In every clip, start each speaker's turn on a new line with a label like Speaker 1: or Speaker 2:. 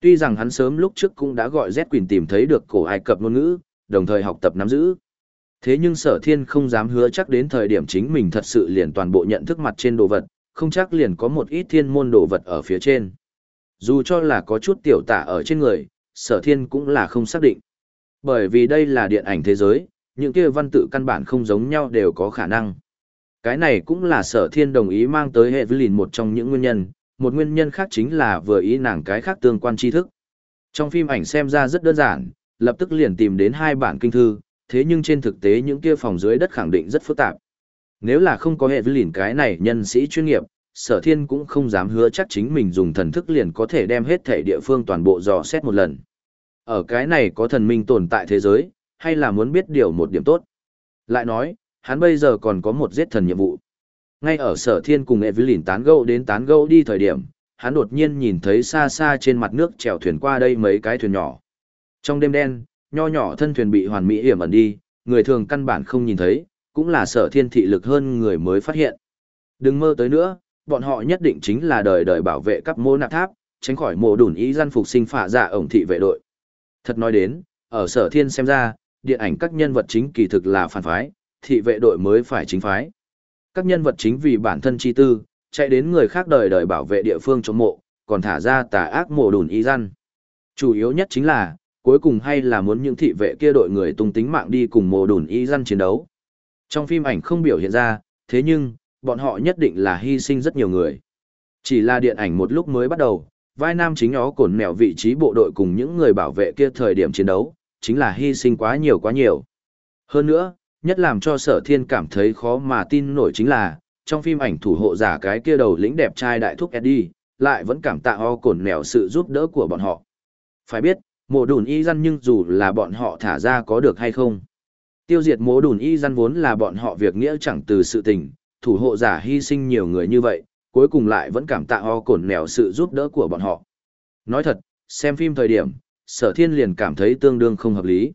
Speaker 1: Tuy rằng hắn sớm lúc trước cũng đã gọi Z Quỳnh tìm thấy được cổ Ai Cập ngôn ngữ, đồng thời học tập nắm giữ. Thế nhưng sở thiên không dám hứa chắc đến thời điểm chính mình thật sự liền toàn bộ nhận thức mặt trên đồ vật, không chắc liền có một ít thiên môn đồ vật ở phía trên. Dù cho là có chút tiểu tả ở trên người, sở thiên cũng là không xác định. Bởi vì đây là điện ảnh thế giới, những kia văn tự căn bản không giống nhau đều có khả năng. Cái này cũng là sở thiên đồng ý mang tới hệ với lìn một trong những nguyên nhân, một nguyên nhân khác chính là vừa ý nàng cái khác tương quan tri thức. Trong phim ảnh xem ra rất đơn giản, lập tức liền tìm đến hai bản kinh thư, thế nhưng trên thực tế những kia phòng dưới đất khẳng định rất phức tạp. Nếu là không có hệ với lìn cái này nhân sĩ chuyên nghiệp, sở thiên cũng không dám hứa chắc chính mình dùng thần thức liền có thể đem hết thể địa phương toàn bộ dò xét một lần. Ở cái này có thần minh tồn tại thế giới, hay là muốn biết điều một điểm tốt. Lại nói, hắn bây giờ còn có một giết thần nhiệm vụ. Ngay ở sở thiên cùng Evelyn tán gẫu đến tán gẫu đi thời điểm, hắn đột nhiên nhìn thấy xa xa trên mặt nước chèo thuyền qua đây mấy cái thuyền nhỏ. Trong đêm đen, nho nhỏ thân thuyền bị hoàn mỹ hiểm ẩn đi, người thường căn bản không nhìn thấy, cũng là sở thiên thị lực hơn người mới phát hiện. Đừng mơ tới nữa, bọn họ nhất định chính là đời đời bảo vệ các mô nạp tháp, tránh khỏi mồ đủn ý gian phục sinh phả giả dạ ổng thị vệ đội. Thật nói đến, ở sở thiên xem ra, điện ảnh các nhân vật chính kỳ thực là phản phái, thị vệ đội mới phải chính phái. Các nhân vật chính vì bản thân chi tư, chạy đến người khác đời đời bảo vệ địa phương chống mộ, còn thả ra tà ác mộ đùn y răn. Chủ yếu nhất chính là, cuối cùng hay là muốn những thị vệ kia đội người tung tính mạng đi cùng mộ đùn y răn chiến đấu. Trong phim ảnh không biểu hiện ra, thế nhưng, bọn họ nhất định là hy sinh rất nhiều người. Chỉ là điện ảnh một lúc mới bắt đầu, vai nam chính nó cổn mèo vị trí bộ đội cùng những người bảo vệ kia thời điểm chiến đấu, chính là hy sinh quá nhiều quá nhiều. Hơn nữa, nhất làm cho sở thiên cảm thấy khó mà tin nổi chính là, trong phim ảnh thủ hộ giả cái kia đầu lĩnh đẹp trai đại thúc Eddie, lại vẫn cảm tạ o cồn nèo sự giúp đỡ của bọn họ. Phải biết, mộ đùn y răn nhưng dù là bọn họ thả ra có được hay không. Tiêu diệt mộ đùn y răn vốn là bọn họ việc nghĩa chẳng từ sự tình, thủ hộ giả hy sinh nhiều người như vậy, cuối cùng lại vẫn cảm tạ o cồn nèo sự giúp đỡ của bọn họ. Nói thật, xem phim thời điểm, sở thiên liền cảm thấy tương đương không hợp lý.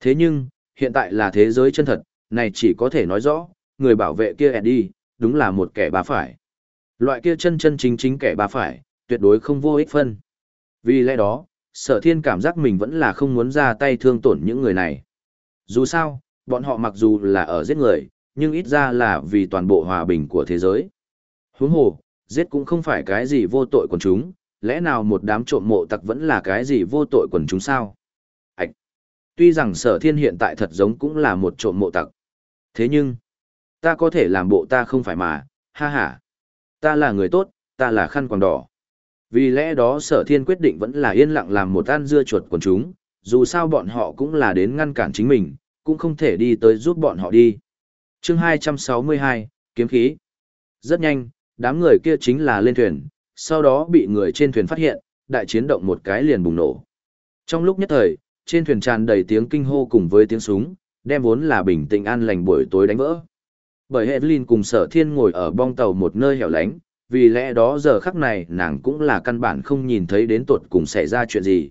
Speaker 1: Thế nhưng, hiện tại là thế giới chân thật, này chỉ có thể nói rõ, người bảo vệ kia Eddie, đúng là một kẻ bà phải. Loại kia chân chân chính chính kẻ bà phải, tuyệt đối không vô ích phân. Vì lẽ đó, sở thiên cảm giác mình vẫn là không muốn ra tay thương tổn những người này. Dù sao, bọn họ mặc dù là ở giết người, nhưng ít ra là vì toàn bộ hòa bình của thế giới. Huống hồ, giết cũng không phải cái gì vô tội quần chúng, lẽ nào một đám trộm mộ tặc vẫn là cái gì vô tội quần chúng sao? Tuy rằng sở thiên hiện tại thật giống cũng là một trộm mộ tặc. Thế nhưng, ta có thể làm bộ ta không phải mà, ha ha. Ta là người tốt, ta là khăn quàng đỏ. Vì lẽ đó sở thiên quyết định vẫn là yên lặng làm một ăn dưa chuột quần chúng, dù sao bọn họ cũng là đến ngăn cản chính mình, cũng không thể đi tới giúp bọn họ đi. chương 262, Kiếm khí. Rất nhanh, đám người kia chính là lên thuyền, sau đó bị người trên thuyền phát hiện, đại chiến động một cái liền bùng nổ. Trong lúc nhất thời, trên thuyền tràn đầy tiếng kinh hô cùng với tiếng súng, đem vốn là bình tĩnh an lành buổi tối đánh vỡ. Bởi Hedlin cùng sở thiên ngồi ở bong tàu một nơi hẻo lánh, vì lẽ đó giờ khắc này nàng cũng là căn bản không nhìn thấy đến tuột cùng xảy ra chuyện gì.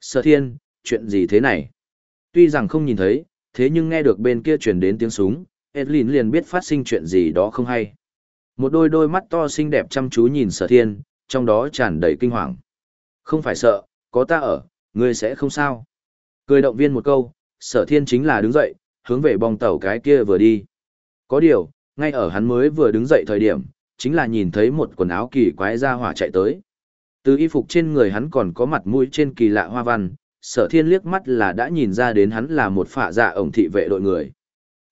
Speaker 1: Sở thiên, chuyện gì thế này? Tuy rằng không nhìn thấy, thế nhưng nghe được bên kia truyền đến tiếng súng, Edlin liền biết phát sinh chuyện gì đó không hay. Một đôi đôi mắt to xinh đẹp chăm chú nhìn sở thiên, trong đó tràn đầy kinh hoàng. Không phải sợ, có ta ở, ngươi sẽ không sao. Cười động viên một câu, sở thiên chính là đứng dậy, hướng về bong tàu cái kia vừa đi. Có điều, ngay ở hắn mới vừa đứng dậy thời điểm, chính là nhìn thấy một quần áo kỳ quái ra hỏa chạy tới. Từ y phục trên người hắn còn có mặt mũi trên kỳ lạ hoa văn, sở thiên liếc mắt là đã nhìn ra đến hắn là một phạ dạ ổng thị vệ đội người.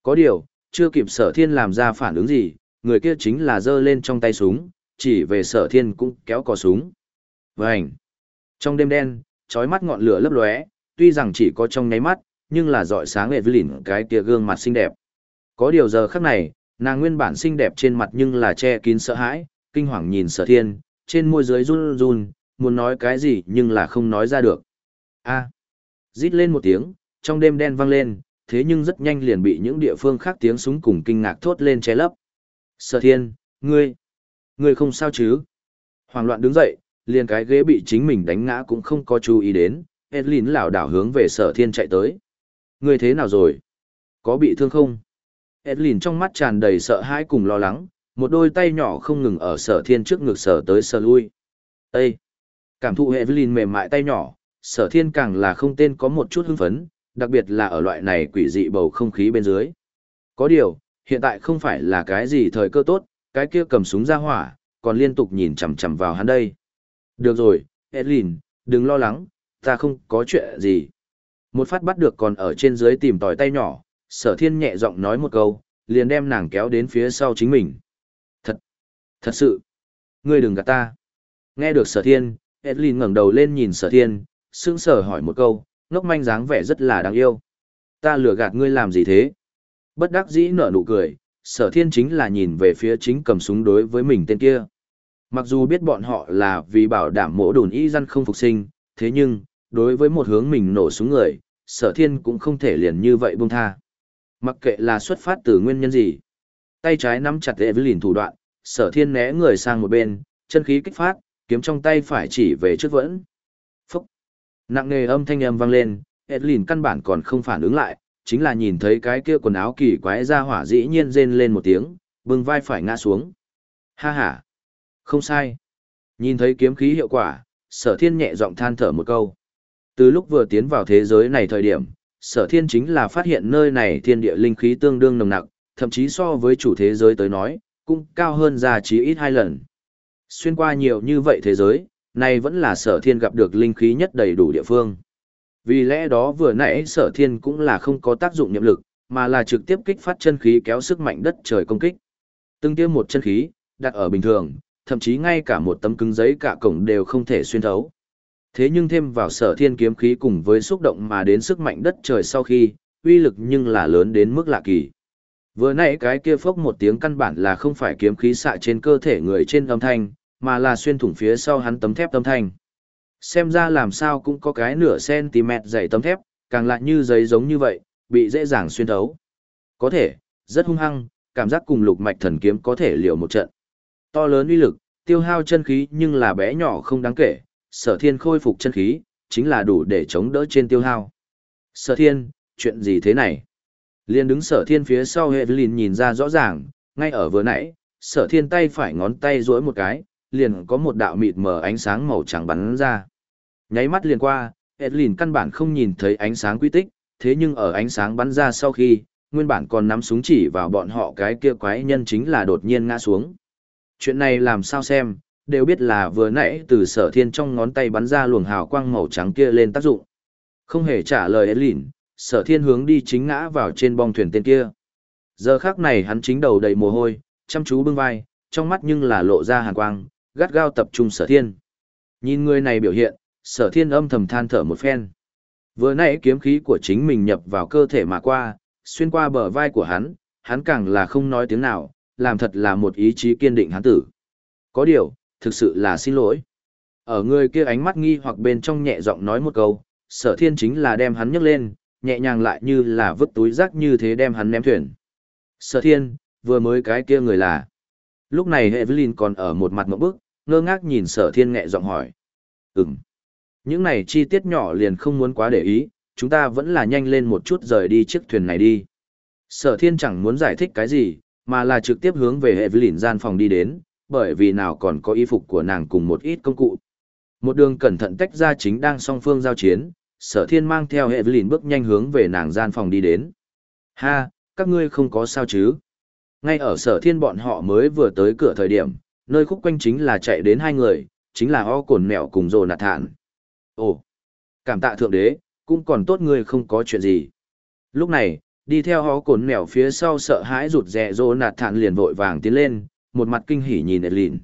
Speaker 1: Có điều, chưa kịp sở thiên làm ra phản ứng gì, người kia chính là giơ lên trong tay súng, chỉ về sở thiên cũng kéo cò súng. Vânh! Trong đêm đen, trói mắt ngọn lửa lấp lóe, tuy rằng chỉ có trong nháy mắt, nhưng là dọi sáng Evelyn với cái kia gương mặt xinh đẹp. Có điều giờ khắc này, nàng nguyên bản xinh đẹp trên mặt nhưng là che kín sợ hãi, kinh hoàng nhìn sở thiên, trên môi dưới run run, muốn nói cái gì nhưng là không nói ra được. a rít lên một tiếng, trong đêm đen vang lên, thế nhưng rất nhanh liền bị những địa phương khác tiếng súng cùng kinh ngạc thốt lên che lấp. Sở thiên, ngươi, ngươi không sao chứ? Hoàng loạn đứng dậy, liền cái ghế bị chính mình đánh ngã cũng không có chú ý đến, Edlin lảo đảo hướng về sở thiên chạy tới. Ngươi thế nào rồi? Có bị thương không? Edlin trong mắt tràn đầy sợ hãi cùng lo lắng, một đôi tay nhỏ không ngừng ở sở thiên trước ngực sở tới sở lui. Ê! Cảm thụ Edlin mềm mại tay nhỏ, sở thiên càng là không tên có một chút hưng phấn, đặc biệt là ở loại này quỷ dị bầu không khí bên dưới. Có điều, hiện tại không phải là cái gì thời cơ tốt, cái kia cầm súng ra hỏa, còn liên tục nhìn chằm chằm vào hắn đây. Được rồi, Edlin, đừng lo lắng, ta không có chuyện gì. Một phát bắt được còn ở trên dưới tìm tòi tay nhỏ, sở thiên nhẹ giọng nói một câu, liền đem nàng kéo đến phía sau chính mình. Thật, thật sự, ngươi đừng gạt ta. Nghe được sở thiên, Edlin ngẩng đầu lên nhìn sở thiên, sững sờ hỏi một câu, ngốc manh dáng vẻ rất là đáng yêu. Ta lừa gạt ngươi làm gì thế? Bất đắc dĩ nở nụ cười, sở thiên chính là nhìn về phía chính cầm súng đối với mình tên kia. Mặc dù biết bọn họ là vì bảo đảm mỗ đồn y dân không phục sinh, thế nhưng, đối với một hướng mình nổ súng người, sở thiên cũng không thể liền như vậy buông tha. Mặc kệ là xuất phát từ nguyên nhân gì. Tay trái nắm chặt lấy với lìn thủ đoạn, sở thiên né người sang một bên, chân khí kích phát, kiếm trong tay phải chỉ về trước vẫn. Phúc! Nặng nề âm thanh âm vang lên, lìn căn bản còn không phản ứng lại, chính là nhìn thấy cái kia quần áo kỳ quái ra hỏa dĩ nhiên rên lên một tiếng, bừng vai phải ngã xuống. Ha ha! Không sai. Nhìn thấy kiếm khí hiệu quả, sở thiên nhẹ giọng than thở một câu. Từ lúc vừa tiến vào thế giới này thời điểm, sở thiên chính là phát hiện nơi này thiên địa linh khí tương đương nồng nặc, thậm chí so với chủ thế giới tới nói, cũng cao hơn ra chí ít hai lần. Xuyên qua nhiều như vậy thế giới, này vẫn là sở thiên gặp được linh khí nhất đầy đủ địa phương. Vì lẽ đó vừa nãy sở thiên cũng là không có tác dụng nhiệm lực, mà là trực tiếp kích phát chân khí kéo sức mạnh đất trời công kích. Từng tiêm một chân khí, đặt ở bình thường, thậm chí ngay cả một tấm cứng giấy cả cổng đều không thể xuyên thấu. Thế nhưng thêm vào sở thiên kiếm khí cùng với xúc động mà đến sức mạnh đất trời sau khi, uy lực nhưng là lớn đến mức lạ kỳ. Vừa nãy cái kia phốc một tiếng căn bản là không phải kiếm khí xạ trên cơ thể người trên âm thanh, mà là xuyên thủng phía sau hắn tấm thép âm thanh. Xem ra làm sao cũng có cái nửa cm dày tấm thép, càng lại như giấy giống như vậy, bị dễ dàng xuyên thấu. Có thể, rất hung hăng, cảm giác cùng lục mạch thần kiếm có thể liều một trận. To lớn uy lực, tiêu hao chân khí nhưng là bé nhỏ không đáng kể, sở thiên khôi phục chân khí, chính là đủ để chống đỡ trên tiêu hao. Sở thiên, chuyện gì thế này? Liên đứng sở thiên phía sau Evelyn nhìn ra rõ ràng, ngay ở vừa nãy, sở thiên tay phải ngón tay duỗi một cái, liền có một đạo mịt mờ ánh sáng màu trắng bắn ra. Nháy mắt liền qua, Evelyn căn bản không nhìn thấy ánh sáng quy tích, thế nhưng ở ánh sáng bắn ra sau khi, nguyên bản còn nắm súng chỉ vào bọn họ cái kia quái nhân chính là đột nhiên ngã xuống. Chuyện này làm sao xem, đều biết là vừa nãy từ sở thiên trong ngón tay bắn ra luồng hào quang màu trắng kia lên tác dụng. Không hề trả lời Elin, sở thiên hướng đi chính ngã vào trên bong thuyền tên kia. Giờ khác này hắn chính đầu đầy mồ hôi, chăm chú bưng vai, trong mắt nhưng là lộ ra hàn quang, gắt gao tập trung sở thiên. Nhìn người này biểu hiện, sở thiên âm thầm than thở một phen. Vừa nãy kiếm khí của chính mình nhập vào cơ thể mà qua, xuyên qua bờ vai của hắn, hắn càng là không nói tiếng nào, làm thật là một ý chí kiên định hắn tử. Có điều, thực sự là xin lỗi. Ở người kia ánh mắt nghi hoặc bên trong nhẹ giọng nói một câu, sở thiên chính là đem hắn nhấc lên, nhẹ nhàng lại như là vứt túi rác như thế đem hắn ném thuyền. Sở thiên, vừa mới cái kia người là. Lúc này Evelyn còn ở một mặt một bức, ngơ ngác nhìn sở thiên nhẹ giọng hỏi. Ừm. Những này chi tiết nhỏ liền không muốn quá để ý, chúng ta vẫn là nhanh lên một chút rời đi chiếc thuyền này đi. Sở thiên chẳng muốn giải thích cái gì, mà là trực tiếp hướng về Evelyn gian phòng đi đến, bởi vì nào còn có y phục của nàng cùng một ít công cụ. Một đường cẩn thận tách ra chính đang song phương giao chiến, sở thiên mang theo hệ Evelyn bước nhanh hướng về nàng gian phòng đi đến. Ha, các ngươi không có sao chứ? Ngay ở sở thiên bọn họ mới vừa tới cửa thời điểm, nơi khúc quanh chính là chạy đến hai người, chính là o cồn mẹo cùng rồ nạt thản. Ồ, cảm tạ thượng đế, cũng còn tốt ngươi không có chuyện gì. Lúc này, đi theo o cồn mèo phía sau sợ hãi rụt rè rô nạt thản liền vội vàng tiến lên một mặt kinh hỉ nhìn Elin.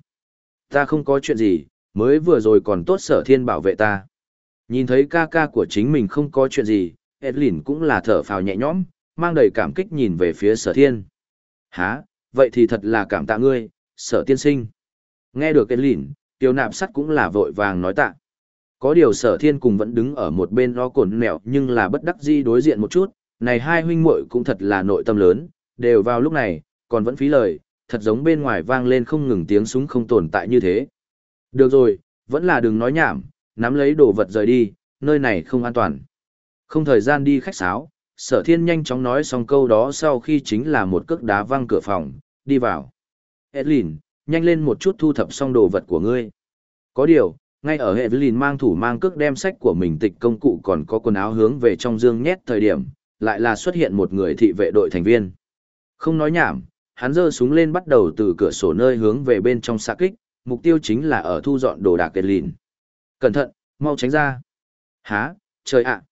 Speaker 1: ta không có chuyện gì mới vừa rồi còn tốt sở thiên bảo vệ ta. Nhìn thấy ca ca của chính mình không có chuyện gì edlin cũng là thở phào nhẹ nhõm mang đầy cảm kích nhìn về phía sở thiên. Hả, vậy thì thật là cảm tạ ngươi sở tiên sinh. Nghe được edlin tiêu nạp sắt cũng là vội vàng nói tạ. Có điều sở thiên cùng vẫn đứng ở một bên lo cồn mẹo nhưng là bất đắc di đối diện một chút. Này hai huynh muội cũng thật là nội tâm lớn, đều vào lúc này, còn vẫn phí lời, thật giống bên ngoài vang lên không ngừng tiếng súng không tồn tại như thế. Được rồi, vẫn là đừng nói nhảm, nắm lấy đồ vật rời đi, nơi này không an toàn. Không thời gian đi khách sáo, sở thiên nhanh chóng nói xong câu đó sau khi chính là một cước đá văng cửa phòng, đi vào. Edlin, nhanh lên một chút thu thập xong đồ vật của ngươi. Có điều, ngay ở hệ Evelyn mang thủ mang cước đem sách của mình tịch công cụ còn có quần áo hướng về trong dương nhét thời điểm, lại là xuất hiện một người thị vệ đội thành viên. Không nói nhảm, hắn giơ súng lên bắt đầu từ cửa sổ nơi hướng về bên trong xạ kích, mục tiêu chính là ở thu dọn đồ đạc Evelyn. Cẩn thận, mau tránh ra. Há, trời ạ.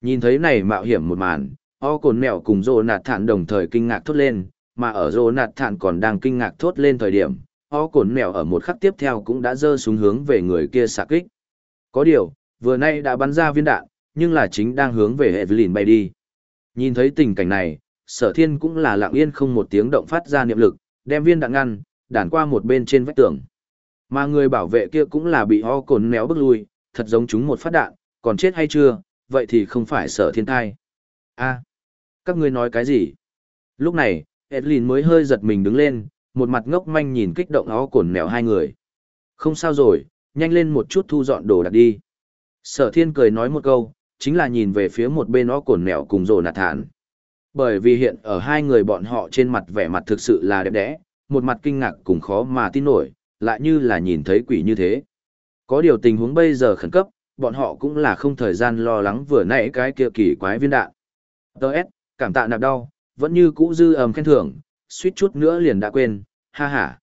Speaker 1: Nhìn thấy này mạo hiểm một màn, o cồn mèo cùng rồ nạt thản đồng thời kinh ngạc thốt lên, mà ở rồ nạt thản còn đang kinh ngạc thốt lên thời điểm, o cồn mèo ở một khắc tiếp theo cũng đã giơ súng hướng về người kia xạ kích. Có điều, vừa nay đã bắn ra viên đạn, nhưng là chính đang hướng về Evelyn bay đi. Nhìn thấy tình cảnh này, sở thiên cũng là lặng yên không một tiếng động phát ra niệm lực, đem viên đạn ngăn, đàn qua một bên trên vách tường. Mà người bảo vệ kia cũng là bị ho cồn néo bước lui, thật giống chúng một phát đạn, còn chết hay chưa, vậy thì không phải sở thiên thai. a các ngươi nói cái gì? Lúc này, Edlin mới hơi giật mình đứng lên, một mặt ngốc manh nhìn kích động ho cồn néo hai người. Không sao rồi, nhanh lên một chút thu dọn đồ đạc đi. Sở thiên cười nói một câu, chính là nhìn về phía một bên ho cồn néo cùng rồ nạt thản. Bởi vì hiện ở hai người bọn họ trên mặt vẻ mặt thực sự là đẹp đẽ, một mặt kinh ngạc cùng khó mà tin nổi, lại như là nhìn thấy quỷ như thế. Có điều tình huống bây giờ khẩn cấp, bọn họ cũng là không thời gian lo lắng vừa nãy cái kia kỳ quái viên đạn. Đợt, cảm tạ nạp đau, vẫn như cũ dư ầm khen thưởng, suýt chút nữa liền đã quên, ha ha.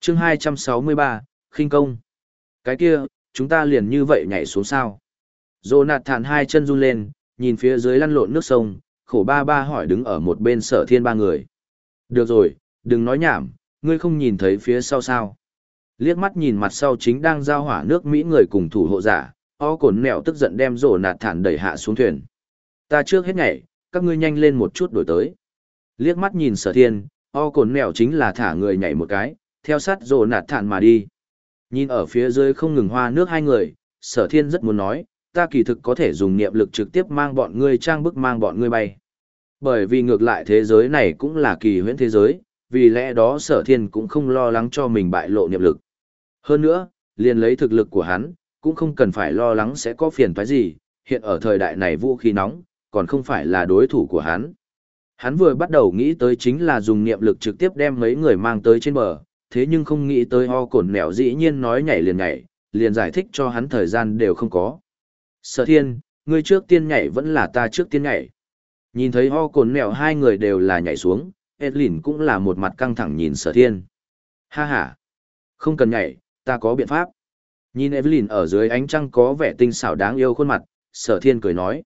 Speaker 1: Chương 263, khinh công. Cái kia, chúng ta liền như vậy nhảy xuống sao. Jonathan hai chân run lên, nhìn phía dưới lăn lộn nước sông, khổ ba ba hỏi đứng ở một bên sở thiên ba người. Được rồi, đừng nói nhảm, ngươi không nhìn thấy phía sau sao. Liếc mắt nhìn mặt sau chính đang giao hỏa nước Mỹ người cùng thủ hộ giả, o cồn mèo tức giận đem rổ nạt thản đẩy hạ xuống thuyền. Ta trước hết nhảy, các ngươi nhanh lên một chút đổi tới. Liếc mắt nhìn sở thiên, o cồn mèo chính là thả người nhảy một cái, theo sát rổ nạt thản mà đi. Nhìn ở phía dưới không ngừng hoa nước hai người, sở thiên rất muốn nói, ta kỳ thực có thể dùng niệm lực trực tiếp mang bọn ngươi trang bức mang bọn ngươi bay. Bởi vì ngược lại thế giới này cũng là kỳ huyễn thế giới, vì lẽ đó sở thiên cũng không lo lắng cho mình bại lộ niệm lực. Hơn nữa, liền lấy thực lực của hắn, cũng không cần phải lo lắng sẽ có phiền toái gì, hiện ở thời đại này vũ khí nóng, còn không phải là đối thủ của hắn. Hắn vừa bắt đầu nghĩ tới chính là dùng niệm lực trực tiếp đem mấy người mang tới trên bờ, thế nhưng không nghĩ tới ho cổn mèo dĩ nhiên nói nhảy liền nhảy, liền giải thích cho hắn thời gian đều không có. Sở thiên, ngươi trước tiên nhảy vẫn là ta trước tiên nhảy. Nhìn thấy ho cồn mèo hai người đều là nhảy xuống, Edlin cũng là một mặt căng thẳng nhìn sở thiên. Ha ha, không cần nhảy, ta có biện pháp. Nhìn Evelyn ở dưới ánh trăng có vẻ tinh xảo đáng yêu khuôn mặt, sở thiên cười nói.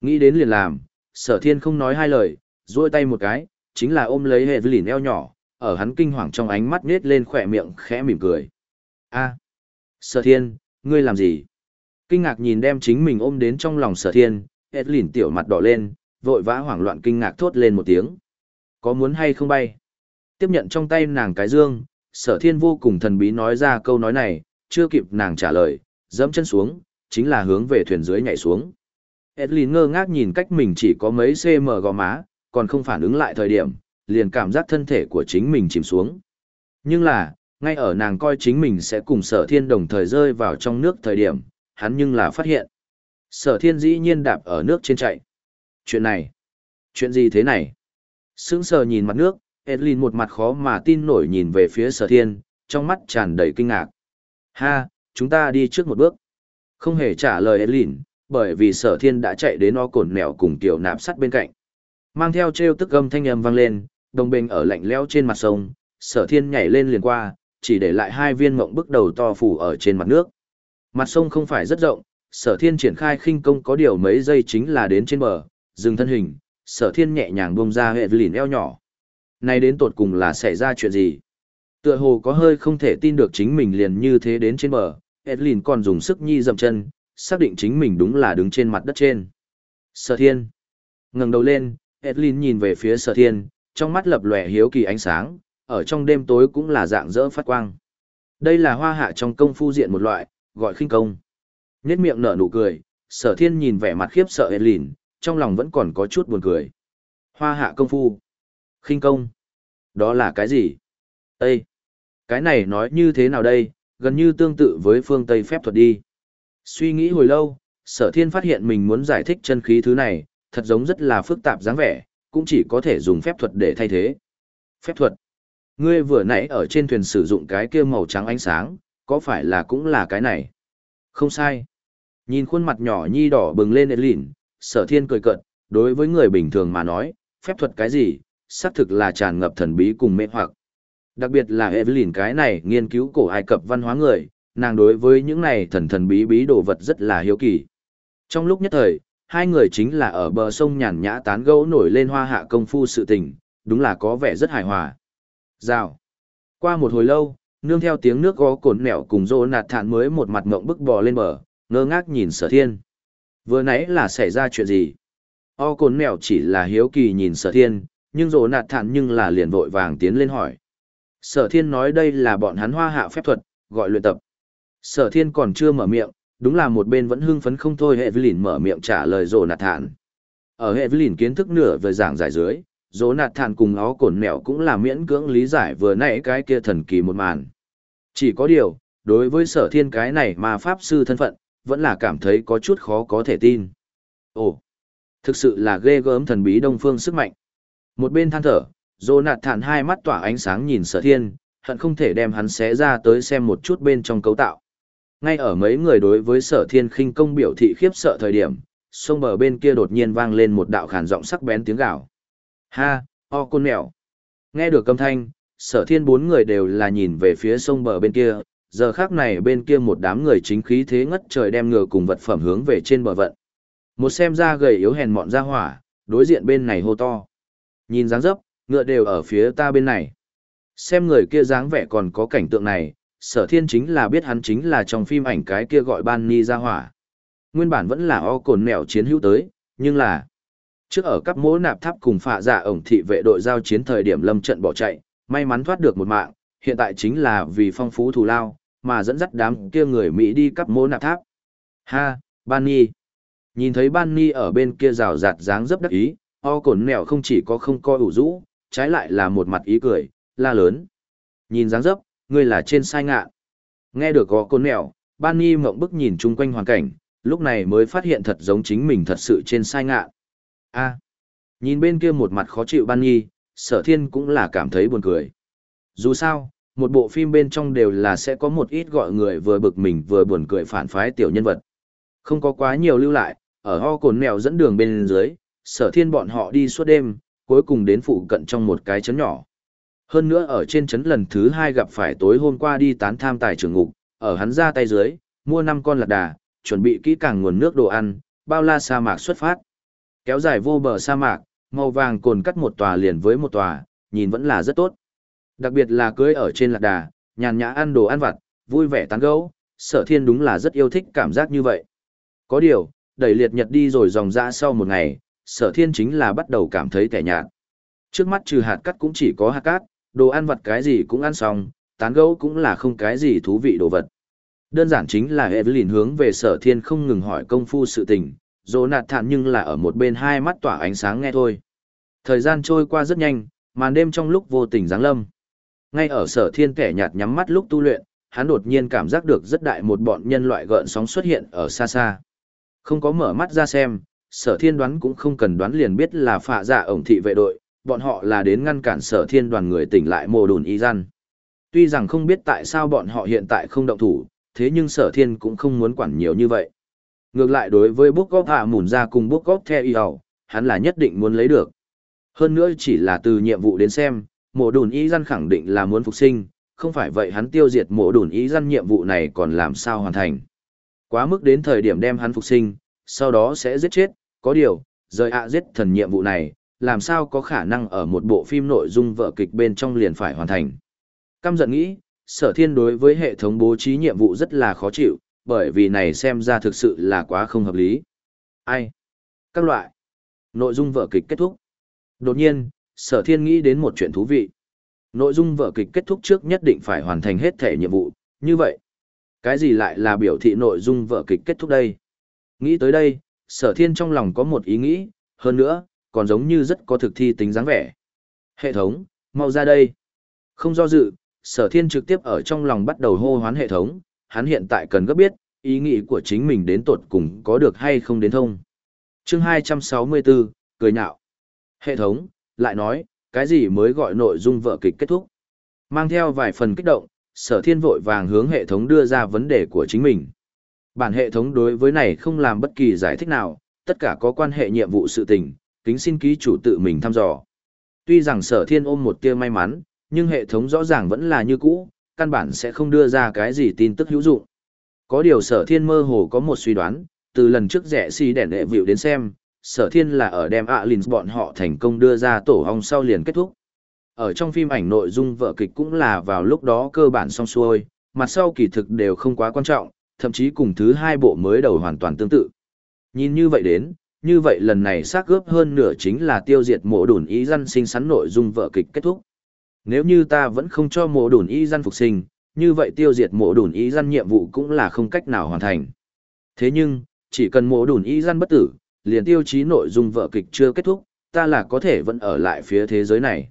Speaker 1: Nghĩ đến liền làm, sở thiên không nói hai lời, duỗi tay một cái, chính là ôm lấy Evelyn eo nhỏ, ở hắn kinh hoàng trong ánh mắt nết lên khỏe miệng khẽ mỉm cười. a sở thiên, ngươi làm gì? Kinh ngạc nhìn đem chính mình ôm đến trong lòng sở thiên, Evelyn tiểu mặt đỏ lên, vội vã hoảng loạn kinh ngạc thốt lên một tiếng. Có muốn hay không bay? Tiếp nhận trong tay nàng cái dương, sở thiên vô cùng thần bí nói ra câu nói này, chưa kịp nàng trả lời, dẫm chân xuống, chính là hướng về thuyền dưới nhảy xuống. Edlin ngơ ngác nhìn cách mình chỉ có mấy cm gò má, còn không phản ứng lại thời điểm, liền cảm giác thân thể của chính mình chìm xuống. Nhưng là, ngay ở nàng coi chính mình sẽ cùng sở thiên đồng thời rơi vào trong nước thời điểm, hắn nhưng là phát hiện. Sở thiên dĩ nhiên đạp ở nước trên chạy. Chuyện này, chuyện gì thế này? Sững sờ nhìn mặt nước, Edlin một mặt khó mà tin nổi nhìn về phía sở thiên, trong mắt tràn đầy kinh ngạc. Ha, chúng ta đi trước một bước. Không hề trả lời Edlin, bởi vì sở thiên đã chạy đến o cồn mèo cùng tiểu nạp sắt bên cạnh. Mang theo treo tức gầm thanh âm vang lên, đồng bình ở lạnh lẽo trên mặt sông, sở thiên nhảy lên liền qua, chỉ để lại hai viên mộng bức đầu to phủ ở trên mặt nước. Mặt sông không phải rất rộng, sở thiên triển khai khinh công có điều mấy giây chính là đến trên bờ, dừng thân hình, sở thiên nhẹ nhàng buông ra hệ lìn eo nhỏ. Này đến tột cùng là xảy ra chuyện gì? Tựa hồ có hơi không thể tin được chính mình liền như thế đến trên bờ, Edlin còn dùng sức nhi dậm chân, xác định chính mình đúng là đứng trên mặt đất trên. Sở thiên. ngẩng đầu lên, Edlin nhìn về phía sở thiên, trong mắt lập lòe hiếu kỳ ánh sáng, ở trong đêm tối cũng là dạng dỡ phát quang. Đây là hoa hạ trong công phu diện một loại, gọi khinh công. Nhết miệng nở nụ cười, sở thiên nhìn vẻ mặt khiếp sợ Edlin, trong lòng vẫn còn có chút buồn cười. Hoa hạ công phu. khinh công. Đó là cái gì? Ê! Cái này nói như thế nào đây, gần như tương tự với phương Tây phép thuật đi. Suy nghĩ hồi lâu, sở thiên phát hiện mình muốn giải thích chân khí thứ này, thật giống rất là phức tạp dáng vẻ, cũng chỉ có thể dùng phép thuật để thay thế. Phép thuật. Ngươi vừa nãy ở trên thuyền sử dụng cái kia màu trắng ánh sáng, có phải là cũng là cái này? Không sai. Nhìn khuôn mặt nhỏ nhi đỏ bừng lên lìn, sở thiên cười cợt, đối với người bình thường mà nói, phép thuật cái gì, xác thực là tràn ngập thần bí cùng mê hoặc. Đặc biệt là Evelyn cái này nghiên cứu cổ Ai Cập văn hóa người, nàng đối với những này thần thần bí bí đồ vật rất là hiếu kỳ. Trong lúc nhất thời, hai người chính là ở bờ sông nhàn nhã tán gẫu nổi lên hoa hạ công phu sự tình, đúng là có vẻ rất hài hòa. Rào. Qua một hồi lâu, nương theo tiếng nước gó cồn nẹo cùng rô nạt thản mới một mặt ngộng bức bò lên bờ, ngơ ngác nhìn sở thiên. Vừa nãy là xảy ra chuyện gì? O cồn nẹo chỉ là hiếu kỳ nhìn sở thiên, nhưng rô nạt thản nhưng là liền vội vàng tiến lên hỏi. Sở thiên nói đây là bọn hắn hoa hạ phép thuật, gọi luyện tập. Sở thiên còn chưa mở miệng, đúng là một bên vẫn hưng phấn không thôi hệ Evelyn mở miệng trả lời rô nạt thản. Ở hệ Evelyn kiến thức nửa về giảng giải dưới, Dỗ nạt thản cùng nó cồn mẹo cũng là miễn cưỡng lý giải vừa nãy cái kia thần kỳ một màn. Chỉ có điều, đối với sở thiên cái này mà pháp sư thân phận, vẫn là cảm thấy có chút khó có thể tin. Ồ, thực sự là ghê gớm thần bí đông phương sức mạnh. Một bên than thở, Dỗ nạt thản hai mắt tỏa ánh sáng nhìn sở thiên, hận không thể đem hắn xé ra tới xem một chút bên trong cấu tạo. Ngay ở mấy người đối với sở thiên khinh công biểu thị khiếp sợ thời điểm, sông bờ bên kia đột nhiên vang lên một đạo khàn giọng sắc bén tiếng gào. Ha, o côn mèo. Nghe được âm thanh, sở thiên bốn người đều là nhìn về phía sông bờ bên kia, giờ khác này bên kia một đám người chính khí thế ngất trời đem ngựa cùng vật phẩm hướng về trên bờ vận. Một xem ra gầy yếu hèn mọn ra hỏa, đối diện bên này hô to. Nhìn dáng dấp, ngựa đều ở phía ta bên này. Xem người kia dáng vẻ còn có cảnh tượng này, sở thiên chính là biết hắn chính là trong phim ảnh cái kia gọi ban ni ra hỏa. Nguyên bản vẫn là o cồn mèo chiến hữu tới, nhưng là trước ở các mỗ nạp tháp cùng phạ giả ổng thị vệ đội giao chiến thời điểm lâm trận bỏ chạy, may mắn thoát được một mạng, hiện tại chính là vì phong phú thù lao, mà dẫn dắt đám kia người Mỹ đi các mỗ nạp tháp. Ha, Ban Ni. Nhìn thấy Ban Ni ở bên kia rào rạt dáng dấp đắc ý, o cồn mèo không chỉ có không coi ủ rũ, trái lại là một mặt ý cười, la lớn. Nhìn dáng dấp, ngươi là trên sai ngạ. Nghe được có côn mèo, ban ni mộng bức nhìn chung quanh hoàn cảnh, lúc này mới phát hiện thật giống chính mình thật sự trên sai ngạ a nhìn bên kia một mặt khó chịu ban nghi sở thiên cũng là cảm thấy buồn cười. Dù sao, một bộ phim bên trong đều là sẽ có một ít gọi người vừa bực mình vừa buồn cười phản phái tiểu nhân vật. Không có quá nhiều lưu lại, ở ho cồn mèo dẫn đường bên dưới, sở thiên bọn họ đi suốt đêm, cuối cùng đến phụ cận trong một cái chấn nhỏ. Hơn nữa ở trên chấn lần thứ hai gặp phải tối hôm qua đi tán tham tài trường ngục, ở hắn ra tay dưới, mua năm con lạc đà, chuẩn bị kỹ càng nguồn nước đồ ăn, bao la sa mạc xuất phát. Kéo dài vô bờ sa mạc, màu vàng cồn cắt một tòa liền với một tòa, nhìn vẫn là rất tốt. Đặc biệt là cưới ở trên lạc đà, nhàn nhã ăn đồ ăn vặt, vui vẻ tán gẫu, sở thiên đúng là rất yêu thích cảm giác như vậy. Có điều, đẩy liệt nhật đi rồi dòng ra sau một ngày, sở thiên chính là bắt đầu cảm thấy tẻ nhạt. Trước mắt trừ hạt cắt cũng chỉ có hạt cát, đồ ăn vặt cái gì cũng ăn xong, tán gẫu cũng là không cái gì thú vị đồ vật. Đơn giản chính là Evelyn hướng về sở thiên không ngừng hỏi công phu sự tình, dỗ nạt thản nhưng là ở một bên hai mắt tỏa ánh sáng nghe thôi. Thời gian trôi qua rất nhanh, màn đêm trong lúc vô tình giáng lâm. Ngay ở sở thiên kẻ nhạt nhắm mắt lúc tu luyện, hắn đột nhiên cảm giác được rất đại một bọn nhân loại gợn sóng xuất hiện ở xa xa. Không có mở mắt ra xem, sở thiên đoán cũng không cần đoán liền biết là phạ giả ổng thị vệ đội, bọn họ là đến ngăn cản sở thiên đoàn người tỉnh lại mồ đùn y gian. Tuy rằng không biết tại sao bọn họ hiện tại không động thủ, thế nhưng sở thiên cũng không muốn quản nhiều như vậy. Ngược lại đối với bút góp hạ mùn ra cùng bút góp theo y hầu, hắn là nhất định muốn lấy được. Hơn nữa chỉ là từ nhiệm vụ đến xem, mộ đùn y gian khẳng định là muốn phục sinh, không phải vậy hắn tiêu diệt mộ đùn y gian nhiệm vụ này còn làm sao hoàn thành. Quá mức đến thời điểm đem hắn phục sinh, sau đó sẽ giết chết, có điều, rời ạ giết thần nhiệm vụ này, làm sao có khả năng ở một bộ phim nội dung vợ kịch bên trong liền phải hoàn thành. Căm giận nghĩ, sở thiên đối với hệ thống bố trí nhiệm vụ rất là khó chịu, bởi vì này xem ra thực sự là quá không hợp lý. Ai? Các loại. Nội dung vở kịch kết thúc. Đột nhiên, sở thiên nghĩ đến một chuyện thú vị. Nội dung vở kịch kết thúc trước nhất định phải hoàn thành hết thể nhiệm vụ, như vậy. Cái gì lại là biểu thị nội dung vở kịch kết thúc đây? Nghĩ tới đây, sở thiên trong lòng có một ý nghĩ, hơn nữa, còn giống như rất có thực thi tính dáng vẻ. Hệ thống, mau ra đây. Không do dự, sở thiên trực tiếp ở trong lòng bắt đầu hô hoán hệ thống, hắn hiện tại cần gấp biết, ý nghĩ của chính mình đến tột cùng có được hay không đến thông. chương 264, cười nhạo. Hệ thống, lại nói, cái gì mới gọi nội dung vợ kịch kết thúc. Mang theo vài phần kích động, sở thiên vội vàng hướng hệ thống đưa ra vấn đề của chính mình. Bản hệ thống đối với này không làm bất kỳ giải thích nào, tất cả có quan hệ nhiệm vụ sự tình, kính xin ký chủ tự mình thăm dò. Tuy rằng sở thiên ôm một tia may mắn, nhưng hệ thống rõ ràng vẫn là như cũ, căn bản sẽ không đưa ra cái gì tin tức hữu dụng. Có điều sở thiên mơ hồ có một suy đoán, từ lần trước rẻ si đèn đệ vịu đến xem, sở thiên là ở đem ạ lìn bọn họ thành công đưa ra tổ hong sau liền kết thúc. Ở trong phim ảnh nội dung vợ kịch cũng là vào lúc đó cơ bản xong xuôi, mặt sau kỳ thực đều không quá quan trọng, thậm chí cùng thứ hai bộ mới đầu hoàn toàn tương tự. Nhìn như vậy đến, như vậy lần này xác gớp hơn nửa chính là tiêu diệt mộ đồn ý dân sinh sắn nội dung vợ kịch kết thúc. Nếu như ta vẫn không cho mộ đồn Y dân phục sinh, như vậy tiêu diệt mộ đồn Y dân nhiệm vụ cũng là không cách nào hoàn thành. Thế nhưng, chỉ cần mộ đồn Y dân bất tử, liền tiêu chí nội dung vợ kịch chưa kết thúc, ta là có thể vẫn ở lại phía thế giới này.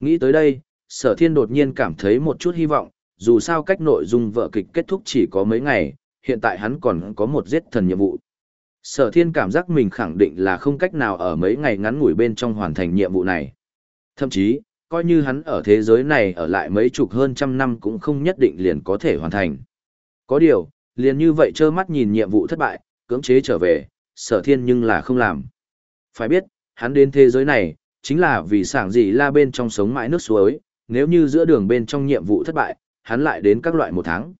Speaker 1: Nghĩ tới đây, sở thiên đột nhiên cảm thấy một chút hy vọng, dù sao cách nội dung vợ kịch kết thúc chỉ có mấy ngày, hiện tại hắn còn có một giết thần nhiệm vụ. Sở thiên cảm giác mình khẳng định là không cách nào ở mấy ngày ngắn ngủi bên trong hoàn thành nhiệm vụ này. Thậm chí, coi như hắn ở thế giới này ở lại mấy chục hơn trăm năm cũng không nhất định liền có thể hoàn thành. Có điều, liền như vậy trơ mắt nhìn nhiệm vụ thất bại, cưỡng chế trở về, sở thiên nhưng là không làm. Phải biết, hắn đến thế giới này, chính là vì sảng gì la bên trong sống mãi nước suối, nếu như giữa đường bên trong nhiệm vụ thất bại, hắn lại đến các loại một tháng.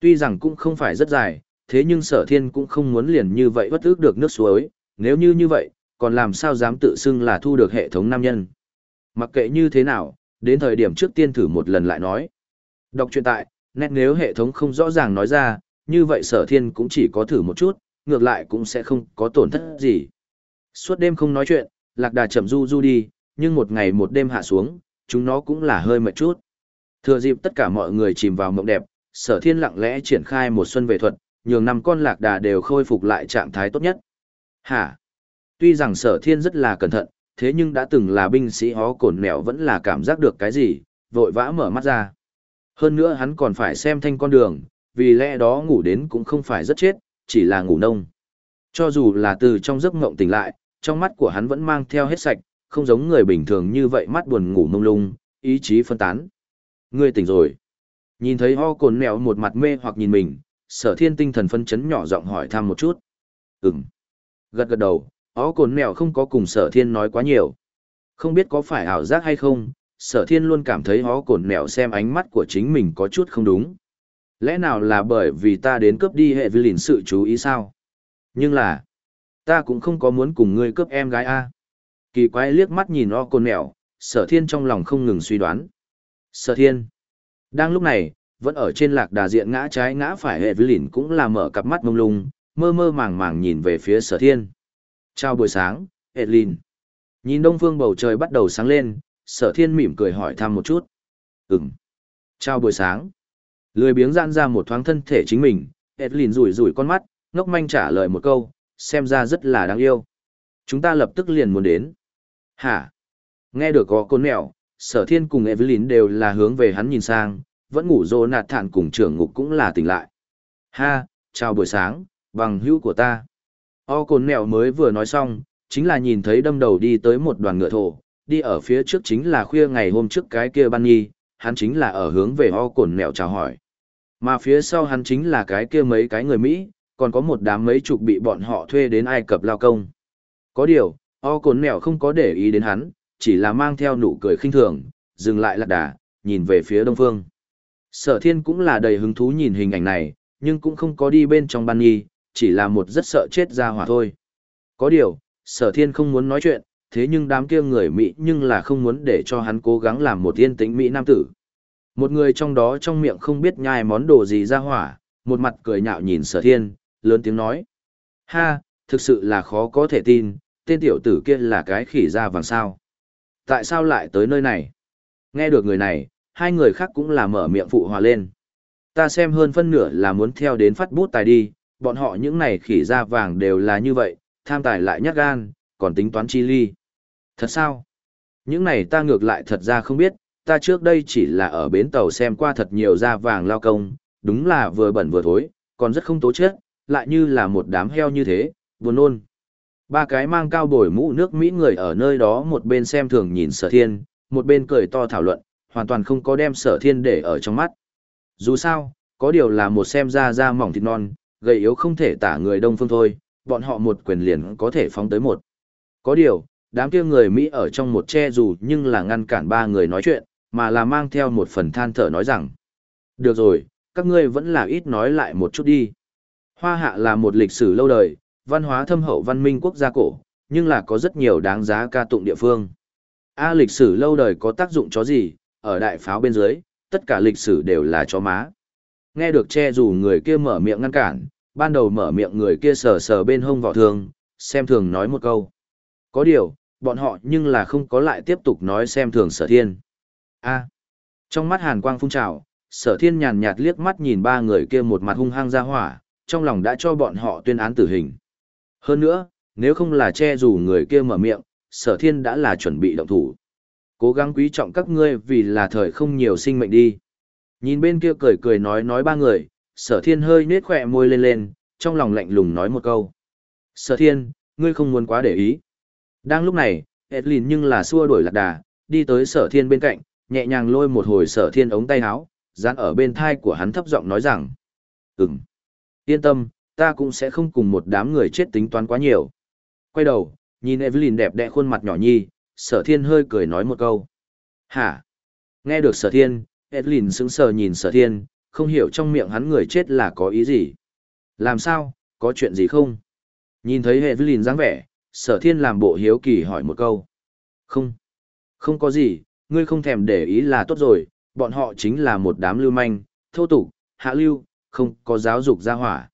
Speaker 1: Tuy rằng cũng không phải rất dài, thế nhưng sở thiên cũng không muốn liền như vậy bất ước được nước suối, nếu như như vậy, còn làm sao dám tự xưng là thu được hệ thống nam nhân. Mặc kệ như thế nào, đến thời điểm trước tiên thử một lần lại nói. Đọc truyện tại, nét nếu hệ thống không rõ ràng nói ra, như vậy sở thiên cũng chỉ có thử một chút, ngược lại cũng sẽ không có tổn thất gì. Suốt đêm không nói chuyện, lạc đà chậm du du đi, nhưng một ngày một đêm hạ xuống, chúng nó cũng là hơi mệt chút. Thừa dịp tất cả mọi người chìm vào mộng đẹp, sở thiên lặng lẽ triển khai một xuân về thuật, nhường năm con lạc đà đều khôi phục lại trạng thái tốt nhất. Hả? Tuy rằng sở thiên rất là cẩn thận, thế nhưng đã từng là binh sĩ hó cồn mèo vẫn là cảm giác được cái gì, vội vã mở mắt ra. Hơn nữa hắn còn phải xem thanh con đường, vì lẽ đó ngủ đến cũng không phải rất chết, chỉ là ngủ nông. Cho dù là từ trong giấc ngộng tỉnh lại, trong mắt của hắn vẫn mang theo hết sạch, không giống người bình thường như vậy mắt buồn ngủ mông lung, ý chí phân tán. Ngươi tỉnh rồi. Nhìn thấy ho cồn mèo một mặt mê hoặc nhìn mình, sở thiên tinh thần phân chấn nhỏ giọng hỏi thăm một chút. Ừm. Gật gật đầu, ó cồn mèo không có cùng sở thiên nói quá nhiều. Không biết có phải ảo giác hay không, sở thiên luôn cảm thấy ó cồn mèo xem ánh mắt của chính mình có chút không đúng. Lẽ nào là bởi vì ta đến cướp đi hệ vi lìn sự chú ý sao? Nhưng là, ta cũng không có muốn cùng ngươi cướp em gái a. Kỳ quái liếc mắt nhìn o cồn mèo, sở thiên trong lòng không ngừng suy đoán. Sở thiên. Đang lúc này, vẫn ở trên lạc đà diện ngã trái ngã phải hệ với lìn cũng là mở cặp mắt mông lung, mơ mơ màng màng nhìn về phía sở thiên. Chào buổi sáng, Edlin. Nhìn đông phương bầu trời bắt đầu sáng lên, sở thiên mỉm cười hỏi thăm một chút. Ừm. Chào buổi sáng. Lười biếng giãn ra một thoáng thân thể chính mình, Edlin rủi rủi con mắt, ngốc manh trả lời một câu, xem ra rất là đáng yêu. Chúng ta lập tức liền muốn đến. Hả? Nghe được có con mèo, sở thiên cùng Evelyn đều là hướng về hắn nhìn sang, vẫn ngủ rô nạt thản cùng trưởng ngục cũng là tỉnh lại. Ha, chào buổi sáng, bằng hữu của ta. O cồn mèo mới vừa nói xong, chính là nhìn thấy đâm đầu đi tới một đoàn ngựa thổ, đi ở phía trước chính là khuya ngày hôm trước cái kia ban nhi, hắn chính là ở hướng về o cồn mèo chào hỏi. Mà phía sau hắn chính là cái kia mấy cái người Mỹ, còn có một đám mấy chục bị bọn họ thuê đến Ai Cập lao công. Có điều, o cồn mèo không có để ý đến hắn, chỉ là mang theo nụ cười khinh thường, dừng lại lạc đà, nhìn về phía đông phương. Sở thiên cũng là đầy hứng thú nhìn hình ảnh này, nhưng cũng không có đi bên trong ban nghi, chỉ là một rất sợ chết ra hỏa thôi. Có điều, sở thiên không muốn nói chuyện, thế nhưng đám kia người Mỹ nhưng là không muốn để cho hắn cố gắng làm một yên tĩnh Mỹ nam tử. Một người trong đó trong miệng không biết nhai món đồ gì ra hỏa, một mặt cười nhạo nhìn sở thiên, lớn tiếng nói. Ha, thực sự là khó có thể tin, tên tiểu tử kia là cái khỉ da vàng sao. Tại sao lại tới nơi này? Nghe được người này, hai người khác cũng là mở miệng phụ hòa lên. Ta xem hơn phân nửa là muốn theo đến phát bút tài đi, bọn họ những này khỉ da vàng đều là như vậy, tham tài lại nhát gan, còn tính toán chi ly. Thật sao? Những này ta ngược lại thật ra không biết, ta trước đây chỉ là ở bến tàu xem qua thật nhiều da vàng lao công, đúng là vừa bẩn vừa thối, còn rất không tố chết, lại như là một đám heo như thế, buồn nôn. Ba cái mang cao bồi mũ nước Mỹ người ở nơi đó một bên xem thường nhìn sở thiên, một bên cười to thảo luận, hoàn toàn không có đem sở thiên để ở trong mắt. Dù sao, có điều là một xem ra da mỏng thịt non, gầy yếu không thể tả người đông phương thôi, bọn họ một quyền liền có thể phóng tới một. Có điều, đám kia người Mỹ ở trong một che dù nhưng là ngăn cản ba người nói chuyện, mà là mang theo một phần than thở nói rằng. Được rồi, các ngươi vẫn là ít nói lại một chút đi. Hoa hạ là một lịch sử lâu đời, văn hóa thâm hậu văn minh quốc gia cổ, nhưng là có rất nhiều đáng giá ca tụng địa phương. A lịch sử lâu đời có tác dụng chó gì, ở đại pháo bên dưới, tất cả lịch sử đều là chó má. Nghe được che dù người kia mở miệng ngăn cản, ban đầu mở miệng người kia sờ sờ bên hông vỏ thường, xem thường nói một câu. Có điều, bọn họ nhưng là không có lại tiếp tục nói xem thường sở thiên. A. trong mắt hàn quang phun trào, sở thiên nhàn nhạt liếc mắt nhìn ba người kia một mặt hung hăng ra hỏa, trong lòng đã cho bọn họ tuyên án tử hình. Hơn nữa, nếu không là che dù người kia mở miệng, sở thiên đã là chuẩn bị động thủ. Cố gắng quý trọng các ngươi vì là thời không nhiều sinh mệnh đi. Nhìn bên kia cười cười nói nói ba người, sở thiên hơi nết khỏe môi lên lên, trong lòng lạnh lùng nói một câu. Sở thiên, ngươi không muốn quá để ý. Đang lúc này, Edlin nhưng là xua đuổi lạc đà, đi tới sở thiên bên cạnh, nhẹ nhàng lôi một hồi sở thiên ống tay áo, dán ở bên thai của hắn thấp giọng nói rằng. Ừm, yên tâm, ta cũng sẽ không cùng một đám người chết tính toán quá nhiều. Quay đầu, nhìn Evelyn đẹp đẽ khuôn mặt nhỏ nhi, sở thiên hơi cười nói một câu. Hả? Nghe được sở thiên, Edlin sững sờ nhìn sở thiên, không hiểu trong miệng hắn người chết là có ý gì. Làm sao, có chuyện gì không? Nhìn thấy Edlin dáng vẻ, sở thiên làm bộ hiếu kỳ hỏi một câu. Không, không có gì, ngươi không thèm để ý là tốt rồi, bọn họ chính là một đám lưu manh, thô tục, hạ lưu, không có giáo dục gia hỏa.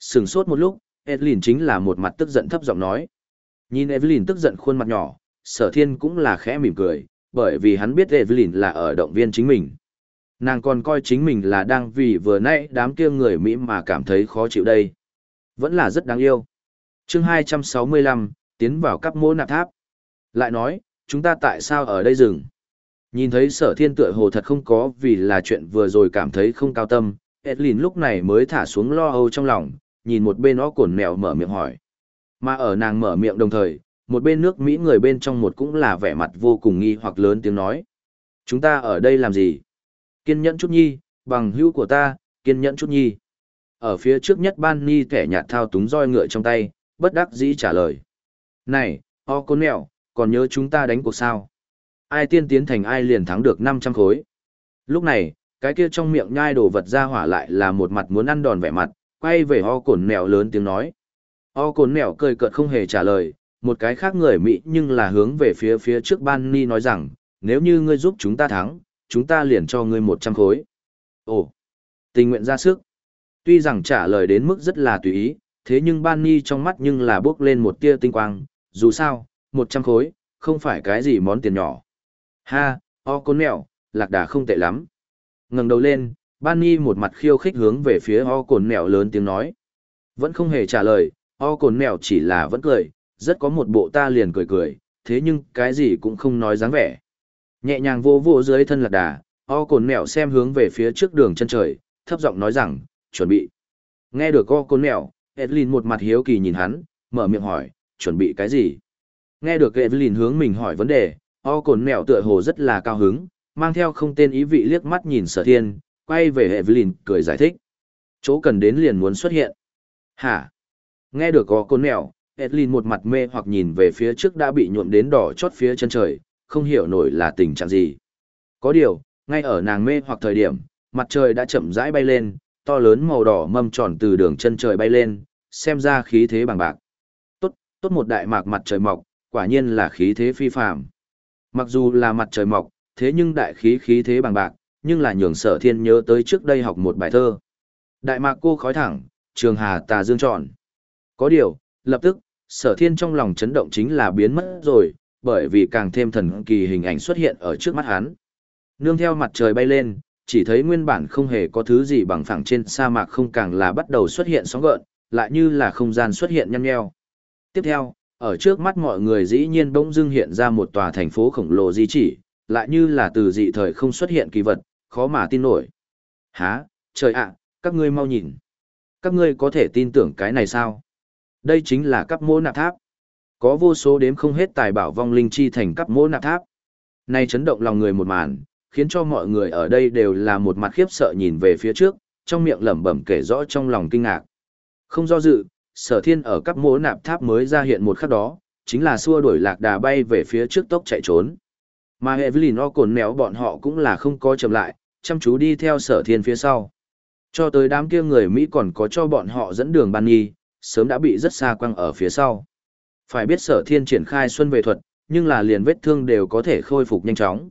Speaker 1: Sừng sốt một lúc, Evelyn chính là một mặt tức giận thấp giọng nói. Nhìn Evelyn tức giận khuôn mặt nhỏ, sở thiên cũng là khẽ mỉm cười, bởi vì hắn biết Evelyn là ở động viên chính mình. Nàng còn coi chính mình là đang vì vừa nãy đám kia người Mỹ mà cảm thấy khó chịu đây. Vẫn là rất đáng yêu. chương 265, tiến vào các mô nạp tháp. Lại nói, chúng ta tại sao ở đây dừng? Nhìn thấy sở thiên tựa hồ thật không có vì là chuyện vừa rồi cảm thấy không cao tâm, Edlin lúc này mới thả xuống lo âu trong lòng, nhìn một bên nó cồn mèo mở miệng hỏi. Mà ở nàng mở miệng đồng thời, một bên nước Mỹ người bên trong một cũng là vẻ mặt vô cùng nghi hoặc lớn tiếng nói. Chúng ta ở đây làm gì? Kiên nhẫn chút nhi, bằng hữu của ta, kiên nhẫn chút nhi. Ở phía trước nhất ban ni kẻ nhạt thao túng roi ngựa trong tay, bất đắc dĩ trả lời. Này, o côn mèo, còn nhớ chúng ta đánh cuộc sao? Ai tiên tiến thành ai liền thắng được 500 khối. Lúc này, cái kia trong miệng nhai đồ vật ra hỏa lại là một mặt muốn ăn đòn vẻ mặt, quay về ho cồn mèo lớn tiếng nói. Ho cồn mèo cười cợt không hề trả lời, một cái khác người Mỹ nhưng là hướng về phía phía trước ban ni nói rằng, nếu như ngươi giúp chúng ta thắng, chúng ta liền cho ngươi 100 khối. Ồ, tình nguyện ra sức. Tuy rằng trả lời đến mức rất là tùy ý, thế nhưng ban ni trong mắt nhưng là bước lên một tia tinh quang, dù sao, 100 khối, không phải cái gì món tiền nhỏ. Ha, o cồn mèo, lạc đà không tệ lắm ngẩng đầu lên, Ban Ni một mặt khiêu khích hướng về phía o cồn mèo lớn tiếng nói. Vẫn không hề trả lời, o cồn mèo chỉ là vẫn cười, rất có một bộ ta liền cười cười, thế nhưng cái gì cũng không nói dáng vẻ. Nhẹ nhàng vô vô dưới thân lạc đà, o cồn mèo xem hướng về phía trước đường chân trời, thấp giọng nói rằng, chuẩn bị. Nghe được o cồn mèo, Edlin một mặt hiếu kỳ nhìn hắn, mở miệng hỏi, chuẩn bị cái gì? Nghe được Edlin hướng mình hỏi vấn đề, o cồn mèo tựa hồ rất là cao hứng, mang theo không tên ý vị liếc mắt nhìn sở thiên, quay về Evelyn cười giải thích. Chỗ cần đến liền muốn xuất hiện. Hả? Nghe được có côn mèo, Evelyn một mặt mê hoặc nhìn về phía trước đã bị nhuộm đến đỏ chót phía chân trời, không hiểu nổi là tình trạng gì. Có điều, ngay ở nàng mê hoặc thời điểm, mặt trời đã chậm rãi bay lên, to lớn màu đỏ mâm tròn từ đường chân trời bay lên, xem ra khí thế bằng bạc. Tốt, tốt một đại mạc mặt trời mọc, quả nhiên là khí thế phi phàm. Mặc dù là mặt trời mọc, thế nhưng đại khí khí thế bằng bạc, nhưng là nhường sở thiên nhớ tới trước đây học một bài thơ. Đại mạc cô khói thẳng, trường hà tà dương tròn. Có điều, lập tức, sở thiên trong lòng chấn động chính là biến mất rồi, bởi vì càng thêm thần kỳ hình ảnh xuất hiện ở trước mắt hắn. Nương theo mặt trời bay lên, chỉ thấy nguyên bản không hề có thứ gì bằng phẳng trên sa mạc không càng là bắt đầu xuất hiện sóng gợn, lại như là không gian xuất hiện nhăn nheo. Tiếp theo, ở trước mắt mọi người dĩ nhiên bỗng dưng hiện ra một tòa thành phố khổng lồ di chỉ, lại như là từ dị thời không xuất hiện kỳ vật, khó mà tin nổi. Hả, trời ạ, các ngươi mau nhìn. Các ngươi có thể tin tưởng cái này sao? Đây chính là cấp mô nạp tháp. Có vô số đếm không hết tài bảo vong linh chi thành cấp mô nạp tháp. Này chấn động lòng người một màn, khiến cho mọi người ở đây đều là một mặt khiếp sợ nhìn về phía trước, trong miệng lẩm bẩm kể rõ trong lòng kinh ngạc. Không do dự, sở thiên ở các mỗ nạp tháp mới ra hiện một khắc đó, chính là xua đuổi lạc đà bay về phía trước tốc chạy trốn. Mà Evelyn o cồn méo bọn họ cũng là không có chậm lại, chăm chú đi theo sở thiên phía sau. Cho tới đám kia người Mỹ còn có cho bọn họ dẫn đường ban nghi, sớm đã bị rất xa quăng ở phía sau. Phải biết sở thiên triển khai xuân về thuật, nhưng là liền vết thương đều có thể khôi phục nhanh chóng.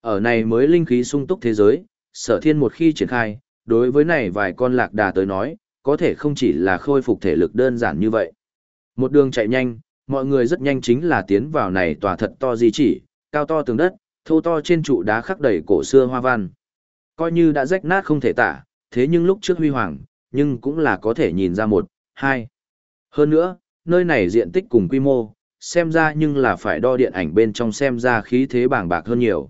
Speaker 1: Ở này mới linh khí sung túc thế giới, sở thiên một khi triển khai, đối với này vài con lạc đà tới nói, có thể không chỉ là khôi phục thể lực đơn giản như vậy. Một đường chạy nhanh, mọi người rất nhanh chính là tiến vào này tòa thật to di chỉ, cao to tường đất, thô to trên trụ đá khắc đầy cổ xưa hoa văn. Coi như đã rách nát không thể tả, thế nhưng lúc trước huy hoàng, nhưng cũng là có thể nhìn ra một, hai. Hơn nữa, nơi này diện tích cùng quy mô, xem ra nhưng là phải đo điện ảnh bên trong xem ra khí thế bàng bạc hơn nhiều.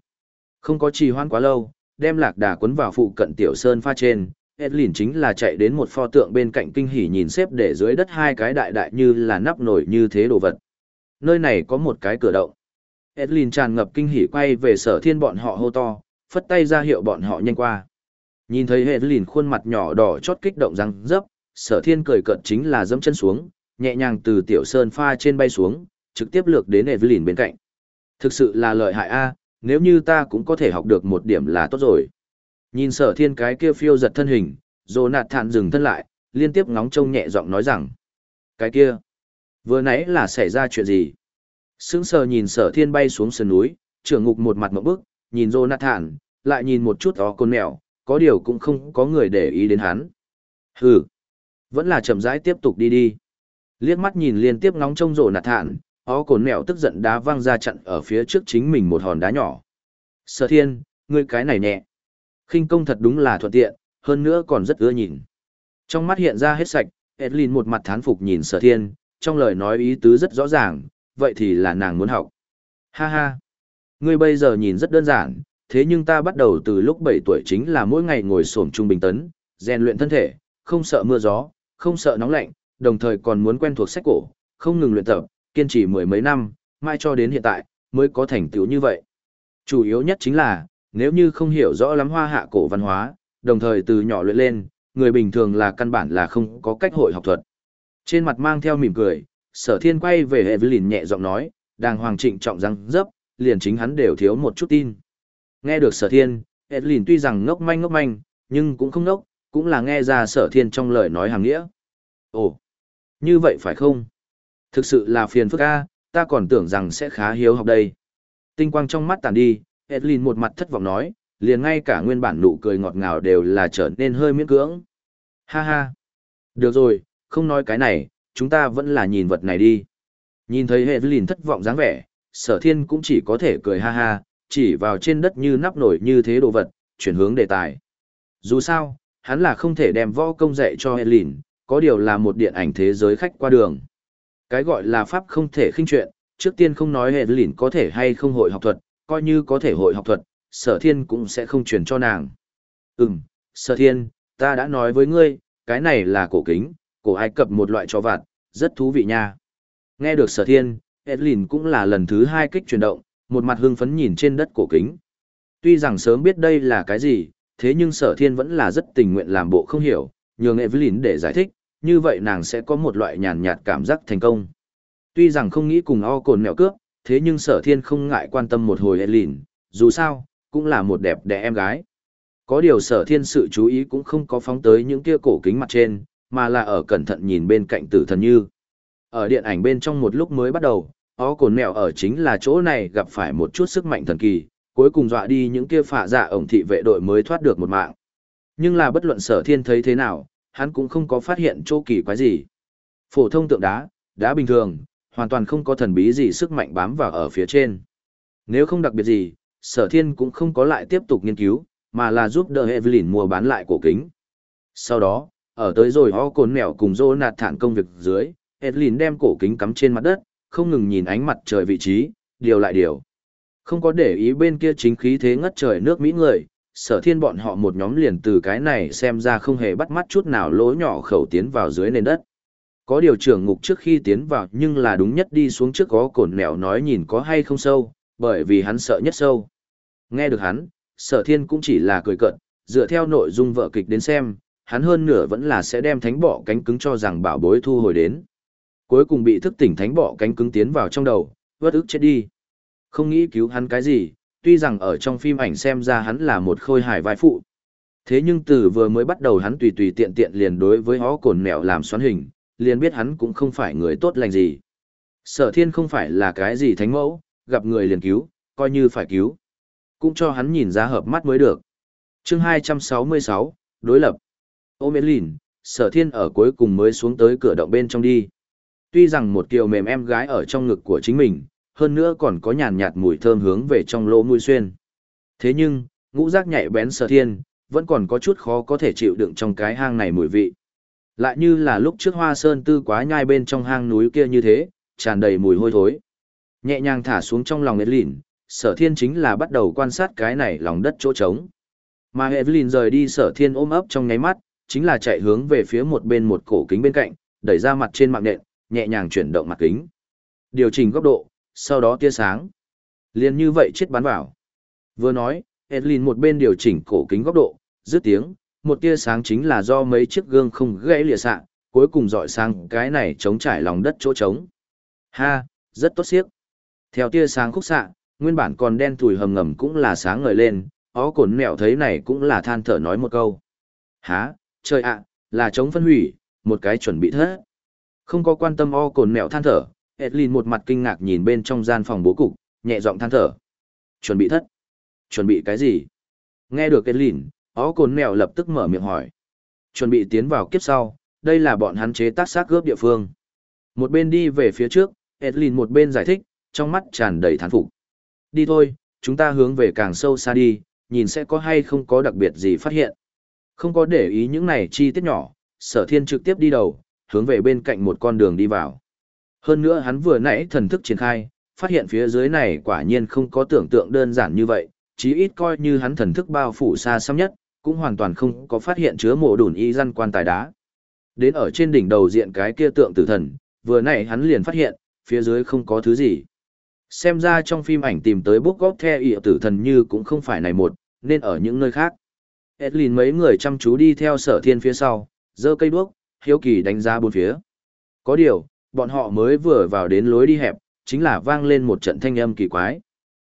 Speaker 1: Không có trì hoãn quá lâu, đem lạc đà quấn vào phụ cận tiểu sơn pha trên, Edlin chính là chạy đến một pho tượng bên cạnh kinh hỉ nhìn xếp để dưới đất hai cái đại đại như là nắp nổi như thế đồ vật. Nơi này có một cái cửa động. Edlin tràn ngập kinh hỉ quay về sở thiên bọn họ hô to, phất tay ra hiệu bọn họ nhanh qua. Nhìn thấy Edlin khuôn mặt nhỏ đỏ chót kích động răng rấp, sở thiên cười cợt chính là dẫm chân xuống, nhẹ nhàng từ tiểu sơn pha trên bay xuống, trực tiếp lược đến Evelyn bên cạnh. Thực sự là lợi hại a, nếu như ta cũng có thể học được một điểm là tốt rồi. Nhìn sở thiên cái kia phiêu giật thân hình, dồ nạt thản dừng thân lại, liên tiếp ngóng trông nhẹ giọng nói rằng. Cái kia, vừa nãy là xảy ra chuyện gì? Sững sờ nhìn sở thiên bay xuống sườn núi, trưởng ngục một mặt mộng bức, nhìn dồ nạt thản, lại nhìn một chút đó con mèo, có điều cũng không có người để ý đến hắn. Hừ, vẫn là chậm rãi tiếp tục đi đi. Liếc mắt nhìn liên tiếp ngóng trông rồ nạt thản, ó cồn mèo tức giận đá văng ra chặn ở phía trước chính mình một hòn đá nhỏ. Sở thiên, ngươi cái này nhẹ khinh công thật đúng là thuận tiện, hơn nữa còn rất ưa nhìn. Trong mắt hiện ra hết sạch, Edlin một mặt thán phục nhìn sở thiên, trong lời nói ý tứ rất rõ ràng, vậy thì là nàng muốn học. Ha ha, ngươi bây giờ nhìn rất đơn giản, thế nhưng ta bắt đầu từ lúc 7 tuổi chính là mỗi ngày ngồi xổm trung bình tấn, rèn luyện thân thể, không sợ mưa gió, không sợ nóng lạnh, đồng thời còn muốn quen thuộc sách cổ, không ngừng luyện tập, kiên trì mười mấy năm, mai cho đến hiện tại, mới có thành tựu như vậy. Chủ yếu nhất chính là, nếu như không hiểu rõ lắm hoa hạ cổ văn hóa, đồng thời từ nhỏ luyện lên, người bình thường là căn bản là không có cách hội học thuật. Trên mặt mang theo mỉm cười, sở thiên quay về Evelyn nhẹ giọng nói, đàng hoàng trịnh trọng răng dấp, liền chính hắn đều thiếu một chút tin. Nghe được sở thiên, Evelyn tuy rằng ngốc manh ngốc manh, nhưng cũng không ngốc, cũng là nghe ra sở thiên trong lời nói hàng nghĩa. Ồ, như vậy phải không? Thực sự là phiền phức a, ta còn tưởng rằng sẽ khá hiếu học đây. Tinh quang trong mắt tàn đi, Edlin một mặt thất vọng nói, liền ngay cả nguyên bản nụ cười ngọt ngào đều là trở nên hơi miễn cưỡng. Ha ha. Được rồi, không nói cái này, chúng ta vẫn là nhìn vật này đi. Nhìn thấy Edlin thất vọng dáng vẻ, sở thiên cũng chỉ có thể cười ha ha, chỉ vào trên đất như nắp nổi như thế đồ vật, chuyển hướng đề tài. Dù sao, hắn là không thể đem võ công dạy cho Edlin, có điều là một điện ảnh thế giới khách qua đường. Cái gọi là pháp không thể khinh chuyện, trước tiên không nói hệ lỉn có thể hay không hội học thuật, coi như có thể hội học thuật, sở thiên cũng sẽ không truyền cho nàng. Ừm, sở thiên, ta đã nói với ngươi, cái này là cổ kính, cổ Ai Cập một loại cho vặt, rất thú vị nha. Nghe được sở thiên, Edlin cũng là lần thứ hai kích chuyển động, một mặt hưng phấn nhìn trên đất cổ kính. Tuy rằng sớm biết đây là cái gì, thế nhưng sở thiên vẫn là rất tình nguyện làm bộ không hiểu, nhường Evelyn để giải thích, như vậy nàng sẽ có một loại nhàn nhạt cảm giác thành công. Tuy rằng không nghĩ cùng o cồn mèo cướp, thế nhưng sở thiên không ngại quan tâm một hồi Elin, dù sao, cũng là một đẹp đẽ em gái. Có điều sở thiên sự chú ý cũng không có phóng tới những kia cổ kính mặt trên, mà là ở cẩn thận nhìn bên cạnh tử thần như. Ở điện ảnh bên trong một lúc mới bắt đầu, o cồn mèo ở chính là chỗ này gặp phải một chút sức mạnh thần kỳ, cuối cùng dọa đi những kia phạ dạ ổng thị vệ đội mới thoát được một mạng. Nhưng là bất luận sở thiên thấy thế nào, hắn cũng không có phát hiện chỗ kỳ quái gì. Phổ thông tượng đá, đá bình thường, hoàn toàn không có thần bí gì sức mạnh bám vào ở phía trên. Nếu không đặc biệt gì, sở thiên cũng không có lại tiếp tục nghiên cứu, mà là giúp đỡ Evelyn mua bán lại cổ kính. Sau đó, ở tới rồi ho cồn mèo cùng dô nạt thản công việc dưới, Evelyn đem cổ kính cắm trên mặt đất, không ngừng nhìn ánh mặt trời vị trí, điều lại điều. Không có để ý bên kia chính khí thế ngất trời nước Mỹ người, sở thiên bọn họ một nhóm liền từ cái này xem ra không hề bắt mắt chút nào lỗ nhỏ khẩu tiến vào dưới nền đất. Có điều trưởng ngục trước khi tiến vào nhưng là đúng nhất đi xuống trước có cồn mèo nói nhìn có hay không sâu, bởi vì hắn sợ nhất sâu. Nghe được hắn, sở thiên cũng chỉ là cười cận, dựa theo nội dung vợ kịch đến xem, hắn hơn nửa vẫn là sẽ đem thánh bọ cánh cứng cho rằng bảo bối thu hồi đến. Cuối cùng bị thức tỉnh thánh bọ cánh cứng tiến vào trong đầu, vất ức chết đi. Không nghĩ cứu hắn cái gì, tuy rằng ở trong phim ảnh xem ra hắn là một khôi hài vai phụ. Thế nhưng từ vừa mới bắt đầu hắn tùy tùy tiện tiện liền đối với hó cồn mèo làm xoắn hình, liền biết hắn cũng không phải người tốt lành gì. Sở thiên không phải là cái gì thánh mẫu, gặp người liền cứu, coi như phải cứu. Cũng cho hắn nhìn ra hợp mắt mới được. chương 266, đối lập. Ô mến lìn, sở thiên ở cuối cùng mới xuống tới cửa động bên trong đi. Tuy rằng một kiều mềm em gái ở trong ngực của chính mình, hơn nữa còn có nhàn nhạt mùi thơm hướng về trong lỗ mũi xuyên. Thế nhưng, ngũ giác nhạy bén sở thiên, vẫn còn có chút khó có thể chịu đựng trong cái hang này mùi vị. Lại như là lúc trước hoa sơn tư quá nhai bên trong hang núi kia như thế, tràn đầy mùi hôi thối. Nhẹ nhàng thả xuống trong lòng Evelyn, sở thiên chính là bắt đầu quan sát cái này lòng đất chỗ trống. Mà Evelyn rời đi sở thiên ôm ấp trong nháy mắt, chính là chạy hướng về phía một bên một cổ kính bên cạnh, đẩy ra mặt trên mạng nện, nhẹ nhàng chuyển động mặt kính. Điều chỉnh góc độ, sau đó tia sáng. liền như vậy chết bắn vào. Vừa nói, Edlin một bên điều chỉnh cổ kính góc độ, dứt tiếng, một tia sáng chính là do mấy chiếc gương không gãy lìa sạng, cuối cùng dọi sang cái này chống trải lòng đất chỗ trống. Ha, rất tốt xiếc. Theo tia sáng khúc xạ, nguyên bản còn đen thùi hầm ngầm cũng là sáng ngời lên, ó cồn mẹo thấy này cũng là than thở nói một câu. Há, trời ạ, là chống phân hủy, một cái chuẩn bị thất. Không có quan tâm o cồn mẹo than thở, Edlin một mặt kinh ngạc nhìn bên trong gian phòng bố cục, nhẹ giọng than thở. Chuẩn bị thất. Chuẩn bị cái gì? Nghe được Edlin, ó cồn mèo lập tức mở miệng hỏi. Chuẩn bị tiến vào kiếp sau, đây là bọn hắn chế tác xác gớp địa phương. Một bên đi về phía trước, Edlin một bên giải thích, trong mắt tràn đầy thán phục. Đi thôi, chúng ta hướng về càng sâu xa đi, nhìn sẽ có hay không có đặc biệt gì phát hiện. Không có để ý những này chi tiết nhỏ, sở thiên trực tiếp đi đầu, hướng về bên cạnh một con đường đi vào. Hơn nữa hắn vừa nãy thần thức triển khai, phát hiện phía dưới này quả nhiên không có tưởng tượng đơn giản như vậy, chí ít coi như hắn thần thức bao phủ xa xăm nhất, cũng hoàn toàn không có phát hiện chứa mộ đùn y răn quan tài đá. Đến ở trên đỉnh đầu diện cái kia tượng tử thần, vừa nãy hắn liền phát hiện, phía dưới không có thứ gì. Xem ra trong phim ảnh tìm tới bút góp the ị tử thần như cũng không phải này một, nên ở những nơi khác. Edlin mấy người chăm chú đi theo sở thiên phía sau, giơ cây đuốc, hiếu kỳ đánh giá bốn phía. Có điều, bọn họ mới vừa vào đến lối đi hẹp, chính là vang lên một trận thanh âm kỳ quái.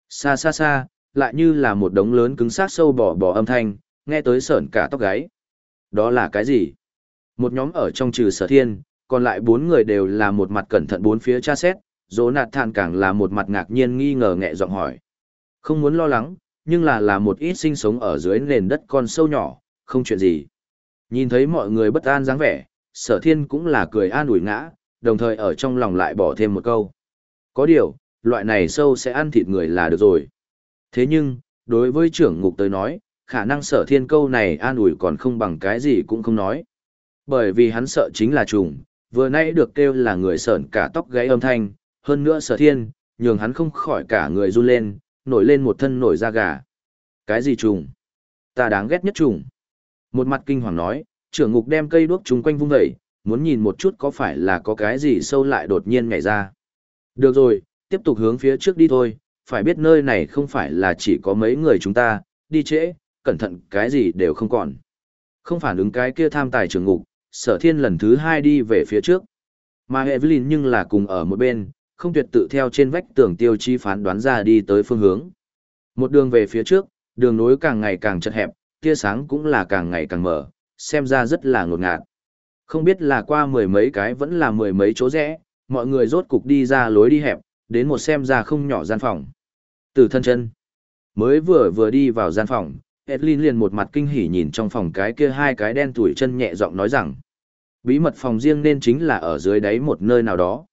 Speaker 1: Xa xa xa, lại như là một đống lớn cứng sát sâu bò bò âm thanh, nghe tới sởn cả tóc gáy. Đó là cái gì? Một nhóm ở trong trừ sở thiên, còn lại bốn người đều là một mặt cẩn thận bốn phía tra xét, dỗ nạt thản càng là một mặt ngạc nhiên nghi ngờ nghẹ giọng hỏi. Không muốn lo lắng, nhưng là là một ít sinh sống ở dưới nền đất con sâu nhỏ, không chuyện gì. Nhìn thấy mọi người bất an dáng vẻ, sở thiên cũng là cười an ủi ngã, đồng thời ở trong lòng lại bỏ thêm một câu. Có điều, loại này sâu sẽ ăn thịt người là được rồi. Thế nhưng, đối với trưởng ngục tới nói, khả năng sở thiên câu này an ủi còn không bằng cái gì cũng không nói. Bởi vì hắn sợ chính là trùng, vừa nãy được kêu là người sởn cả tóc gáy âm thanh, hơn nữa sở thiên, nhường hắn không khỏi cả người run lên, nổi lên một thân nổi da gà. Cái gì trùng? Ta đáng ghét nhất trùng. Một mặt kinh hoàng nói, trưởng ngục đem cây đuốc trùng quanh vung vẩy, muốn nhìn một chút có phải là có cái gì sâu lại đột nhiên nhảy ra. Được rồi, tiếp tục hướng phía trước đi thôi, phải biết nơi này không phải là chỉ có mấy người chúng ta, đi trễ, cẩn thận cái gì đều không còn. Không phản ứng cái kia tham tài trường ngục, sở thiên lần thứ hai đi về phía trước. Mà Evelyn nhưng là cùng ở một bên, không tuyệt tự theo trên vách tường tiêu chi phán đoán ra đi tới phương hướng. Một đường về phía trước, đường nối càng ngày càng chật hẹp, tia sáng cũng là càng ngày càng mở, xem ra rất là ngột ngạt. Không biết là qua mười mấy cái vẫn là mười mấy chỗ rẽ, mọi người rốt cục đi ra lối đi hẹp, đến một xem ra không nhỏ gian phòng. Từ thân chân, mới vừa vừa đi vào gian phòng, Edlin liền một mặt kinh hỉ nhìn trong phòng cái kia hai cái đen tuổi chân nhẹ giọng nói rằng, bí mật phòng riêng nên chính là ở dưới đáy một nơi nào đó.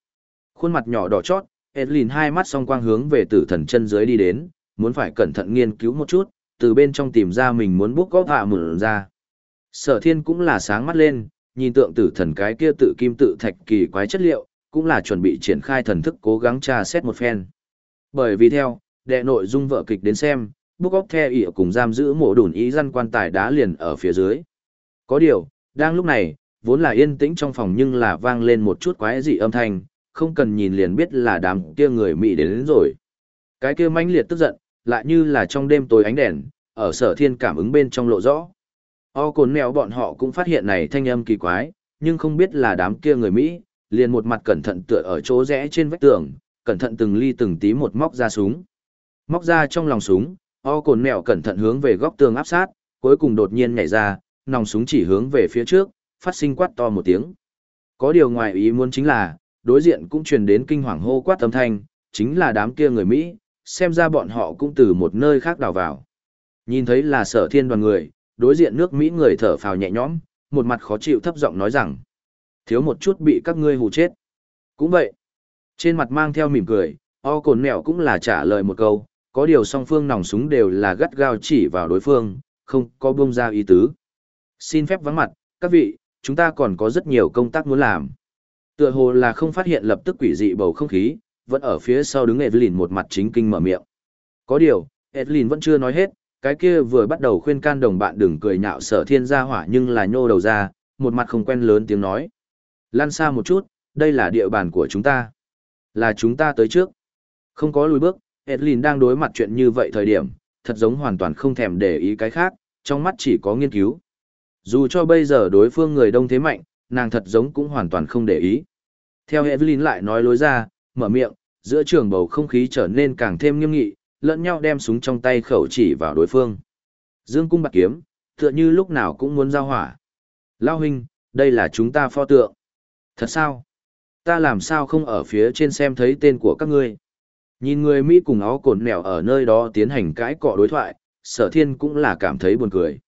Speaker 1: Khuôn mặt nhỏ đỏ chót, Edlin hai mắt song quang hướng về tử thần chân dưới đi đến, muốn phải cẩn thận nghiên cứu một chút, từ bên trong tìm ra mình muốn bút góp hạ mở ra. Sở thiên cũng là sáng mắt lên, nhìn tượng tử thần cái kia tự kim tự thạch kỳ quái chất liệu, cũng là chuẩn bị triển khai thần thức cố gắng tra xét một phen. Bởi vì theo, đệ nội dung vợ kịch đến xem, búc óc the ỉa cùng giam giữ mộ đùn ý răn quan tài đá liền ở phía dưới. Có điều, đang lúc này, vốn là yên tĩnh trong phòng nhưng là vang lên một chút quái dị âm thanh, không cần nhìn liền biết là đám kia người Mỹ đến, đến rồi. Cái kia mãnh liệt tức giận, lại như là trong đêm tối ánh đèn, ở sở thiên cảm ứng bên trong lộ rõ. O cồn mèo bọn họ cũng phát hiện này thanh âm kỳ quái, nhưng không biết là đám kia người Mỹ, liền một mặt cẩn thận tựa ở chỗ rẽ trên vách tường, cẩn thận từng ly từng tí một móc ra súng. Móc ra trong lòng súng, o cồn mèo cẩn thận hướng về góc tường áp sát, cuối cùng đột nhiên nhảy ra, nòng súng chỉ hướng về phía trước, phát sinh quát to một tiếng. Có điều ngoài ý muốn chính là, đối diện cũng truyền đến kinh hoàng hô quát âm thanh, chính là đám kia người Mỹ, xem ra bọn họ cũng từ một nơi khác đào vào. Nhìn thấy là sở thiên đoàn người, đối diện nước Mỹ người thở phào nhẹ nhõm, một mặt khó chịu thấp giọng nói rằng, thiếu một chút bị các ngươi hù chết. Cũng vậy, trên mặt mang theo mỉm cười, o cồn mèo cũng là trả lời một câu, có điều song phương nòng súng đều là gắt gao chỉ vào đối phương, không có buông ra ý tứ. Xin phép vắng mặt, các vị, chúng ta còn có rất nhiều công tác muốn làm. Tựa hồ là không phát hiện lập tức quỷ dị bầu không khí, vẫn ở phía sau đứng Evelyn một mặt chính kinh mở miệng. Có điều, Evelyn vẫn chưa nói hết, cái kia vừa bắt đầu khuyên can đồng bạn đừng cười nhạo sở thiên gia hỏa nhưng là nhô đầu ra, một mặt không quen lớn tiếng nói. Lan xa một chút, đây là địa bàn của chúng ta. Là chúng ta tới trước. Không có lùi bước, Edlin đang đối mặt chuyện như vậy thời điểm, thật giống hoàn toàn không thèm để ý cái khác, trong mắt chỉ có nghiên cứu. Dù cho bây giờ đối phương người đông thế mạnh, nàng thật giống cũng hoàn toàn không để ý. Theo Evelyn lại nói lối ra, mở miệng, giữa trường bầu không khí trở nên càng thêm nghiêm nghị, lẫn nhau đem súng trong tay khẩu chỉ vào đối phương. Dương cung bạc kiếm, tựa như lúc nào cũng muốn giao hỏa. Lao huynh, đây là chúng ta pho tượng. Thật sao? Ta làm sao không ở phía trên xem thấy tên của các ngươi? Nhìn người Mỹ cùng áo cồn mèo ở nơi đó tiến hành cãi cọ đối thoại, sở thiên cũng là cảm thấy buồn cười.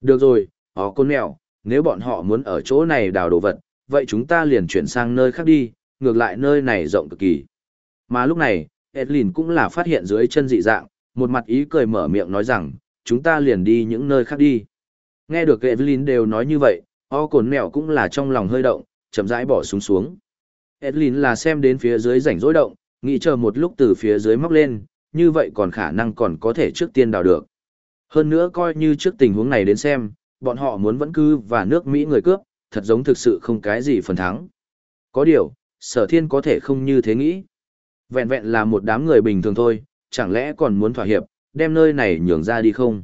Speaker 1: Được rồi, áo cồn mèo, nếu bọn họ muốn ở chỗ này đào đồ vật, vậy chúng ta liền chuyển sang nơi khác đi, ngược lại nơi này rộng cực kỳ. Mà lúc này, Edlin cũng là phát hiện dưới chân dị dạng, một mặt ý cười mở miệng nói rằng, chúng ta liền đi những nơi khác đi. Nghe được Edlin đều nói như vậy, o cồn mèo cũng là trong lòng hơi động, chậm rãi bỏ xuống, xuống. Edlin là xem đến phía dưới rảnh rỗi động, nghĩ chờ một lúc từ phía dưới móc lên, như vậy còn khả năng còn có thể trước tiên đào được. Hơn nữa coi như trước tình huống này đến xem, bọn họ muốn vẫn cư và nước Mỹ người cướp, thật giống thực sự không cái gì phần thắng. Có điều, sở thiên có thể không như thế nghĩ. Vẹn vẹn là một đám người bình thường thôi, chẳng lẽ còn muốn thỏa hiệp, đem nơi này nhường ra đi không?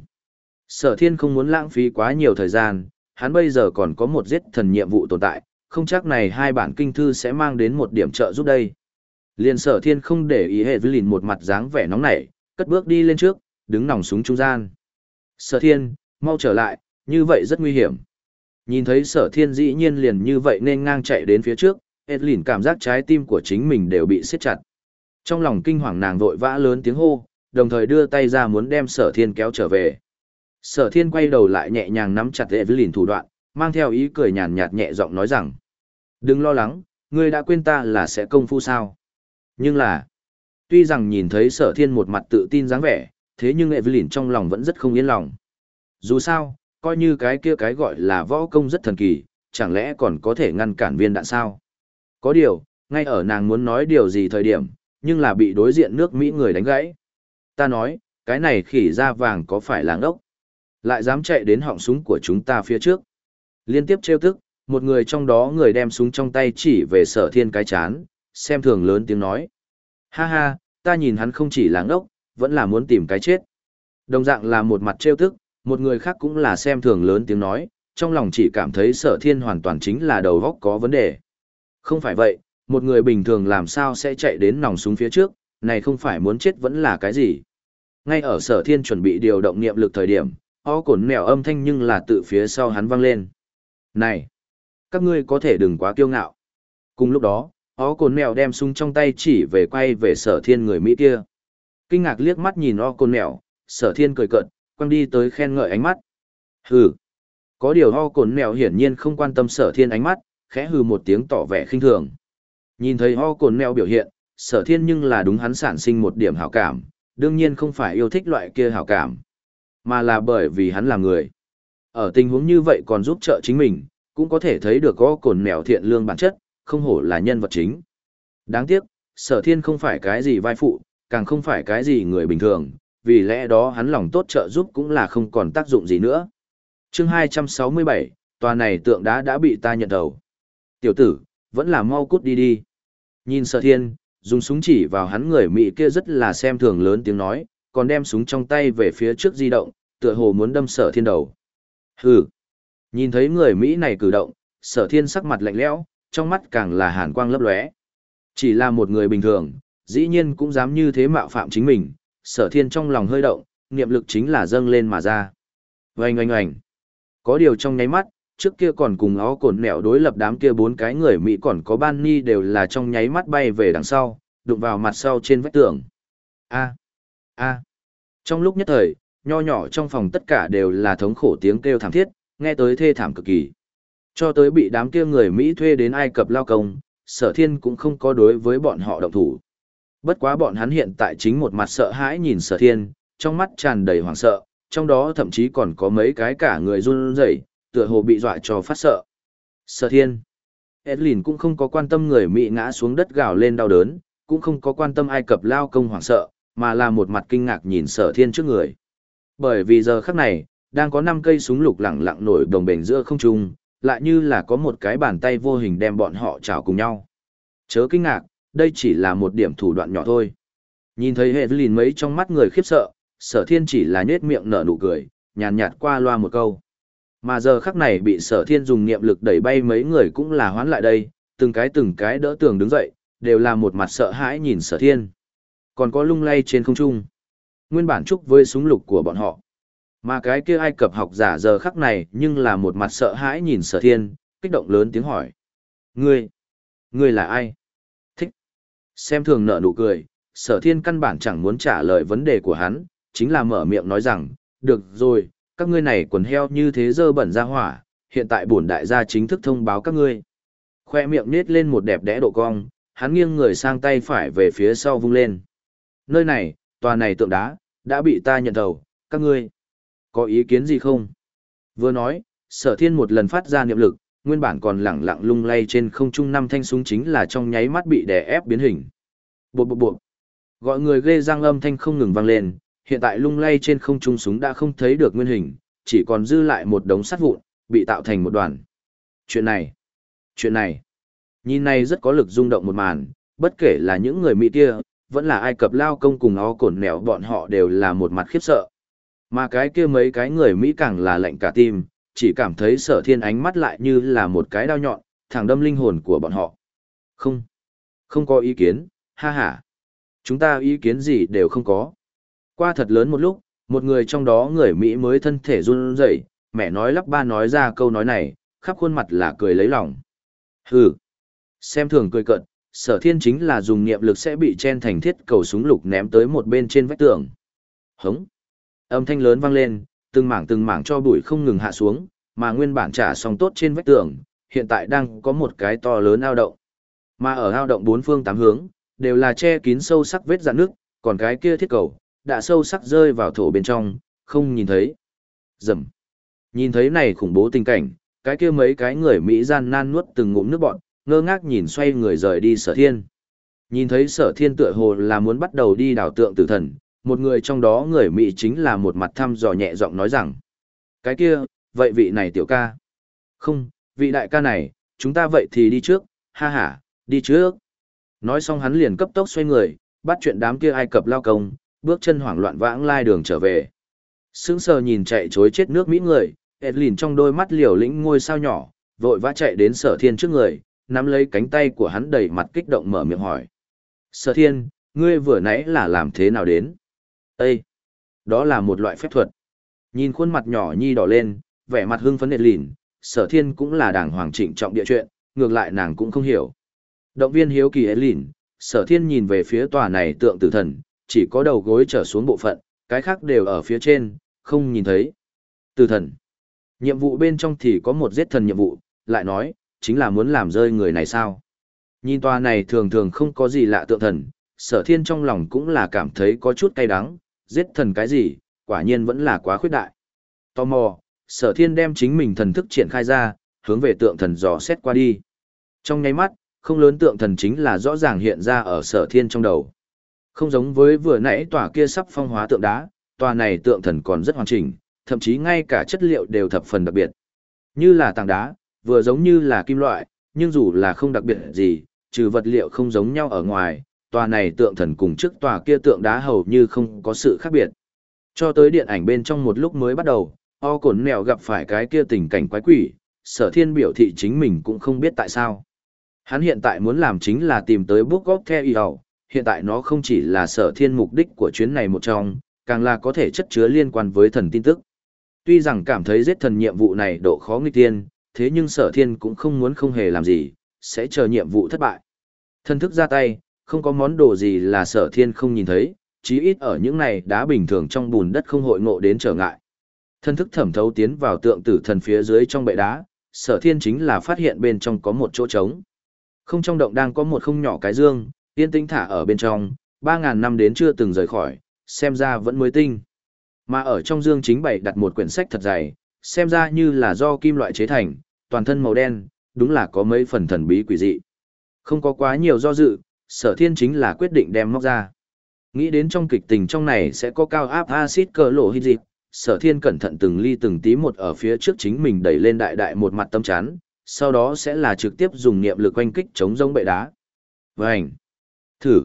Speaker 1: Sở thiên không muốn lãng phí quá nhiều thời gian, hắn bây giờ còn có một giết thần nhiệm vụ tồn tại, không chắc này hai bản kinh thư sẽ mang đến một điểm trợ giúp đây. Liên sở thiên không để ý hệ với lìn một mặt dáng vẻ nóng nảy, cất bước đi lên trước, đứng nòng súng trung gian. Sở thiên, mau trở lại, như vậy rất nguy hiểm. Nhìn thấy sở thiên dĩ nhiên liền như vậy nên ngang chạy đến phía trước, Edlin cảm giác trái tim của chính mình đều bị siết chặt. Trong lòng kinh hoàng nàng vội vã lớn tiếng hô, đồng thời đưa tay ra muốn đem sở thiên kéo trở về. Sở thiên quay đầu lại nhẹ nhàng nắm chặt Evelyn thủ đoạn, mang theo ý cười nhàn nhạt nhẹ giọng nói rằng. Đừng lo lắng, ngươi đã quên ta là sẽ công phu sao. Nhưng là, tuy rằng nhìn thấy sở thiên một mặt tự tin dáng vẻ, thế nhưng Evelyn trong lòng vẫn rất không yên lòng. Dù sao, coi như cái kia cái gọi là võ công rất thần kỳ, chẳng lẽ còn có thể ngăn cản viên đạn sao? Có điều, ngay ở nàng muốn nói điều gì thời điểm, nhưng là bị đối diện nước Mỹ người đánh gãy. Ta nói, cái này khỉ da vàng có phải làng ốc? Lại dám chạy đến họng súng của chúng ta phía trước. Liên tiếp trêu tức, một người trong đó người đem súng trong tay chỉ về sở thiên cái chán, xem thường lớn tiếng nói. Ha ha, ta nhìn hắn không chỉ làng ốc, vẫn là muốn tìm cái chết. Đồng dạng là một mặt trêu tức, một người khác cũng là xem thường lớn tiếng nói, trong lòng chỉ cảm thấy sở thiên hoàn toàn chính là đầu góc có vấn đề. Không phải vậy, một người bình thường làm sao sẽ chạy đến nòng súng phía trước, này không phải muốn chết vẫn là cái gì. Ngay ở sở thiên chuẩn bị điều động niệm lực thời điểm, o cổn mèo âm thanh nhưng là tự phía sau hắn vang lên. Này! Các ngươi có thể đừng quá kiêu ngạo. Cùng lúc đó, o cồn mèo đem súng trong tay chỉ về quay về sở thiên người Mỹ kia. Kinh ngạc liếc mắt nhìn o cồn mèo, sở thiên cười cợt, quăng đi tới khen ngợi ánh mắt. Hừ! Có điều o cồn mèo hiển nhiên không quan tâm sở thiên ánh mắt, khẽ hừ một tiếng tỏ vẻ khinh thường. Nhìn thấy ho cồn mèo biểu hiện, sở thiên nhưng là đúng hắn sản sinh một điểm hảo cảm, đương nhiên không phải yêu thích loại kia hảo cảm, mà là bởi vì hắn là người. Ở tình huống như vậy còn giúp trợ chính mình, cũng có thể thấy được có cồn mèo thiện lương bản chất, không hổ là nhân vật chính. Đáng tiếc, sở thiên không phải cái gì vai phụ, càng không phải cái gì người bình thường, vì lẽ đó hắn lòng tốt trợ giúp cũng là không còn tác dụng gì nữa. chương 267, tòa này tượng đá đã bị ta nhận đầu. Tiểu tử, vẫn là mau cút đi đi. Nhìn sở thiên, dùng súng chỉ vào hắn người Mỹ kia rất là xem thường lớn tiếng nói, còn đem súng trong tay về phía trước di động, tựa hồ muốn đâm sở thiên đầu. Hừ, Nhìn thấy người Mỹ này cử động, sở thiên sắc mặt lạnh lẽo, trong mắt càng là hàn quang lấp lóe. Chỉ là một người bình thường, dĩ nhiên cũng dám như thế mạo phạm chính mình, sở thiên trong lòng hơi động, niệm lực chính là dâng lên mà ra. Oanh oanh oanh. Có điều trong nháy mắt, trước kia còn cùng ó cồn mẹo đối lập đám kia bốn cái người Mỹ còn có ban ni đều là trong nháy mắt bay về đằng sau, đụng vào mặt sau trên vách tường. A. A. Trong lúc nhất thời, nho nhỏ trong phòng tất cả đều là thống khổ tiếng kêu thảm thiết, nghe tới thê thảm cực kỳ. Cho tới bị đám kia người Mỹ thuê đến Ai Cập lao công, sở thiên cũng không có đối với bọn họ động thủ. Bất quá bọn hắn hiện tại chính một mặt sợ hãi nhìn sở thiên, trong mắt tràn đầy hoảng sợ, trong đó thậm chí còn có mấy cái cả người run rẩy, tựa hồ bị dọa cho phát sợ. Sở thiên. Edlin cũng không có quan tâm người Mỹ ngã xuống đất gào lên đau đớn, cũng không có quan tâm Ai Cập lao công hoảng sợ, mà là một mặt kinh ngạc nhìn sở thiên trước người. Bởi vì giờ khắc này, đang có 5 cây súng lục lẳng lặng nổi đồng bền giữa không trung, lại như là có một cái bàn tay vô hình đem bọn họ chảo cùng nhau. Chớ kinh ngạc, đây chỉ là một điểm thủ đoạn nhỏ thôi. Nhìn thấy hệ lìn mấy trong mắt người khiếp sợ, sở thiên chỉ là nhết miệng nở nụ cười, nhàn nhạt qua loa một câu. Mà giờ khắc này bị sở thiên dùng niệm lực đẩy bay mấy người cũng là hoán lại đây, từng cái từng cái đỡ tường đứng dậy, đều là một mặt sợ hãi nhìn sở thiên. Còn có lung lay trên không trung. Nguyên bản chúc với súng lục của bọn họ. Mà cái kia Ai Cập học giả giờ khắc này nhưng là một mặt sợ hãi nhìn sở thiên, kích động lớn tiếng hỏi. Ngươi, ngươi là ai? Thích. Xem thường nợ nụ cười, sở thiên căn bản chẳng muốn trả lời vấn đề của hắn, chính là mở miệng nói rằng, được rồi, các ngươi này quần heo như thế dơ bẩn ra hỏa, hiện tại bổn đại gia chính thức thông báo các ngươi. Khoe miệng nết lên một đẹp đẽ độ cong, hắn nghiêng người sang tay phải về phía sau vung lên. Nơi này, tòa này tượng đá, đã bị ta nhận đầu các ngươi. Có ý kiến gì không? Vừa nói, sở thiên một lần phát ra niệm lực, nguyên bản còn lẳng lặng lung lay trên không trung năm thanh súng chính là trong nháy mắt bị đè ép biến hình. Bộp bộp bộp. Gọi người ghê răng âm thanh không ngừng vang lên, hiện tại lung lay trên không trung súng đã không thấy được nguyên hình, chỉ còn dư lại một đống sắt vụn, bị tạo thành một đoàn. Chuyện này, chuyện này, nhìn này rất có lực rung động một màn, bất kể là những người Mỹ kia, vẫn là ai cập lao công cùng ó cổn nẻo bọn họ đều là một mặt khiếp sợ. Mà cái kia mấy cái người Mỹ càng là lạnh cả tim, chỉ cảm thấy sở thiên ánh mắt lại như là một cái đao nhọn, thẳng đâm linh hồn của bọn họ. Không, không có ý kiến, ha ha. Chúng ta ý kiến gì đều không có. Qua thật lớn một lúc, một người trong đó người Mỹ mới thân thể run rẩy, mẹ nói lắp ba nói ra câu nói này, khắp khuôn mặt là cười lấy lòng. Hừ, xem thường cười cận, sở thiên chính là dùng niệm lực sẽ bị chen thành thiết cầu súng lục ném tới một bên trên vách tường. Hống. Âm thanh lớn vang lên, từng mảng từng mảng cho bụi không ngừng hạ xuống, mà nguyên bản trả xong tốt trên vách tường, hiện tại đang có một cái to lớn ao động. Mà ở ao động bốn phương tám hướng, đều là che kín sâu sắc vết dạn nước, còn cái kia thiết cầu, đã sâu sắc rơi vào thổ bên trong, không nhìn thấy. Dầm. Nhìn thấy này khủng bố tình cảnh, cái kia mấy cái người Mỹ gian nan nuốt từng ngụm nước bọn, ngơ ngác nhìn xoay người rời đi sở thiên. Nhìn thấy sở thiên tựa hồ là muốn bắt đầu đi đảo tượng tử thần, một người trong đó người Mỹ chính là một mặt thăm dò nhẹ giọng nói rằng. Cái kia, vậy vị này tiểu ca. Không, vị đại ca này, chúng ta vậy thì đi trước, ha ha, đi trước. Nói xong hắn liền cấp tốc xoay người, bắt chuyện đám kia Ai Cập lao công, bước chân hoảng loạn vãng lai đường trở về. Sững sờ nhìn chạy chối chết nước Mỹ người, Edlin trong đôi mắt liều lĩnh ngôi sao nhỏ, vội vã chạy đến sở thiên trước người, nắm lấy cánh tay của hắn đầy mặt kích động mở miệng hỏi. Sở thiên, ngươi vừa nãy là làm thế nào đến? Ê! Đó là một loại phép thuật. Nhìn khuôn mặt nhỏ nhi đỏ lên, vẻ mặt hưng phấn Edlin, sở thiên cũng là đảng hoàng trịnh trọng địa chuyện, ngược lại nàng cũng không hiểu. Động viên hiếu kỳ Edlin, sở thiên nhìn về phía tòa này tượng tử thần, chỉ có đầu gối trở xuống bộ phận, cái khác đều ở phía trên, không nhìn thấy. Từ thần. Nhiệm vụ bên trong thì có một giết thần nhiệm vụ, lại nói, chính là muốn làm rơi người này sao. Nhìn tòa này thường thường không có gì lạ tượng thần, sở thiên trong lòng cũng là cảm thấy có chút cay đắng, giết thần cái gì, quả nhiên vẫn là quá khuyết đại. Tò mò, sở thiên đem chính mình thần thức triển khai ra, hướng về tượng thần dò xét qua đi. Trong nháy mắt, không lớn tượng thần chính là rõ ràng hiện ra ở sở thiên trong đầu. Không giống với vừa nãy tòa kia sắp phong hóa tượng đá, tòa này tượng thần còn rất hoàn chỉnh, thậm chí ngay cả chất liệu đều thập phần đặc biệt. Như là tảng đá, vừa giống như là kim loại, nhưng dù là không đặc biệt gì, trừ vật liệu không giống nhau ở ngoài, tòa này tượng thần cùng trước tòa kia tượng đá hầu như không có sự khác biệt. Cho tới điện ảnh bên trong một lúc mới bắt đầu, O cổn mèo gặp phải cái kia tình cảnh quái quỷ, sở thiên biểu thị chính mình cũng không biết tại sao. Hắn hiện tại muốn làm chính là tìm tới Book of The Eo, hiện tại nó không chỉ là sở thiên mục đích của chuyến này một trong, càng là có thể chất chứa liên quan với thần tin tức. Tuy rằng cảm thấy giết thần nhiệm vụ này độ khó nghịch tiên, thế nhưng sở thiên cũng không muốn không hề làm gì, sẽ chờ nhiệm vụ thất bại. thần thức ra tay, không có món đồ gì là sở thiên không nhìn thấy, chí ít ở những này đá bình thường trong bùn đất không hội ngộ đến trở ngại. thần thức thẩm thấu tiến vào tượng tử thần phía dưới trong bệ đá, sở thiên chính là phát hiện bên trong có một chỗ trống. Không trong động đang có một không nhỏ cái dương, tiên tinh thả ở bên trong, 3.000 năm đến chưa từng rời khỏi, xem ra vẫn mới tinh. Mà ở trong dương chính bày đặt một quyển sách thật dày, xem ra như là do kim loại chế thành, toàn thân màu đen, đúng là có mấy phần thần bí quỷ dị. Không có quá nhiều do dự, sở thiên chính là quyết định đem móc ra. Nghĩ đến trong kịch tình trong này sẽ có cao áp acid cờ lộ hít dịp, sở thiên cẩn thận từng ly từng tí một ở phía trước chính mình đẩy lên đại đại một mặt tâm chán, sau đó sẽ là trực tiếp dùng niệm lực quanh kích chống giống bệ đá. Vânh! Thử!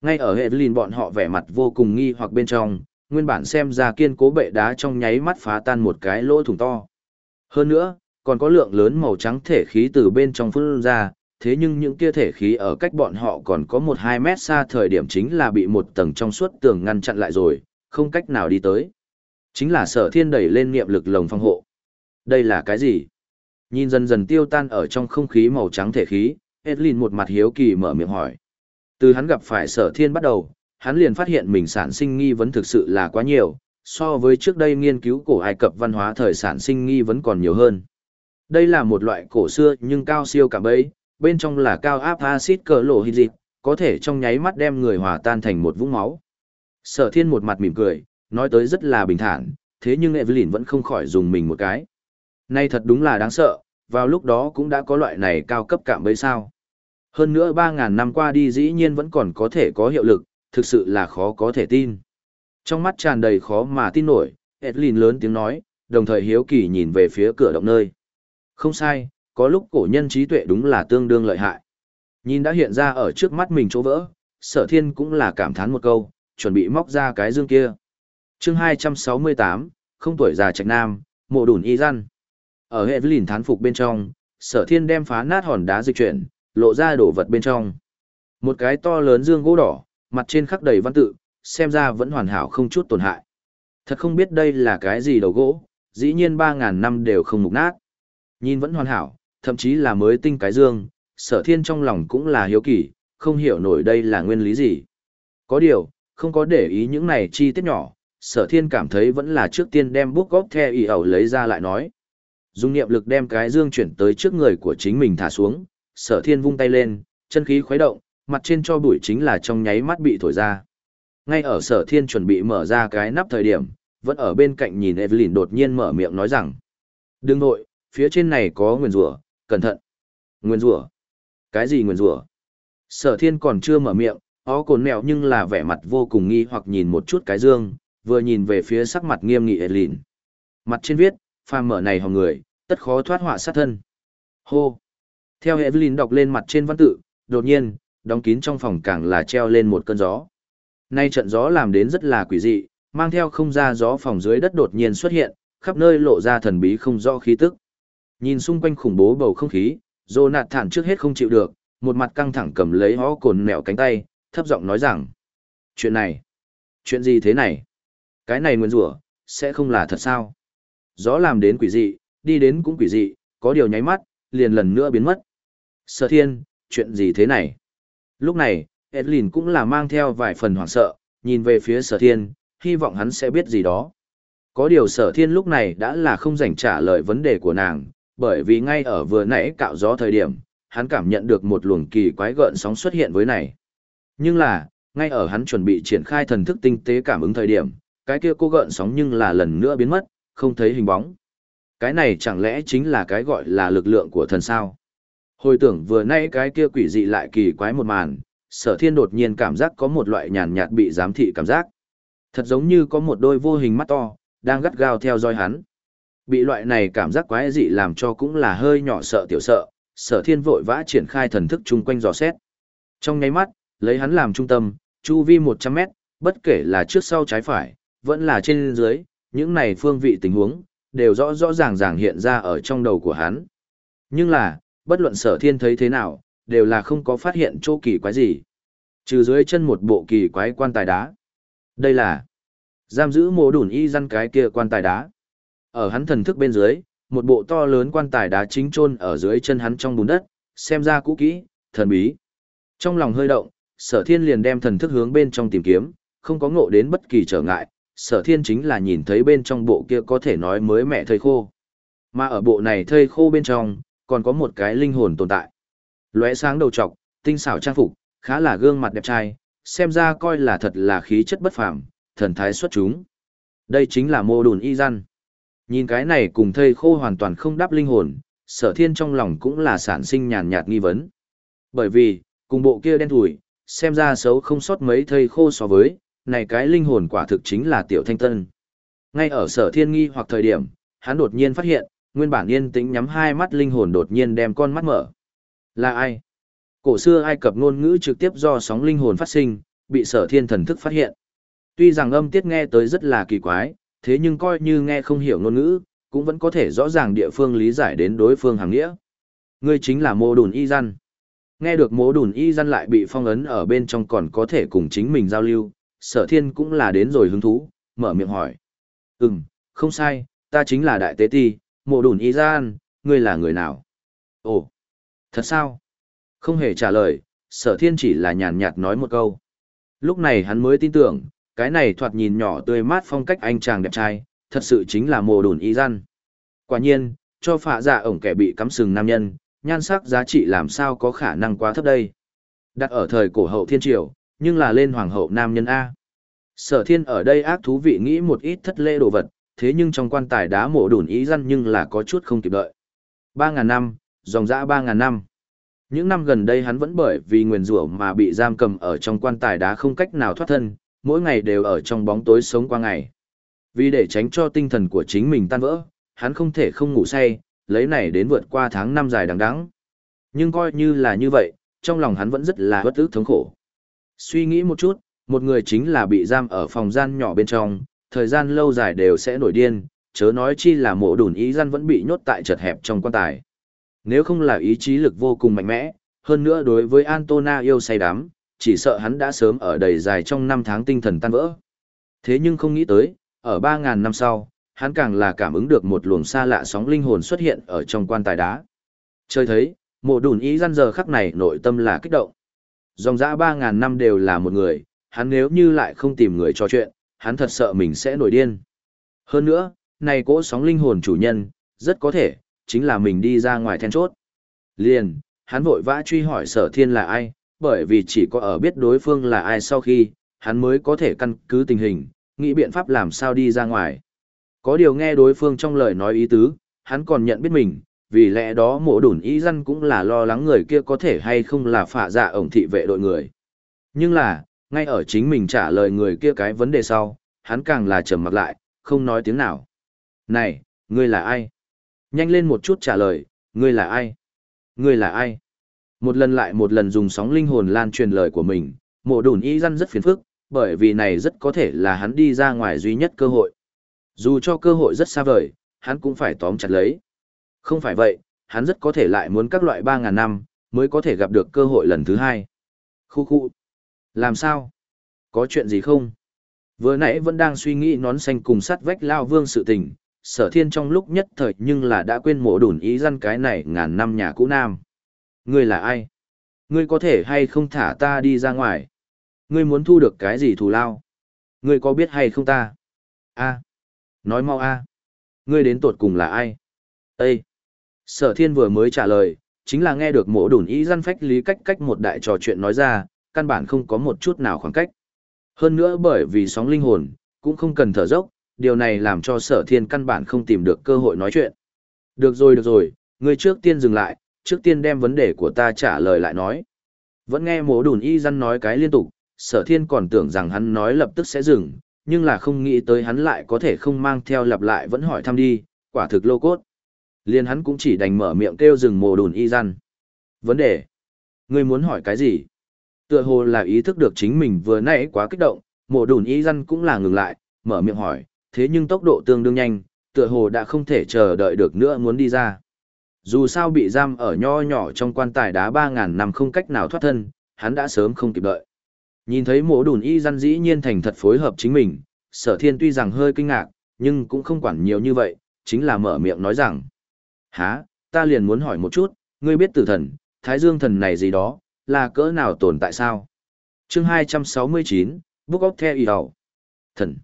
Speaker 1: Ngay ở hệ lìn bọn họ vẻ mặt vô cùng nghi hoặc bên trong, nguyên bản xem ra kiên cố bệ đá trong nháy mắt phá tan một cái lỗ thủng to. Hơn nữa, còn có lượng lớn màu trắng thể khí từ bên trong phun ra, thế nhưng những kia thể khí ở cách bọn họ còn có một hai mét xa thời điểm chính là bị một tầng trong suốt tường ngăn chặn lại rồi, không cách nào đi tới. Chính là sở thiên đẩy lên niệm lực lồng phong hộ. Đây là cái gì? Nhìn dần dần tiêu tan ở trong không khí màu trắng thể khí, Edlin một mặt hiếu kỳ mở miệng hỏi. Từ hắn gặp phải sở thiên bắt đầu, hắn liền phát hiện mình sản sinh nghi vấn thực sự là quá nhiều, so với trước đây nghiên cứu cổ Ai Cập văn hóa thời sản sinh nghi vấn còn nhiều hơn. Đây là một loại cổ xưa nhưng cao siêu cả bấy, bên trong là cao áp acid cờ lộ hydrit, có thể trong nháy mắt đem người hòa tan thành một vũng máu. Sở thiên một mặt mỉm cười, nói tới rất là bình thản, thế nhưng Evelyn vẫn không khỏi dùng mình một cái. Nay thật đúng là đáng sợ, vào lúc đó cũng đã có loại này cao cấp cảm bấy sao. Hơn nữa 3.000 năm qua đi dĩ nhiên vẫn còn có thể có hiệu lực, thực sự là khó có thể tin. Trong mắt tràn đầy khó mà tin nổi, Edlin lớn tiếng nói, đồng thời hiếu kỳ nhìn về phía cửa động nơi. Không sai, có lúc cổ nhân trí tuệ đúng là tương đương lợi hại. Nhìn đã hiện ra ở trước mắt mình chỗ vỡ, sở thiên cũng là cảm thán một câu, chuẩn bị móc ra cái dương kia. chương 268, không tuổi già trạch nam, mộ đủn y răn. Ở hệ lìn thán phục bên trong, sở thiên đem phá nát hòn đá dịch chuyển, lộ ra đổ vật bên trong. Một cái to lớn dương gỗ đỏ, mặt trên khắc đầy văn tự, xem ra vẫn hoàn hảo không chút tổn hại. Thật không biết đây là cái gì đầu gỗ, dĩ nhiên 3.000 năm đều không mục nát. Nhìn vẫn hoàn hảo, thậm chí là mới tinh cái dương, sở thiên trong lòng cũng là hiếu kỳ, không hiểu nổi đây là nguyên lý gì. Có điều, không có để ý những này chi tiết nhỏ, sở thiên cảm thấy vẫn là trước tiên đem bút góp theo ý ẩu lấy ra lại nói. Dùng niệm lực đem cái dương chuyển tới trước người của chính mình thả xuống, sở thiên vung tay lên, chân khí khuấy động, mặt trên cho bụi chính là trong nháy mắt bị thổi ra. Ngay ở sở thiên chuẩn bị mở ra cái nắp thời điểm, vẫn ở bên cạnh nhìn Evelyn đột nhiên mở miệng nói rằng. Đừng nội, phía trên này có nguyền rủa cẩn thận. Nguyên rủa Cái gì nguyên rủa Sở thiên còn chưa mở miệng, ó cồn mèo nhưng là vẻ mặt vô cùng nghi hoặc nhìn một chút cái dương, vừa nhìn về phía sắc mặt nghiêm nghị Evelyn, Mặt trên viết, phàm mở này hòng người, tất khó thoát họa sát thân. Hô! Theo Evelyn đọc lên mặt trên văn tự, đột nhiên, đóng kín trong phòng càng là treo lên một cơn gió. Nay trận gió làm đến rất là quỷ dị, mang theo không ra gió phòng dưới đất đột nhiên xuất hiện, khắp nơi lộ ra thần bí không rõ khí tức. Nhìn xung quanh khủng bố bầu không khí, Jonathan trước hết không chịu được, một mặt căng thẳng cầm lấy hó cồn mẹo cánh tay, thấp giọng nói rằng. Chuyện này, chuyện gì thế này? Cái này nguyên rủa sẽ không là thật sao? Gió làm đến quỷ dị, đi đến cũng quỷ dị, có điều nháy mắt, liền lần nữa biến mất. Sở thiên, chuyện gì thế này? Lúc này, Edlin cũng là mang theo vài phần hoảng sợ, nhìn về phía sở thiên, hy vọng hắn sẽ biết gì đó. Có điều sở thiên lúc này đã là không dành trả lời vấn đề của nàng, bởi vì ngay ở vừa nãy cạo gió thời điểm, hắn cảm nhận được một luồng kỳ quái gợn sóng xuất hiện với này. Nhưng là, ngay ở hắn chuẩn bị triển khai thần thức tinh tế cảm ứng thời điểm, cái kia cô gợn sóng nhưng là lần nữa biến mất, không thấy hình bóng. Cái này chẳng lẽ chính là cái gọi là lực lượng của thần sao? Hồi tưởng vừa nãy cái kia quỷ dị lại kỳ quái một màn, sở thiên đột nhiên cảm giác có một loại nhàn nhạt bị giám thị cảm giác. Thật giống như có một đôi vô hình mắt to, đang gắt gao theo dõi hắn. Bị loại này cảm giác quái dị làm cho cũng là hơi nhỏ sợ tiểu sợ, sở thiên vội vã triển khai thần thức chung quanh dò xét. Trong nháy mắt, lấy hắn làm trung tâm, chu vi 100 mét, bất kể là trước sau trái phải, vẫn là trên dưới, những này phương vị tình huống, đều rõ rõ ràng ràng hiện ra ở trong đầu của hắn. Nhưng là, bất luận sở thiên thấy thế nào, đều là không có phát hiện chỗ kỳ quái gì. Trừ dưới chân một bộ kỳ quái quan tài đá. Đây là giam giữ mồ đủn y răn cái kia quan tài đá. Ở hắn thần thức bên dưới, một bộ to lớn quan tài đá chính chôn ở dưới chân hắn trong bùn đất, xem ra cũ kỹ, thần bí. Trong lòng hơi động, sở thiên liền đem thần thức hướng bên trong tìm kiếm, không có ngộ đến bất kỳ trở ngại, sở thiên chính là nhìn thấy bên trong bộ kia có thể nói mới mẹ thây khô. Mà ở bộ này thây khô bên trong, còn có một cái linh hồn tồn tại. Lóe sáng đầu trọc, tinh xảo trang phục, khá là gương mặt đẹp trai, xem ra coi là thật là khí chất bất phàm, thần thái xuất chúng. Đây chính là mô đùn y răn. Nhìn cái này cùng thây khô hoàn toàn không đáp linh hồn, sở thiên trong lòng cũng là sản sinh nhàn nhạt nghi vấn. Bởi vì, cùng bộ kia đen thủi, xem ra xấu không sót mấy thây khô so với, này cái linh hồn quả thực chính là tiểu thanh tân. Ngay ở sở thiên nghi hoặc thời điểm, hắn đột nhiên phát hiện, nguyên bản yên tĩnh nhắm hai mắt linh hồn đột nhiên đem con mắt mở. Là ai? Cổ xưa Ai Cập ngôn ngữ trực tiếp do sóng linh hồn phát sinh, bị sở thiên thần thức phát hiện. Tuy rằng âm tiết nghe tới rất là kỳ quái, thế nhưng coi như nghe không hiểu ngôn ngữ, cũng vẫn có thể rõ ràng địa phương lý giải đến đối phương hàng nghĩa. Ngươi chính là mô đùn y dân. Nghe được mô đùn y dân lại bị phong ấn ở bên trong còn có thể cùng chính mình giao lưu, sở thiên cũng là đến rồi hứng thú, mở miệng hỏi. Ừm, không sai, ta chính là đại tế ti, mộ đùn y gian, ngươi là người nào? Ồ, thật sao? Không hề trả lời, sở thiên chỉ là nhàn nhạt nói một câu. Lúc này hắn mới tin tưởng, cái này thoạt nhìn nhỏ tươi mát phong cách anh chàng đẹp trai, thật sự chính là Mộ đùn y gian. Quả nhiên, cho phạ dạ ổng kẻ bị cắm sừng nam nhân, nhan sắc giá trị làm sao có khả năng quá thấp đây. Đặt ở thời cổ hậu thiên triều, nhưng là lên hoàng hậu nam nhân A. Sở thiên ở đây ác thú vị nghĩ một ít thất lễ đồ vật, thế nhưng trong quan tài đá mổ đùn ý răn nhưng là có chút không kịp đợi. Ba ngàn năm, dòng dã ba ngàn năm. Những năm gần đây hắn vẫn bởi vì nguyền rủa mà bị giam cầm ở trong quan tài đá không cách nào thoát thân, mỗi ngày đều ở trong bóng tối sống qua ngày. Vì để tránh cho tinh thần của chính mình tan vỡ, hắn không thể không ngủ say, lấy này đến vượt qua tháng năm dài đằng đẵng. Nhưng coi như là như vậy, trong lòng hắn vẫn rất là bất ức thống khổ. Suy nghĩ một chút, một người chính là bị giam ở phòng gian nhỏ bên trong, thời gian lâu dài đều sẽ nổi điên, chớ nói chi là mộ đùn ý gian vẫn bị nhốt tại chật hẹp trong quan tài. Nếu không là ý chí lực vô cùng mạnh mẽ, hơn nữa đối với Antona yêu say đắm, chỉ sợ hắn đã sớm ở đầy dài trong năm tháng tinh thần tan vỡ. Thế nhưng không nghĩ tới, ở 3.000 năm sau, hắn càng là cảm ứng được một luồng xa lạ sóng linh hồn xuất hiện ở trong quan tài đá. Chơi thấy, mộ đùn ý gian giờ khắc này nội tâm là kích động. Dòng dã 3.000 năm đều là một người, hắn nếu như lại không tìm người trò chuyện, hắn thật sợ mình sẽ nổi điên. Hơn nữa, này cỗ sóng linh hồn chủ nhân, rất có thể, chính là mình đi ra ngoài then chốt. Liền, hắn vội vã truy hỏi sở thiên là ai, bởi vì chỉ có ở biết đối phương là ai sau khi, hắn mới có thể căn cứ tình hình, nghĩ biện pháp làm sao đi ra ngoài. Có điều nghe đối phương trong lời nói ý tứ, hắn còn nhận biết mình, vì lẽ đó mộ đủn ý dân cũng là lo lắng người kia có thể hay không là phả dạ ổng thị vệ đội người. Nhưng là, ngay ở chính mình trả lời người kia cái vấn đề sau, hắn càng là trầm mặt lại, không nói tiếng nào. Này, ngươi là ai? Nhanh lên một chút trả lời, ngươi là ai? Ngươi là ai? Một lần lại một lần dùng sóng linh hồn lan truyền lời của mình, mộ đùn y răn rất phiền phức, bởi vì này rất có thể là hắn đi ra ngoài duy nhất cơ hội. Dù cho cơ hội rất xa vời, hắn cũng phải tóm chặt lấy. Không phải vậy, hắn rất có thể lại muốn các loại 3.000 năm, mới có thể gặp được cơ hội lần thứ hai. Khu khu. Làm sao? Có chuyện gì không? Vừa nãy vẫn đang suy nghĩ nón xanh cùng sắt vách lao vương sự tình, sở thiên trong lúc nhất thời nhưng là đã quên mổ đủn ý dân cái này ngàn năm nhà cũ nam. Ngươi là ai? Ngươi có thể hay không thả ta đi ra ngoài? Ngươi muốn thu được cái gì thù lao? Ngươi có biết hay không ta? A. Nói mau a. Ngươi đến tuột cùng là ai? Ê! Sở thiên vừa mới trả lời, chính là nghe được mổ đủn ý dân phách lý cách cách một đại trò chuyện nói ra, căn bản không có một chút nào khoảng cách. Hơn nữa bởi vì sóng linh hồn, cũng không cần thở dốc, điều này làm cho sở thiên căn bản không tìm được cơ hội nói chuyện. Được rồi được rồi, người trước tiên dừng lại, trước tiên đem vấn đề của ta trả lời lại nói. Vẫn nghe mố đùn y dân nói cái liên tục, sở thiên còn tưởng rằng hắn nói lập tức sẽ dừng, nhưng là không nghĩ tới hắn lại có thể không mang theo lặp lại vẫn hỏi thăm đi, quả thực lô cốt. Liên hắn cũng chỉ đành mở miệng kêu dừng mồ đùn y răn. Vấn đề? Ngươi muốn hỏi cái gì? Tựa hồ là ý thức được chính mình vừa nãy quá kích động, mộ đùn y dân cũng là ngừng lại, mở miệng hỏi, thế nhưng tốc độ tương đương nhanh, tựa hồ đã không thể chờ đợi được nữa muốn đi ra. Dù sao bị giam ở nho nhỏ trong quan tài đá 3.000 năm không cách nào thoát thân, hắn đã sớm không kịp đợi. Nhìn thấy mộ đùn y răn dĩ nhiên thành thật phối hợp chính mình, sở thiên tuy rằng hơi kinh ngạc, nhưng cũng không quản nhiều như vậy, chính là mở miệng nói rằng. Há, ta liền muốn hỏi một chút, ngươi biết tử thần, thái dương thần này gì đó, là cỡ nào tồn tại sao? chương 269, Book of The Idol. Thần.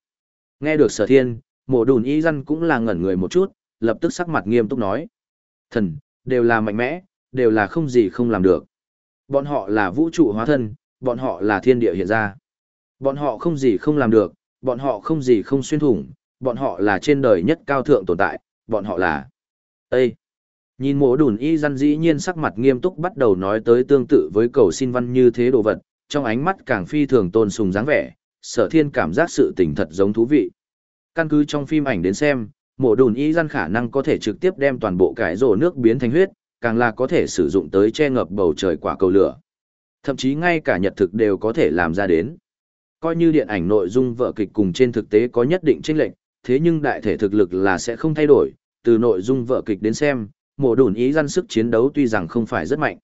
Speaker 1: Nghe được sở thiên, mộ đùn y răn cũng là ngẩn người một chút, lập tức sắc mặt nghiêm túc nói. Thần, đều là mạnh mẽ, đều là không gì không làm được. Bọn họ là vũ trụ hóa thân, bọn họ là thiên địa hiện ra. Bọn họ không gì không làm được, bọn họ không gì không xuyên thủng, bọn họ là trên đời nhất cao thượng tồn tại, bọn họ là... Ê! Nhìn mộ đùn y răn dĩ nhiên sắc mặt nghiêm túc bắt đầu nói tới tương tự với cầu xin văn như thế đồ vật, trong ánh mắt càng phi thường tôn sùng dáng vẻ, sở thiên cảm giác sự tình thật giống thú vị. Căn cứ trong phim ảnh đến xem, mộ đùn y răn khả năng có thể trực tiếp đem toàn bộ cái rổ nước biến thành huyết, càng là có thể sử dụng tới che ngập bầu trời quả cầu lửa. Thậm chí ngay cả nhật thực đều có thể làm ra đến. Coi như điện ảnh nội dung vợ kịch cùng trên thực tế có nhất định chênh lệch, thế nhưng đại thể thực lực là sẽ không thay đổi, từ nội dung vợ kịch đến xem, mộ đủn ý răn sức chiến đấu tuy rằng không phải rất mạnh.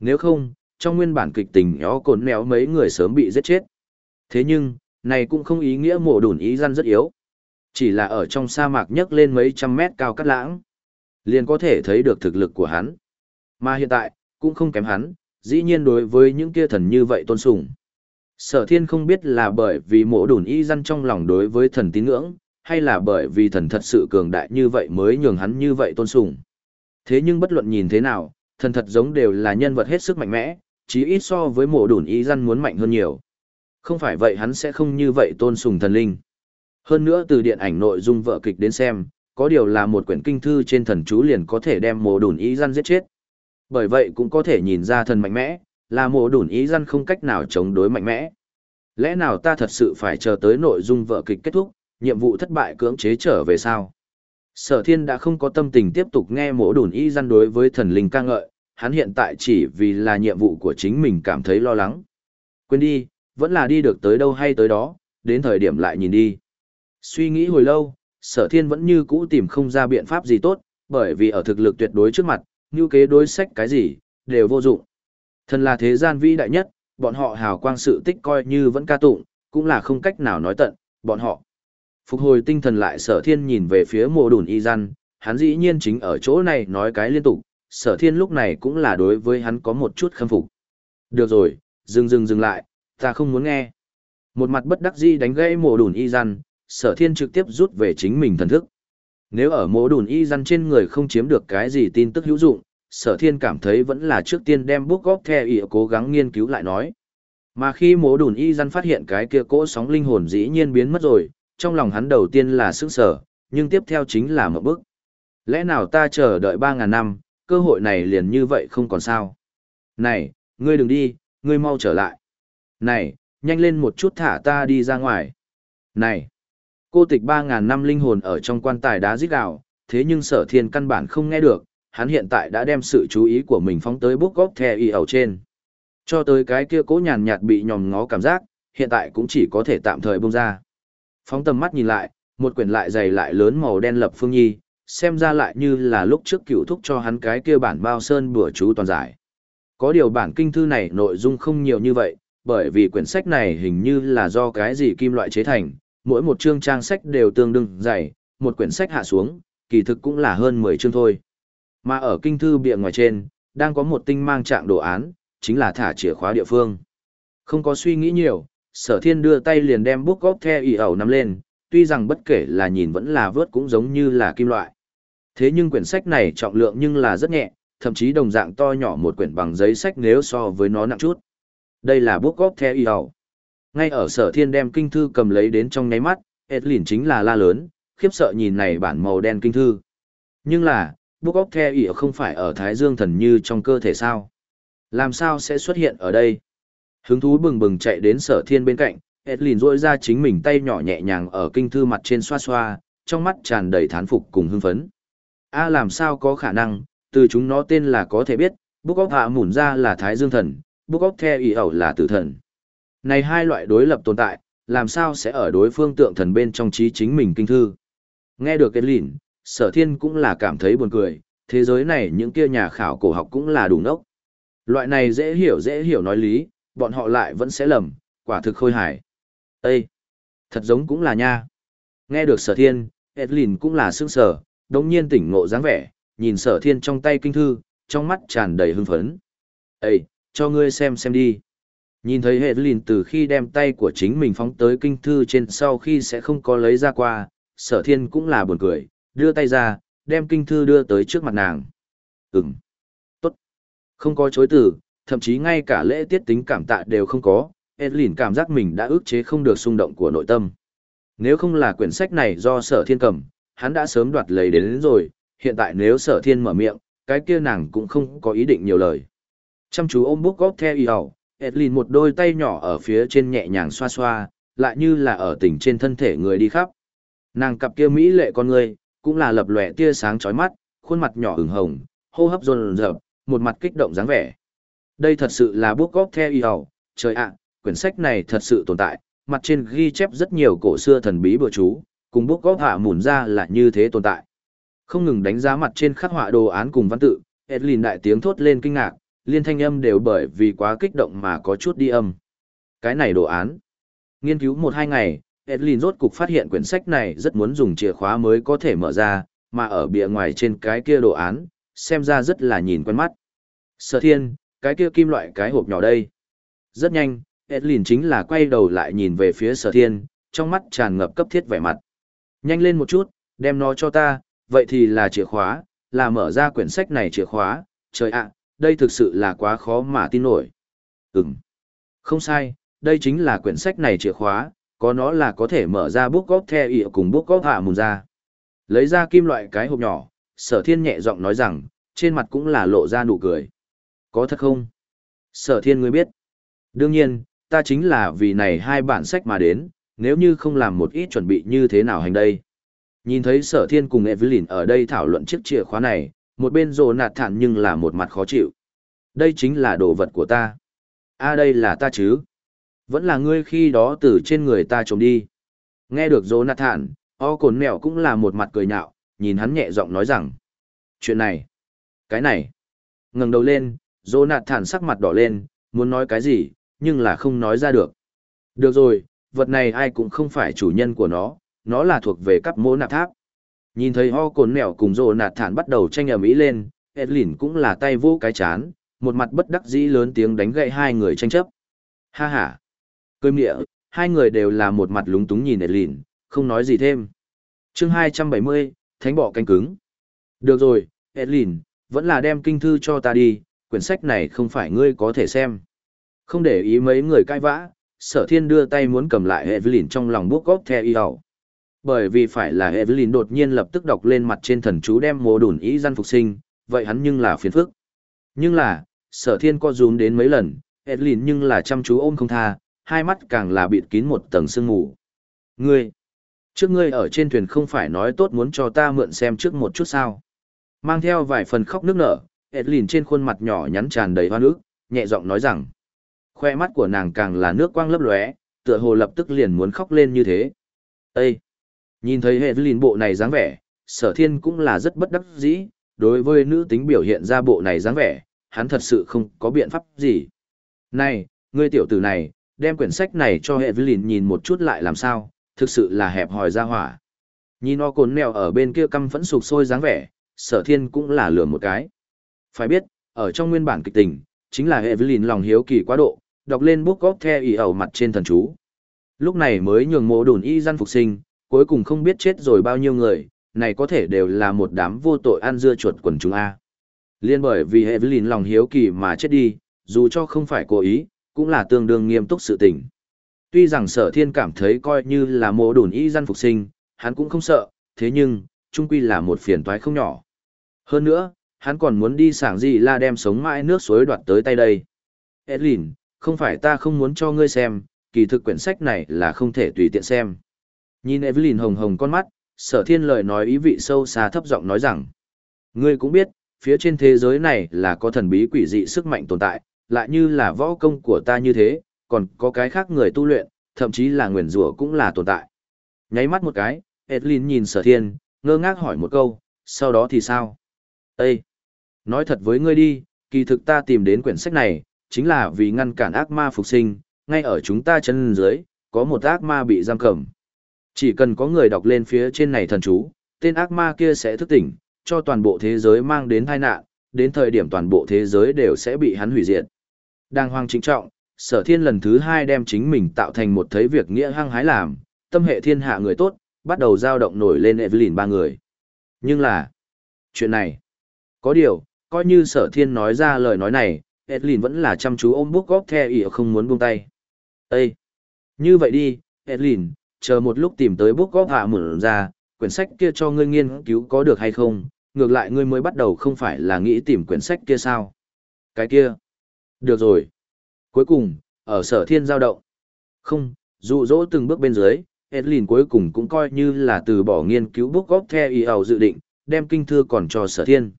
Speaker 1: Nếu không, trong nguyên bản kịch tình nó cồn néo mấy người sớm bị giết chết. Thế nhưng, này cũng không ý nghĩa mộ đủn ý răn rất yếu. Chỉ là ở trong sa mạc nhấc lên mấy trăm mét cao cắt lãng. Liền có thể thấy được thực lực của hắn. Mà hiện tại, cũng không kém hắn, dĩ nhiên đối với những kia thần như vậy tôn sùng. Sở thiên không biết là bởi vì mộ đủn y răn trong lòng đối với thần tín ngưỡng, hay là bởi vì thần thật sự cường đại như vậy mới nhường hắn như vậy tôn sùng. Thế nhưng bất luận nhìn thế nào, thần thật giống đều là nhân vật hết sức mạnh mẽ, chí ít so với mộ đủn ý răn muốn mạnh hơn nhiều. Không phải vậy hắn sẽ không như vậy tôn sùng thần linh. Hơn nữa từ điện ảnh nội dung vợ kịch đến xem, có điều là một quyển kinh thư trên thần chú liền có thể đem mộ đủn ý răn giết chết. Bởi vậy cũng có thể nhìn ra thần mạnh mẽ, là mộ đủn ý răn không cách nào chống đối mạnh mẽ. Lẽ nào ta thật sự phải chờ tới nội dung vợ kịch kết thúc, nhiệm vụ thất bại cưỡng chế trở về sao? Sở thiên đã không có tâm tình tiếp tục nghe mổ đùn y răn đối với thần linh ca ngợi, hắn hiện tại chỉ vì là nhiệm vụ của chính mình cảm thấy lo lắng. Quên đi, vẫn là đi được tới đâu hay tới đó, đến thời điểm lại nhìn đi. Suy nghĩ hồi lâu, sở thiên vẫn như cũ tìm không ra biện pháp gì tốt, bởi vì ở thực lực tuyệt đối trước mặt, như kế đối sách cái gì, đều vô dụng. Thần là thế gian vĩ đại nhất, bọn họ hào quang sự tích coi như vẫn ca tụng, cũng là không cách nào nói tận, bọn họ. Phục hồi tinh thần lại sở thiên nhìn về phía mộ đùn y gian, hắn dĩ nhiên chính ở chỗ này nói cái liên tục, sở thiên lúc này cũng là đối với hắn có một chút khâm phục. Được rồi, dừng dừng dừng lại, ta không muốn nghe. Một mặt bất đắc dĩ đánh gãy mộ đùn y gian, sở thiên trực tiếp rút về chính mình thần thức. Nếu ở mộ đùn y răn trên người không chiếm được cái gì tin tức hữu dụng, sở thiên cảm thấy vẫn là trước tiên đem bút góp theo ý cố gắng nghiên cứu lại nói. Mà khi mố đùn y răn phát hiện cái kia cỗ sóng linh hồn dĩ nhiên biến mất rồi, trong lòng hắn đầu tiên là sức sở, nhưng tiếp theo chính là một bước. Lẽ nào ta chờ đợi 3.000 năm, cơ hội này liền như vậy không còn sao? Này, ngươi đừng đi, ngươi mau trở lại. Này, nhanh lên một chút thả ta đi ra ngoài. Này, Cô tịch 3.000 năm linh hồn ở trong quan tài đá giết gạo, thế nhưng sở thiên căn bản không nghe được, hắn hiện tại đã đem sự chú ý của mình phóng tới bút góc thè y ẩu trên. Cho tới cái kia cố nhàn nhạt bị nhòm ngó cảm giác, hiện tại cũng chỉ có thể tạm thời buông ra. Phóng tầm mắt nhìn lại, một quyển lại dày lại lớn màu đen lập phương nhi, xem ra lại như là lúc trước cựu thúc cho hắn cái kia bản bao sơn bùa chú toàn giải. Có điều bản kinh thư này nội dung không nhiều như vậy, bởi vì quyển sách này hình như là do cái gì kim loại chế thành, mỗi một chương trang sách đều tương đương dày, một quyển sách hạ xuống, kỳ thực cũng là hơn 10 chương thôi. Mà ở kinh thư bìa ngoài trên, đang có một tinh mang trạng đồ án, chính là thả chìa khóa địa phương. Không có suy nghĩ nhiều, sở thiên đưa tay liền đem bút góp theo ý ẩu nắm lên, tuy rằng bất kể là nhìn vẫn là vớt cũng giống như là kim loại. Thế nhưng quyển sách này trọng lượng nhưng là rất nhẹ, thậm chí đồng dạng to nhỏ một quyển bằng giấy sách nếu so với nó nặng chút. Đây là bút góp theo ý ẩu. Ngay ở sở thiên đem kinh thư cầm lấy đến trong nháy mắt, Edlin chính là la lớn, khiếp sợ nhìn này bản màu đen kinh thư. Nhưng là, bút góp The ỉa không phải ở Thái Dương thần như trong cơ thể sao? Làm sao sẽ xuất hiện ở đây? Hứng thú bừng bừng chạy đến sở thiên bên cạnh, Edlin rôi ra chính mình tay nhỏ nhẹ nhàng ở kinh thư mặt trên xoa xoa, trong mắt tràn đầy thán phục cùng hưng phấn. A làm sao có khả năng, từ chúng nó tên là có thể biết, Book of Hạ Mùn ra là Thái Dương thần, Book of The ẩu là tử thần. Này hai loại đối lập tồn tại, làm sao sẽ ở đối phương tượng thần bên trong trí chính mình kinh thư? Nghe được Edlin, sở thiên cũng là cảm thấy buồn cười, thế giới này những kia nhà khảo cổ học cũng là đủ nốc. Loại này dễ hiểu dễ hiểu nói lý, bọn họ lại vẫn sẽ lầm, quả thực khôi hài. Ê! Thật giống cũng là nha. Nghe được sở thiên, Edlin cũng là sương sở, đồng nhiên tỉnh ngộ dáng vẻ, nhìn sở thiên trong tay kinh thư, trong mắt tràn đầy hưng phấn. Ê, cho ngươi xem xem đi. Nhìn thấy Edlin từ khi đem tay của chính mình phóng tới kinh thư trên sau khi sẽ không có lấy ra qua, sở thiên cũng là buồn cười, đưa tay ra, đem kinh thư đưa tới trước mặt nàng. Ừm. Tốt. Không có chối từ, thậm chí ngay cả lễ tiết tính cảm tạ đều không có, Edlin cảm giác mình đã ức chế không được xung động của nội tâm. Nếu không là quyển sách này do sở thiên cầm, hắn đã sớm đoạt lấy đến, đến rồi, hiện tại nếu sở thiên mở miệng, cái kia nàng cũng không có ý định nhiều lời. Chăm chú ôm bút góp theo y hầu, Edlin một đôi tay nhỏ ở phía trên nhẹ nhàng xoa xoa, lại như là ở tỉnh trên thân thể người đi khắp. Nàng cặp kia mỹ lệ con người, cũng là lập lòe tia sáng chói mắt, khuôn mặt nhỏ ửng hồng, hô hấp dồn rợp, một mặt kích động dáng vẻ. Đây thật sự là bút of theo y hầu, trời ạ, quyển sách này thật sự tồn tại, mặt trên ghi chép rất nhiều cổ xưa thần bí bừa chú, cùng bút of hạ mùn ra là như thế tồn tại. Không ngừng đánh giá mặt trên khắc họa đồ án cùng văn tự, Edlin đại tiếng thốt lên kinh ngạc, liên thanh âm đều bởi vì quá kích động mà có chút đi âm. Cái này đồ án. Nghiên cứu một hai ngày, Edlin rốt cục phát hiện quyển sách này rất muốn dùng chìa khóa mới có thể mở ra, mà ở bìa ngoài trên cái kia đồ án, xem ra rất là nhìn quen mắt. Sở thiên, cái kia kim loại cái hộp nhỏ đây. Rất nhanh, Edlin chính là quay đầu lại nhìn về phía sở thiên, trong mắt tràn ngập cấp thiết vẻ mặt. Nhanh lên một chút, đem nó cho ta, vậy thì là chìa khóa, là mở ra quyển sách này chìa khóa, trời ạ, đây thực sự là quá khó mà tin nổi. Ừm, không sai, đây chính là quyển sách này chìa khóa, có nó là có thể mở ra bút góp theo ị cùng bút góp hạ mùn ra. Lấy ra kim loại cái hộp nhỏ, sở thiên nhẹ giọng nói rằng, trên mặt cũng là lộ ra nụ cười. Có thật không? Sở thiên ngươi biết. Đương nhiên, ta chính là vì này hai bản sách mà đến, nếu như không làm một ít chuẩn bị như thế nào hành đây. Nhìn thấy sở thiên cùng Evelyn ở đây thảo luận chiếc chìa khóa này, một bên rồ nạt thản nhưng là một mặt khó chịu. Đây chính là đồ vật của ta. a à, đây là ta chứ. Vẫn là ngươi khi đó từ trên người ta trộm đi. Nghe được rồ nạt thản, o cồn mèo cũng là một mặt cười nhạo, nhìn hắn nhẹ giọng nói rằng. Chuyện này. Cái này. ngẩng đầu lên, Dô nạt thản sắc mặt đỏ lên, muốn nói cái gì, nhưng là không nói ra được. Được rồi, vật này ai cũng không phải chủ nhân của nó, nó là thuộc về các mô nạp tháp. Nhìn thấy ho cồn mèo cùng rồ nạt thản bắt đầu tranh ầm ĩ lên, Edlin cũng là tay vô cái chán, một mặt bất đắc dĩ lớn tiếng đánh gậy hai người tranh chấp. Ha ha. Cười mịa, hai người đều là một mặt lúng túng nhìn Edlin, không nói gì thêm. chương 270, Thánh bọ canh cứng. Được rồi, Edlin, vẫn là đem kinh thư cho ta đi, quyển sách này không phải ngươi có thể xem. Không để ý mấy người cãi vã, sở thiên đưa tay muốn cầm lại Evelyn trong lòng bút góp theo y hậu. Bởi vì phải là Evelyn đột nhiên lập tức đọc lên mặt trên thần chú đem mồ đùn ý gian phục sinh, vậy hắn nhưng là phiền phức. Nhưng là, sở thiên co rúm đến mấy lần, Evelyn nhưng là chăm chú ôm không tha, hai mắt càng là bịt kín một tầng sương mù. Ngươi, trước ngươi ở trên thuyền không phải nói tốt muốn cho ta mượn xem trước một chút sao. Mang theo vài phần khóc nước nở, Edlin trên khuôn mặt nhỏ nhắn tràn đầy hoa nước, nhẹ giọng nói rằng, khoe mắt của nàng càng là nước quang lấp lóe, tựa hồ lập tức liền muốn khóc lên như thế. Ê! Nhìn thấy Edlin lìn bộ này dáng vẻ, sở thiên cũng là rất bất đắc dĩ, đối với nữ tính biểu hiện ra bộ này dáng vẻ, hắn thật sự không có biện pháp gì. Này, ngươi tiểu tử này, đem quyển sách này cho hệ lìn nhìn một chút lại làm sao, thực sự là hẹp hòi ra hỏa. Nhìn o cồn mèo ở bên kia căm phẫn sụp sôi dáng vẻ, sở thiên cũng là lừa một cái. Phải biết, ở trong nguyên bản kịch tình, chính là hệ lìn lòng hiếu kỳ quá độ, đọc lên bút góp theo ý ẩu mặt trên thần chú. Lúc này mới nhường mộ đồn y gian phục sinh, cuối cùng không biết chết rồi bao nhiêu người, này có thể đều là một đám vô tội ăn dưa chuột quần chúng A. Liên bởi vì Evelyn lòng hiếu kỳ mà chết đi, dù cho không phải cố ý, cũng là tương đương nghiêm túc sự tình. Tuy rằng sở thiên cảm thấy coi như là mộ đồn y gian phục sinh, hắn cũng không sợ, thế nhưng, trung quy là một phiền toái không nhỏ. Hơn nữa, hắn còn muốn đi sảng gì là đem sống mãi nước suối đoạt tới tay đây. Edlin, không phải ta không muốn cho ngươi xem, kỳ thực quyển sách này là không thể tùy tiện xem. Nhìn Evelyn hồng hồng con mắt, sở thiên lời nói ý vị sâu xa thấp giọng nói rằng, ngươi cũng biết, phía trên thế giới này là có thần bí quỷ dị sức mạnh tồn tại, lại như là võ công của ta như thế, còn có cái khác người tu luyện, thậm chí là nguyền rủa cũng là tồn tại. Nháy mắt một cái, Edlin nhìn sở thiên, ngơ ngác hỏi một câu, sau đó thì sao? Ê! Nói thật với ngươi đi, kỳ thực ta tìm đến quyển sách này, chính là vì ngăn cản ác ma phục sinh, ngay ở chúng ta chân dưới, có một ác ma bị giam cầm. Chỉ cần có người đọc lên phía trên này thần chú, tên ác ma kia sẽ thức tỉnh, cho toàn bộ thế giới mang đến tai nạn, đến thời điểm toàn bộ thế giới đều sẽ bị hắn hủy diệt. Đang hoang chính trọng, sở thiên lần thứ hai đem chính mình tạo thành một thấy việc nghĩa hăng hái làm, tâm hệ thiên hạ người tốt, bắt đầu giao động nổi lên Evelyn ba người. Nhưng là, chuyện này, có điều, coi như sở thiên nói ra lời nói này, edlin vẫn là chăm chú ôm bút góp theo ý không muốn buông tay. Ê! Như vậy đi, edlin chờ một lúc tìm tới bút góp hạ mở ra, quyển sách kia cho ngươi nghiên cứu có được hay không, ngược lại ngươi mới bắt đầu không phải là nghĩ tìm quyển sách kia sao. Cái kia. Được rồi. Cuối cùng, ở sở thiên giao động. Không, dụ dỗ từng bước bên dưới, Edlin cuối cùng cũng coi như là từ bỏ nghiên cứu bút góp the EO dự định, đem kinh thư còn cho sở thiên.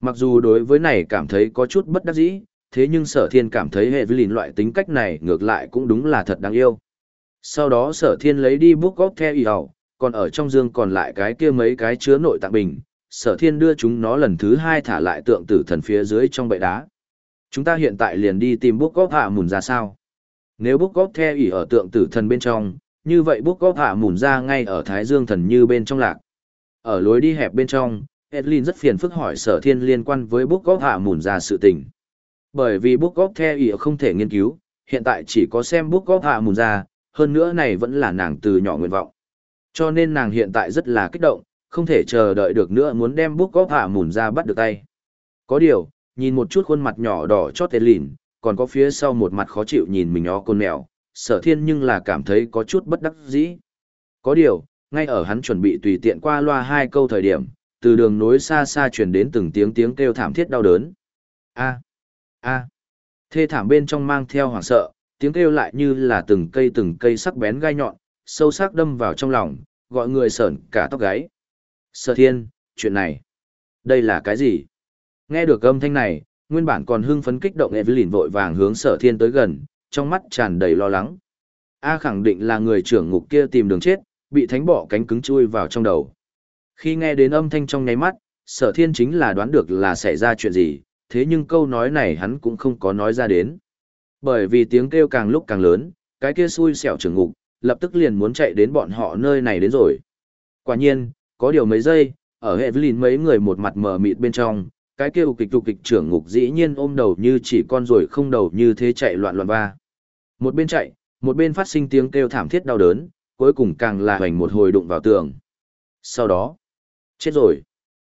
Speaker 1: Mặc dù đối với này cảm thấy có chút bất đắc dĩ, thế nhưng sở thiên cảm thấy hệ với loại tính cách này ngược lại cũng đúng là thật đáng yêu. Sau đó sở thiên lấy đi book of the EO, còn ở trong dương còn lại cái kia mấy cái chứa nội tạng bình, sở thiên đưa chúng nó lần thứ hai thả lại tượng tử thần phía dưới trong bệ đá. Chúng ta hiện tại liền đi tìm bút góp hạ mùn ra sao? Nếu bút góp theo ỉ ở tượng tử thần bên trong, như vậy bút góp hạ mùn ra ngay ở thái dương thần như bên trong lạc. Ở lối đi hẹp bên trong, Edlin rất phiền phức hỏi sở thiên liên quan với bút góp hạ mùn ra sự tình. Bởi vì bút góp theo ý không thể nghiên cứu, hiện tại chỉ có xem bút góp hạ mùn ra, hơn nữa này vẫn là nàng từ nhỏ nguyện vọng. Cho nên nàng hiện tại rất là kích động, không thể chờ đợi được nữa muốn đem bút góp hạ mùn ra bắt được tay. Có điều, nhìn một chút khuôn mặt nhỏ đỏ chót Edlin, còn có phía sau một mặt khó chịu nhìn mình ó con mèo, sở thiên nhưng là cảm thấy có chút bất đắc dĩ. Có điều, ngay ở hắn chuẩn bị tùy tiện qua loa hai câu thời điểm, từ đường nối xa xa truyền đến từng tiếng tiếng kêu thảm thiết đau đớn. A, a, thê thảm bên trong mang theo hoảng sợ, tiếng kêu lại như là từng cây từng cây sắc bén gai nhọn, sâu sắc đâm vào trong lòng, gọi người sởn cả tóc gáy. Sở thiên, chuyện này, đây là cái gì? Nghe được âm thanh này, nguyên bản còn hưng phấn kích động Evelyn vội vàng hướng sở thiên tới gần, trong mắt tràn đầy lo lắng. A khẳng định là người trưởng ngục kia tìm đường chết, bị thánh bỏ cánh cứng chui vào trong đầu. Khi nghe đến âm thanh trong nháy mắt, sở thiên chính là đoán được là xảy ra chuyện gì, thế nhưng câu nói này hắn cũng không có nói ra đến. Bởi vì tiếng kêu càng lúc càng lớn, cái kia xui xẻo trưởng ngục, lập tức liền muốn chạy đến bọn họ nơi này đến rồi. Quả nhiên, có điều mấy giây, ở hệ Evelyn mấy người một mặt mờ mịt bên trong, cái kêu kịch trục kịch trưởng ngục dĩ nhiên ôm đầu như chỉ con rồi không đầu như thế chạy loạn loạn va. Một bên chạy, một bên phát sinh tiếng kêu thảm thiết đau đớn, cuối cùng càng là hoành một hồi đụng vào tường. Sau đó, chết rồi.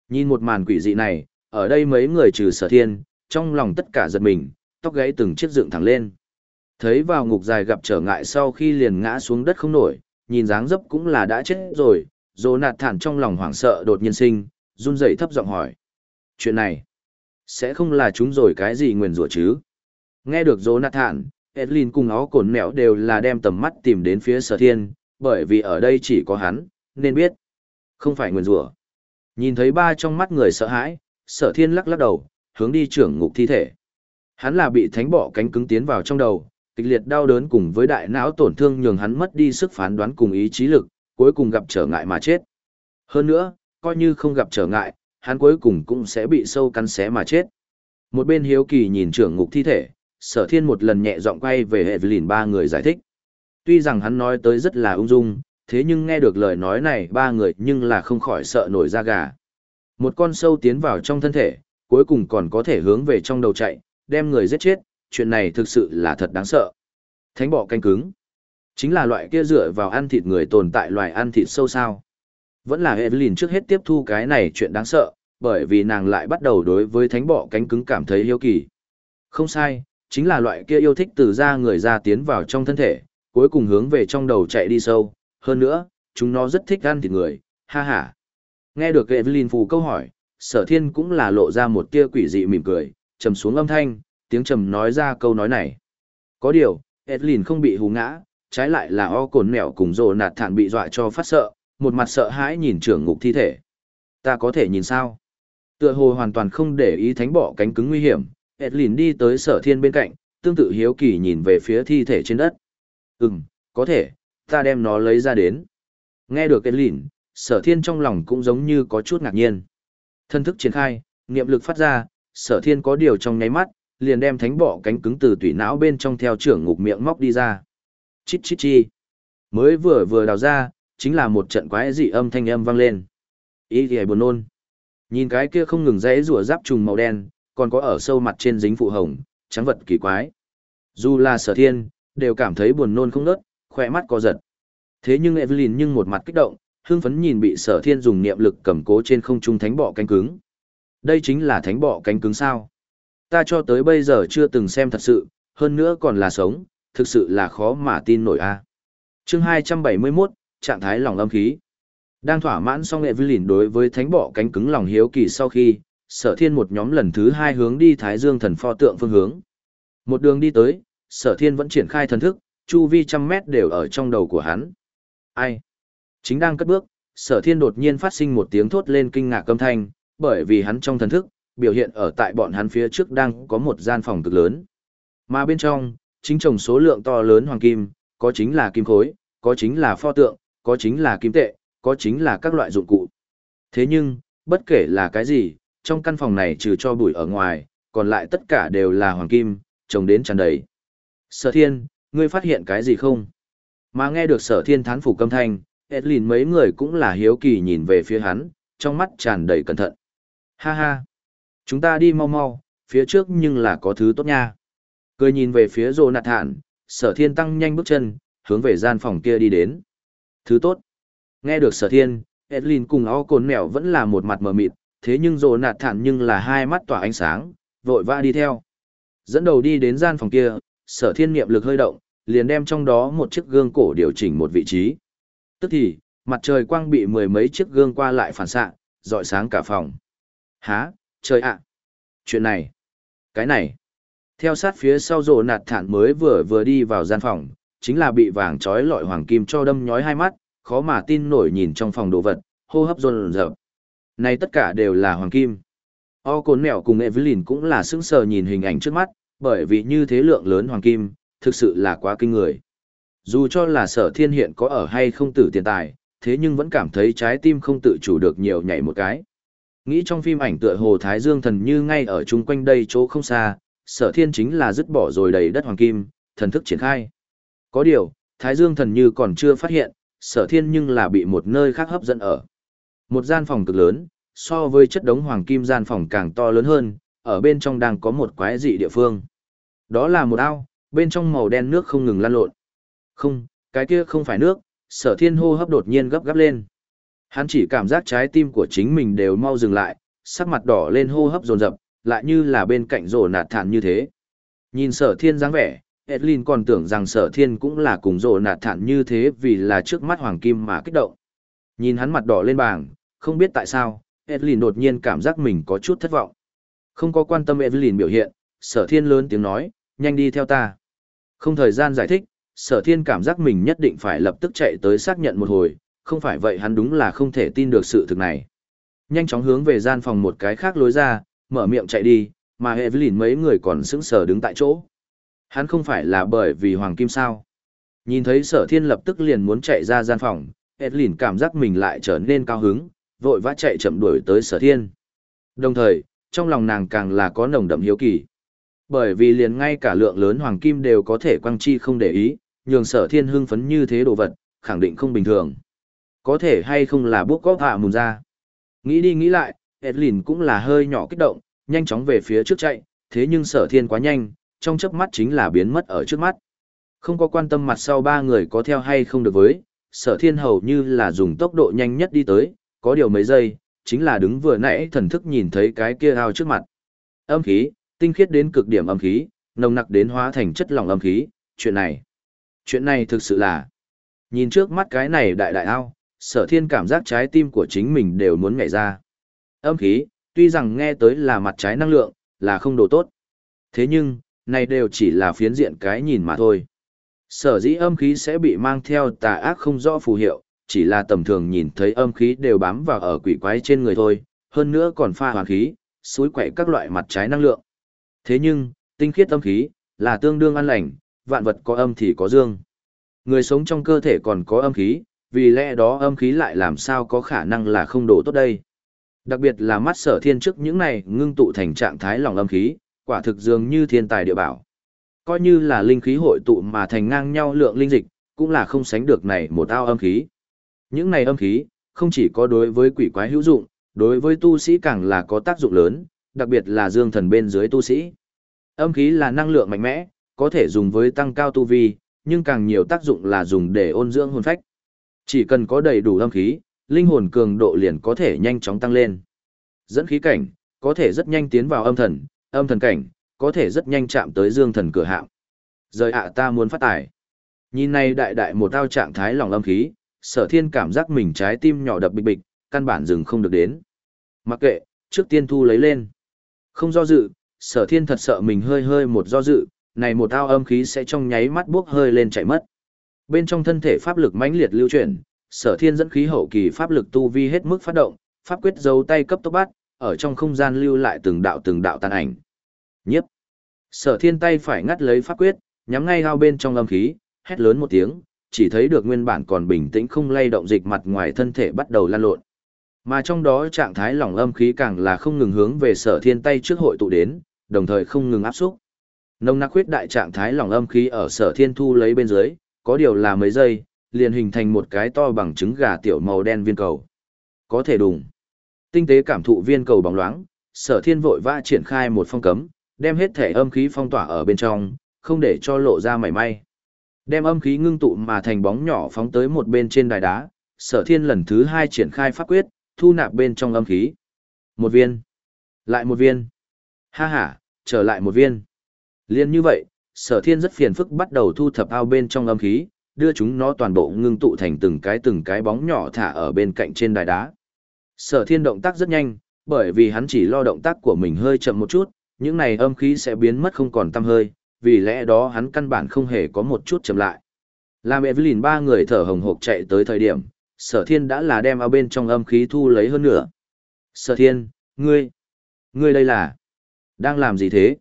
Speaker 1: Nhìn một màn quỷ dị này, ở đây mấy người trừ sở thiên, trong lòng tất cả giật mình, tóc gáy từng chiếc dựng thẳng lên. Thấy vào ngục dài gặp trở ngại sau khi liền ngã xuống đất không nổi, nhìn dáng dấp cũng là đã chết rồi, dồ nạt thản trong lòng hoảng sợ đột nhiên sinh, run rẩy thấp giọng hỏi chuyện này sẽ không là chúng rồi cái gì nguyền rủa chứ nghe được dỗ nạt thản edlin cùng nó cồn mẹo đều là đem tầm mắt tìm đến phía sở thiên bởi vì ở đây chỉ có hắn nên biết không phải nguyền rủa nhìn thấy ba trong mắt người sợ hãi sở thiên lắc lắc đầu hướng đi trưởng ngục thi thể hắn là bị thánh bỏ cánh cứng tiến vào trong đầu kịch liệt đau đớn cùng với đại não tổn thương nhường hắn mất đi sức phán đoán cùng ý chí lực cuối cùng gặp trở ngại mà chết hơn nữa coi như không gặp trở ngại hắn cuối cùng cũng sẽ bị sâu cắn xé mà chết. Một bên hiếu kỳ nhìn trưởng ngục thi thể, sở thiên một lần nhẹ giọng quay về hệ ba người giải thích. Tuy rằng hắn nói tới rất là ung dung, thế nhưng nghe được lời nói này ba người nhưng là không khỏi sợ nổi da gà. Một con sâu tiến vào trong thân thể, cuối cùng còn có thể hướng về trong đầu chạy, đem người giết chết, chuyện này thực sự là thật đáng sợ. Thánh bọ canh cứng. Chính là loại kia dựa vào ăn thịt người tồn tại loài ăn thịt sâu sao. Vẫn là Evelyn trước hết tiếp thu cái này chuyện đáng sợ, bởi vì nàng lại bắt đầu đối với thánh bọ cánh cứng cảm thấy yêu kỳ. Không sai, chính là loại kia yêu thích từ da người ra tiến vào trong thân thể, cuối cùng hướng về trong đầu chạy đi sâu. Hơn nữa, chúng nó rất thích ăn thịt người, ha ha. Nghe được Evelyn phù câu hỏi, sở thiên cũng là lộ ra một tia quỷ dị mỉm cười, trầm xuống âm thanh, tiếng trầm nói ra câu nói này. Có điều, Evelyn không bị hù ngã, trái lại là o cồn mèo cùng rồ nạt thản bị dọa cho phát sợ, một mặt sợ hãi nhìn trưởng ngục thi thể. Ta có thể nhìn sao? Tựa hồ hoàn toàn không để ý thánh bỏ cánh cứng nguy hiểm, Edlin đi tới sở thiên bên cạnh, tương tự hiếu kỳ nhìn về phía thi thể trên đất. Ừm, có thể, ta đem nó lấy ra đến. Nghe được cái lỉn, sở thiên trong lòng cũng giống như có chút ngạc nhiên. Thân thức triển khai, niệm lực phát ra, sở thiên có điều trong nháy mắt, liền đem thánh bọ cánh cứng từ tủy não bên trong theo trưởng ngục miệng móc đi ra. Chít chít chi. Mới vừa vừa đào ra, chính là một trận quái dị âm thanh âm vang lên. Ý thì buồn nôn. Nhìn cái kia không ngừng rẽ rùa giáp trùng màu đen, còn có ở sâu mặt trên dính phụ hồng, trắng vật kỳ quái. Dù là sở thiên, đều cảm thấy buồn nôn không ngớt, khỏe mắt co giật. Thế nhưng Evelyn nhưng một mặt kích động, hưng phấn nhìn bị sở thiên dùng niệm lực cầm cố trên không trung thánh bọ cánh cứng. Đây chính là thánh bọ cánh cứng sao. Ta cho tới bây giờ chưa từng xem thật sự, hơn nữa còn là sống, thực sự là khó mà tin nổi a. À. Chương 271, trạng thái lòng âm khí. Đang thỏa mãn xong Evelyn đối với thánh bọ cánh cứng lòng hiếu kỳ sau khi, sở thiên một nhóm lần thứ hai hướng đi Thái Dương thần pho tượng phương hướng. Một đường đi tới, sở thiên vẫn triển khai thần thức, chu vi trăm mét đều ở trong đầu của hắn. Ai? Chính đang cất bước, sở thiên đột nhiên phát sinh một tiếng thốt lên kinh ngạc âm thanh, bởi vì hắn trong thần thức, biểu hiện ở tại bọn hắn phía trước đang có một gian phòng cực lớn. Mà bên trong, chính trồng số lượng to lớn hoàng kim, có chính là kim khối, có chính là pho tượng, có chính là kim tệ, có chính là các loại dụng cụ. Thế nhưng, bất kể là cái gì, trong căn phòng này trừ cho bụi ở ngoài, còn lại tất cả đều là hoàng kim, trồng đến tràn đầy. Sở thiên, ngươi phát hiện cái gì không? Mà nghe được sở thiên thán phục âm thanh, Edlin mấy người cũng là hiếu kỳ nhìn về phía hắn, trong mắt tràn đầy cẩn thận. Ha ha! Chúng ta đi mau mau, phía trước nhưng là có thứ tốt nha. Cười nhìn về phía rồ nạt thản, sở thiên tăng nhanh bước chân, hướng về gian phòng kia đi đến. Thứ tốt! Nghe được sở thiên, Edlin cùng o cồn mèo vẫn là một mặt mờ mịt, thế nhưng rồ nạt thản nhưng là hai mắt tỏa ánh sáng, vội vã đi theo. Dẫn đầu đi đến gian phòng kia, sở thiên niệm lực hơi động, liền đem trong đó một chiếc gương cổ điều chỉnh một vị trí. Tức thì, mặt trời quang bị mười mấy chiếc gương qua lại phản xạ, dọi sáng cả phòng. Há, trời ạ! Chuyện này! Cái này! Theo sát phía sau rồ nạt thản mới vừa vừa đi vào gian phòng, chính là bị vàng trói lọi hoàng kim cho đâm nhói hai mắt, khó mà tin nổi nhìn trong phòng đồ vật, hô hấp rồn rợp. Này tất cả đều là hoàng kim. O cồn mèo cùng Evelyn cũng là sững sờ nhìn hình ảnh trước mắt, bởi vì như thế lượng lớn hoàng kim, thực sự là quá kinh người. Dù cho là sở thiên hiện có ở hay không tử tiền tài, thế nhưng vẫn cảm thấy trái tim không tự chủ được nhiều nhảy một cái. Nghĩ trong phim ảnh tựa hồ Thái Dương thần như ngay ở chung quanh đây chỗ không xa, sở thiên chính là dứt bỏ rồi đầy đất hoàng kim, thần thức triển khai. Có điều, Thái Dương thần như còn chưa phát hiện, sở thiên nhưng là bị một nơi khác hấp dẫn ở. Một gian phòng cực lớn, so với chất đống hoàng kim gian phòng càng to lớn hơn, ở bên trong đang có một quái dị địa phương. Đó là một ao, bên trong màu đen nước không ngừng lan lộn. Không, cái kia không phải nước, sở thiên hô hấp đột nhiên gấp gáp lên. Hắn chỉ cảm giác trái tim của chính mình đều mau dừng lại, sắc mặt đỏ lên hô hấp dồn dập, lại như là bên cạnh rổ nạt thản như thế. Nhìn sở thiên dáng vẻ, Edlin còn tưởng rằng sở thiên cũng là cùng rổ nạt thản như thế vì là trước mắt hoàng kim mà kích động. Nhìn hắn mặt đỏ lên bảng, không biết tại sao, Edlin đột nhiên cảm giác mình có chút thất vọng. Không có quan tâm Evelyn biểu hiện, sở thiên lớn tiếng nói, nhanh đi theo ta. Không thời gian giải thích, sở thiên cảm giác mình nhất định phải lập tức chạy tới xác nhận một hồi, không phải vậy hắn đúng là không thể tin được sự thực này. Nhanh chóng hướng về gian phòng một cái khác lối ra, mở miệng chạy đi, mà Evelyn mấy người còn sững sờ đứng tại chỗ. Hắn không phải là bởi vì Hoàng Kim sao. Nhìn thấy sở thiên lập tức liền muốn chạy ra gian phòng, Evelyn cảm giác mình lại trở nên cao hứng, vội vã chạy chậm đuổi tới sở thiên. Đồng thời, trong lòng nàng càng là có nồng đậm hiếu kỳ. Bởi vì liền ngay cả lượng lớn hoàng kim đều có thể quăng chi không để ý, nhường sở thiên hưng phấn như thế đồ vật, khẳng định không bình thường. Có thể hay không là bốc góp hạ mùn ra. Nghĩ đi nghĩ lại, Edlin cũng là hơi nhỏ kích động, nhanh chóng về phía trước chạy, thế nhưng sở thiên quá nhanh, trong chớp mắt chính là biến mất ở trước mắt. Không có quan tâm mặt sau ba người có theo hay không được với, sở thiên hầu như là dùng tốc độ nhanh nhất đi tới, có điều mấy giây, chính là đứng vừa nãy thần thức nhìn thấy cái kia ao trước mặt. Âm khí, tinh khiết đến cực điểm âm khí, nồng nặc đến hóa thành chất lỏng âm khí, chuyện này. Chuyện này thực sự là, nhìn trước mắt cái này đại đại ao, sở thiên cảm giác trái tim của chính mình đều muốn nhảy ra. Âm khí, tuy rằng nghe tới là mặt trái năng lượng, là không đồ tốt. Thế nhưng, này đều chỉ là phiến diện cái nhìn mà thôi. Sở dĩ âm khí sẽ bị mang theo tà ác không rõ phù hiệu, chỉ là tầm thường nhìn thấy âm khí đều bám vào ở quỷ quái trên người thôi, hơn nữa còn pha hoàn khí, suối quậy các loại mặt trái năng lượng. Thế nhưng, tinh khiết âm khí, là tương đương an lành, vạn vật có âm thì có dương. Người sống trong cơ thể còn có âm khí, vì lẽ đó âm khí lại làm sao có khả năng là không đổ tốt đây. Đặc biệt là mắt sở thiên trước những này ngưng tụ thành trạng thái lòng âm khí, quả thực dường như thiên tài địa bảo. Coi như là linh khí hội tụ mà thành ngang nhau lượng linh dịch, cũng là không sánh được này một ao âm khí. Những này âm khí, không chỉ có đối với quỷ quái hữu dụng, đối với tu sĩ càng là có tác dụng lớn, đặc biệt là dương thần bên dưới tu sĩ. Âm khí là năng lượng mạnh mẽ, có thể dùng với tăng cao tu vi, nhưng càng nhiều tác dụng là dùng để ôn dưỡng hồn phách. Chỉ cần có đầy đủ âm khí, linh hồn cường độ liền có thể nhanh chóng tăng lên. Dẫn khí cảnh, có thể rất nhanh tiến vào âm thần, âm thần cảnh, có thể rất nhanh chạm tới dương thần cửa hạng. Rời ạ ta muốn phát tài. Nhìn này đại đại một tao trạng thái lòng âm khí, sở thiên cảm giác mình trái tim nhỏ đập bịch bịch, căn bản dừng không được đến. Mặc kệ, trước tiên thu lấy lên. Không do dự, sở thiên thật sợ mình hơi hơi một do dự, này một ao âm khí sẽ trong nháy mắt bước hơi lên chạy mất. Bên trong thân thể pháp lực mãnh liệt lưu chuyển, sở thiên dẫn khí hậu kỳ pháp lực tu vi hết mức phát động, pháp quyết giấu tay cấp tốc bắt, ở trong không gian lưu lại từng đạo từng đạo tàn ảnh. Nhiếp. Sở thiên tay phải ngắt lấy pháp quyết, nhắm ngay ao bên trong âm khí, hét lớn một tiếng, chỉ thấy được nguyên bản còn bình tĩnh không lay động dịch mặt ngoài thân thể bắt đầu lan lộn. Mà trong đó trạng thái lỏng âm khí càng là không ngừng hướng về sở thiên tay trước hội tụ đến, đồng thời không ngừng áp xúc. Nông nặc huyết đại trạng thái lỏng âm khí ở sở thiên thu lấy bên dưới, có điều là mấy giây, liền hình thành một cái to bằng trứng gà tiểu màu đen viên cầu. Có thể đùng. Tinh tế cảm thụ viên cầu bóng loáng, sở thiên vội vã triển khai một phong cấm, đem hết thể âm khí phong tỏa ở bên trong, không để cho lộ ra mảy may. Đem âm khí ngưng tụ mà thành bóng nhỏ phóng tới một bên trên đài đá, sở thiên lần thứ hai triển khai pháp quyết, thu nạp bên trong âm khí. Một viên. Lại một viên. Ha ha, trở lại một viên. Liên như vậy, sở thiên rất phiền phức bắt đầu thu thập ao bên trong âm khí, đưa chúng nó toàn bộ ngưng tụ thành từng cái từng cái bóng nhỏ thả ở bên cạnh trên đài đá. Sở thiên động tác rất nhanh, bởi vì hắn chỉ lo động tác của mình hơi chậm một chút, những này âm khí sẽ biến mất không còn tăm hơi, vì lẽ đó hắn căn bản không hề có một chút chậm lại. Làm Evelyn ba người thở hồng hộc chạy tới thời điểm, sở thiên đã là đem ao bên trong âm khí thu lấy hơn nữa. Sở thiên, ngươi, ngươi đây là, đang làm gì thế?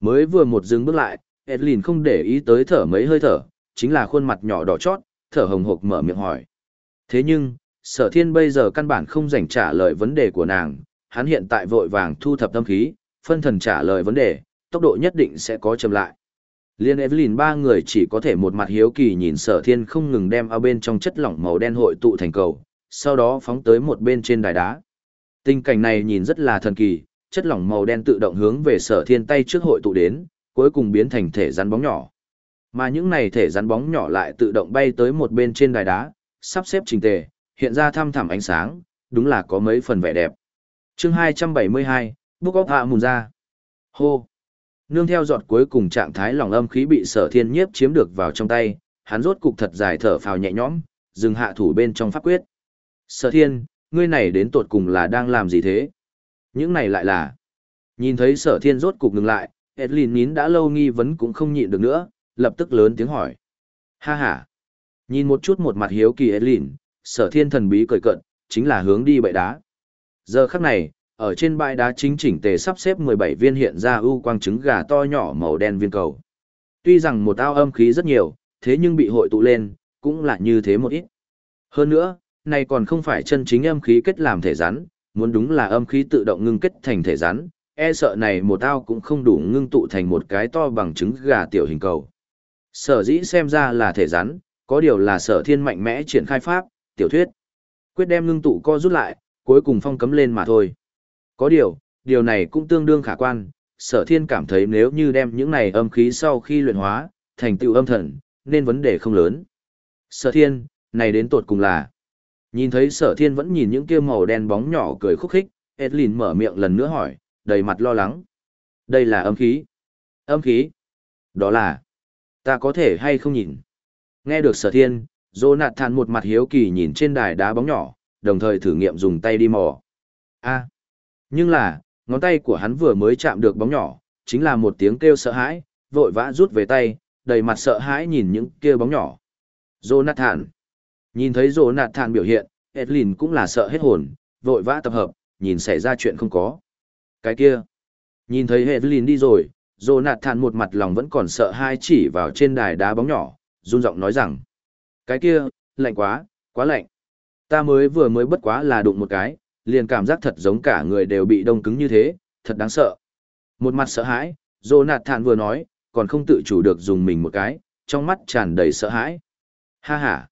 Speaker 1: Mới vừa một dừng bước lại, Edlin không để ý tới thở mấy hơi thở, chính là khuôn mặt nhỏ đỏ chót, thở hồng hộc mở miệng hỏi. Thế nhưng, sở thiên bây giờ căn bản không dành trả lời vấn đề của nàng, hắn hiện tại vội vàng thu thập tâm khí, phân thần trả lời vấn đề, tốc độ nhất định sẽ có chậm lại. Liên Evelyn ba người chỉ có thể một mặt hiếu kỳ nhìn sở thiên không ngừng đem ao bên trong chất lỏng màu đen hội tụ thành cầu, sau đó phóng tới một bên trên đài đá. Tình cảnh này nhìn rất là thần kỳ, chất lỏng màu đen tự động hướng về sở thiên tay trước hội tụ đến, cuối cùng biến thành thể rắn bóng nhỏ. Mà những này thể rắn bóng nhỏ lại tự động bay tới một bên trên đài đá, sắp xếp trình tề, hiện ra thăm thẳm ánh sáng, đúng là có mấy phần vẻ đẹp. chương 272, Búc óc hạ mùn ra. Hô! Nương theo giọt cuối cùng trạng thái lòng âm khí bị sở thiên nhiếp chiếm được vào trong tay, hắn rốt cục thật dài thở phào nhẹ nhõm, dừng hạ thủ bên trong pháp quyết. Sở thiên, ngươi này đến tột cùng là đang làm gì thế? Những này lại là... Nhìn thấy sở thiên rốt cục ngừng lại, Edlin nín đã lâu nghi vấn cũng không nhịn được nữa, lập tức lớn tiếng hỏi. Ha ha! Nhìn một chút một mặt hiếu kỳ Edlin, sở thiên thần bí cười cận, chính là hướng đi bậy đá. Giờ khắc này, ở trên bãi đá chính chỉnh tề sắp xếp 17 viên hiện ra ưu quang trứng gà to nhỏ màu đen viên cầu. Tuy rằng một ao âm khí rất nhiều, thế nhưng bị hội tụ lên, cũng là như thế một ít. Hơn nữa, này còn không phải chân chính âm khí kết làm thể rắn, muốn đúng là âm khí tự động ngưng kết thành thể rắn, e sợ này một ao cũng không đủ ngưng tụ thành một cái to bằng trứng gà tiểu hình cầu. Sở dĩ xem ra là thể rắn, có điều là sở thiên mạnh mẽ triển khai pháp, tiểu thuyết. Quyết đem ngưng tụ co rút lại, cuối cùng phong cấm lên mà thôi. Có điều, điều này cũng tương đương khả quan, sở thiên cảm thấy nếu như đem những này âm khí sau khi luyện hóa, thành tựu âm thần, nên vấn đề không lớn. Sở thiên, này đến tột cùng là. Nhìn thấy sở thiên vẫn nhìn những kia màu đen bóng nhỏ cười khúc khích, Edlin mở miệng lần nữa hỏi, đầy mặt lo lắng. Đây là âm khí. Âm khí? Đó là, ta có thể hay không nhìn? Nghe được sở thiên, Jonathan một mặt hiếu kỳ nhìn trên đài đá bóng nhỏ, đồng thời thử nghiệm dùng tay đi mò. a nhưng là, ngón tay của hắn vừa mới chạm được bóng nhỏ, chính là một tiếng kêu sợ hãi, vội vã rút về tay, đầy mặt sợ hãi nhìn những kia bóng nhỏ. Jonathan. Nhìn thấy Jonathan biểu hiện, Edlin cũng là sợ hết hồn, vội vã tập hợp, nhìn xảy ra chuyện không có. Cái kia. Nhìn thấy Edlin đi rồi, Jonathan một mặt lòng vẫn còn sợ hai chỉ vào trên đài đá bóng nhỏ, run giọng nói rằng. Cái kia, lạnh quá, Quá lạnh. Ta mới vừa mới bất quá là đụng một cái, liền cảm giác thật giống cả người đều bị đông cứng như thế, thật đáng sợ. Một mặt sợ hãi, Jonathan vừa nói, còn không tự chủ được dùng mình một cái, trong mắt tràn đầy sợ hãi. Ha ha.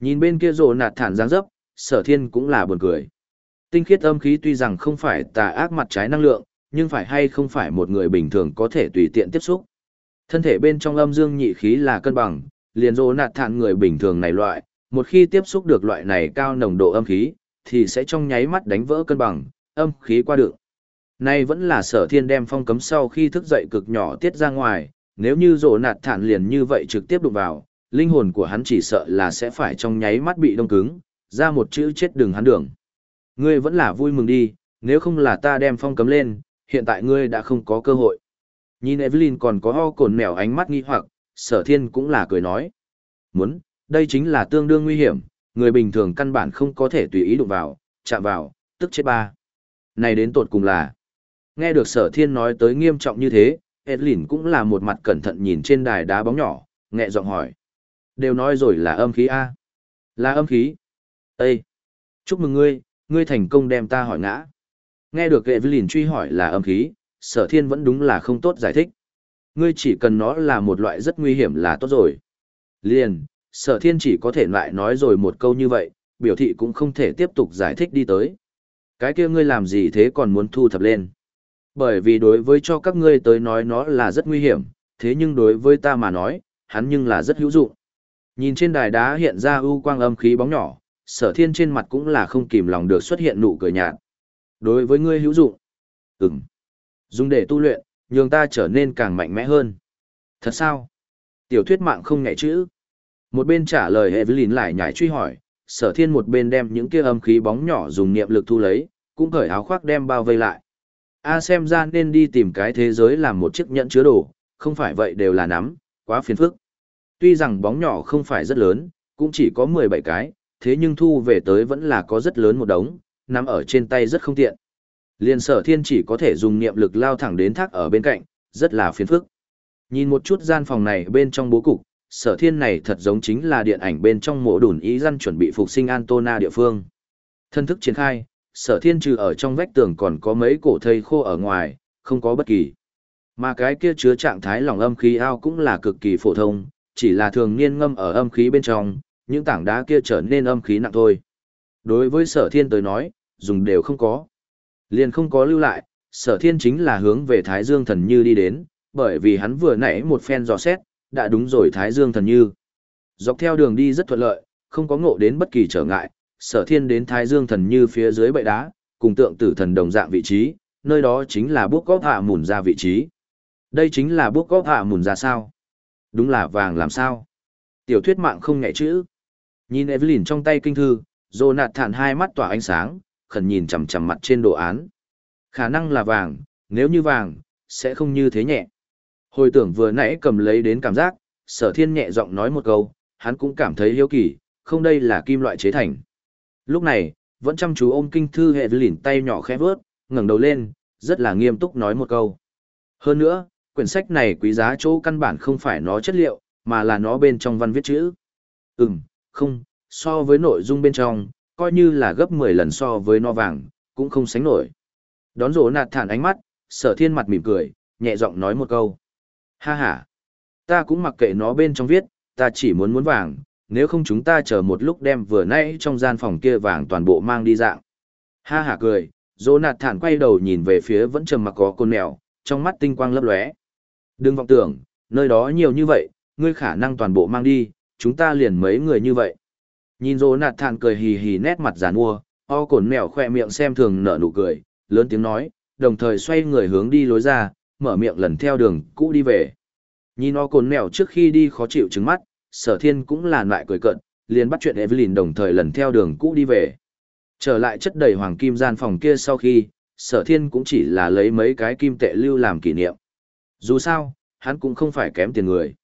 Speaker 1: Nhìn bên kia Jonathan dáng dấp, sở thiên cũng là buồn cười. Tinh khiết âm khí tuy rằng không phải tà ác mặt trái năng lượng, nhưng phải hay không phải một người bình thường có thể tùy tiện tiếp xúc. Thân thể bên trong âm dương nhị khí là cân bằng, liền rô nạt thản người bình thường này loại, một khi tiếp xúc được loại này cao nồng độ âm khí, thì sẽ trong nháy mắt đánh vỡ cân bằng, âm khí qua được. Nay vẫn là sở thiên đem phong cấm sau khi thức dậy cực nhỏ tiết ra ngoài, nếu như rổ nạt thản liền như vậy trực tiếp đụng vào, linh hồn của hắn chỉ sợ là sẽ phải trong nháy mắt bị đông cứng, ra một chữ chết đường hắn đường. Ngươi vẫn là vui mừng đi, nếu không là ta đem phong cấm lên, hiện tại ngươi đã không có cơ hội. Nhìn Evelyn còn có ho cồn mèo ánh mắt nghi hoặc, sở thiên cũng là cười nói. Muốn, đây chính là tương đương nguy hiểm, người bình thường căn bản không có thể tùy ý đụng vào, chạm vào, tức chết ba. Này đến tột cùng là. Nghe được sở thiên nói tới nghiêm trọng như thế, Edlin cũng là một mặt cẩn thận nhìn trên đài đá bóng nhỏ, nhẹ giọng hỏi. Đều nói rồi là âm khí A. Là âm khí. Ê! Chúc mừng ngươi, ngươi thành công đem ta hỏi ngã. Nghe được Evelyn truy hỏi là âm khí, sở thiên vẫn đúng là không tốt giải thích. Ngươi chỉ cần nó là một loại rất nguy hiểm là tốt rồi. Liền, sở thiên chỉ có thể lại nói rồi một câu như vậy, biểu thị cũng không thể tiếp tục giải thích đi tới. Cái kia ngươi làm gì thế còn muốn thu thập lên. Bởi vì đối với cho các ngươi tới nói nó là rất nguy hiểm, thế nhưng đối với ta mà nói, hắn nhưng là rất hữu dụng. Nhìn trên đài đá hiện ra ưu quang âm khí bóng nhỏ, sở thiên trên mặt cũng là không kìm lòng được xuất hiện nụ cười nhạt. Đối với ngươi hữu dụng. Ừm. Dùng để tu luyện, nhường ta trở nên càng mạnh mẽ hơn. Thật sao? Tiểu thuyết mạng không ngại chữ. Một bên trả lời Evelyn lại nhảy truy hỏi, sở thiên một bên đem những kia âm khí bóng nhỏ dùng niệm lực thu lấy, cũng cởi áo khoác đem bao vây lại. A xem ra nên đi tìm cái thế giới làm một chiếc nhẫn chứa đồ, không phải vậy đều là nắm, quá phiền phức. Tuy rằng bóng nhỏ không phải rất lớn, cũng chỉ có 17 cái, thế nhưng thu về tới vẫn là có rất lớn một đống, nằm ở trên tay rất không tiện. Liên sở thiên chỉ có thể dùng niệm lực lao thẳng đến thác ở bên cạnh, rất là phiền phức. Nhìn một chút gian phòng này bên trong bố cục, sở thiên này thật giống chính là điện ảnh bên trong mộ đùn ý dân chuẩn bị phục sinh Antona địa phương. Thân thức triển khai, sở thiên trừ ở trong vách tường còn có mấy cổ thây khô ở ngoài, không có bất kỳ. Mà cái kia chứa trạng thái lòng âm khí ao cũng là cực kỳ phổ thông, chỉ là thường niên ngâm ở âm khí bên trong, những tảng đá kia trở nên âm khí nặng thôi. Đối với sở thiên tới nói, dùng đều không có. Liền không có lưu lại, sở thiên chính là hướng về Thái Dương Thần Như đi đến, bởi vì hắn vừa nãy một phen dò xét, đã đúng rồi Thái Dương Thần Như. Dọc theo đường đi rất thuận lợi, không có ngộ đến bất kỳ trở ngại, sở thiên đến Thái Dương Thần Như phía dưới bệ đá, cùng tượng tử thần đồng dạng vị trí, nơi đó chính là bước góp hạ mùn ra vị trí. Đây chính là bước góp hạ mùn ra sao? Đúng là vàng làm sao? Tiểu thuyết mạng không nhẹ chữ. Nhìn Evelyn trong tay kinh thư, Jonathan hai mắt tỏa ánh sáng, khẩn nhìn chằm chằm mặt trên đồ án. Khả năng là vàng, nếu như vàng, sẽ không như thế nhẹ. Hồi tưởng vừa nãy cầm lấy đến cảm giác, sở thiên nhẹ giọng nói một câu, hắn cũng cảm thấy hiếu kỳ, không đây là kim loại chế thành. Lúc này, vẫn chăm chú ôm kinh thư hệ lỉn tay nhỏ khẽ vớt, ngẩng đầu lên, rất là nghiêm túc nói một câu. Hơn nữa, quyển sách này quý giá chỗ căn bản không phải nó chất liệu, mà là nó bên trong văn viết chữ. Ừm, không, so với nội dung bên trong, coi như là gấp 10 lần so với no vàng, cũng không sánh nổi. Đón rổ nạt thản ánh mắt, sở thiên mặt mỉm cười, nhẹ giọng nói một câu. Ha ha, ta cũng mặc kệ nó bên trong viết, ta chỉ muốn muốn vàng, nếu không chúng ta chờ một lúc đem vừa nãy trong gian phòng kia vàng toàn bộ mang đi dạng. Ha ha cười, rổ nạt thản quay đầu nhìn về phía vẫn trầm mặc có con mèo, trong mắt tinh quang lấp lóe. Đừng vọng tưởng, nơi đó nhiều như vậy, ngươi khả năng toàn bộ mang đi, chúng ta liền mấy người như vậy. Nhìn rồ nạt thản cười hì hì nét mặt giàn mua, o cồn mèo khoe miệng xem thường nở nụ cười, lớn tiếng nói, đồng thời xoay người hướng đi lối ra, mở miệng lần theo đường cũ đi về. Nhìn o cồn mèo trước khi đi khó chịu trứng mắt, sở thiên cũng là lại cười cận, liền bắt chuyện Evelyn đồng thời lần theo đường cũ đi về. Trở lại chất đầy hoàng kim gian phòng kia sau khi, sở thiên cũng chỉ là lấy mấy cái kim tệ lưu làm kỷ niệm. Dù sao, hắn cũng không phải kém tiền người.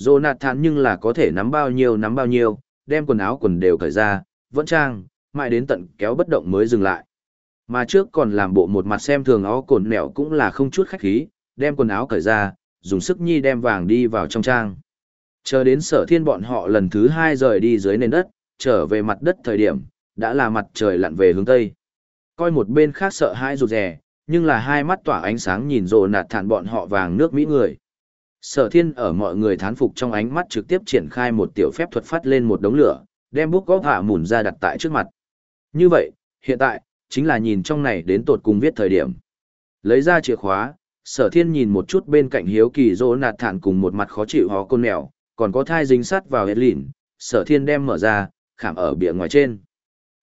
Speaker 1: Jonathan nhưng là có thể nắm bao nhiêu nắm bao nhiêu, đem quần áo quần đều cởi ra, vẫn trang, mãi đến tận kéo bất động mới dừng lại. Mà trước còn làm bộ một mặt xem thường áo cồn nẹo cũng là không chút khách khí, đem quần áo cởi ra, dùng sức nhi đem vàng đi vào trong trang. Chờ đến sở thiên bọn họ lần thứ hai rời đi dưới nền đất, trở về mặt đất thời điểm, đã là mặt trời lặn về hướng Tây. Coi một bên khác sợ hãi rụt rè, nhưng là hai mắt tỏa ánh sáng nhìn rồ nạt thản bọn họ vàng nước Mỹ người. Sở thiên ở mọi người thán phục trong ánh mắt trực tiếp triển khai một tiểu phép thuật phát lên một đống lửa, đem bút góc hạ mùn ra đặt tại trước mặt. Như vậy, hiện tại, chính là nhìn trong này đến tột cùng viết thời điểm. Lấy ra chìa khóa, sở thiên nhìn một chút bên cạnh hiếu kỳ rỗ nạt thản cùng một mặt khó chịu hó côn mèo, còn có thai dính sắt vào hết lìn, sở thiên đem mở ra, khảm ở bìa ngoài trên.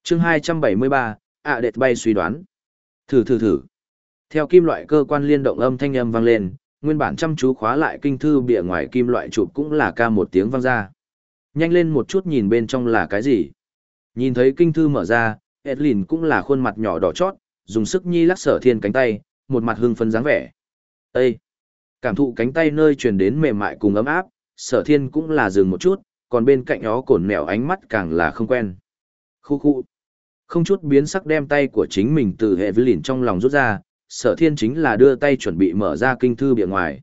Speaker 1: chương 273, ạ đệt bay suy đoán. Thử thử thử. Theo kim loại cơ quan liên động âm thanh âm vang lên, nguyên bản chăm chú khóa lại kinh thư bìa ngoài kim loại chụp cũng là ca một tiếng vang ra. Nhanh lên một chút nhìn bên trong là cái gì. Nhìn thấy kinh thư mở ra, Edlin cũng là khuôn mặt nhỏ đỏ chót, dùng sức nhi lắc sở thiên cánh tay, một mặt hưng phấn dáng vẻ. Ê! Cảm thụ cánh tay nơi truyền đến mềm mại cùng ấm áp, sở thiên cũng là dừng một chút, còn bên cạnh đó cổn mèo ánh mắt càng là không quen. Khu khu! Không chút biến sắc đem tay của chính mình từ hệ với trong lòng rút ra, sở thiên chính là đưa tay chuẩn bị mở ra kinh thư bìa ngoài.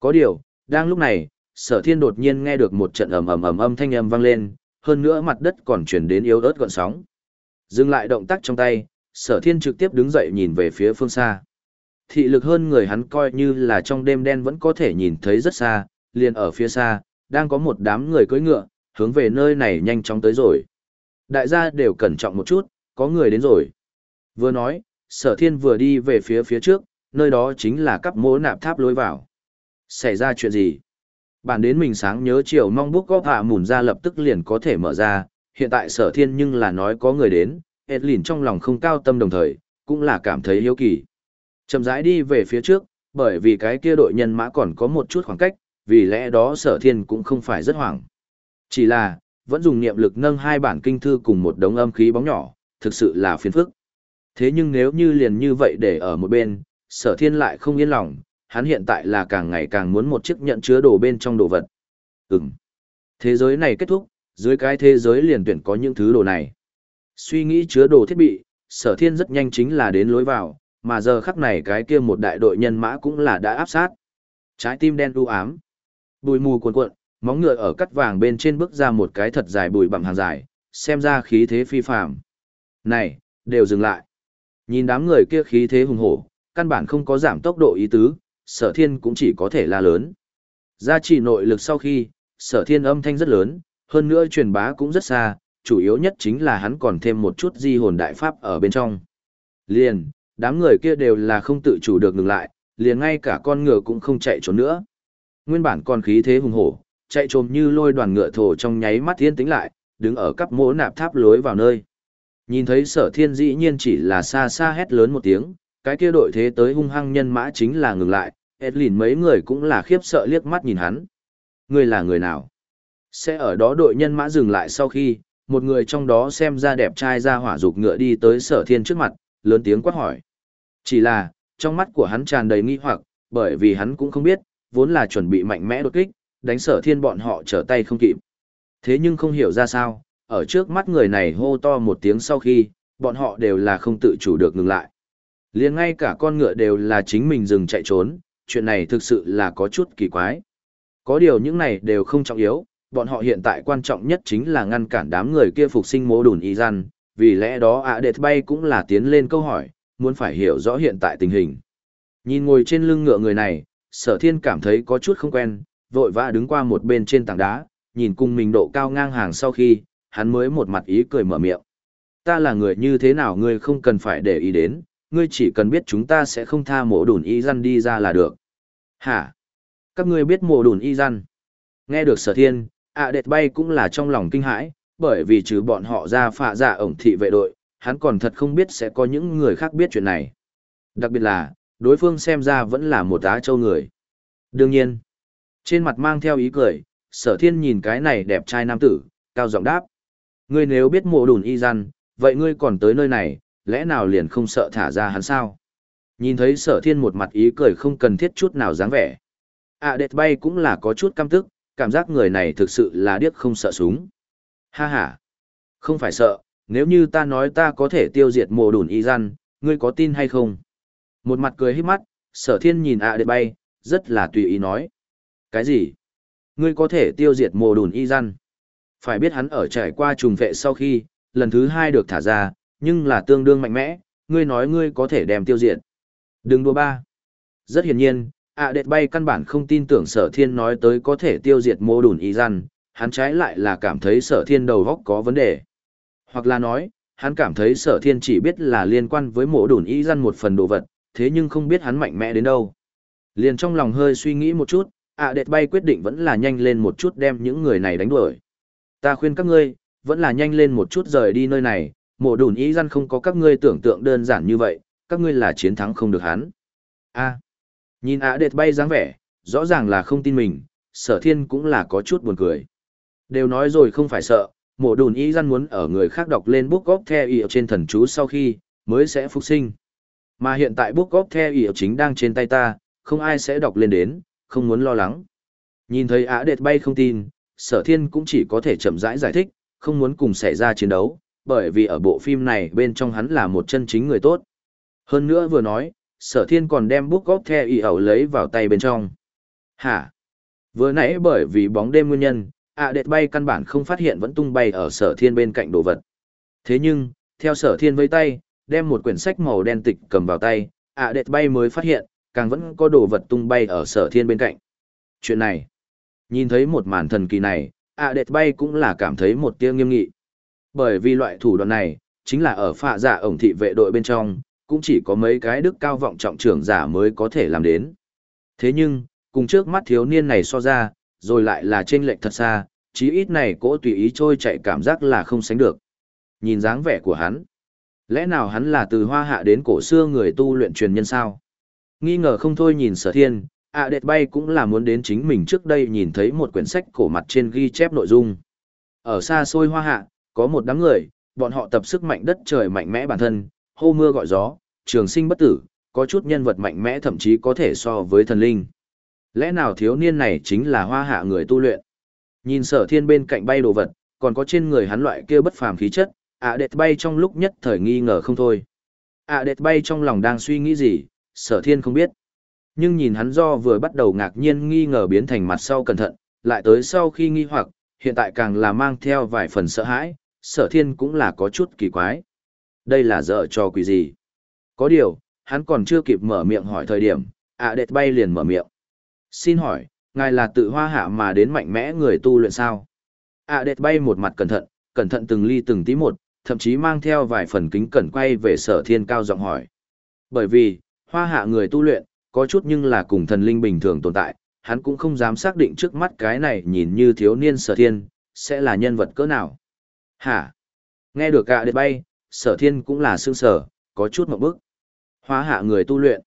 Speaker 1: Có điều, đang lúc này, sở thiên đột nhiên nghe được một trận ầm ầm ầm âm thanh âm vang lên, hơn nữa mặt đất còn chuyển đến yếu ớt gọn sóng. Dừng lại động tác trong tay, sở thiên trực tiếp đứng dậy nhìn về phía phương xa. Thị lực hơn người hắn coi như là trong đêm đen vẫn có thể nhìn thấy rất xa, liền ở phía xa, đang có một đám người cưỡi ngựa, hướng về nơi này nhanh chóng tới rồi. Đại gia đều cẩn trọng một chút, có người đến rồi. Vừa nói, sở thiên vừa đi về phía phía trước, nơi đó chính là cắp mỗ nạp tháp lối vào. Xảy ra chuyện gì? Bản đến mình sáng nhớ chiều mong bút góp hạ mùn ra lập tức liền có thể mở ra, hiện tại sở thiên nhưng là nói có người đến, Edlin trong lòng không cao tâm đồng thời, cũng là cảm thấy hiếu kỳ. Chậm rãi đi về phía trước, bởi vì cái kia đội nhân mã còn có một chút khoảng cách, vì lẽ đó sở thiên cũng không phải rất hoảng. Chỉ là, vẫn dùng niệm lực nâng hai bản kinh thư cùng một đống âm khí bóng nhỏ, thực sự là phiền phức. Thế nhưng nếu như liền như vậy để ở một bên, sở thiên lại không yên lòng, hắn hiện tại là càng ngày càng muốn một chiếc nhận chứa đồ bên trong đồ vật. Ừm. Thế giới này kết thúc, dưới cái thế giới liền tuyển có những thứ đồ này. Suy nghĩ chứa đồ thiết bị, sở thiên rất nhanh chính là đến lối vào, mà giờ khắc này cái kia một đại đội nhân mã cũng là đã áp sát. Trái tim đen u ám. Bùi mù cuồn cuộn, móng ngựa ở cắt vàng bên trên bước ra một cái thật dài bùi bằng hàng dài, xem ra khí thế phi phàm. Này, đều dừng lại. Nhìn đám người kia khí thế hùng hổ, căn bản không có giảm tốc độ ý tứ, sở thiên cũng chỉ có thể la lớn. Gia trì nội lực sau khi, sở thiên âm thanh rất lớn, hơn nữa truyền bá cũng rất xa, chủ yếu nhất chính là hắn còn thêm một chút di hồn đại pháp ở bên trong. Liền, đám người kia đều là không tự chủ được ngừng lại, liền ngay cả con ngựa cũng không chạy trốn nữa. Nguyên bản còn khí thế hùng hổ, chạy trồm như lôi đoàn ngựa thổ trong nháy mắt thiên tính lại, đứng ở cấp mỗ nạp tháp lối vào nơi. Nhìn thấy sở thiên dĩ nhiên chỉ là xa xa hét lớn một tiếng, cái kia đội thế tới hung hăng nhân mã chính là ngừng lại, Edlin mấy người cũng là khiếp sợ liếc mắt nhìn hắn. Người là người nào? Sẽ ở đó đội nhân mã dừng lại sau khi, một người trong đó xem ra đẹp trai ra hỏa dục ngựa đi tới sở thiên trước mặt, lớn tiếng quát hỏi. Chỉ là, trong mắt của hắn tràn đầy nghi hoặc, bởi vì hắn cũng không biết, vốn là chuẩn bị mạnh mẽ đột kích, đánh sở thiên bọn họ trở tay không kịp. Thế nhưng không hiểu ra sao, ở trước mắt người này hô to một tiếng sau khi, bọn họ đều là không tự chủ được ngừng lại. liền ngay cả con ngựa đều là chính mình dừng chạy trốn, chuyện này thực sự là có chút kỳ quái. Có điều những này đều không trọng yếu, bọn họ hiện tại quan trọng nhất chính là ngăn cản đám người kia phục sinh mô đùn y gian, vì lẽ đó ạ à đệt bay cũng là tiến lên câu hỏi, muốn phải hiểu rõ hiện tại tình hình. Nhìn ngồi trên lưng ngựa người này, sở thiên cảm thấy có chút không quen, vội vã đứng qua một bên trên tảng đá, nhìn cùng mình độ cao ngang hàng sau khi, hắn mới một mặt ý cười mở miệng. Ta là người như thế nào ngươi không cần phải để ý đến, ngươi chỉ cần biết chúng ta sẽ không tha mổ đùn y răn đi ra là được. Hả? Các ngươi biết mổ đùn y răn? Nghe được sở thiên, ạ à đệt bay cũng là trong lòng kinh hãi, bởi vì trừ bọn họ ra phạ dạ ổng thị vệ đội, hắn còn thật không biết sẽ có những người khác biết chuyện này. Đặc biệt là, đối phương xem ra vẫn là một á châu người. Đương nhiên, trên mặt mang theo ý cười, sở thiên nhìn cái này đẹp trai nam tử, cao giọng đáp. Ngươi nếu biết mộ đùn y gian, vậy ngươi còn tới nơi này, lẽ nào liền không sợ thả ra hắn sao? Nhìn thấy sở thiên một mặt ý cười không cần thiết chút nào dáng vẻ. À đệt bay cũng là có chút căm tức, cảm giác người này thực sự là điếc không sợ súng. Ha ha! Không phải sợ, nếu như ta nói ta có thể tiêu diệt mồ đùn y răn, ngươi có tin hay không? Một mặt cười hít mắt, sở thiên nhìn ạ à bay, rất là tùy ý nói. Cái gì? Ngươi có thể tiêu diệt mồ đùn y răn? Phải biết hắn ở trải qua trùng vệ sau khi, lần thứ hai được thả ra, nhưng là tương đương mạnh mẽ, ngươi nói ngươi có thể đem tiêu diệt. Đừng đùa ba. Rất hiển nhiên, ạ đệt bay căn bản không tin tưởng sở thiên nói tới có thể tiêu diệt mô đùn y gian, hắn trái lại là cảm thấy sở thiên đầu góc có vấn đề. Hoặc là nói, hắn cảm thấy sở thiên chỉ biết là liên quan với mộ đùn y gian một phần đồ vật, thế nhưng không biết hắn mạnh mẽ đến đâu. Liền trong lòng hơi suy nghĩ một chút, ạ đệt bay quyết định vẫn là nhanh lên một chút đem những người này đánh đuổi. Ta khuyên các ngươi, vẫn là nhanh lên một chút rời đi nơi này, mộ đùn y gian không có các ngươi tưởng tượng đơn giản như vậy, các ngươi là chiến thắng không được hắn. a nhìn ạ đệt bay dáng vẻ, rõ ràng là không tin mình, sở thiên cũng là có chút buồn cười. Đều nói rồi không phải sợ, mộ đùn y răn muốn ở người khác đọc lên book of the y trên thần chú sau khi, mới sẽ phục sinh. Mà hiện tại book of the y chính đang trên tay ta, không ai sẽ đọc lên đến, không muốn lo lắng. Nhìn thấy ạ đệt bay không tin, sở thiên cũng chỉ có thể chậm rãi giải, giải thích, không muốn cùng xảy ra chiến đấu, bởi vì ở bộ phim này bên trong hắn là một chân chính người tốt. Hơn nữa vừa nói, sở thiên còn đem bút góp the y ẩu lấy vào tay bên trong. Hả? Vừa nãy bởi vì bóng đêm nguyên nhân, ạ à đệt bay căn bản không phát hiện vẫn tung bay ở sở thiên bên cạnh đồ vật. Thế nhưng, theo sở thiên với tay, đem một quyển sách màu đen tịch cầm vào tay, ạ à đệt bay mới phát hiện, càng vẫn có đồ vật tung bay ở sở thiên bên cạnh. Chuyện này, nhìn thấy một màn thần kỳ này, ạ à đệt bay cũng là cảm thấy một tia nghiêm nghị. Bởi vì loại thủ đoạn này, chính là ở phạ giả ổng thị vệ đội bên trong, cũng chỉ có mấy cái đức cao vọng trọng trưởng giả mới có thể làm đến. Thế nhưng, cùng trước mắt thiếu niên này so ra, rồi lại là trên lệch thật xa, chí ít này cỗ tùy ý trôi chạy cảm giác là không sánh được. Nhìn dáng vẻ của hắn, lẽ nào hắn là từ hoa hạ đến cổ xưa người tu luyện truyền nhân sao? Nghi ngờ không thôi nhìn sở thiên, ạ à đệt bay cũng là muốn đến chính mình trước đây nhìn thấy một quyển sách cổ mặt trên ghi chép nội dung. Ở xa xôi hoa hạ, có một đám người, bọn họ tập sức mạnh đất trời mạnh mẽ bản thân, hô mưa gọi gió, trường sinh bất tử, có chút nhân vật mạnh mẽ thậm chí có thể so với thần linh. Lẽ nào thiếu niên này chính là hoa hạ người tu luyện? Nhìn sở thiên bên cạnh bay đồ vật, còn có trên người hắn loại kia bất phàm khí chất, ạ à đệt bay trong lúc nhất thời nghi ngờ không thôi. ạ à đệt bay trong lòng đang suy nghĩ gì, sở thiên không biết. Nhưng nhìn hắn do vừa bắt đầu ngạc nhiên nghi ngờ biến thành mặt sau cẩn thận, lại tới sau khi nghi hoặc, hiện tại càng là mang theo vài phần sợ hãi, sở thiên cũng là có chút kỳ quái. Đây là dở cho quỷ gì? Có điều, hắn còn chưa kịp mở miệng hỏi thời điểm, ạ à đệt bay liền mở miệng. Xin hỏi, ngài là tự hoa hạ mà đến mạnh mẽ người tu luyện sao? ạ à đệt bay một mặt cẩn thận, cẩn thận từng ly từng tí một, thậm chí mang theo vài phần kính cẩn quay về sở thiên cao giọng hỏi. Bởi vì, hoa hạ người tu luyện, có chút nhưng là cùng thần linh bình thường tồn tại, hắn cũng không dám xác định trước mắt cái này nhìn như thiếu niên sở thiên, sẽ là nhân vật cỡ nào. Hả? Nghe được ạ đệt bay, sở thiên cũng là sương sở, có chút một bức. Hóa hạ người tu luyện.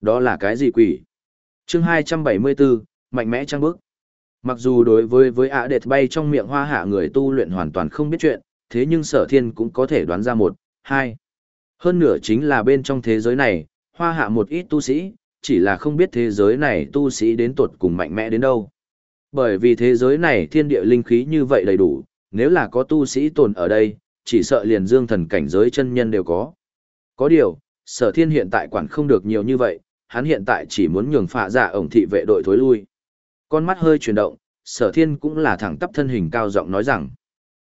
Speaker 1: Đó là cái gì quỷ? chương 274, mạnh mẽ trang bức. Mặc dù đối với với ạ đệt bay trong miệng hoa hạ người tu luyện hoàn toàn không biết chuyện, thế nhưng sở thiên cũng có thể đoán ra một, hai. Hơn nửa chính là bên trong thế giới này, hoa hạ một ít tu sĩ, chỉ là không biết thế giới này tu sĩ đến tuột cùng mạnh mẽ đến đâu. Bởi vì thế giới này thiên địa linh khí như vậy đầy đủ, nếu là có tu sĩ tồn ở đây, chỉ sợ liền dương thần cảnh giới chân nhân đều có. Có điều, sở thiên hiện tại quản không được nhiều như vậy, hắn hiện tại chỉ muốn nhường phạ giả ổng thị vệ đội thối lui. Con mắt hơi chuyển động, sở thiên cũng là thẳng tắp thân hình cao giọng nói rằng.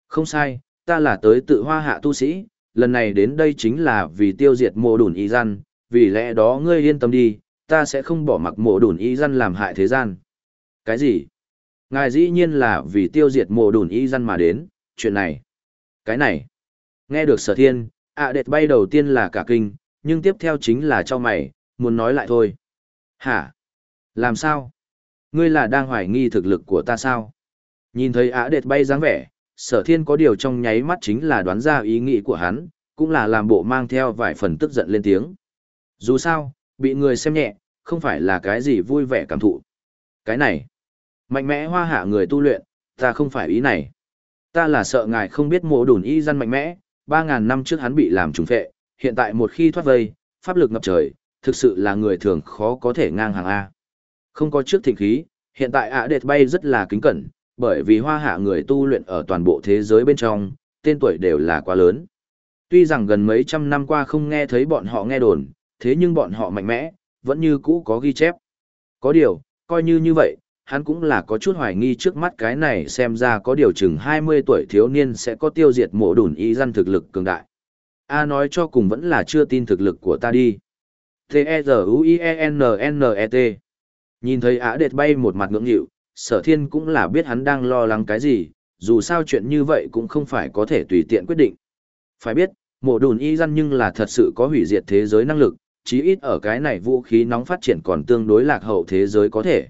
Speaker 1: Không sai, ta là tới tự hoa hạ tu sĩ, lần này đến đây chính là vì tiêu diệt mộ đùn y gian, vì lẽ đó ngươi yên tâm đi, ta sẽ không bỏ mặc mộ đùn y gian làm hại thế gian. Cái gì? Ngài dĩ nhiên là vì tiêu diệt mộ đùn y gian mà đến, chuyện này. Cái này. Nghe được sở thiên, ạ à đệt bay đầu tiên là cả kinh, nhưng tiếp theo chính là cho mày, muốn nói lại thôi. Hả? Làm sao? Ngươi là đang hoài nghi thực lực của ta sao? Nhìn thấy ả đệt bay dáng vẻ, sở thiên có điều trong nháy mắt chính là đoán ra ý nghĩ của hắn, cũng là làm bộ mang theo vài phần tức giận lên tiếng. Dù sao, bị người xem nhẹ, không phải là cái gì vui vẻ cảm thụ. Cái này, mạnh mẽ hoa hạ người tu luyện, ta không phải ý này. Ta là sợ ngài không biết mộ đùn y dân mạnh mẽ, 3.000 năm trước hắn bị làm trùng phệ, hiện tại một khi thoát vây, pháp lực ngập trời, thực sự là người thường khó có thể ngang hàng A. Không có trước thịnh khí, hiện tại ạ đệt bay rất là kính cẩn, bởi vì hoa hạ người tu luyện ở toàn bộ thế giới bên trong, tên tuổi đều là quá lớn. Tuy rằng gần mấy trăm năm qua không nghe thấy bọn họ nghe đồn, thế nhưng bọn họ mạnh mẽ, vẫn như cũ có ghi chép. Có điều, coi như như vậy, hắn cũng là có chút hoài nghi trước mắt cái này xem ra có điều chừng 20 tuổi thiếu niên sẽ có tiêu diệt mộ đùn y dân thực lực cường đại. A nói cho cùng vẫn là chưa tin thực lực của ta đi. T-E-Z-U-I-E-N-N-E-T Nhìn thấy Á Đệt bay một mặt ngưỡng nghịu, sở thiên cũng là biết hắn đang lo lắng cái gì, dù sao chuyện như vậy cũng không phải có thể tùy tiện quyết định. Phải biết, mộ đùn y răn nhưng là thật sự có hủy diệt thế giới năng lực, chí ít ở cái này vũ khí nóng phát triển còn tương đối lạc hậu thế giới có thể.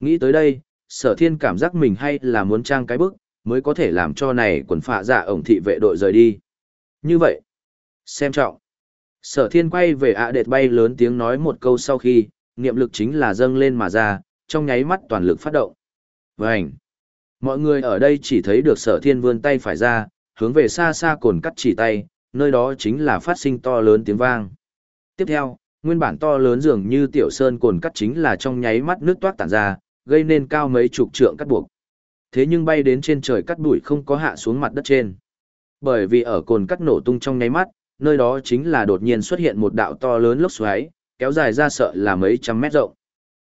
Speaker 1: Nghĩ tới đây, sở thiên cảm giác mình hay là muốn trang cái bức, mới có thể làm cho này quần phạ dạ ổng thị vệ đội rời đi. Như vậy, xem trọng. Sở thiên quay về ạ à đệt bay lớn tiếng nói một câu sau khi, niệm lực chính là dâng lên mà ra, trong nháy mắt toàn lực phát động. vành Mọi người ở đây chỉ thấy được sở thiên vươn tay phải ra, hướng về xa xa cồn cắt chỉ tay, nơi đó chính là phát sinh to lớn tiếng vang. Tiếp theo, nguyên bản to lớn dường như tiểu sơn cồn cắt chính là trong nháy mắt nước toát tản ra, gây nên cao mấy chục trượng cắt buộc. Thế nhưng bay đến trên trời cắt bụi không có hạ xuống mặt đất trên. Bởi vì ở cồn cắt nổ tung trong nháy mắt, nơi đó chính là đột nhiên xuất hiện một đạo to lớn lốc xoáy, kéo dài ra sợ là mấy trăm mét rộng.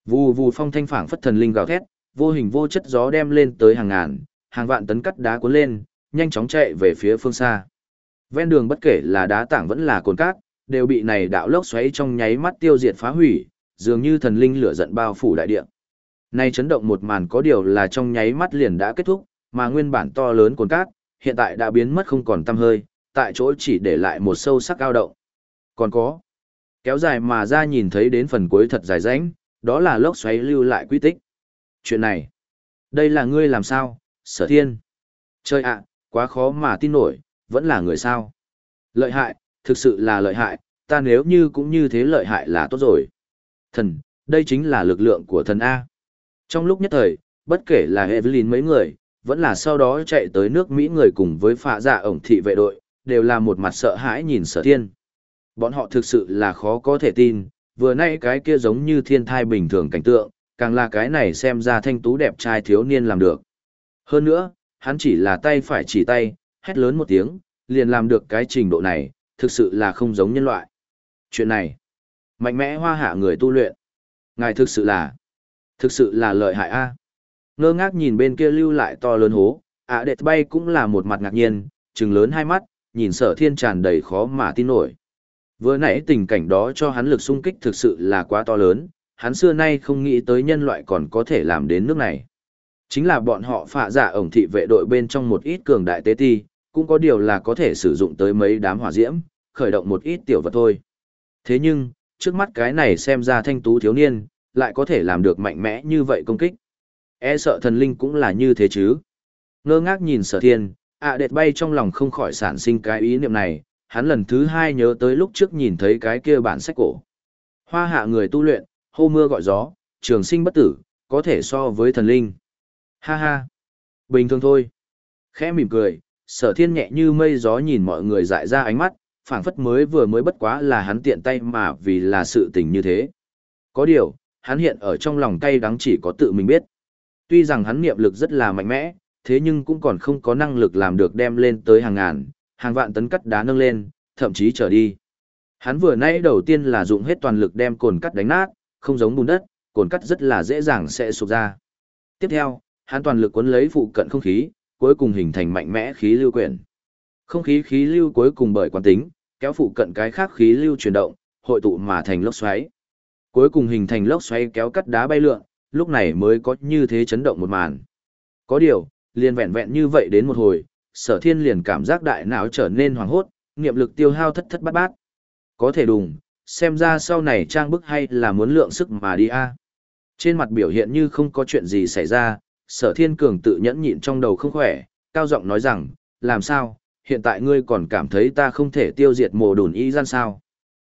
Speaker 1: Vù vù phong thanh phảng phất thần linh gào thét, vô hình vô chất gió đem lên tới hàng ngàn, hàng vạn tấn cắt đá cuốn lên, nhanh chóng chạy về phía phương xa. Ven đường bất kể là đá tảng vẫn là cồn cát, đều bị này đạo lốc xoáy trong nháy mắt tiêu diệt phá hủy, dường như thần linh lửa giận bao phủ đại địa. Nay chấn động một màn có điều là trong nháy mắt liền đã kết thúc, mà nguyên bản to lớn cồn cát, hiện tại đã biến mất không còn tăm hơi, tại chỗ chỉ để lại một sâu sắc cao động. Còn có, kéo dài mà ra nhìn thấy đến phần cuối thật dài rãnh, đó là lốc xoáy lưu lại quy tích. Chuyện này, đây là ngươi làm sao, sở thiên. Chơi ạ, quá khó mà tin nổi, vẫn là người sao. Lợi hại, thực sự là lợi hại, ta nếu như cũng như thế lợi hại là tốt rồi. Thần, đây chính là lực lượng của thần A. Trong lúc nhất thời, bất kể là Evelyn mấy người, vẫn là sau đó chạy tới nước Mỹ người cùng với phạ dạ ổng thị vệ đội, đều là một mặt sợ hãi nhìn sở thiên. Bọn họ thực sự là khó có thể tin, vừa nay cái kia giống như thiên thai bình thường cảnh tượng, càng là cái này xem ra thanh tú đẹp trai thiếu niên làm được. Hơn nữa, hắn chỉ là tay phải chỉ tay, hét lớn một tiếng, liền làm được cái trình độ này, thực sự là không giống nhân loại. Chuyện này, mạnh mẽ hoa hạ người tu luyện. Ngài thực sự là, thực sự là lợi hại a. Ngơ ngác nhìn bên kia lưu lại to lớn hố, ạ à đệt bay cũng là một mặt ngạc nhiên, trừng lớn hai mắt, nhìn sở thiên tràn đầy khó mà tin nổi. Vừa nãy tình cảnh đó cho hắn lực sung kích thực sự là quá to lớn, hắn xưa nay không nghĩ tới nhân loại còn có thể làm đến nước này. Chính là bọn họ phạ giả ổng thị vệ đội bên trong một ít cường đại tế ti, cũng có điều là có thể sử dụng tới mấy đám hỏa diễm, khởi động một ít tiểu vật thôi. Thế nhưng, trước mắt cái này xem ra thanh tú thiếu niên, lại có thể làm được mạnh mẽ như vậy công kích. E sợ thần linh cũng là như thế chứ. Ngơ ngác nhìn sở thiên, ạ à đệt bay trong lòng không khỏi sản sinh cái ý niệm này, hắn lần thứ hai nhớ tới lúc trước nhìn thấy cái kia bản sách cổ. Hoa hạ người tu luyện, hô mưa gọi gió, trường sinh bất tử, có thể so với thần linh. Ha ha, bình thường thôi. Khẽ mỉm cười, sở thiên nhẹ như mây gió nhìn mọi người dại ra ánh mắt, phảng phất mới vừa mới bất quá là hắn tiện tay mà vì là sự tình như thế. Có điều, hắn hiện ở trong lòng cay đắng chỉ có tự mình biết. Tuy rằng hắn niệm lực rất là mạnh mẽ, thế nhưng cũng còn không có năng lực làm được đem lên tới hàng ngàn, hàng vạn tấn cắt đá nâng lên, thậm chí trở đi. Hắn vừa nãy đầu tiên là dụng hết toàn lực đem cồn cắt đánh nát, không giống bùn đất, cồn cắt rất là dễ dàng sẽ sụp ra. Tiếp theo, hắn toàn lực cuốn lấy phụ cận không khí, cuối cùng hình thành mạnh mẽ khí lưu quyển. Không khí khí lưu cuối cùng bởi quán tính, kéo phụ cận cái khác khí lưu chuyển động, hội tụ mà thành lốc xoáy. Cuối cùng hình thành lốc xoáy kéo cắt đá bay lượn, lúc này mới có như thế chấn động một màn. Có điều, liền vẹn vẹn như vậy đến một hồi, sở thiên liền cảm giác đại não trở nên hoảng hốt, niệm lực tiêu hao thất thất bát bát. Có thể đùng, xem ra sau này trang bức hay là muốn lượng sức mà đi a. Trên mặt biểu hiện như không có chuyện gì xảy ra, sở thiên cường tự nhẫn nhịn trong đầu không khỏe, cao giọng nói rằng, làm sao, hiện tại ngươi còn cảm thấy ta không thể tiêu diệt mồ đồn y gian sao?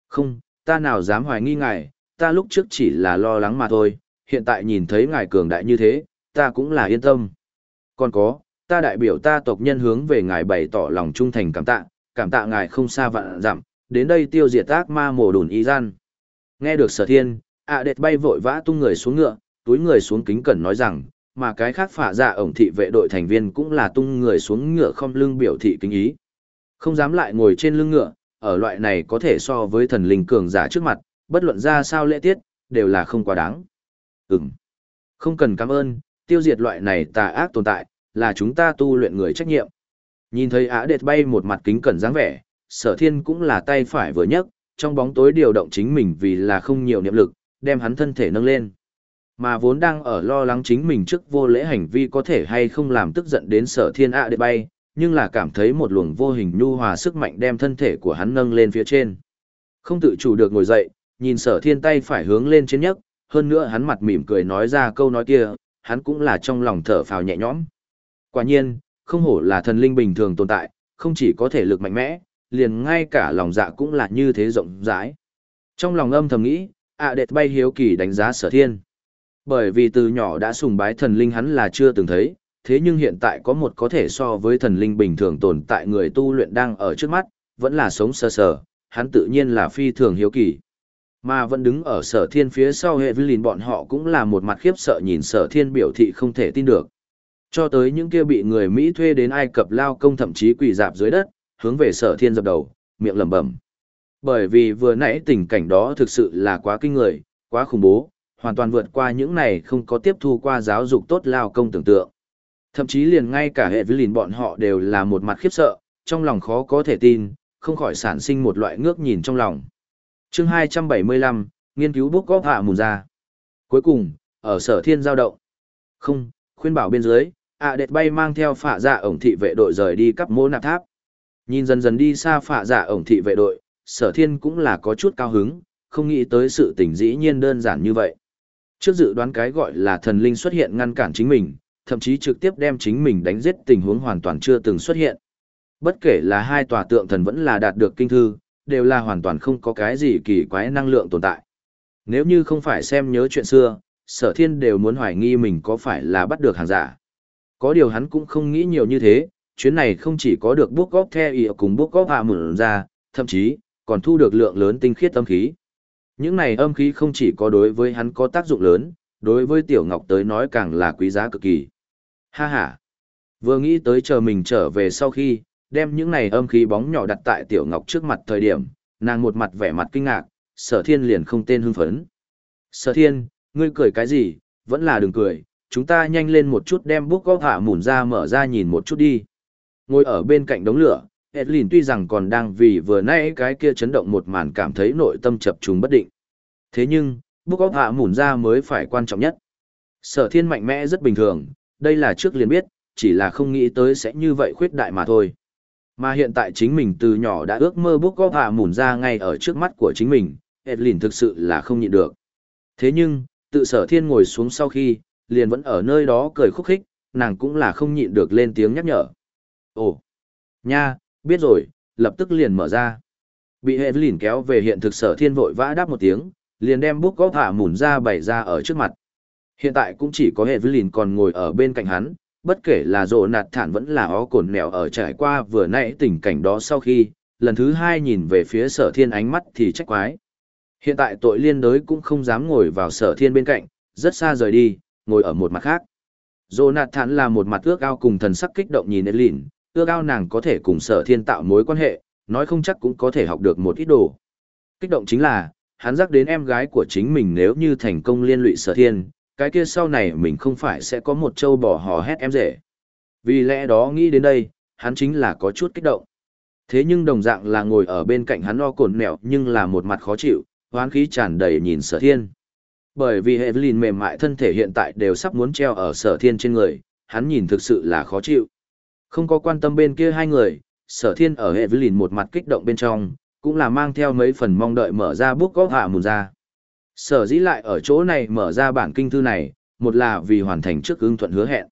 Speaker 1: Không, ta nào dám hoài nghi ngài, ta lúc trước chỉ là lo lắng mà thôi, hiện tại nhìn thấy ngài cường đại như thế, ta cũng là yên tâm. Còn có, ta đại biểu ta tộc nhân hướng về ngài bày tỏ lòng trung thành cảm tạ, cảm tạ ngài không xa vạn dặm, đến đây tiêu diệt ác ma mổ đùn y gian. Nghe được sở thiên, ạ à đệt bay vội vã tung người xuống ngựa, túi người xuống kính cẩn nói rằng, mà cái khác phả dạ ổng thị vệ đội thành viên cũng là tung người xuống ngựa không lưng biểu thị kính ý. Không dám lại ngồi trên lưng ngựa, ở loại này có thể so với thần linh cường giả trước mặt, bất luận ra sao lễ tiết, đều là không quá đáng. Ừm. Không cần cảm ơn, tiêu diệt loại này tà ác tồn tại, là chúng ta tu luyện người trách nhiệm. Nhìn thấy Á Đệt bay một mặt kính cẩn dáng vẻ, sở thiên cũng là tay phải vừa nhấc, trong bóng tối điều động chính mình vì là không nhiều niệm lực, đem hắn thân thể nâng lên. Mà vốn đang ở lo lắng chính mình trước vô lễ hành vi có thể hay không làm tức giận đến sở thiên Á Đệt bay, nhưng là cảm thấy một luồng vô hình nhu hòa sức mạnh đem thân thể của hắn nâng lên phía trên. Không tự chủ được ngồi dậy, nhìn sở thiên tay phải hướng lên trên nhấc, hơn nữa hắn mặt mỉm cười nói ra câu nói kia, hắn cũng là trong lòng thở phào nhẹ nhõm. Quả nhiên, không hổ là thần linh bình thường tồn tại, không chỉ có thể lực mạnh mẽ, liền ngay cả lòng dạ cũng là như thế rộng rãi. Trong lòng âm thầm nghĩ, ạ à đệt bay hiếu kỳ đánh giá sở thiên. Bởi vì từ nhỏ đã sùng bái thần linh hắn là chưa từng thấy, thế nhưng hiện tại có một có thể so với thần linh bình thường tồn tại người tu luyện đang ở trước mắt, vẫn là sống sơ sờ, hắn tự nhiên là phi thường hiếu kỳ. Mà vẫn đứng ở sở thiên phía sau hệ vi lìn bọn họ cũng là một mặt khiếp sợ nhìn sở thiên biểu thị không thể tin được. Cho tới những kia bị người Mỹ thuê đến Ai Cập lao công thậm chí quỳ dạp dưới đất, hướng về sở thiên dập đầu, miệng lẩm bẩm. Bởi vì vừa nãy tình cảnh đó thực sự là quá kinh người, quá khủng bố, hoàn toàn vượt qua những này không có tiếp thu qua giáo dục tốt lao công tưởng tượng. Thậm chí liền ngay cả hệ với lìn bọn họ đều là một mặt khiếp sợ, trong lòng khó có thể tin, không khỏi sản sinh một loại ngước nhìn trong lòng. chương 275, nghiên cứu bốc góp hạ mùn ra. Cuối cùng, ở sở thiên giao động. Không, khuyên bảo bên dưới, ạ à đệt bay mang theo phạ dạ ổng thị vệ đội rời đi cắp mô nạp tháp. Nhìn dần dần đi xa phạ dạ ổng thị vệ đội, sở thiên cũng là có chút cao hứng, không nghĩ tới sự tình dĩ nhiên đơn giản như vậy. Trước dự đoán cái gọi là thần linh xuất hiện ngăn cản chính mình, thậm chí trực tiếp đem chính mình đánh giết tình huống hoàn toàn chưa từng xuất hiện. Bất kể là hai tòa tượng thần vẫn là đạt được kinh thư, đều là hoàn toàn không có cái gì kỳ quái năng lượng tồn tại. Nếu như không phải xem nhớ chuyện xưa, sở thiên đều muốn hoài nghi mình có phải là bắt được hàng giả. Có điều hắn cũng không nghĩ nhiều như thế, chuyến này không chỉ có được bút góp theo ý cùng bút góp hạ mượn ra, thậm chí, còn thu được lượng lớn tinh khiết âm khí. Những này âm khí không chỉ có đối với hắn có tác dụng lớn, đối với Tiểu Ngọc tới nói càng là quý giá cực kỳ. Ha ha! Vừa nghĩ tới chờ mình trở về sau khi, đem những này âm khí bóng nhỏ đặt tại Tiểu Ngọc trước mặt thời điểm, nàng một mặt vẻ mặt kinh ngạc, sở thiên liền không tên hưng phấn. Sở thiên, ngươi cười cái gì, vẫn là đừng cười, chúng ta nhanh lên một chút đem bút góp hạ mùn ra mở ra nhìn một chút đi. Ngồi ở bên cạnh đống lửa, Edlin tuy rằng còn đang vì vừa nãy cái kia chấn động một màn cảm thấy nội tâm chập trùng bất định. Thế nhưng, bút góp hạ mùn ra mới phải quan trọng nhất. Sở thiên mạnh mẽ rất bình thường, đây là trước liền biết, chỉ là không nghĩ tới sẽ như vậy khuyết đại mà thôi. Mà hiện tại chính mình từ nhỏ đã ước mơ bút góp hạ mùn ra ngay ở trước mắt của chính mình, Edlin thực sự là không nhịn được. Thế nhưng, tự sở thiên ngồi xuống sau khi, liền vẫn ở nơi đó cười khúc khích, nàng cũng là không nhịn được lên tiếng nhắc nhở. Ồ, nha, biết rồi, lập tức liền mở ra. Bị hệ lìn kéo về hiện thực sở thiên vội vã đáp một tiếng, liền đem bút góp hạ mùn ra bày ra ở trước mặt. Hiện tại cũng chỉ có hệ lìn còn ngồi ở bên cạnh hắn, bất kể là rộ nạt thản vẫn là ó cồn mèo ở trải qua vừa nãy tình cảnh đó sau khi, lần thứ hai nhìn về phía sở thiên ánh mắt thì trách quái. Hiện tại tội liên đới cũng không dám ngồi vào sở thiên bên cạnh, rất xa rời đi, ngồi ở một mặt khác. Jonathan là một mặt ước ao cùng thần sắc kích động nhìn Elin, ước ao nàng có thể cùng sở thiên tạo mối quan hệ, nói không chắc cũng có thể học được một ít đồ. Kích động chính là, hắn giác đến em gái của chính mình nếu như thành công liên lụy sở thiên, cái kia sau này mình không phải sẽ có một châu bò hò hét em rể. Vì lẽ đó nghĩ đến đây, hắn chính là có chút kích động. Thế nhưng đồng dạng là ngồi ở bên cạnh hắn lo cồn mẹo nhưng là một mặt khó chịu, hoán khí tràn đầy nhìn sở thiên. Bởi vì Evelyn mềm mại thân thể hiện tại đều sắp muốn treo ở sở thiên trên người, hắn nhìn thực sự là khó chịu. Không có quan tâm bên kia hai người, sở thiên ở Evelyn một mặt kích động bên trong, cũng là mang theo mấy phần mong đợi mở ra bút góp hạ mùn ra. Sở dĩ lại ở chỗ này mở ra bản kinh thư này, một là vì hoàn thành trước ưng thuận hứa hẹn.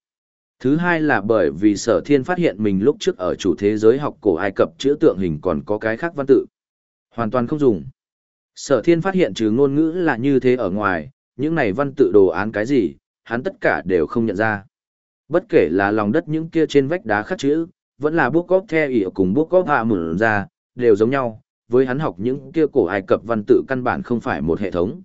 Speaker 1: Thứ hai là bởi vì sở thiên phát hiện mình lúc trước ở chủ thế giới học cổ Ai Cập chữ tượng hình còn có cái khác văn tự. Hoàn toàn không dùng. Sở thiên phát hiện trừ ngôn ngữ là như thế ở ngoài, những này văn tự đồ án cái gì, hắn tất cả đều không nhận ra. Bất kể là lòng đất những kia trên vách đá khắc chữ, vẫn là bút cóp theo ỉa cùng bút cóp hạ mở ra, đều giống nhau, với hắn học những kia cổ Ai Cập văn tự căn bản không phải một hệ thống.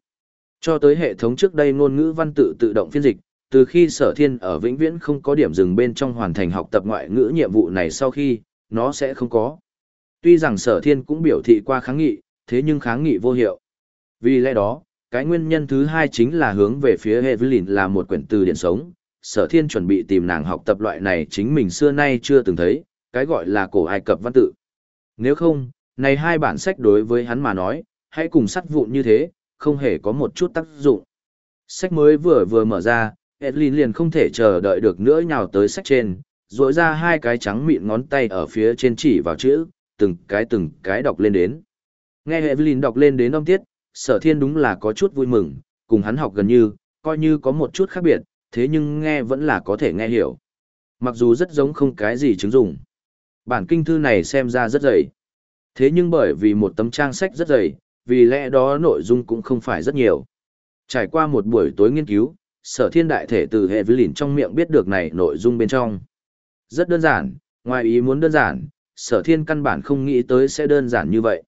Speaker 1: Cho tới hệ thống trước đây ngôn ngữ văn tự tự động phiên dịch, từ khi sở thiên ở vĩnh viễn không có điểm dừng bên trong hoàn thành học tập ngoại ngữ nhiệm vụ này sau khi, nó sẽ không có. Tuy rằng sở thiên cũng biểu thị qua kháng nghị, thế nhưng kháng nghị vô hiệu. Vì lẽ đó, Cái nguyên nhân thứ hai chính là hướng về phía Evelyn là một quyển từ điển sống, sở thiên chuẩn bị tìm nàng học tập loại này chính mình xưa nay chưa từng thấy, cái gọi là cổ Ai Cập văn tự. Nếu không, này hai bản sách đối với hắn mà nói, hãy cùng sắt vụn như thế, không hề có một chút tác dụng. Sách mới vừa vừa mở ra, Edlin liền không thể chờ đợi được nữa nhào tới sách trên, rỗi ra hai cái trắng mịn ngón tay ở phía trên chỉ vào chữ, từng cái từng cái đọc lên đến. Nghe Evelyn đọc lên đến âm tiết, sở thiên đúng là có chút vui mừng, cùng hắn học gần như, coi như có một chút khác biệt, thế nhưng nghe vẫn là có thể nghe hiểu. Mặc dù rất giống không cái gì chứng dụng. Bản kinh thư này xem ra rất dày. Thế nhưng bởi vì một tấm trang sách rất dày, vì lẽ đó nội dung cũng không phải rất nhiều. Trải qua một buổi tối nghiên cứu, sở thiên đại thể từ Evelyn trong miệng biết được này nội dung bên trong. Rất đơn giản, ngoài ý muốn đơn giản, sở thiên căn bản không nghĩ tới sẽ đơn giản như vậy.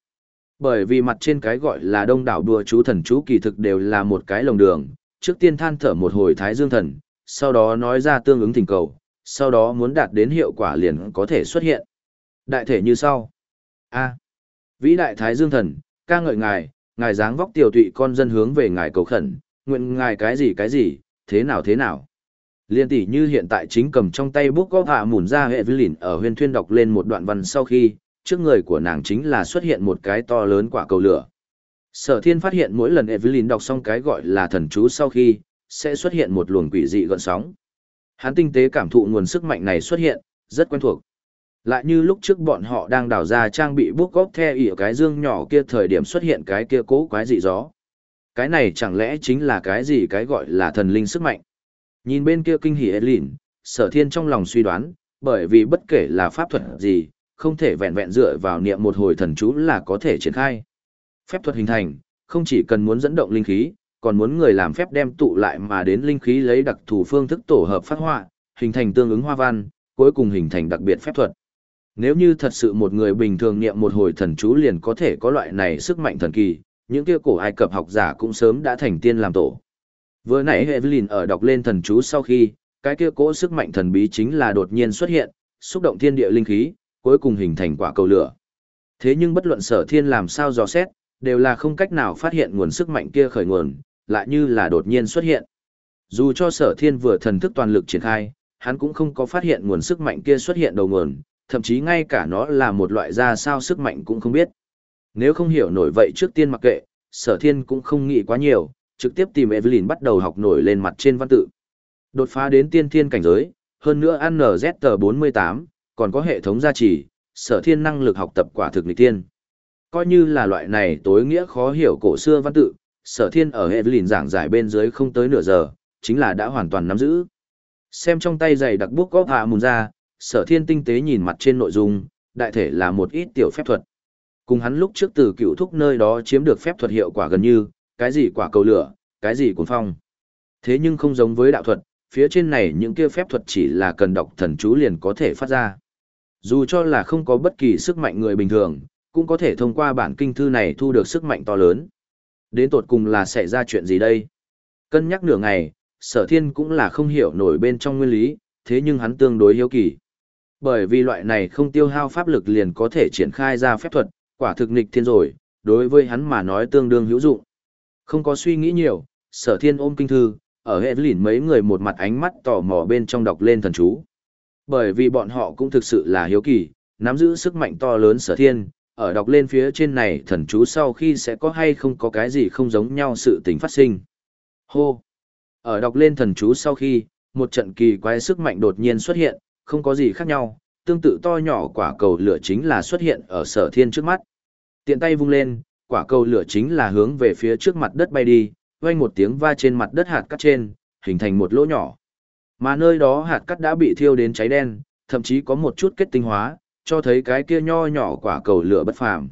Speaker 1: Bởi vì mặt trên cái gọi là đông đảo đùa chú thần chú kỳ thực đều là một cái lồng đường, trước tiên than thở một hồi thái dương thần, sau đó nói ra tương ứng thỉnh cầu, sau đó muốn đạt đến hiệu quả liền có thể xuất hiện. Đại thể như sau. A. Vĩ đại thái dương thần, ca ngợi ngài, ngài dáng vóc tiểu tụy con dân hướng về ngài cầu khẩn, nguyện ngài cái gì cái gì, thế nào thế nào. Liên tỷ như hiện tại chính cầm trong tay bút có hạ mùn ra hệ lìn ở huyên thuyên đọc lên một đoạn văn sau khi, trước người của nàng chính là xuất hiện một cái to lớn quả cầu lửa. Sở thiên phát hiện mỗi lần Evelyn đọc xong cái gọi là thần chú sau khi, sẽ xuất hiện một luồng quỷ dị gợn sóng. Hắn tinh tế cảm thụ nguồn sức mạnh này xuất hiện, rất quen thuộc. Lại như lúc trước bọn họ đang đào ra trang bị bút góp theo ỉa cái dương nhỏ kia thời điểm xuất hiện cái kia cố quái dị gió. Cái này chẳng lẽ chính là cái gì cái gọi là thần linh sức mạnh. Nhìn bên kia kinh hỉ Evelyn, sở thiên trong lòng suy đoán, bởi vì bất kể là pháp thuật gì, không thể vẹn vẹn dựa vào niệm một hồi thần chú là có thể triển khai. Phép thuật hình thành, không chỉ cần muốn dẫn động linh khí, còn muốn người làm phép đem tụ lại mà đến linh khí lấy đặc thù phương thức tổ hợp phát họa, hình thành tương ứng hoa văn, cuối cùng hình thành đặc biệt phép thuật. Nếu như thật sự một người bình thường niệm một hồi thần chú liền có thể có loại này sức mạnh thần kỳ, những kia cổ Ai Cập học giả cũng sớm đã thành tiên làm tổ. Vừa nãy Evelyn ở đọc lên thần chú sau khi, cái kia cỗ sức mạnh thần bí chính là đột nhiên xuất hiện, xúc động thiên địa linh khí, cuối cùng hình thành quả cầu lửa. Thế nhưng bất luận sở thiên làm sao dò xét, đều là không cách nào phát hiện nguồn sức mạnh kia khởi nguồn, lại như là đột nhiên xuất hiện. Dù cho sở thiên vừa thần thức toàn lực triển khai, hắn cũng không có phát hiện nguồn sức mạnh kia xuất hiện đầu nguồn, thậm chí ngay cả nó là một loại ra sao sức mạnh cũng không biết. Nếu không hiểu nổi vậy trước tiên mặc kệ, sở thiên cũng không nghĩ quá nhiều, trực tiếp tìm Evelyn bắt đầu học nổi lên mặt trên văn tự. Đột phá đến tiên thiên cảnh giới, hơn nữa ăn NZ48, còn có hệ thống gia trì, sở thiên năng lực học tập quả thực nghịch tiên. Coi như là loại này tối nghĩa khó hiểu cổ xưa văn tự, sở thiên ở Evelyn giảng giải bên dưới không tới nửa giờ, chính là đã hoàn toàn nắm giữ. Xem trong tay giày đặc bút góp hạ mùn ra, sở thiên tinh tế nhìn mặt trên nội dung, đại thể là một ít tiểu phép thuật. Cùng hắn lúc trước từ cựu thúc nơi đó chiếm được phép thuật hiệu quả gần như, cái gì quả cầu lửa, cái gì cuốn phong. Thế nhưng không giống với đạo thuật, phía trên này những kia phép thuật chỉ là cần đọc thần chú liền có thể phát ra. Dù cho là không có bất kỳ sức mạnh người bình thường, cũng có thể thông qua bản kinh thư này thu được sức mạnh to lớn. Đến tột cùng là xảy ra chuyện gì đây? Cân nhắc nửa ngày, sở thiên cũng là không hiểu nổi bên trong nguyên lý, thế nhưng hắn tương đối hiếu kỳ. Bởi vì loại này không tiêu hao pháp lực liền có thể triển khai ra phép thuật, quả thực nghịch thiên rồi, đối với hắn mà nói tương đương hữu dụng. Không có suy nghĩ nhiều, sở thiên ôm kinh thư, ở hệ lỉn mấy người một mặt ánh mắt tò mò bên trong đọc lên thần chú. Bởi vì bọn họ cũng thực sự là hiếu kỳ, nắm giữ sức mạnh to lớn sở thiên, ở đọc lên phía trên này thần chú sau khi sẽ có hay không có cái gì không giống nhau sự tình phát sinh. Hô! Ở đọc lên thần chú sau khi, một trận kỳ quái sức mạnh đột nhiên xuất hiện, không có gì khác nhau, tương tự to nhỏ quả cầu lửa chính là xuất hiện ở sở thiên trước mắt. Tiện tay vung lên, quả cầu lửa chính là hướng về phía trước mặt đất bay đi, vang một tiếng va trên mặt đất hạt cắt trên, hình thành một lỗ nhỏ. Mà nơi đó hạt cắt đã bị thiêu đến cháy đen, thậm chí có một chút kết tinh hóa, cho thấy cái kia nho nhỏ quả cầu lửa bất phàm.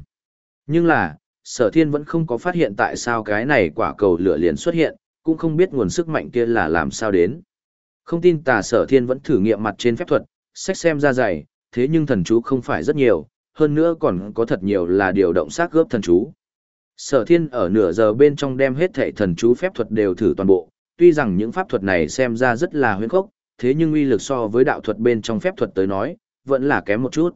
Speaker 1: Nhưng là, sở thiên vẫn không có phát hiện tại sao cái này quả cầu lửa liền xuất hiện, cũng không biết nguồn sức mạnh kia là làm sao đến. Không tin tà sở thiên vẫn thử nghiệm mặt trên phép thuật, sách xem ra dày, thế nhưng thần chú không phải rất nhiều, hơn nữa còn có thật nhiều là điều động xác gớp thần chú. Sở thiên ở nửa giờ bên trong đem hết thảy thần chú phép thuật đều thử toàn bộ, tuy rằng những pháp thuật này xem ra rất là huyễn khốc, thế nhưng uy lực so với đạo thuật bên trong phép thuật tới nói, vẫn là kém một chút.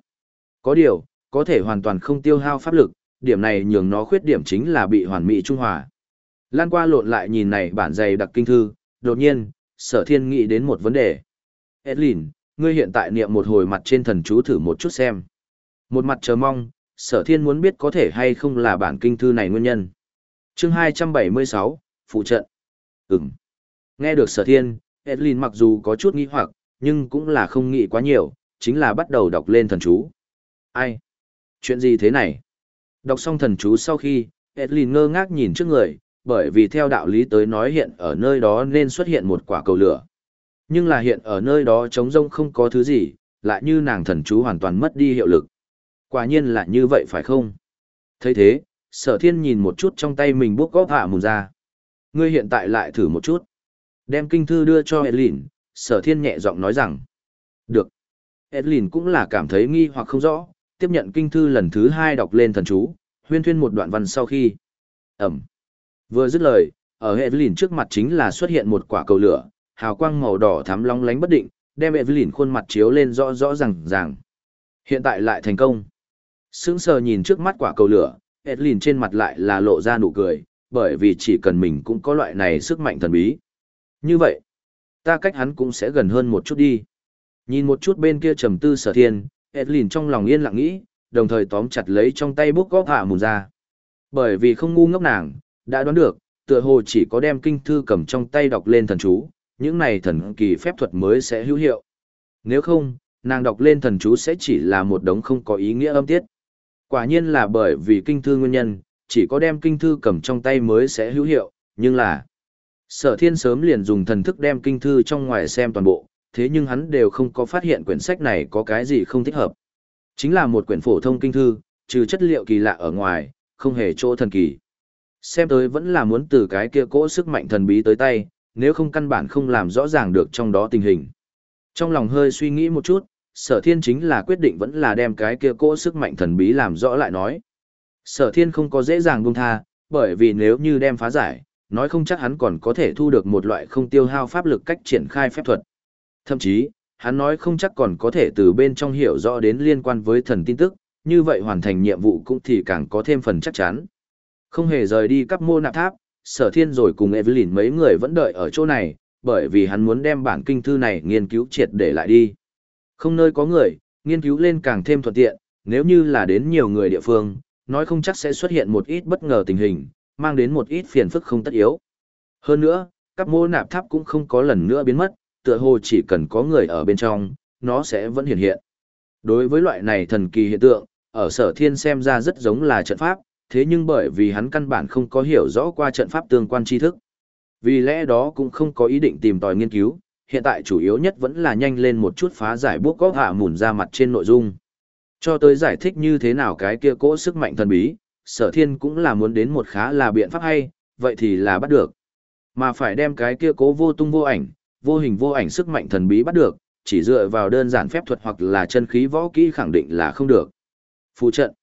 Speaker 1: Có điều, có thể hoàn toàn không tiêu hao pháp lực, điểm này nhường nó khuyết điểm chính là bị hoàn mỹ trung hòa. Lan qua lộn lại nhìn này bản dày đặc kinh thư, đột nhiên, sở thiên nghĩ đến một vấn đề. Edlin, ngươi hiện tại niệm một hồi mặt trên thần chú thử một chút xem. Một mặt chờ mong, sở thiên muốn biết có thể hay không là bản kinh thư này nguyên nhân. chương 276, Phụ trận. Ừm. Nghe được sở thiên, Edlin mặc dù có chút nghi hoặc, nhưng cũng là không nghĩ quá nhiều, chính là bắt đầu đọc lên thần chú. Ai? Chuyện gì thế này? Đọc xong thần chú sau khi, Edlin ngơ ngác nhìn trước người, bởi vì theo đạo lý tới nói hiện ở nơi đó nên xuất hiện một quả cầu lửa. Nhưng là hiện ở nơi đó trống rông không có thứ gì, lại như nàng thần chú hoàn toàn mất đi hiệu lực. Quả nhiên là như vậy phải không? thấy thế, sở thiên nhìn một chút trong tay mình bút góp hạ mùn ra. Ngươi hiện tại lại thử một chút. Đem kinh thư đưa cho Edlin, sở thiên nhẹ giọng nói rằng. Được. Edlin cũng là cảm thấy nghi hoặc không rõ, tiếp nhận kinh thư lần thứ hai đọc lên thần chú, huyên thuyên một đoạn văn sau khi. Ẩm. Vừa dứt lời, ở Evelyn trước mặt chính là xuất hiện một quả cầu lửa, hào quang màu đỏ thắm long lánh bất định, đem Evelyn khuôn mặt chiếu lên rõ rõ ràng ràng. Hiện tại lại thành công. Sững sờ nhìn trước mắt quả cầu lửa, Evelyn trên mặt lại là lộ ra nụ cười, bởi vì chỉ cần mình cũng có loại này sức mạnh thần bí. Như vậy, ta cách hắn cũng sẽ gần hơn một chút đi. Nhìn một chút bên kia trầm tư sở thiên, Edlin trong lòng yên lặng nghĩ, đồng thời tóm chặt lấy trong tay bút góp hạ mùn ra. Bởi vì không ngu ngốc nàng, đã đoán được, tựa hồ chỉ có đem kinh thư cầm trong tay đọc lên thần chú, những này thần kỳ phép thuật mới sẽ hữu hiệu. Nếu không, nàng đọc lên thần chú sẽ chỉ là một đống không có ý nghĩa âm tiết. Quả nhiên là bởi vì kinh thư nguyên nhân, chỉ có đem kinh thư cầm trong tay mới sẽ hữu hiệu, nhưng là sở thiên sớm liền dùng thần thức đem kinh thư trong ngoài xem toàn bộ, thế nhưng hắn đều không có phát hiện quyển sách này có cái gì không thích hợp. Chính là một quyển phổ thông kinh thư, trừ chất liệu kỳ lạ ở ngoài, không hề chỗ thần kỳ. Xem tới vẫn là muốn từ cái kia cỗ sức mạnh thần bí tới tay, nếu không căn bản không làm rõ ràng được trong đó tình hình. Trong lòng hơi suy nghĩ một chút, sở thiên chính là quyết định vẫn là đem cái kia cỗ sức mạnh thần bí làm rõ lại nói. Sở thiên không có dễ dàng buông tha, bởi vì nếu như đem phá giải, nói không chắc hắn còn có thể thu được một loại không tiêu hao pháp lực cách triển khai phép thuật. Thậm chí, hắn nói không chắc còn có thể từ bên trong hiểu rõ đến liên quan với thần tin tức, như vậy hoàn thành nhiệm vụ cũng thì càng có thêm phần chắc chắn. Không hề rời đi các mô nạp tháp, sở thiên rồi cùng Evelyn mấy người vẫn đợi ở chỗ này, bởi vì hắn muốn đem bản kinh thư này nghiên cứu triệt để lại đi. Không nơi có người, nghiên cứu lên càng thêm thuận tiện, nếu như là đến nhiều người địa phương, nói không chắc sẽ xuất hiện một ít bất ngờ tình hình, mang đến một ít phiền phức không tất yếu. Hơn nữa, các mô nạp tháp cũng không có lần nữa biến mất, tựa hồ chỉ cần có người ở bên trong, nó sẽ vẫn hiện hiện. Đối với loại này thần kỳ hiện tượng, ở sở thiên xem ra rất giống là trận pháp, thế nhưng bởi vì hắn căn bản không có hiểu rõ qua trận pháp tương quan tri thức. Vì lẽ đó cũng không có ý định tìm tòi nghiên cứu, hiện tại chủ yếu nhất vẫn là nhanh lên một chút phá giải bước góc hạ mùn ra mặt trên nội dung. Cho tới giải thích như thế nào cái kia cỗ sức mạnh thần bí, sở thiên cũng là muốn đến một khá là biện pháp hay, vậy thì là bắt được. Mà phải đem cái kia cố vô tung vô ảnh, vô hình vô ảnh sức mạnh thần bí bắt được, chỉ dựa vào đơn giản phép thuật hoặc là chân khí võ kỹ khẳng định là không được. Phù trận.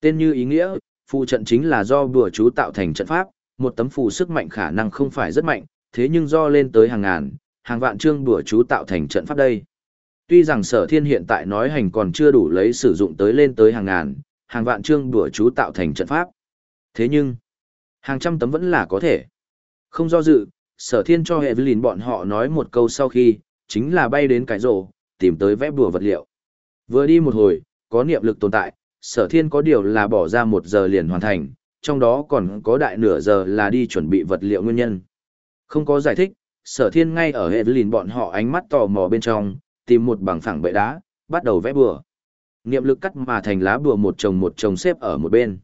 Speaker 1: Tên như ý nghĩa, phù trận chính là do bùa chú tạo thành trận pháp, một tấm phù sức mạnh khả năng không phải rất mạnh, thế nhưng do lên tới hàng ngàn, hàng vạn chương bùa chú tạo thành trận pháp đây. Tuy rằng sở thiên hiện tại nói hành còn chưa đủ lấy sử dụng tới lên tới hàng ngàn, hàng vạn chương đùa chú tạo thành trận pháp. Thế nhưng, hàng trăm tấm vẫn là có thể. Không do dự, sở thiên cho hệ lìn bọn họ nói một câu sau khi, chính là bay đến cái rổ, tìm tới vẽ bùa vật liệu. Vừa đi một hồi, có niệm lực tồn tại, sở thiên có điều là bỏ ra một giờ liền hoàn thành, trong đó còn có đại nửa giờ là đi chuẩn bị vật liệu nguyên nhân. Không có giải thích, sở thiên ngay ở hệ lìn bọn họ ánh mắt tò mò bên trong, tìm một bằng phẳng bệ đá, bắt đầu vẽ bùa. Niệm lực cắt mà thành lá bùa một chồng một chồng xếp ở một bên.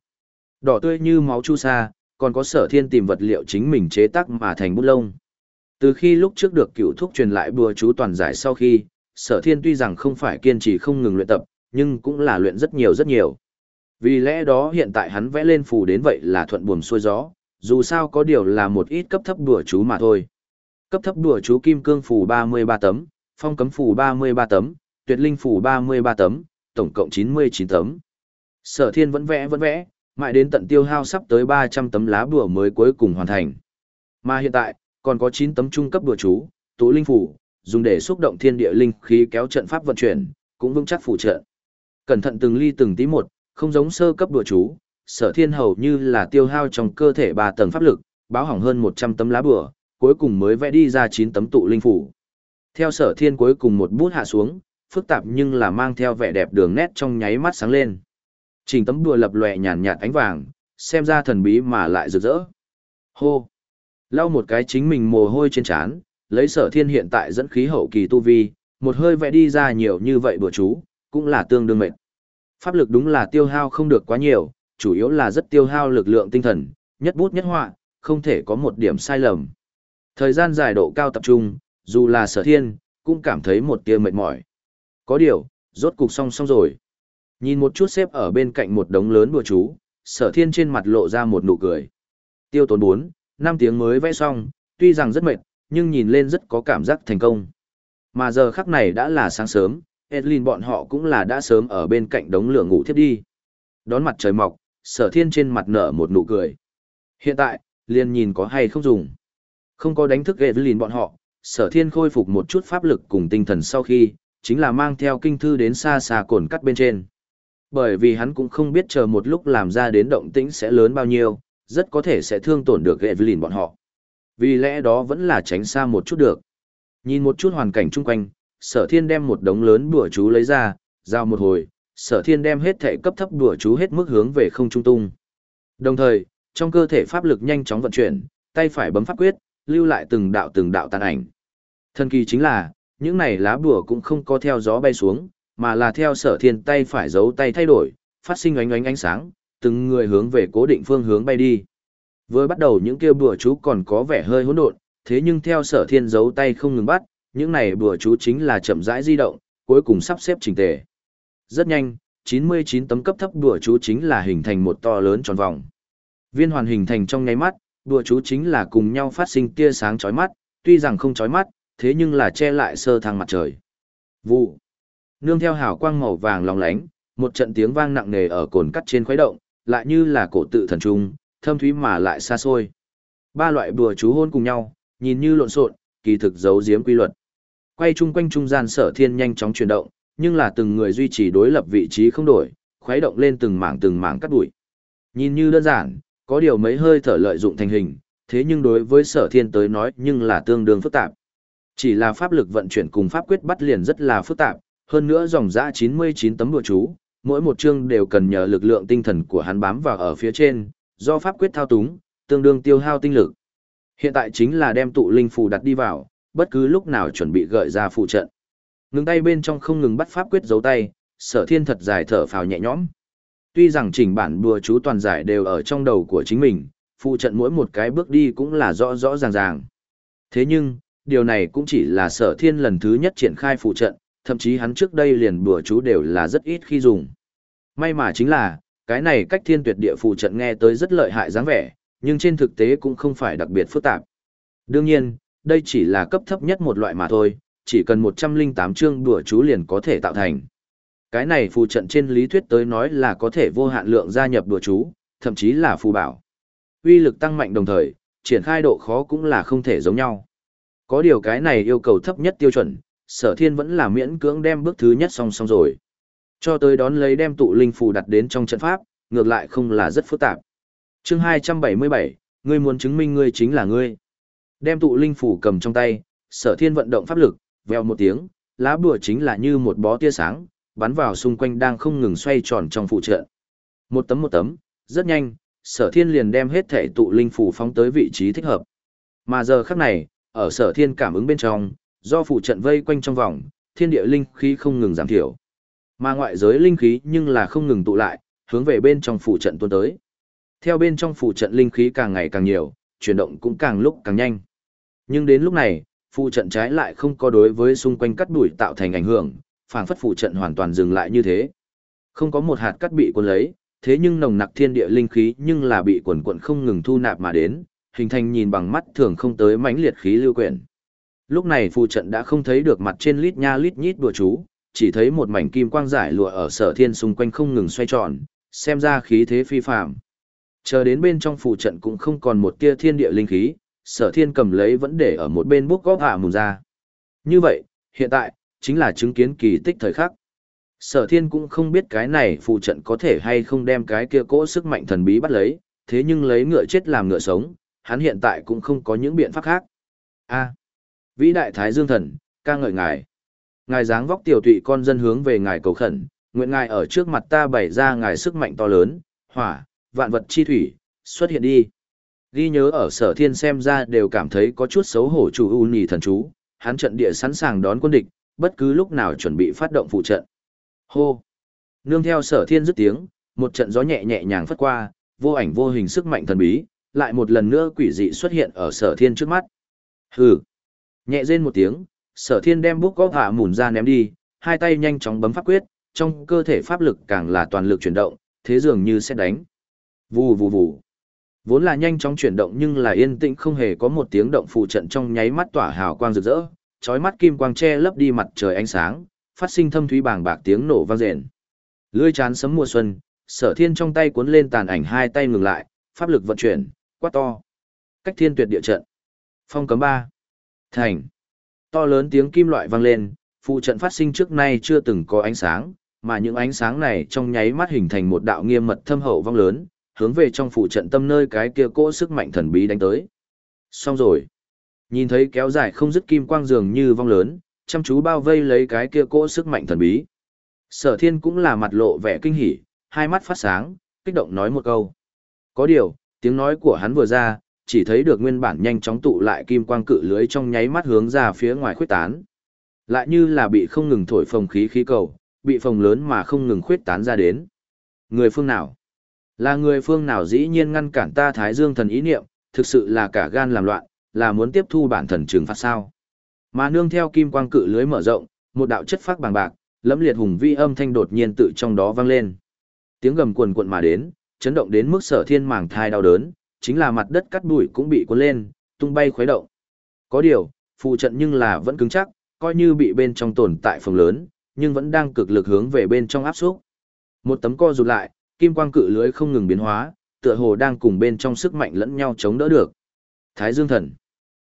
Speaker 1: Đỏ tươi như máu chu sa, còn có sở thiên tìm vật liệu chính mình chế tác mà thành bút lông. Từ khi lúc trước được cựu thuốc truyền lại bùa chú toàn giải sau khi, sở thiên tuy rằng không phải kiên trì không ngừng luyện tập, nhưng cũng là luyện rất nhiều rất nhiều. Vì lẽ đó hiện tại hắn vẽ lên phù đến vậy là thuận buồm xuôi gió, dù sao có điều là một ít cấp thấp đùa chú mà thôi. Cấp thấp đùa chú kim cương phù 33 tấm, phong cấm phù 33 tấm, tuyệt linh phù 33 tấm, tổng cộng 99 tấm. Sở thiên vẫn vẽ vẫn vẽ, mãi đến tận tiêu hao sắp tới 300 tấm lá bùa mới cuối cùng hoàn thành. Mà hiện tại, còn có 9 tấm trung cấp bùa chú, tụ linh phủ dùng để xúc động thiên địa linh khí kéo trận pháp vận chuyển, cũng vững chắc phụ trợ. Cẩn thận từng ly từng tí một, không giống sơ cấp bùa chú, sở thiên hầu như là tiêu hao trong cơ thể ba tầng pháp lực, báo hỏng hơn 100 tấm lá bừa, cuối cùng mới vẽ đi ra 9 tấm tụ linh phủ. Theo sở thiên cuối cùng một bút hạ xuống, phức tạp nhưng là mang theo vẻ đẹp đường nét trong nháy mắt sáng lên. Trình tấm đùa lập lòe nhàn nhạt ánh vàng, xem ra thần bí mà lại rực rỡ. Hô! Lau một cái chính mình mồ hôi trên trán, lấy sở thiên hiện tại dẫn khí hậu kỳ tu vi, một hơi vẽ đi ra nhiều như vậy bữa chú, cũng là tương đương mệt. Pháp lực đúng là tiêu hao không được quá nhiều, chủ yếu là rất tiêu hao lực lượng tinh thần, nhất bút nhất họa, không thể có một điểm sai lầm. Thời gian dài độ cao tập trung, dù là sở thiên, cũng cảm thấy một tia mệt mỏi. Có điều, rốt cục xong xong rồi. Nhìn một chút xếp ở bên cạnh một đống lớn bùa chú, sở thiên trên mặt lộ ra một nụ cười. Tiêu tốn 4, 5 tiếng mới vẽ xong, tuy rằng rất mệt, nhưng nhìn lên rất có cảm giác thành công. Mà giờ khắc này đã là sáng sớm, Edlin bọn họ cũng là đã sớm ở bên cạnh đống lửa ngủ thiếp đi. Đón mặt trời mọc, sở thiên trên mặt nở một nụ cười. Hiện tại, liền nhìn có hay không dùng. Không có đánh thức Edlin bọn họ, sở thiên khôi phục một chút pháp lực cùng tinh thần sau khi, chính là mang theo kinh thư đến xa xa cồn cắt bên trên. Bởi vì hắn cũng không biết chờ một lúc làm ra đến động tĩnh sẽ lớn bao nhiêu, rất có thể sẽ thương tổn được Evelyn bọn họ. Vì lẽ đó vẫn là tránh xa một chút được. Nhìn một chút hoàn cảnh chung quanh, sở thiên đem một đống lớn bùa chú lấy ra, giao một hồi, sở thiên đem hết thể cấp thấp đùa chú hết mức hướng về không trung tung. Đồng thời, trong cơ thể pháp lực nhanh chóng vận chuyển, tay phải bấm pháp quyết, lưu lại từng đạo từng đạo tàn ảnh. Thần kỳ chính là, những này lá bùa cũng không có theo gió bay xuống, mà là theo sở thiên tay phải giấu tay thay đổi, phát sinh ánh ánh ánh sáng, từng người hướng về cố định phương hướng bay đi. Với bắt đầu những kia bùa chú còn có vẻ hơi hỗn độn, thế nhưng theo sở thiên giấu tay không ngừng bắt, những này bùa chú chính là chậm rãi di động, cuối cùng sắp xếp chỉnh tề. Rất nhanh, 99 tấm cấp thấp bùa chú chính là hình thành một to lớn tròn vòng. Viên hoàn hình thành trong nháy mắt, bùa chú chính là cùng nhau phát sinh tia sáng chói mắt, tuy rằng không chói mắt, thế nhưng là che lại sơ thăng mặt trời. Vụ. Nương theo hào quang màu vàng lóng lánh, một trận tiếng vang nặng nề ở cồn cắt trên khuấy động, lại như là cổ tự thần trung, thâm thúy mà lại xa xôi. Ba loại bùa chú hôn cùng nhau, nhìn như lộn xộn, kỳ thực giấu giếm quy luật. Quay chung quanh trung gian sở thiên nhanh chóng chuyển động, nhưng là từng người duy trì đối lập vị trí không đổi, khuấy động lên từng mảng từng mảng cắt đuổi. Nhìn như đơn giản, có điều mấy hơi thở lợi dụng thành hình, thế nhưng đối với sở thiên tới nói nhưng là tương đương phức tạp. Chỉ là pháp lực vận chuyển cùng pháp quyết bắt liền rất là phức tạp, hơn nữa dòng dã 99 tấm đùa chú, mỗi một chương đều cần nhờ lực lượng tinh thần của hắn bám vào ở phía trên, do pháp quyết thao túng, tương đương tiêu hao tinh lực. Hiện tại chính là đem tụ linh phù đặt đi vào, bất cứ lúc nào chuẩn bị gợi ra phụ trận. Ngừng tay bên trong không ngừng bắt pháp quyết giấu tay, sở thiên thật dài thở phào nhẹ nhõm. Tuy rằng chỉnh bản đùa chú toàn giải đều ở trong đầu của chính mình, phụ trận mỗi một cái bước đi cũng là rõ rõ ràng ràng. Thế nhưng, điều này cũng chỉ là sở thiên lần thứ nhất triển khai phụ trận, thậm chí hắn trước đây liền bùa chú đều là rất ít khi dùng. May mà chính là, cái này cách thiên tuyệt địa phụ trận nghe tới rất lợi hại dáng vẻ, nhưng trên thực tế cũng không phải đặc biệt phức tạp. Đương nhiên, đây chỉ là cấp thấp nhất một loại mà thôi, chỉ cần 108 chương đùa chú liền có thể tạo thành. Cái này phù trận trên lý thuyết tới nói là có thể vô hạn lượng gia nhập đùa chú, thậm chí là phù bảo. Uy lực tăng mạnh đồng thời, triển khai độ khó cũng là không thể giống nhau. Có điều cái này yêu cầu thấp nhất tiêu chuẩn, sở thiên vẫn là miễn cưỡng đem bước thứ nhất xong xong rồi. Cho tới đón lấy đem tụ linh phù đặt đến trong trận pháp, ngược lại không là rất phức tạp. chương 277, ngươi muốn chứng minh ngươi chính là ngươi. Đem tụ linh phù cầm trong tay, sở thiên vận động pháp lực, veo một tiếng, lá bùa chính là như một bó tia sáng, bắn vào xung quanh đang không ngừng xoay tròn trong phụ trợ. Một tấm một tấm, rất nhanh, sở thiên liền đem hết thể tụ linh phù phóng tới vị trí thích hợp. Mà giờ khắc này, ở sở thiên cảm ứng bên trong, do phụ trận vây quanh trong vòng, thiên địa linh khí không ngừng giảm thiểu. Mà ngoại giới linh khí nhưng là không ngừng tụ lại, hướng về bên trong phụ trận tuôn tới. Theo bên trong phụ trận linh khí càng ngày càng nhiều, chuyển động cũng càng lúc càng nhanh. Nhưng đến lúc này, phụ trận trái lại không có đối với xung quanh cắt đuổi tạo thành ảnh hưởng, phảng phất phụ trận hoàn toàn dừng lại như thế. Không có một hạt cắt bị cuốn lấy, thế nhưng nồng nặc thiên địa linh khí nhưng là bị quần quận không ngừng thu nạp mà đến, hình thành nhìn bằng mắt thường không tới mãnh liệt khí lưu quyển. Lúc này phù trận đã không thấy được mặt trên lít nha lít nhít đùa chú, chỉ thấy một mảnh kim quang giải lụa ở sở thiên xung quanh không ngừng xoay tròn, xem ra khí thế phi phàm. Chờ đến bên trong phù trận cũng không còn một tia thiên địa linh khí, sở thiên cầm lấy vẫn để ở một bên bút góp hạ mùn ra. Như vậy, hiện tại, chính là chứng kiến kỳ tích thời khắc. Sở thiên cũng không biết cái này phù trận có thể hay không đem cái kia cỗ sức mạnh thần bí bắt lấy, thế nhưng lấy ngựa chết làm ngựa sống, hắn hiện tại cũng không có những biện pháp khác. A. vĩ đại Thái Dương Thần, ca ngợi ngài. Ngài dáng vóc tiểu tụy con dân hướng về ngài cầu khẩn, nguyện ngài ở trước mặt ta bày ra ngài sức mạnh to lớn, hỏa, vạn vật chi thủy, xuất hiện đi. Ghi nhớ ở sở thiên xem ra đều cảm thấy có chút xấu hổ chủ u nhì thần chú, hắn trận địa sẵn sàng đón quân địch, bất cứ lúc nào chuẩn bị phát động phụ trận. Hô! Nương theo sở thiên dứt tiếng, một trận gió nhẹ nhẹ nhàng phất qua, vô ảnh vô hình sức mạnh thần bí, lại một lần nữa quỷ dị xuất hiện ở sở thiên trước mắt. Hừ! Nhẹ rên một tiếng, sở thiên đem bút có hạ mùn ra ném đi, hai tay nhanh chóng bấm pháp quyết, trong cơ thể pháp lực càng là toàn lực chuyển động, thế dường như sẽ đánh. Vù vù vù. Vốn là nhanh chóng chuyển động nhưng là yên tĩnh không hề có một tiếng động phụ trận trong nháy mắt tỏa hào quang rực rỡ, chói mắt kim quang che lấp đi mặt trời ánh sáng, phát sinh thâm thúy bàng bạc tiếng nổ vang rền. Lưỡi chán sấm mùa xuân, Sở Thiên trong tay cuốn lên tàn ảnh hai tay ngừng lại, pháp lực vận chuyển, quát to. Cách thiên tuyệt địa trận. Phong cấm ba. Thành. To lớn tiếng kim loại vang lên, phụ trận phát sinh trước nay chưa từng có ánh sáng, mà những ánh sáng này trong nháy mắt hình thành một đạo nghiêm mật thâm hậu vong lớn, hướng về trong phụ trận tâm nơi cái kia cỗ sức mạnh thần bí đánh tới. Xong rồi. Nhìn thấy kéo dài không dứt kim quang dường như vong lớn, chăm chú bao vây lấy cái kia cỗ sức mạnh thần bí. Sở thiên cũng là mặt lộ vẻ kinh hỉ, hai mắt phát sáng, kích động nói một câu. Có điều, tiếng nói của hắn vừa ra, chỉ thấy được nguyên bản nhanh chóng tụ lại kim quang cự lưới trong nháy mắt hướng ra phía ngoài khuyết tán. Lại như là bị không ngừng thổi phồng khí khí cầu, bị phồng lớn mà không ngừng khuyết tán ra đến. Người phương nào? Là người phương nào dĩ nhiên ngăn cản ta Thái Dương thần ý niệm, thực sự là cả gan làm loạn, là muốn tiếp thu bản thần trừng phạt sao. Mà nương theo kim quang cự lưới mở rộng, một đạo chất phát bằng bạc, lẫm liệt hùng vi âm thanh đột nhiên tự trong đó vang lên. Tiếng gầm cuồn cuộn mà đến, chấn động đến mức sở thiên màng thai đau đớn, chính là mặt đất cắt bụi cũng bị cuốn lên, tung bay khuấy động. Có điều, phụ trận nhưng là vẫn cứng chắc, coi như bị bên trong tồn tại phòng lớn, nhưng vẫn đang cực lực hướng về bên trong áp xúc. Một tấm co rụt lại, kim quang cự lưới không ngừng biến hóa, tựa hồ đang cùng bên trong sức mạnh lẫn nhau chống đỡ được. Thái Dương Thần.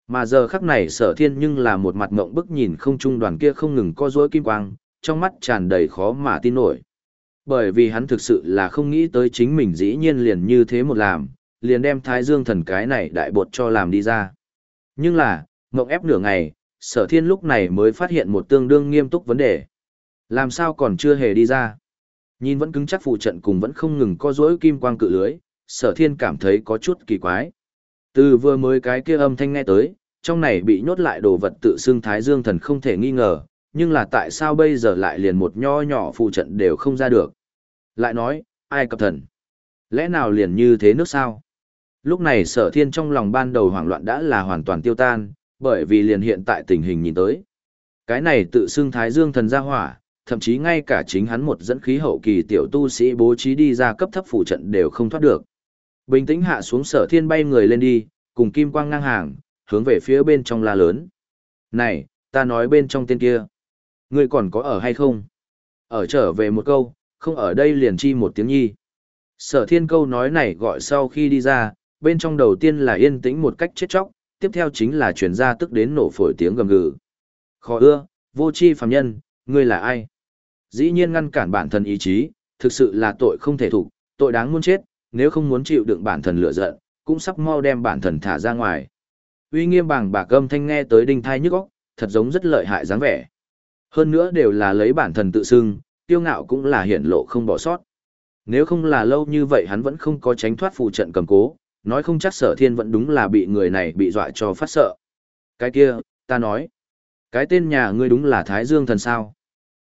Speaker 1: Mà giờ khắc này sở thiên nhưng là một mặt ngộng bức nhìn không trung đoàn kia không ngừng co rối kim quang, trong mắt tràn đầy khó mà tin nổi. Bởi vì hắn thực sự là không nghĩ tới chính mình dĩ nhiên liền như thế một làm, liền đem Thái Dương Thần cái này đại bột cho làm đi ra. Nhưng là, mộng ép nửa ngày, sở thiên lúc này mới phát hiện một tương đương nghiêm túc vấn đề. Làm sao còn chưa hề đi ra? Nhìn vẫn cứng chắc phụ trận cùng vẫn không ngừng co rỗi kim quang cự lưới, sở thiên cảm thấy có chút kỳ quái. Từ vừa mới cái kia âm thanh nghe tới, trong này bị nhốt lại đồ vật tự xưng Thái Dương thần không thể nghi ngờ, nhưng là tại sao bây giờ lại liền một nho nhỏ phụ trận đều không ra được. Lại nói, ai cập thần? Lẽ nào liền như thế nước sao? Lúc này sở thiên trong lòng ban đầu hoảng loạn đã là hoàn toàn tiêu tan, bởi vì liền hiện tại tình hình nhìn tới. Cái này tự xưng Thái Dương thần gia hỏa, thậm chí ngay cả chính hắn một dẫn khí hậu kỳ tiểu tu sĩ bố trí đi ra cấp thấp phủ trận đều không thoát được. Bình tĩnh hạ xuống sở thiên bay người lên đi, cùng kim quang ngang hàng, hướng về phía bên trong la lớn. Này, ta nói bên trong tên kia. Ngươi còn có ở hay không? Ở trở về một câu, không ở đây liền chi một tiếng nhi. Sở thiên câu nói này gọi sau khi đi ra, bên trong đầu tiên là yên tĩnh một cách chết chóc, tiếp theo chính là chuyển ra tức đến nổ phổi tiếng gầm gừ. Khó ưa, vô chi phàm nhân, ngươi là ai? Dĩ nhiên ngăn cản bản thân ý chí, thực sự là tội không thể thủ, tội đáng muốn chết, nếu không muốn chịu đựng bản thân lửa giận, cũng sắp mau đem bản thân thả ra ngoài. Uy nghiêm bảng bạc âm thanh nghe tới đinh thai nhức óc, thật giống rất lợi hại dáng vẻ. Hơn nữa đều là lấy bản thân tự xưng, tiêu ngạo cũng là hiển lộ không bỏ sót. Nếu không là lâu như vậy hắn vẫn không có tránh thoát phù trận cầm cố, nói không chắc sở thiên vẫn đúng là bị người này bị dọa cho phát sợ. Cái kia, ta nói, cái tên nhà ngươi đúng là Thái Dương thần sao?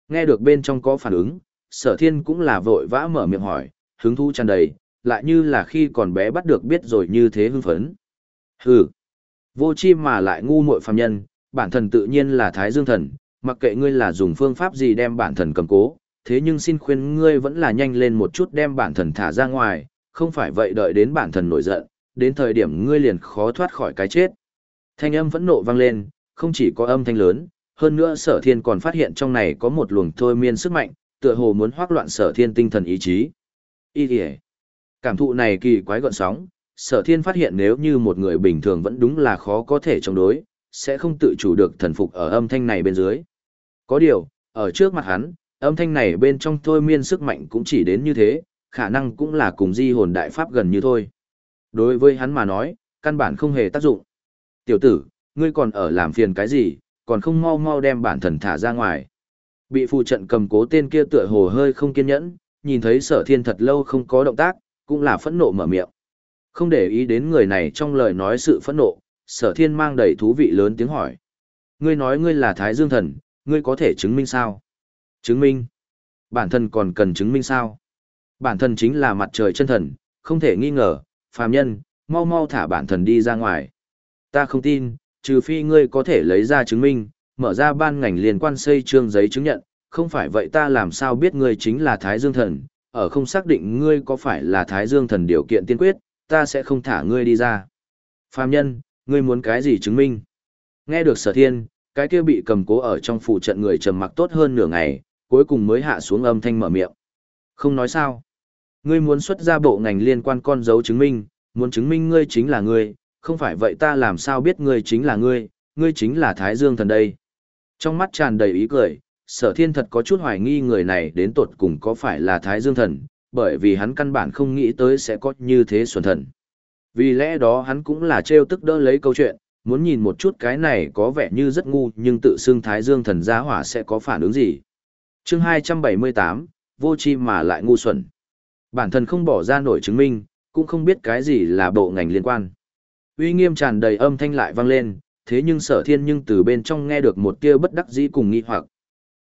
Speaker 1: Nghe được bên trong có phản ứng, sở thiên cũng là vội vã mở miệng hỏi, hứng thú tràn đầy, lại như là khi còn bé bắt được biết rồi như thế hưng phấn. Hừ, vô chi mà lại ngu muội phàm nhân, bản thần tự nhiên là Thái Dương thần, mặc kệ ngươi là dùng phương pháp gì đem bản thần cầm cố, thế nhưng xin khuyên ngươi vẫn là nhanh lên một chút đem bản thần thả ra ngoài, không phải vậy đợi đến bản thần nổi giận, đến thời điểm ngươi liền khó thoát khỏi cái chết. Thanh âm vẫn nộ vang lên, không chỉ có âm thanh lớn, hơn nữa sở thiên còn phát hiện trong này có một luồng thôi miên sức mạnh, tựa hồ muốn hoác loạn sở thiên tinh thần ý chí. Ý kìa. Cảm thụ này kỳ quái gọn sóng, sở thiên phát hiện nếu như một người bình thường vẫn đúng là khó có thể chống đối, sẽ không tự chủ được thần phục ở âm thanh này bên dưới. Có điều, ở trước mặt hắn, âm thanh này bên trong thôi miên sức mạnh cũng chỉ đến như thế, khả năng cũng là cùng di hồn đại pháp gần như thôi. Đối với hắn mà nói, căn bản không hề tác dụng. Tiểu tử, ngươi còn ở làm phiền cái gì, còn không mau mau đem bản thần thả ra ngoài. Bị phù trận cầm cố tên kia tựa hồ hơi không kiên nhẫn, nhìn thấy sở thiên thật lâu không có động tác, cũng là phẫn nộ mở miệng. Không để ý đến người này trong lời nói sự phẫn nộ, sở thiên mang đầy thú vị lớn tiếng hỏi. Ngươi nói ngươi là Thái Dương Thần, ngươi có thể chứng minh sao? Chứng minh? Bản thân còn cần chứng minh sao? Bản thân chính là mặt trời chân thần, không thể nghi ngờ, phàm nhân, mau mau thả bản thân đi ra ngoài. Ta không tin, trừ phi ngươi có thể lấy ra chứng minh, mở ra ban ngành liên quan xây trương giấy chứng nhận, không phải vậy ta làm sao biết ngươi chính là Thái Dương Thần, ở không xác định ngươi có phải là Thái Dương Thần điều kiện tiên quyết, ta sẽ không thả ngươi đi ra. Phàm nhân, ngươi muốn cái gì chứng minh? Nghe được sở thiên, cái kia bị cầm cố ở trong phủ trận người trầm mặc tốt hơn nửa ngày, cuối cùng mới hạ xuống âm thanh mở miệng. Không nói sao. Ngươi muốn xuất ra bộ ngành liên quan con dấu chứng minh, muốn chứng minh ngươi chính là ngươi, không phải vậy ta làm sao biết ngươi chính là ngươi, ngươi chính là Thái Dương thần đây. Trong mắt tràn đầy ý cười, sở thiên thật có chút hoài nghi người này đến tột cùng có phải là Thái Dương thần, bởi vì hắn căn bản không nghĩ tới sẽ có như thế xuân thần. Vì lẽ đó hắn cũng là trêu tức đỡ lấy câu chuyện, muốn nhìn một chút cái này có vẻ như rất ngu nhưng tự xưng Thái Dương thần gia hỏa sẽ có phản ứng gì chương 278, vô chi mà lại ngu xuẩn. Bản thân không bỏ ra nổi chứng minh, cũng không biết cái gì là bộ ngành liên quan. Uy nghiêm tràn đầy âm thanh lại vang lên, thế nhưng sở thiên nhưng từ bên trong nghe được một tia bất đắc dĩ cùng nghi hoặc.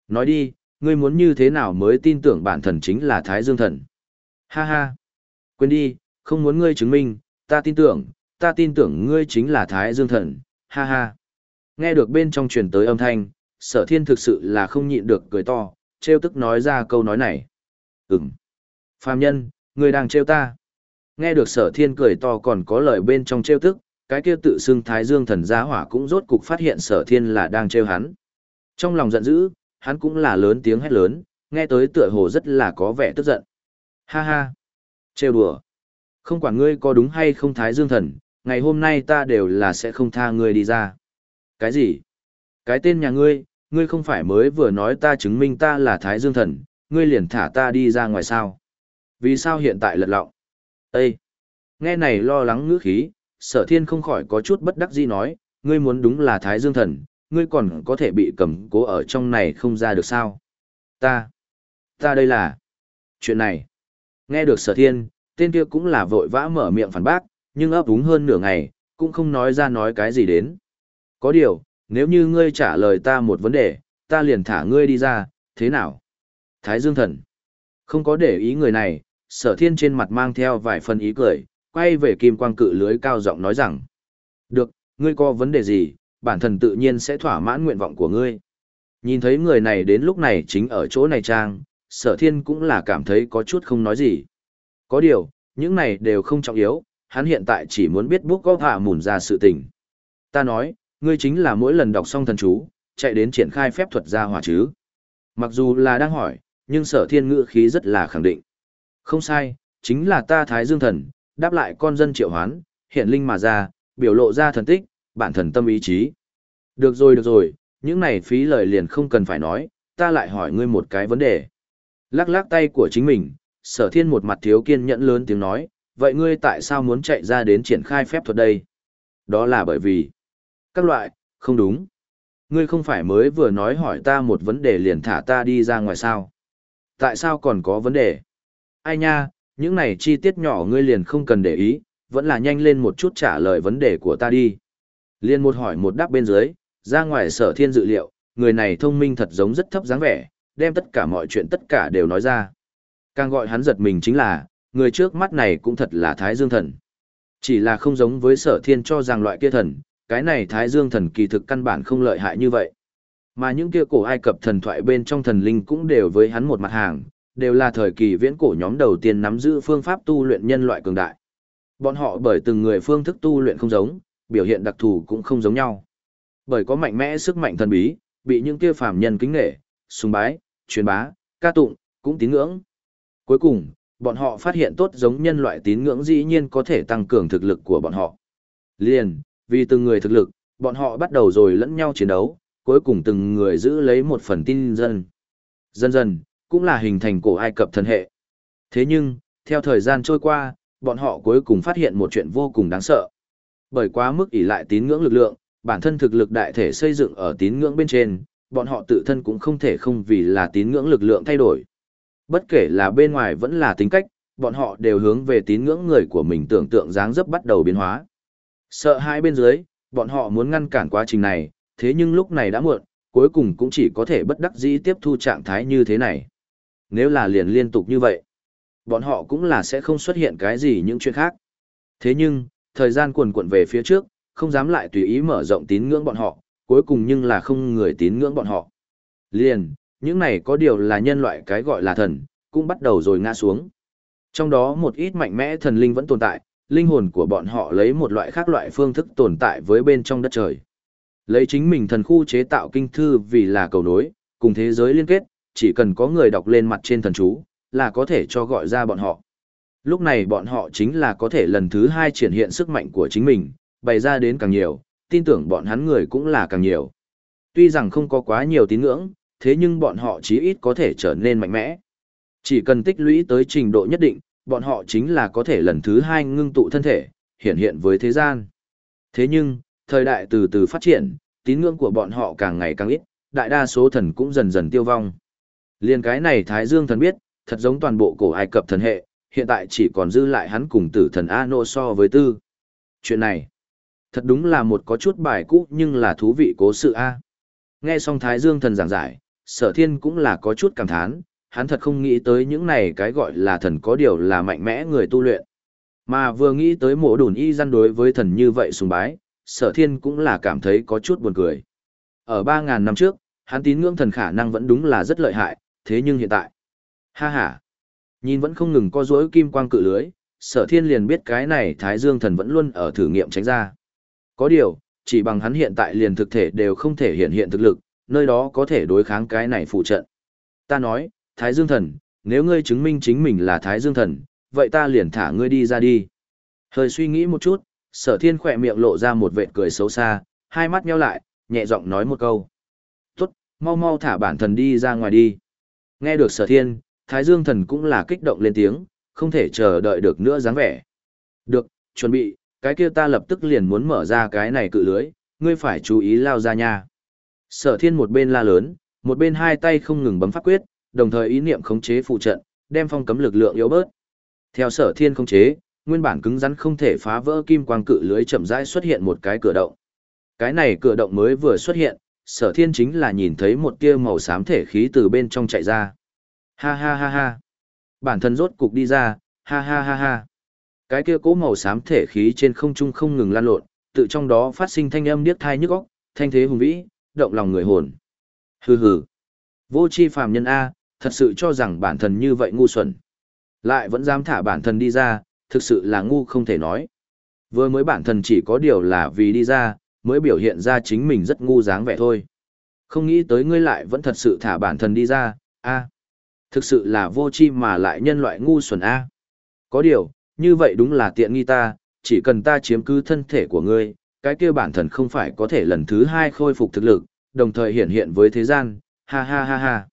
Speaker 1: Nói đi, ngươi muốn như thế nào mới tin tưởng bản thần chính là Thái Dương thần? Ha ha! Quên đi, không muốn ngươi chứng minh, ta tin tưởng, ta tin tưởng ngươi chính là Thái Dương thần, ha ha! Nghe được bên trong truyền tới âm thanh, sở thiên thực sự là không nhịn được cười to, Trêu tức nói ra câu nói này. Ừm! Phàm nhân, người đang trêu ta. Nghe được sở thiên cười to còn có lời bên trong trêu tức, cái kia tự xưng Thái Dương thần giá hỏa cũng rốt cục phát hiện sở thiên là đang trêu hắn. Trong lòng giận dữ, hắn cũng là lớn tiếng hét lớn, nghe tới tựa hồ rất là có vẻ tức giận. Ha ha! Trêu đùa! Không quản ngươi có đúng hay không Thái Dương thần, ngày hôm nay ta đều là sẽ không tha ngươi đi ra. Cái gì? Cái tên nhà ngươi, ngươi không phải mới vừa nói ta chứng minh ta là Thái Dương thần, ngươi liền thả ta đi ra ngoài sao? Vì sao hiện tại lật lọng? Ê! Nghe này lo lắng ngữ khí, sở thiên không khỏi có chút bất đắc dĩ nói, ngươi muốn đúng là Thái Dương Thần, ngươi còn có thể bị cầm cố ở trong này không ra được sao? Ta, ta đây là, chuyện này. Nghe được sở thiên, tên kia cũng là vội vã mở miệng phản bác, nhưng ấp úng hơn nửa ngày, cũng không nói ra nói cái gì đến. Có điều, nếu như ngươi trả lời ta một vấn đề, ta liền thả ngươi đi ra, thế nào? Thái Dương Thần, không có để ý người này, sở thiên trên mặt mang theo vài phần ý cười, quay về kim quang cự lưới cao giọng nói rằng. Được, ngươi có vấn đề gì, bản thần tự nhiên sẽ thỏa mãn nguyện vọng của ngươi. Nhìn thấy người này đến lúc này chính ở chỗ này trang, sở thiên cũng là cảm thấy có chút không nói gì. Có điều, những này đều không trọng yếu, hắn hiện tại chỉ muốn biết bút góp hạ mùn ra sự tình. Ta nói, ngươi chính là mỗi lần đọc xong thần chú, chạy đến triển khai phép thuật ra hỏa chứ. Mặc dù là đang hỏi, nhưng sở thiên ngữ khí rất là khẳng định. Không sai, chính là ta Thái Dương Thần, đáp lại con dân triệu hoán, hiện linh mà ra, biểu lộ ra thần tích, bản thần tâm ý chí. Được rồi được rồi, những này phí lời liền không cần phải nói, ta lại hỏi ngươi một cái vấn đề. Lắc lắc tay của chính mình, sở thiên một mặt thiếu kiên nhẫn lớn tiếng nói, vậy ngươi tại sao muốn chạy ra đến triển khai phép thuật đây? Đó là bởi vì, các loại, không đúng. Ngươi không phải mới vừa nói hỏi ta một vấn đề liền thả ta đi ra ngoài sao? Tại sao còn có vấn đề? Ai nha, những này chi tiết nhỏ ngươi liền không cần để ý, vẫn là nhanh lên một chút trả lời vấn đề của ta đi. Liên một hỏi một đáp bên dưới, ra ngoài sở thiên dự liệu, người này thông minh thật giống rất thấp dáng vẻ, đem tất cả mọi chuyện tất cả đều nói ra. Càng gọi hắn giật mình chính là, người trước mắt này cũng thật là Thái Dương Thần. Chỉ là không giống với sở thiên cho rằng loại kia thần, cái này Thái Dương Thần kỳ thực căn bản không lợi hại như vậy. Mà những kia cổ Ai Cập thần thoại bên trong thần linh cũng đều với hắn một mặt hàng, đều là thời kỳ viễn cổ nhóm đầu tiên nắm giữ phương pháp tu luyện nhân loại cường đại. Bọn họ bởi từng người phương thức tu luyện không giống, biểu hiện đặc thù cũng không giống nhau. Bởi có mạnh mẽ sức mạnh thần bí, bị những kia phàm nhân kính nể, sùng bái, truyền bá, ca tụng, cũng tín ngưỡng. Cuối cùng, bọn họ phát hiện tốt giống nhân loại tín ngưỡng dĩ nhiên có thể tăng cường thực lực của bọn họ. Liền, vì từng người thực lực, bọn họ bắt đầu rồi lẫn nhau chiến đấu, cuối cùng từng người giữ lấy một phần tin dân. Dần dần, cũng là hình thành cổ Ai Cập thần hệ. Thế nhưng, theo thời gian trôi qua, bọn họ cuối cùng phát hiện một chuyện vô cùng đáng sợ. Bởi quá mức ỷ lại tín ngưỡng lực lượng, bản thân thực lực đại thể xây dựng ở tín ngưỡng bên trên, bọn họ tự thân cũng không thể không vì là tín ngưỡng lực lượng thay đổi. Bất kể là bên ngoài vẫn là tính cách, bọn họ đều hướng về tín ngưỡng người của mình tưởng tượng dáng dấp bắt đầu biến hóa. Sợ hãi bên dưới, bọn họ muốn ngăn cản quá trình này, thế nhưng lúc này đã muộn, cuối cùng cũng chỉ có thể bất đắc dĩ tiếp thu trạng thái như thế này. Nếu là liền liên tục như vậy, bọn họ cũng là sẽ không xuất hiện cái gì những chuyện khác. Thế nhưng, thời gian cuồn cuộn về phía trước, không dám lại tùy ý mở rộng tín ngưỡng bọn họ, cuối cùng nhưng là không người tín ngưỡng bọn họ. Liền, những này có điều là nhân loại cái gọi là thần, cũng bắt đầu rồi ngã xuống. Trong đó một ít mạnh mẽ thần linh vẫn tồn tại, linh hồn của bọn họ lấy một loại khác loại phương thức tồn tại với bên trong đất trời. Lấy chính mình thần khu chế tạo kinh thư vì là cầu nối, cùng thế giới liên kết, chỉ cần có người đọc lên mặt trên thần chú, là có thể cho gọi ra bọn họ. Lúc này bọn họ chính là có thể lần thứ hai triển hiện sức mạnh của chính mình, bày ra đến càng nhiều, tin tưởng bọn hắn người cũng là càng nhiều. Tuy rằng không có quá nhiều tín ngưỡng, thế nhưng bọn họ chí ít có thể trở nên mạnh mẽ. Chỉ cần tích lũy tới trình độ nhất định, bọn họ chính là có thể lần thứ hai ngưng tụ thân thể, hiện hiện với thế gian. Thế nhưng, thời đại từ từ phát triển, tín ngưỡng của bọn họ càng ngày càng ít, đại đa số thần cũng dần dần tiêu vong. Liên cái này Thái Dương thần biết, thật giống toàn bộ cổ Ai Cập thần hệ, hiện tại chỉ còn dư lại hắn cùng tử thần Ano so với tư. Chuyện này, thật đúng là một có chút bài cũ nhưng là thú vị cố sự A. Nghe xong Thái Dương thần giảng giải, sở thiên cũng là có chút cảm thán, hắn thật không nghĩ tới những này cái gọi là thần có điều là mạnh mẽ người tu luyện. Mà vừa nghĩ tới mộ đùn y gian đối với thần như vậy sùng bái, sở thiên cũng là cảm thấy có chút buồn cười. Ở 3.000 năm trước, hắn tín ngưỡng thần khả năng vẫn đúng là rất lợi hại, thế nhưng hiện tại, ha ha, nhìn vẫn không ngừng co rỗi kim quang cự lưới, sở thiên liền biết cái này thái dương thần vẫn luôn ở thử nghiệm tránh ra. Có điều, chỉ bằng hắn hiện tại liền thực thể đều không thể hiện hiện thực lực, nơi đó có thể đối kháng cái này phụ trận. Ta nói, Thái Dương Thần, nếu ngươi chứng minh chính mình là Thái Dương Thần, vậy ta liền thả ngươi đi ra đi. Hơi suy nghĩ một chút, sở thiên khỏe miệng lộ ra một vệt cười xấu xa, hai mắt nheo lại, nhẹ giọng nói một câu. Tốt, mau mau thả bản thần đi ra ngoài đi. Nghe được sở thiên, Thái Dương Thần cũng là kích động lên tiếng, không thể chờ đợi được nữa dáng vẻ. Được, chuẩn bị, cái kia ta lập tức liền muốn mở ra cái này cự lưới, ngươi phải chú ý lao ra nha. Sở thiên một bên la lớn, một bên hai tay không ngừng bấm pháp quyết, đồng thời ý niệm khống chế phụ trận, đem phong cấm lực lượng yếu bớt. Theo sở thiên khống chế, nguyên bản cứng rắn không thể phá vỡ kim quang cự lưới chậm rãi xuất hiện một cái cửa động. Cái này cửa động mới vừa xuất hiện, sở thiên chính là nhìn thấy một tia màu xám thể khí từ bên trong chạy ra. Ha ha ha ha. Bản thân rốt cục đi ra, ha ha ha ha. Cái kia cố màu xám thể khí trên không trung không ngừng lan lộn, tự trong đó phát sinh thanh âm điếc thai nhức óc, thanh thế hùng vĩ, động lòng người hồn. Hừ hừ. Vô chi phàm nhân A, thật sự cho rằng bản thân như vậy ngu xuẩn. Lại vẫn dám thả bản thân đi ra, thực sự là ngu không thể nói. Vừa mới bản thân chỉ có điều là vì đi ra, mới biểu hiện ra chính mình rất ngu dáng vẻ thôi. Không nghĩ tới ngươi lại vẫn thật sự thả bản thân đi ra, a Thực sự là vô chi mà lại nhân loại ngu xuẩn a Có điều, như vậy đúng là tiện nghi ta, chỉ cần ta chiếm cứ thân thể của ngươi, cái kia bản thân không phải có thể lần thứ hai khôi phục thực lực, đồng thời hiện hiện với thế gian, ha ha ha ha.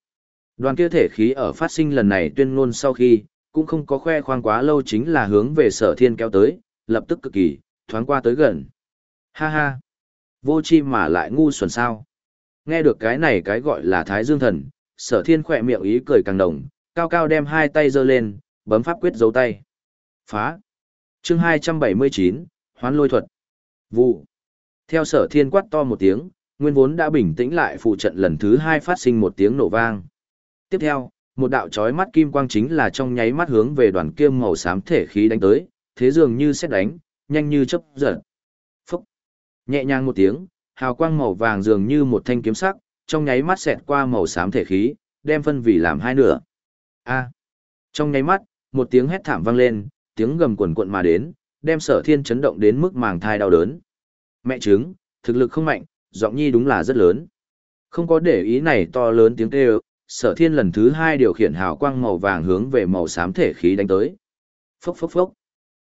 Speaker 1: Đoàn kia thể khí ở phát sinh lần này tuyên ngôn sau khi, cũng không có khoe khoang quá lâu chính là hướng về sở thiên kéo tới, lập tức cực kỳ, thoáng qua tới gần. Ha ha, vô chi mà lại ngu xuẩn sao. Nghe được cái này cái gọi là thái dương thần, sở thiên khỏe miệng ý cười càng đồng, cao cao đem hai tay giơ lên, bấm pháp quyết dấu tay. Phá. chương 279, hoán lôi thuật. Vụ. Theo sở thiên quát to một tiếng, nguyên vốn đã bình tĩnh lại phụ trận lần thứ hai phát sinh một tiếng nổ vang. Tiếp theo, một đạo chói mắt kim quang chính là trong nháy mắt hướng về đoàn kiêm màu xám thể khí đánh tới, thế dường như xét đánh, nhanh như chớp giật. Phúc! Nhẹ nhàng một tiếng, hào quang màu vàng dường như một thanh kiếm sắc, trong nháy mắt xẹt qua màu xám thể khí, đem phân vì làm hai nửa. A! Trong nháy mắt, một tiếng hét thảm vang lên, tiếng gầm quần quận mà đến, đem sở thiên chấn động đến mức màng thai đau đớn. Mẹ trứng, thực lực không mạnh, giọng nhi đúng là rất lớn. Không có để ý này to lớn tiếng kêu, sở thiên lần thứ hai điều khiển hào quang màu vàng hướng về màu xám thể khí đánh tới. Phốc phốc phốc.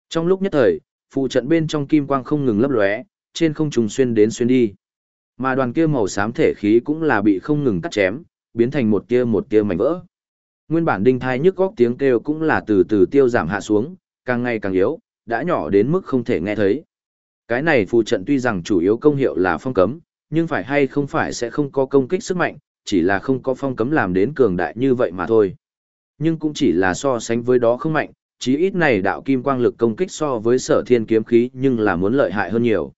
Speaker 1: Trong lúc nhất thời, phụ trận bên trong kim quang không ngừng lấp lóe, trên không trùng xuyên đến xuyên đi. Mà đoàn kia màu xám thể khí cũng là bị không ngừng cắt chém, biến thành một tia một tia mảnh vỡ. Nguyên bản đinh thai nhức góc tiếng kêu cũng là từ từ tiêu giảm hạ xuống, càng ngày càng yếu, đã nhỏ đến mức không thể nghe thấy. Cái này phù trận tuy rằng chủ yếu công hiệu là phong cấm, nhưng phải hay không phải sẽ không có công kích sức mạnh, chỉ là không có phong cấm làm đến cường đại như vậy mà thôi. Nhưng cũng chỉ là so sánh với đó không mạnh, chí ít này đạo kim quang lực công kích so với sở thiên kiếm khí nhưng là muốn lợi hại hơn nhiều.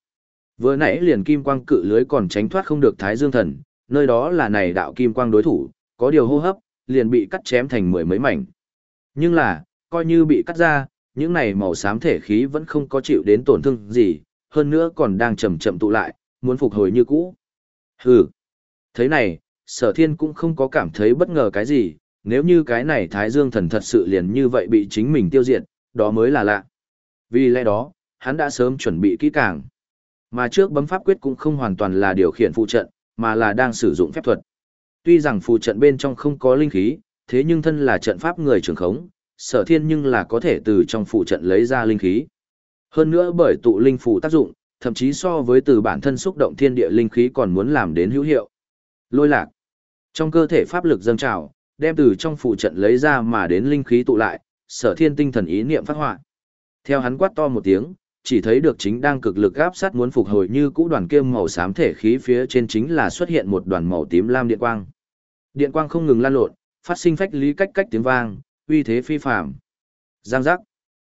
Speaker 1: Vừa nãy liền kim quang cự lưới còn tránh thoát không được thái dương thần, nơi đó là này đạo kim quang đối thủ, có điều hô hấp, liền bị cắt chém thành mười mấy mảnh. Nhưng là, coi như bị cắt ra, những này màu xám thể khí vẫn không có chịu đến tổn thương gì, hơn nữa còn đang chậm chậm tụ lại, muốn phục hồi như cũ. Hừ. Thế này, sở thiên cũng không có cảm thấy bất ngờ cái gì, nếu như cái này thái dương thần thật sự liền như vậy bị chính mình tiêu diệt, đó mới là lạ. Vì lẽ đó, hắn đã sớm chuẩn bị kỹ càng. Mà trước bấm pháp quyết cũng không hoàn toàn là điều khiển phụ trận, mà là đang sử dụng phép thuật. Tuy rằng phụ trận bên trong không có linh khí, thế nhưng thân là trận pháp người trưởng khống, sở thiên nhưng là có thể từ trong phụ trận lấy ra linh khí. Hơn nữa bởi tụ linh phù tác dụng, thậm chí so với từ bản thân xúc động thiên địa linh khí còn muốn làm đến hữu hiệu. Lôi lạc. Trong cơ thể pháp lực dâng trào, đem từ trong phụ trận lấy ra mà đến linh khí tụ lại, sở thiên tinh thần ý niệm phát họa. Theo hắn quát to một tiếng, chỉ thấy được chính đang cực lực áp sát muốn phục hồi như cũ đoàn kiêm màu xám thể khí phía trên chính là xuất hiện một đoàn màu tím lam điện quang. Điện quang không ngừng lan lộn, phát sinh phách lý cách cách tiếng vang, uy thế phi phàm. Giang giác.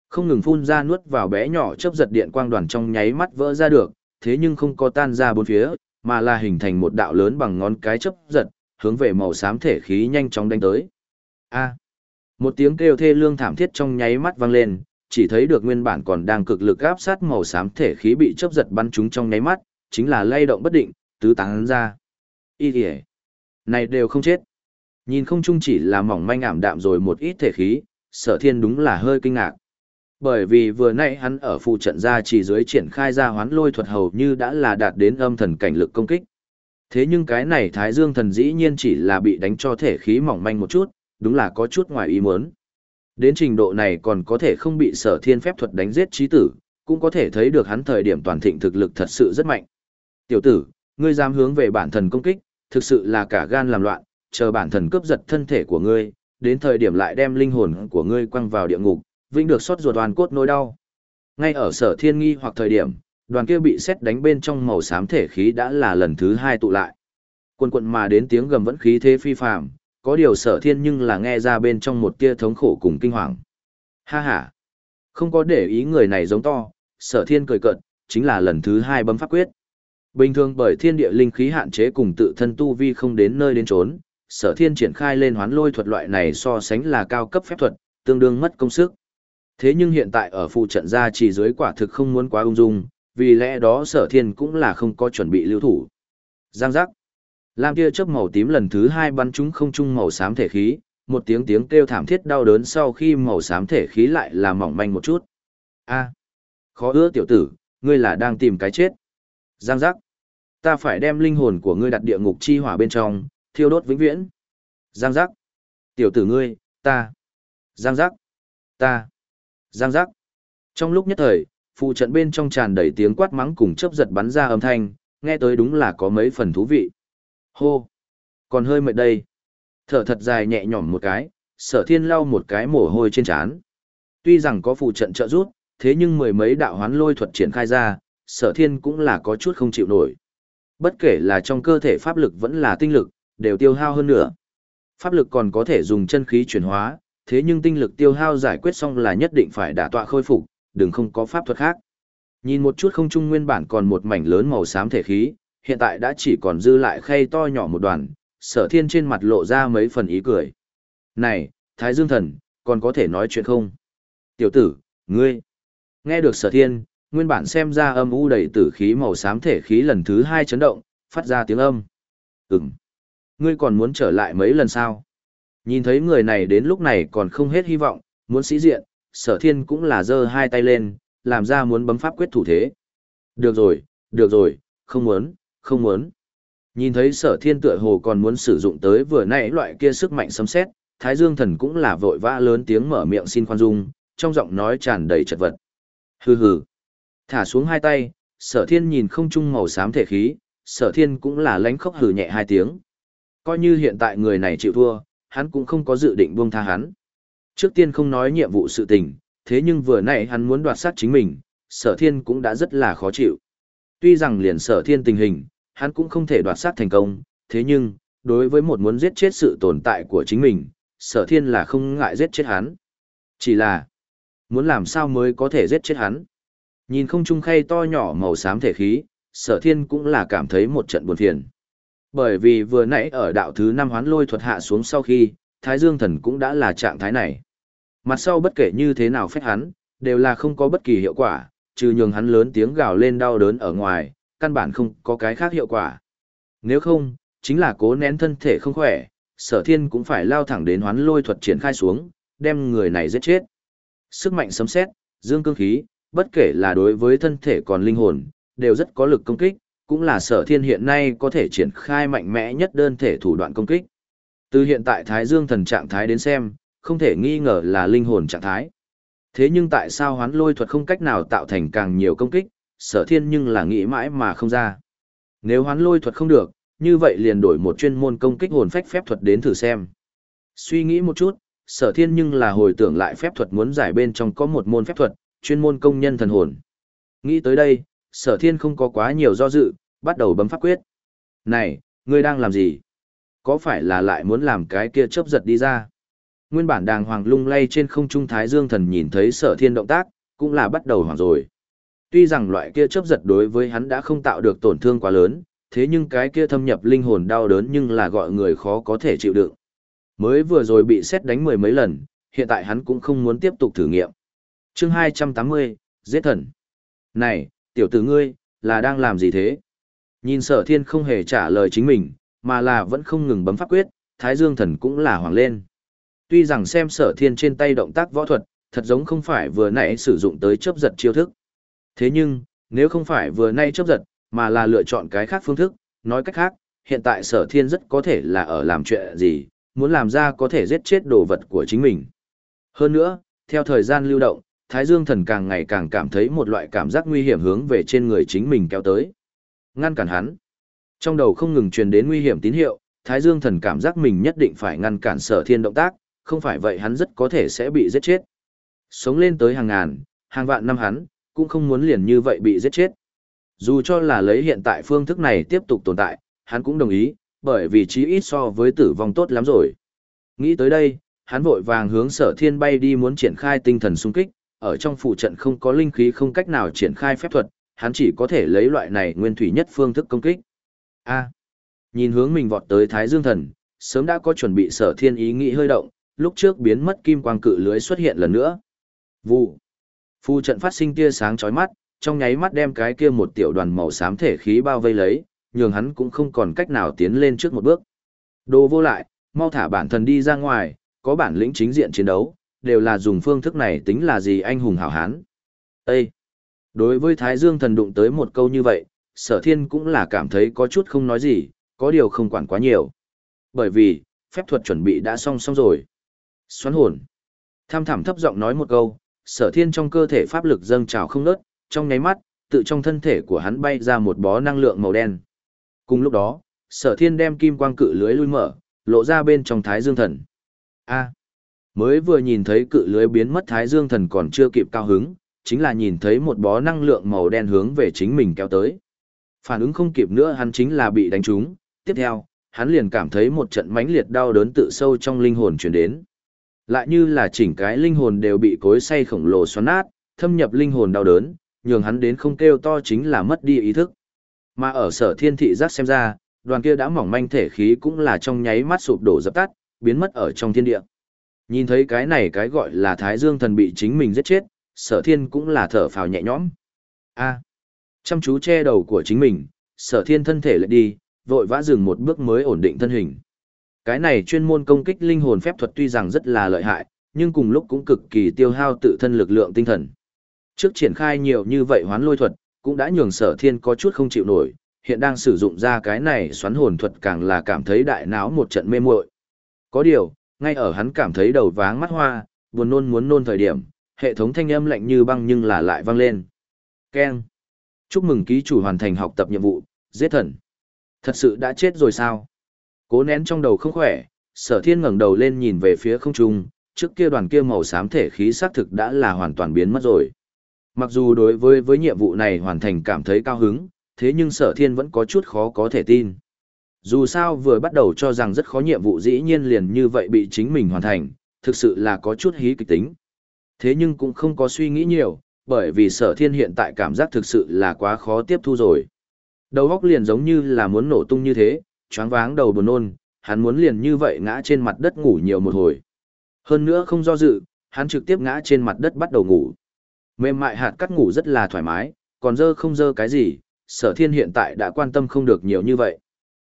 Speaker 1: Không ngừng phun ra nuốt vào bé nhỏ chớp giật điện quang đoàn trong nháy mắt vỡ ra được, thế nhưng không có tan ra bốn phía, mà là hình thành một đạo lớn bằng ngón cái chớp giật, hướng về màu xám thể khí nhanh chóng đánh tới. A. Một tiếng kêu thê lương thảm thiết trong nháy mắt vang lên, chỉ thấy được nguyên bản còn đang cực lực áp sát màu xám thể khí bị chớp giật bắn trúng trong nháy mắt, chính là lay động bất định, tứ tán ra. Y kìa. Này đều không chết. Nhìn không chung chỉ là mỏng manh ảm đạm rồi một ít thể khí, sở thiên đúng là hơi kinh ngạc. Bởi vì vừa nãy hắn ở phụ trận ra chỉ dưới triển khai ra hoán lôi thuật hầu như đã là đạt đến âm thần cảnh lực công kích. Thế nhưng cái này Thái Dương thần dĩ nhiên chỉ là bị đánh cho thể khí mỏng manh một chút, đúng là có chút ngoài ý muốn. Đến trình độ này còn có thể không bị sở thiên phép thuật đánh giết trí tử, cũng có thể thấy được hắn thời điểm toàn thịnh thực lực thật sự rất mạnh. Tiểu tử, ngươi dám hướng về bản thần công kích, thực sự là cả gan làm loạn, chờ bản thần cướp giật thân thể của ngươi, đến thời điểm lại đem linh hồn của ngươi quăng vào địa ngục, vĩnh được xót ruột đoàn cốt nỗi đau. Ngay ở sở thiên nghi hoặc thời điểm, đoàn kia bị xét đánh bên trong màu xám thể khí đã là lần thứ hai tụ lại. Quân quận mà đến tiếng gầm vẫn khí thế phi phàm, có điều sở thiên nhưng là nghe ra bên trong một tia thống khổ cùng kinh hoàng. Ha ha! Không có để ý người này giống to, sở thiên cười cợt, chính là lần thứ hai bấm pháp quyết. Bình thường bởi thiên địa linh khí hạn chế cùng tự thân tu vi không đến nơi đến trốn, sở thiên triển khai lên hoán lôi thuật loại này so sánh là cao cấp phép thuật, tương đương mất công sức. Thế nhưng hiện tại ở phụ trận gia chỉ dưới quả thực không muốn quá ung dung, vì lẽ đó sở thiên cũng là không có chuẩn bị lưu thủ. Giang giác. Lam kia chớp màu tím lần thứ hai bắn trúng không trung màu xám thể khí, một tiếng tiếng kêu thảm thiết đau đớn sau khi màu xám thể khí lại là mỏng manh một chút. A, khó ưa tiểu tử, ngươi là đang tìm cái chết. Giang giác. Ta phải đem linh hồn của ngươi đặt địa ngục chi hỏa bên trong, thiêu đốt vĩnh viễn. Giang giác. Tiểu tử ngươi, ta. Giang giác. Ta. Giang giác. Trong lúc nhất thời, phụ trận bên trong tràn đầy tiếng quát mắng cùng chớp giật bắn ra âm thanh, nghe tới đúng là có mấy phần thú vị. Hô! Còn hơi mệt đây. Thở thật dài nhẹ nhõm một cái, sở thiên lau một cái mồ hôi trên trán. Tuy rằng có phụ trận trợ rút, thế nhưng mười mấy đạo hoán lôi thuật triển khai ra, sở thiên cũng là có chút không chịu nổi. Bất kể là trong cơ thể pháp lực vẫn là tinh lực, đều tiêu hao hơn nữa. Pháp lực còn có thể dùng chân khí chuyển hóa, thế nhưng tinh lực tiêu hao giải quyết xong là nhất định phải đả tọa khôi phục, đừng không có pháp thuật khác. Nhìn một chút không trung nguyên bản còn một mảnh lớn màu xám thể khí, hiện tại đã chỉ còn dư lại khay to nhỏ một đoàn, sở thiên trên mặt lộ ra mấy phần ý cười. Này, Thái Dương Thần, còn có thể nói chuyện không? Tiểu tử, ngươi. Nghe được sở thiên, nguyên bản xem ra âm u đầy tử khí màu xám thể khí lần thứ hai chấn động, phát ra tiếng âm. Ừm. Ngươi còn muốn trở lại mấy lần sao? Nhìn thấy người này đến lúc này còn không hết hy vọng, muốn sĩ diện, sở thiên cũng là giơ hai tay lên, làm ra muốn bấm pháp quyết thủ thế. Được rồi, được rồi, không muốn, không muốn. Nhìn thấy sở thiên tựa hồ còn muốn sử dụng tới vừa nãy loại kia sức mạnh sấm xét, Thái Dương thần cũng là vội vã lớn tiếng mở miệng xin khoan dung, trong giọng nói tràn đầy chật vật. Hừ hừ. Thả xuống hai tay, sở thiên nhìn không trung màu xám thể khí, sở thiên cũng là lánh khóc hừ nhẹ hai tiếng. Coi như hiện tại người này chịu thua, hắn cũng không có dự định buông tha hắn. Trước tiên không nói nhiệm vụ sự tình, thế nhưng vừa nãy hắn muốn đoạt sát chính mình, sở thiên cũng đã rất là khó chịu. Tuy rằng liền sở thiên tình hình, hắn cũng không thể đoạt sát thành công, thế nhưng, đối với một muốn giết chết sự tồn tại của chính mình, sở thiên là không ngại giết chết hắn. Chỉ là, muốn làm sao mới có thể giết chết hắn. Nhìn không trung khay to nhỏ màu xám thể khí, sở thiên cũng là cảm thấy một trận buồn phiền. Bởi vì vừa nãy ở đạo thứ năm hoán lôi thuật hạ xuống sau khi, Thái Dương thần cũng đã là trạng thái này. Mặt sau bất kể như thế nào phép hắn, đều là không có bất kỳ hiệu quả, trừ nhường hắn lớn tiếng gào lên đau đớn ở ngoài, căn bản không có cái khác hiệu quả. Nếu không, chính là cố nén thân thể không khỏe, sở thiên cũng phải lao thẳng đến hoán lôi thuật triển khai xuống, đem người này giết chết. Sức mạnh sấm xét, dương cương khí, bất kể là đối với thân thể còn linh hồn, đều rất có lực công kích, cũng là sở thiên hiện nay có thể triển khai mạnh mẽ nhất đơn thể thủ đoạn công kích. Từ hiện tại Thái Dương thần trạng thái đến xem, không thể nghi ngờ là linh hồn trạng thái. Thế nhưng tại sao hoán lôi thuật không cách nào tạo thành càng nhiều công kích, sở thiên nhưng là nghĩ mãi mà không ra. Nếu hoán lôi thuật không được, như vậy liền đổi một chuyên môn công kích hồn phách phép thuật đến thử xem. Suy nghĩ một chút, sở thiên nhưng là hồi tưởng lại phép thuật muốn giải bên trong có một môn phép thuật, chuyên môn công nhân thần hồn. Nghĩ tới đây, sở thiên không có quá nhiều do dự, bắt đầu bấm pháp quyết. Này, ngươi đang làm gì? Có phải là lại muốn làm cái kia chớp giật đi ra? Nguyên bản đàng hoàng lung lay trên không trung thái dương thần nhìn thấy sở thiên động tác, cũng là bắt đầu hoảng rồi. Tuy rằng loại kia chớp giật đối với hắn đã không tạo được tổn thương quá lớn, thế nhưng cái kia thâm nhập linh hồn đau đớn nhưng là gọi người khó có thể chịu đựng. Mới vừa rồi bị xét đánh mười mấy lần, hiện tại hắn cũng không muốn tiếp tục thử nghiệm. chương 280, giết thần. Này, tiểu tử ngươi, là đang làm gì thế? Nhìn sở thiên không hề trả lời chính mình, mà là vẫn không ngừng bấm pháp quyết, thái dương thần cũng là hoàng lên. Tuy rằng xem sở thiên trên tay động tác võ thuật, thật giống không phải vừa nãy sử dụng tới chớp giật chiêu thức. Thế nhưng, nếu không phải vừa nay chớp giật, mà là lựa chọn cái khác phương thức, nói cách khác, hiện tại sở thiên rất có thể là ở làm chuyện gì, muốn làm ra có thể giết chết đồ vật của chính mình. Hơn nữa, theo thời gian lưu động, Thái Dương thần càng ngày càng cảm thấy một loại cảm giác nguy hiểm hướng về trên người chính mình kéo tới. Ngăn cản hắn. Trong đầu không ngừng truyền đến nguy hiểm tín hiệu, Thái Dương thần cảm giác mình nhất định phải ngăn cản sở thiên động tác, không phải vậy hắn rất có thể sẽ bị giết chết. Sống lên tới hàng ngàn, hàng vạn năm hắn, cũng không muốn liền như vậy bị giết chết. Dù cho là lấy hiện tại phương thức này tiếp tục tồn tại, hắn cũng đồng ý, bởi vì chí ít so với tử vong tốt lắm rồi. Nghĩ tới đây, hắn vội vàng hướng sở thiên bay đi muốn triển khai tinh thần xung kích, ở trong phụ trận không có linh khí không cách nào triển khai phép thuật, hắn chỉ có thể lấy loại này nguyên thủy nhất phương thức công kích. A. nhìn hướng mình vọt tới Thái Dương Thần, sớm đã có chuẩn bị sở thiên ý nghĩ hơi động, lúc trước biến mất kim quang cự lưới xuất hiện lần nữa. Vụ. Phu trận phát sinh tia sáng chói mắt, trong nháy mắt đem cái kia một tiểu đoàn màu xám thể khí bao vây lấy, nhường hắn cũng không còn cách nào tiến lên trước một bước. Đồ vô lại, mau thả bản thân đi ra ngoài, có bản lĩnh chính diện chiến đấu, đều là dùng phương thức này tính là gì anh hùng hảo hán. Ê! Đối với Thái Dương thần đụng tới một câu như vậy, sở thiên cũng là cảm thấy có chút không nói gì, có điều không quản quá nhiều. Bởi vì, phép thuật chuẩn bị đã xong xong rồi. Xoắn hồn. Tham thảm thấp giọng nói một câu, sở thiên trong cơ thể pháp lực dâng trào không nớt, trong nháy mắt, tự trong thân thể của hắn bay ra một bó năng lượng màu đen. Cùng lúc đó, sở thiên đem kim quang cự lưới lui mở, lộ ra bên trong thái dương thần. A. mới vừa nhìn thấy cự lưới biến mất thái dương thần còn chưa kịp cao hứng, chính là nhìn thấy một bó năng lượng màu đen hướng về chính mình kéo tới. Phản ứng không kịp nữa hắn chính là bị đánh trúng, tiếp theo, hắn liền cảm thấy một trận mãnh liệt đau đớn tự sâu trong linh hồn truyền đến. Lại như là chỉnh cái linh hồn đều bị cối xay khổng lồ xoắn nát, thâm nhập linh hồn đau đớn, nhường hắn đến không kêu to chính là mất đi ý thức. Mà ở sở thiên thị giác xem ra, đoàn kia đã mỏng manh thể khí cũng là trong nháy mắt sụp đổ dập tắt, biến mất ở trong thiên địa. Nhìn thấy cái này cái gọi là Thái Dương thần bị chính mình giết chết, sở thiên cũng là thở phào nhẹ nhõm. a chăm chú che đầu của chính mình, sở thiên thân thể lại đi, vội vã dừng một bước mới ổn định thân hình. Cái này chuyên môn công kích linh hồn phép thuật tuy rằng rất là lợi hại, nhưng cùng lúc cũng cực kỳ tiêu hao tự thân lực lượng tinh thần. Trước triển khai nhiều như vậy hoán lôi thuật, cũng đã nhường sở thiên có chút không chịu nổi, hiện đang sử dụng ra cái này xoắn hồn thuật càng là cảm thấy đại não một trận mê muội. Có điều, ngay ở hắn cảm thấy đầu váng mắt hoa, buồn nôn muốn nôn thời điểm, hệ thống thanh âm lạnh như băng nhưng là lại vang lên. Keng. Chúc mừng ký chủ hoàn thành học tập nhiệm vụ, giết thần. Thật sự đã chết rồi sao? Cố nén trong đầu không khỏe, sở thiên ngẩng đầu lên nhìn về phía không trung, trước kia đoàn kia màu xám thể khí xác thực đã là hoàn toàn biến mất rồi. Mặc dù đối với với nhiệm vụ này hoàn thành cảm thấy cao hứng, thế nhưng sở thiên vẫn có chút khó có thể tin. Dù sao vừa bắt đầu cho rằng rất khó nhiệm vụ dĩ nhiên liền như vậy bị chính mình hoàn thành, thực sự là có chút hí kịch tính. Thế nhưng cũng không có suy nghĩ nhiều, bởi vì sở thiên hiện tại cảm giác thực sự là quá khó tiếp thu rồi. Đầu góc liền giống như là muốn nổ tung như thế, choáng váng đầu buồn nôn, hắn muốn liền như vậy ngã trên mặt đất ngủ nhiều một hồi. Hơn nữa không do dự, hắn trực tiếp ngã trên mặt đất bắt đầu ngủ. Mềm mại hạt cắt ngủ rất là thoải mái, còn dơ không dơ cái gì, sở thiên hiện tại đã quan tâm không được nhiều như vậy.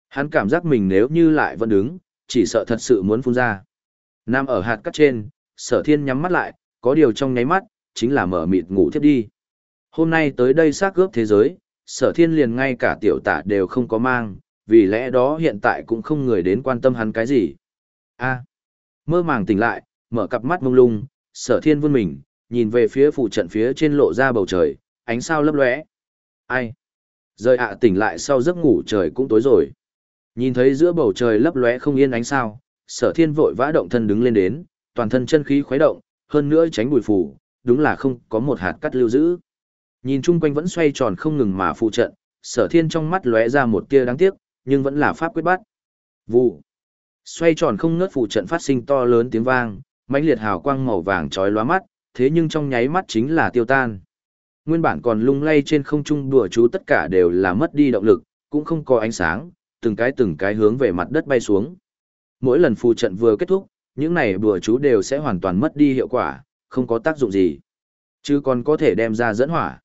Speaker 1: Hắn cảm giác mình nếu như lại vẫn đứng, chỉ sợ thật sự muốn phun ra. Nam ở hạt cắt trên, sở thiên nhắm mắt lại, có điều trong nháy mắt, chính là mở mịt ngủ thiếp đi. Hôm nay tới đây xác gớp thế giới, sở thiên liền ngay cả tiểu tả đều không có mang, vì lẽ đó hiện tại cũng không người đến quan tâm hắn cái gì. a mơ màng tỉnh lại, mở cặp mắt mông lung, sở thiên vươn mình, nhìn về phía phụ trận phía trên lộ ra bầu trời, ánh sao lấp lóe. Ai? Rời ạ tỉnh lại sau giấc ngủ trời cũng tối rồi. Nhìn thấy giữa bầu trời lấp lóe không yên ánh sao, sở thiên vội vã động thân đứng lên đến, toàn thân chân khí khuấy động, hơn nữa tránh bụi phủ, đúng là không có một hạt cắt lưu giữ. Nhìn chung quanh vẫn xoay tròn không ngừng mà phụ trận, sở thiên trong mắt lóe ra một tia đáng tiếc, nhưng vẫn là pháp quyết bắt. Vụ. Xoay tròn không ngớt phụ trận phát sinh to lớn tiếng vang, mãnh liệt hào quang màu vàng chói lóa mắt, thế nhưng trong nháy mắt chính là tiêu tan. Nguyên bản còn lung lay trên không trung đùa chú tất cả đều là mất đi động lực, cũng không có ánh sáng, từng cái từng cái hướng về mặt đất bay xuống. Mỗi lần phù trận vừa kết thúc, những này đùa chú đều sẽ hoàn toàn mất đi hiệu quả, không có tác dụng gì. Chứ còn có thể đem ra dẫn hỏa.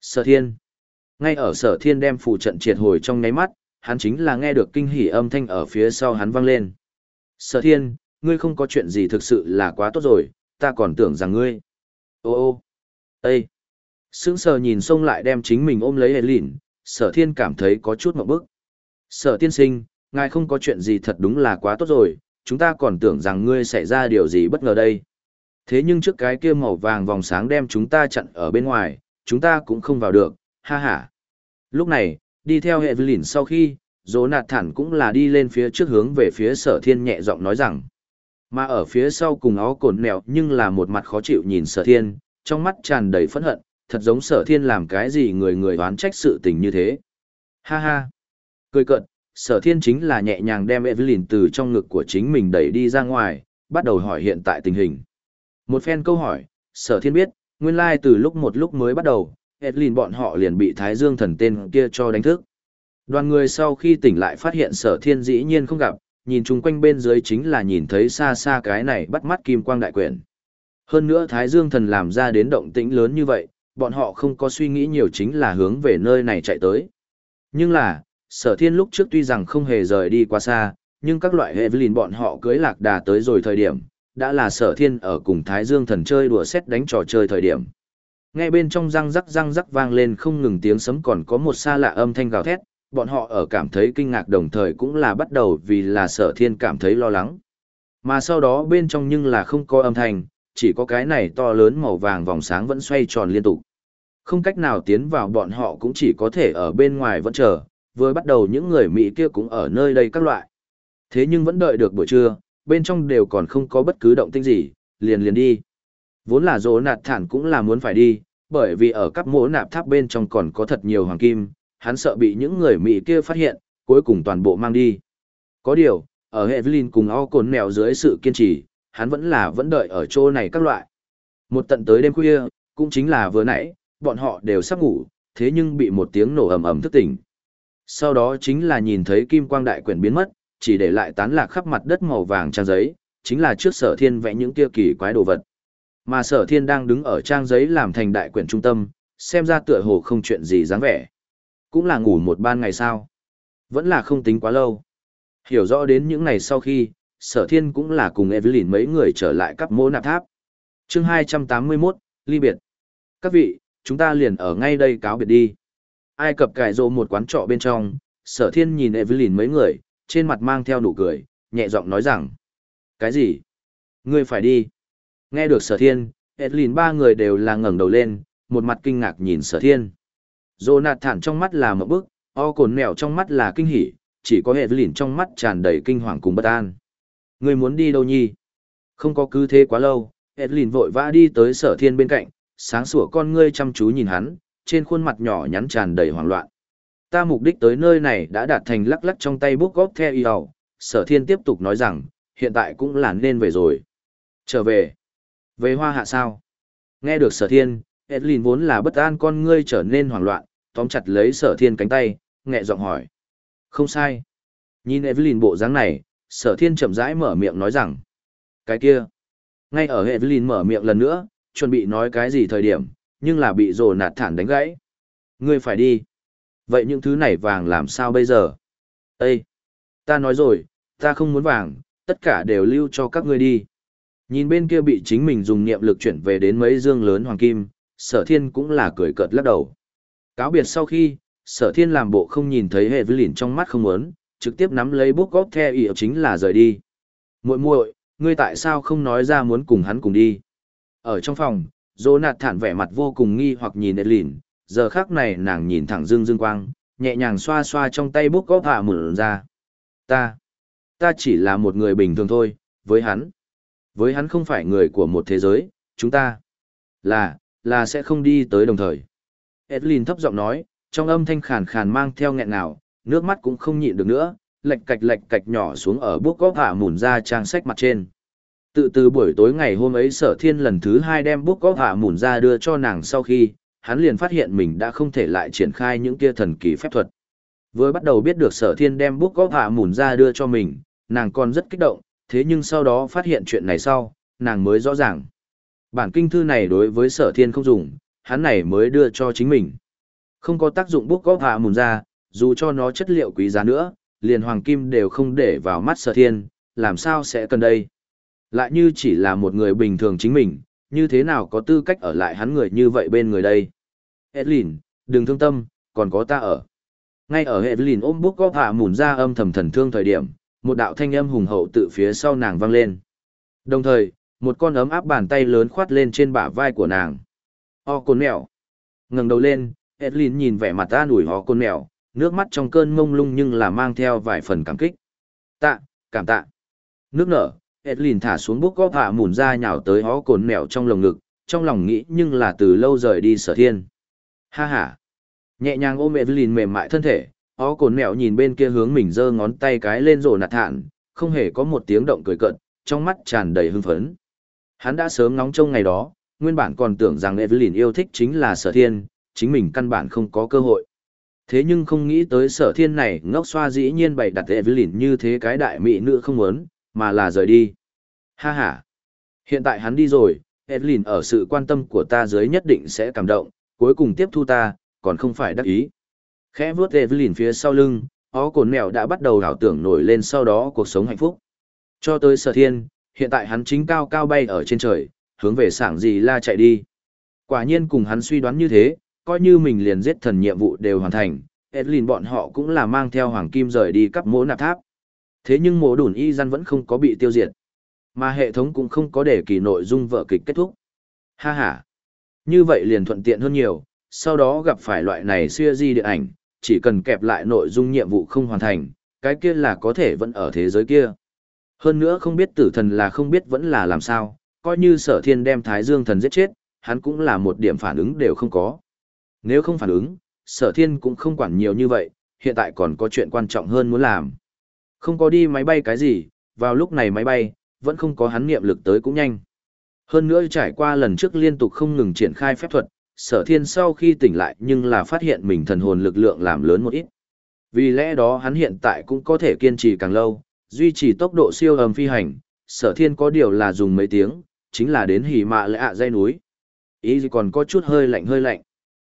Speaker 1: Sở thiên. Ngay ở sở thiên đem phù trận triệt hồi trong nháy mắt, hắn chính là nghe được kinh hỉ âm thanh ở phía sau hắn vang lên. Sở thiên, ngươi không có chuyện gì thực sự là quá tốt rồi, ta còn tưởng rằng ngươi. Ô ô, Ê! Sững sờ nhìn xông lại đem chính mình ôm lấy hề lỉn, sở thiên cảm thấy có chút mộng bức. Sở tiên sinh, ngài không có chuyện gì thật đúng là quá tốt rồi, chúng ta còn tưởng rằng ngươi xảy ra điều gì bất ngờ đây. Thế nhưng trước cái kia màu vàng vòng sáng đem chúng ta chặn ở bên ngoài, chúng ta cũng không vào được, ha ha. Lúc này, đi theo hệ lỉn sau khi, dỗ nạt thản cũng là đi lên phía trước hướng về phía sở thiên nhẹ giọng nói rằng. Mà ở phía sau cùng ó cồn nèo nhưng là một mặt khó chịu nhìn sở thiên, trong mắt tràn đầy phẫn hận, thật giống sở thiên làm cái gì người người đoán trách sự tình như thế. Ha ha! Cười cận, sở thiên chính là nhẹ nhàng đem Evelyn từ trong ngực của chính mình đẩy đi ra ngoài, bắt đầu hỏi hiện tại tình hình. Một phen câu hỏi, sở thiên biết, nguyên lai từ lúc một lúc mới bắt đầu, Edlin bọn họ liền bị Thái Dương thần tên kia cho đánh thức. Đoàn người sau khi tỉnh lại phát hiện sở thiên dĩ nhiên không gặp, nhìn chung quanh bên dưới chính là nhìn thấy xa xa cái này bắt mắt kim quang đại quyển. Hơn nữa Thái Dương thần làm ra đến động tĩnh lớn như vậy, bọn họ không có suy nghĩ nhiều chính là hướng về nơi này chạy tới. Nhưng là, sở thiên lúc trước tuy rằng không hề rời đi quá xa, nhưng các loại hệ bọn họ cưới lạc đà tới rồi thời điểm, đã là sở thiên ở cùng Thái Dương thần chơi đùa xét đánh trò chơi thời điểm. Nghe bên trong răng rắc răng rắc vang lên không ngừng tiếng sấm còn có một xa lạ âm thanh gào thét, bọn họ ở cảm thấy kinh ngạc đồng thời cũng là bắt đầu vì là sở thiên cảm thấy lo lắng. Mà sau đó bên trong nhưng là không có âm thanh, chỉ có cái này to lớn màu vàng vòng sáng vẫn xoay tròn liên tục. Không cách nào tiến vào bọn họ cũng chỉ có thể ở bên ngoài vẫn chờ, vừa bắt đầu những người Mỹ kia cũng ở nơi đây các loại. Thế nhưng vẫn đợi được buổi trưa, bên trong đều còn không có bất cứ động tĩnh gì, liền liền đi. Vốn là dỗ nạt thản cũng là muốn phải đi, bởi vì ở các mỗ nạp tháp bên trong còn có thật nhiều hoàng kim, hắn sợ bị những người Mỹ kia phát hiện, cuối cùng toàn bộ mang đi. Có điều, ở Evelyn cùng O cồn mèo dưới sự kiên trì, hắn vẫn là vẫn đợi ở chỗ này các loại. Một tận tới đêm khuya, cũng chính là vừa nãy, bọn họ đều sắp ngủ, thế nhưng bị một tiếng nổ ầm ầm thức tỉnh. Sau đó chính là nhìn thấy kim quang đại quyển biến mất, chỉ để lại tán lạc khắp mặt đất màu vàng trang giấy, chính là trước sở thiên vẽ những kia kỳ quái đồ vật. Mà sở thiên đang đứng ở trang giấy làm thành đại quyển trung tâm, xem ra tựa hồ không chuyện gì dáng vẻ. Cũng là ngủ một ban ngày sao. Vẫn là không tính quá lâu. Hiểu rõ đến những ngày sau khi, sở thiên cũng là cùng Evelyn mấy người trở lại các mô nạp tháp. chương 281, ly biệt. Các vị, chúng ta liền ở ngay đây cáo biệt đi. Ai cập cải rộ một quán trọ bên trong, sở thiên nhìn Evelyn mấy người, trên mặt mang theo nụ cười, nhẹ giọng nói rằng. Cái gì? Ngươi phải đi. Nghe được sở thiên, edlin ba người đều là ngẩng đầu lên, một mặt kinh ngạc nhìn sở thiên. Jonathan trong mắt là một bức, o cồn mèo trong mắt là kinh hỉ, chỉ có Edlin trong mắt tràn đầy kinh hoàng cùng bất an. người muốn đi đâu nhi? Không có cứ thế quá lâu, edlin vội vã đi tới sở thiên bên cạnh, sáng sủa con ngươi chăm chú nhìn hắn, trên khuôn mặt nhỏ nhắn tràn đầy hoảng loạn. Ta mục đích tới nơi này đã đạt thành lắc lắc trong tay bút góp theo y hầu, sở thiên tiếp tục nói rằng, hiện tại cũng là nên về rồi. Trở về. Về hoa hạ sao? Nghe được sở thiên, Edlin vốn là bất an con ngươi trở nên hoảng loạn, tóm chặt lấy sở thiên cánh tay, nhẹ giọng hỏi. Không sai. Nhìn Evelyn bộ dáng này, sở thiên chậm rãi mở miệng nói rằng. Cái kia. Ngay ở Evelyn mở miệng lần nữa, chuẩn bị nói cái gì thời điểm, nhưng là bị rồ nạt thản đánh gãy. Ngươi phải đi. Vậy những thứ này vàng làm sao bây giờ? Ê! Ta nói rồi, ta không muốn vàng, tất cả đều lưu cho các ngươi đi. Nhìn bên kia bị chính mình dùng niệm lực chuyển về đến mấy dương lớn hoàng kim, sở thiên cũng là cười cợt lắc đầu. Cáo biệt sau khi, sở thiên làm bộ không nhìn thấy hệ với lìn trong mắt không muốn, trực tiếp nắm lấy bút góp theo ý chính là rời đi. muội muội ngươi tại sao không nói ra muốn cùng hắn cùng đi? Ở trong phòng, dô nạt thản vẻ mặt vô cùng nghi hoặc nhìn lìn, giờ khác này nàng nhìn thẳng dương dương quang, nhẹ nhàng xoa xoa trong tay bút góp hạ mở ra. Ta, ta chỉ là một người bình thường thôi, với hắn. Với hắn không phải người của một thế giới, chúng ta là, là sẽ không đi tới đồng thời. Edlin thấp giọng nói, trong âm thanh khàn khàn mang theo nghẹn nào, nước mắt cũng không nhịn được nữa, lệch cạch lệch cạch nhỏ xuống ở bút góp hạ mùn ra trang sách mặt trên. Tự từ buổi tối ngày hôm ấy sở thiên lần thứ hai đem bút góp hạ mùn ra đưa cho nàng sau khi, hắn liền phát hiện mình đã không thể lại triển khai những kia thần kỳ phép thuật. Vừa bắt đầu biết được sở thiên đem bút góp hạ mùn ra đưa cho mình, nàng còn rất kích động, thế nhưng sau đó phát hiện chuyện này sau, nàng mới rõ ràng. Bản kinh thư này đối với sở thiên không dùng, hắn này mới đưa cho chính mình. Không có tác dụng bút góp hạ mùn ra, dù cho nó chất liệu quý giá nữa, liền hoàng kim đều không để vào mắt sở thiên, làm sao sẽ cần đây. Lại như chỉ là một người bình thường chính mình, như thế nào có tư cách ở lại hắn người như vậy bên người đây. Edlin, đừng thương tâm, còn có ta ở. Ngay ở Edlin ôm bút góp hạ mùn ra âm thầm thần thương thời điểm, một đạo thanh âm hùng hậu tự phía sau nàng vang lên. Đồng thời, một con ấm áp bàn tay lớn khoát lên trên bả vai của nàng. O côn mèo. ngẩng đầu lên, Edlin nhìn vẻ mặt ta ủi ho côn mèo, nước mắt trong cơn mông lung nhưng là mang theo vài phần cảm kích. Tạ, cảm tạ. Nước nở, Edlin thả xuống bút góp hạ mùn ra nhào tới hó cồn mèo trong lồng ngực, trong lòng nghĩ nhưng là từ lâu rời đi sở thiên. Ha ha. Nhẹ nhàng ôm Edlin mềm mại thân thể, ó cồn mẹo nhìn bên kia hướng mình giơ ngón tay cái lên rồ nạt thản, không hề có một tiếng động cười cận, trong mắt tràn đầy hưng phấn. Hắn đã sớm ngóng trông ngày đó, nguyên bản còn tưởng rằng Evelyn yêu thích chính là sở thiên, chính mình căn bản không có cơ hội. Thế nhưng không nghĩ tới sở thiên này ngốc xoa dĩ nhiên bày đặt Evelyn như thế cái đại mỹ nữ không muốn, mà là rời đi. Ha ha. Hiện tại hắn đi rồi, Evelyn ở sự quan tâm của ta dưới nhất định sẽ cảm động, cuối cùng tiếp thu ta, còn không phải đắc ý. Khẽ vuốt Evelyn phía sau lưng, ó cồn mèo đã bắt đầu đảo tưởng nổi lên sau đó cuộc sống hạnh phúc. Cho tới sở thiên, hiện tại hắn chính cao cao bay ở trên trời, hướng về sảng gì la chạy đi. Quả nhiên cùng hắn suy đoán như thế, coi như mình liền giết thần nhiệm vụ đều hoàn thành, Edlin bọn họ cũng là mang theo hoàng kim rời đi cắp mỗ nạp tháp. Thế nhưng mỗ đủn y gian vẫn không có bị tiêu diệt. Mà hệ thống cũng không có để kỳ nội dung vợ kịch kết thúc. Ha ha. Như vậy liền thuận tiện hơn nhiều, sau đó gặp phải loại này xưa di điện ảnh, chỉ cần kẹp lại nội dung nhiệm vụ không hoàn thành, cái kia là có thể vẫn ở thế giới kia. Hơn nữa không biết tử thần là không biết vẫn là làm sao, coi như sở thiên đem Thái Dương thần giết chết, hắn cũng là một điểm phản ứng đều không có. Nếu không phản ứng, sở thiên cũng không quản nhiều như vậy, hiện tại còn có chuyện quan trọng hơn muốn làm. Không có đi máy bay cái gì, vào lúc này máy bay, vẫn không có hắn niệm lực tới cũng nhanh. Hơn nữa trải qua lần trước liên tục không ngừng triển khai phép thuật, sở thiên sau khi tỉnh lại nhưng là phát hiện mình thần hồn lực lượng làm lớn một ít. Vì lẽ đó hắn hiện tại cũng có thể kiên trì càng lâu, duy trì tốc độ siêu ầm phi hành, sở thiên có điều là dùng mấy tiếng, chính là đến hỉ mạ lệ ạ dây núi. Ý gì còn có chút hơi lạnh hơi lạnh.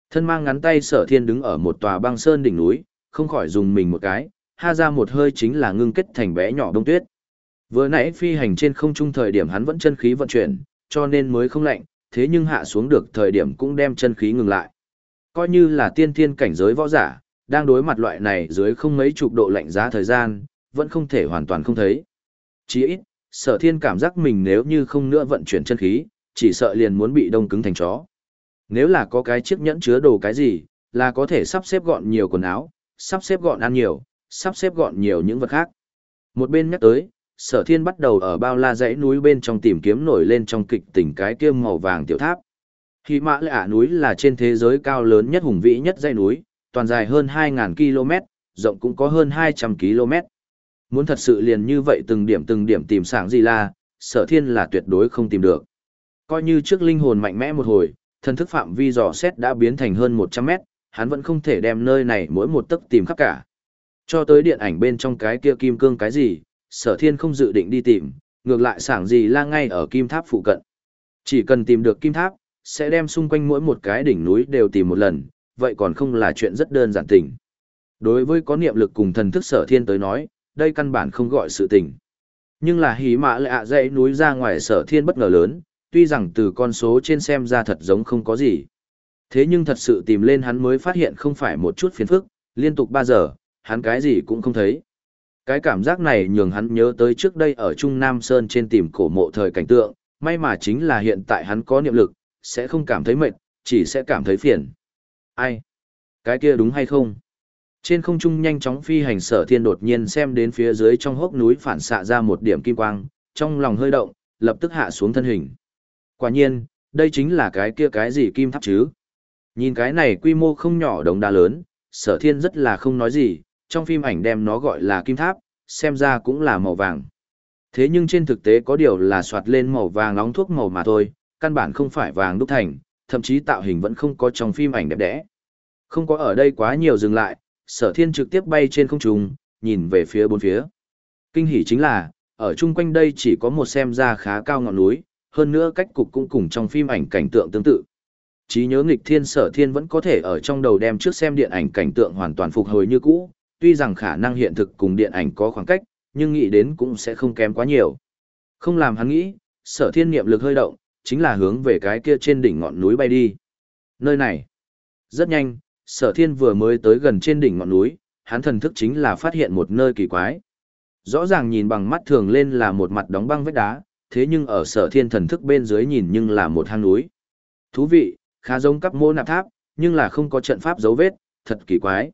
Speaker 1: Thân mang ngắn tay sở thiên đứng ở một tòa băng sơn đỉnh núi, không khỏi dùng mình một cái, ha ra một hơi chính là ngưng kết thành bé nhỏ đông tuyết. Vừa nãy phi hành trên không trung thời điểm hắn vẫn chân khí vận chuyển, cho nên mới không lạnh, thế nhưng hạ xuống được thời điểm cũng đem chân khí ngừng lại. Coi như là tiên thiên cảnh giới võ giả, đang đối mặt loại này dưới không mấy chục độ lạnh giá thời gian, vẫn không thể hoàn toàn không thấy. Chỉ ít, sở thiên cảm giác mình nếu như không nữa vận chuyển chân khí, chỉ sợ liền muốn bị đông cứng thành chó. Nếu là có cái chiếc nhẫn chứa đồ cái gì, là có thể sắp xếp gọn nhiều quần áo, sắp xếp gọn ăn nhiều, sắp xếp gọn nhiều những vật khác. Một bên nhắc tới, sở thiên bắt đầu ở bao la dãy núi bên trong tìm kiếm nổi lên trong kịch tỉnh cái kia màu vàng tiểu tháp. Hy mã lạ núi là trên thế giới cao lớn nhất hùng vĩ nhất dãy núi, toàn dài hơn 2.000 km, rộng cũng có hơn 200 km. Muốn thật sự liền như vậy từng điểm từng điểm tìm sảng gì là, sở thiên là tuyệt đối không tìm được. Coi như trước linh hồn mạnh mẽ một hồi, thần thức phạm vi dò xét đã biến thành hơn 100 mét, hắn vẫn không thể đem nơi này mỗi một tấc tìm khắp cả. Cho tới điện ảnh bên trong cái kia kim cương cái gì, sở thiên không dự định đi tìm, ngược lại sảng gì la ngay ở kim tháp phụ cận. Chỉ cần tìm được kim tháp, sẽ đem xung quanh mỗi một cái đỉnh núi đều tìm một lần, vậy còn không là chuyện rất đơn giản tình. Đối với có niệm lực cùng thần thức sở thiên tới nói, đây căn bản không gọi sự tình. Nhưng là hí mã lạ dãy núi ra ngoài sở thiên bất ngờ lớn, tuy rằng từ con số trên xem ra thật giống không có gì. Thế nhưng thật sự tìm lên hắn mới phát hiện không phải một chút phiền phức, liên tục 3 giờ, hắn cái gì cũng không thấy. Cái cảm giác này nhường hắn nhớ tới trước đây ở Trung Nam Sơn trên tìm cổ mộ thời cảnh tượng, may mà chính là hiện tại hắn có niệm lực, sẽ không cảm thấy mệt, chỉ sẽ cảm thấy phiền. Ai? Cái kia đúng hay không? Trên không trung nhanh chóng phi hành sở thiên đột nhiên xem đến phía dưới trong hốc núi phản xạ ra một điểm kim quang, trong lòng hơi động, lập tức hạ xuống thân hình. Quả nhiên, đây chính là cái kia cái gì kim tháp chứ. Nhìn cái này quy mô không nhỏ đống đá lớn, sở thiên rất là không nói gì, trong phim ảnh đem nó gọi là kim tháp, xem ra cũng là màu vàng. Thế nhưng trên thực tế có điều là soạt lên màu vàng nóng thuốc màu mà thôi, căn bản không phải vàng đúc thành, thậm chí tạo hình vẫn không có trong phim ảnh đẹp đẽ. Không có ở đây quá nhiều dừng lại, sở thiên trực tiếp bay trên không trung, nhìn về phía bốn phía. Kinh hỉ chính là, ở chung quanh đây chỉ có một xem ra khá cao ngọn núi, hơn nữa cách cục cũng cùng trong phim ảnh cảnh tượng tương tự. Chí nhớ nghịch thiên sở thiên vẫn có thể ở trong đầu đem trước xem điện ảnh cảnh tượng hoàn toàn phục hồi như cũ, tuy rằng khả năng hiện thực cùng điện ảnh có khoảng cách, nhưng nghĩ đến cũng sẽ không kém quá nhiều. Không làm hắn nghĩ, sở thiên niệm lực hơi động, chính là hướng về cái kia trên đỉnh ngọn núi bay đi. Nơi này, rất nhanh, sở thiên vừa mới tới gần trên đỉnh ngọn núi, hắn thần thức chính là phát hiện một nơi kỳ quái. Rõ ràng nhìn bằng mắt thường lên là một mặt đóng băng vách đá, thế nhưng ở sở thiên thần thức bên dưới nhìn nhưng là một hang núi. Thú vị, khá giống các mô nạp tháp, nhưng là không có trận pháp dấu vết, thật kỳ quái.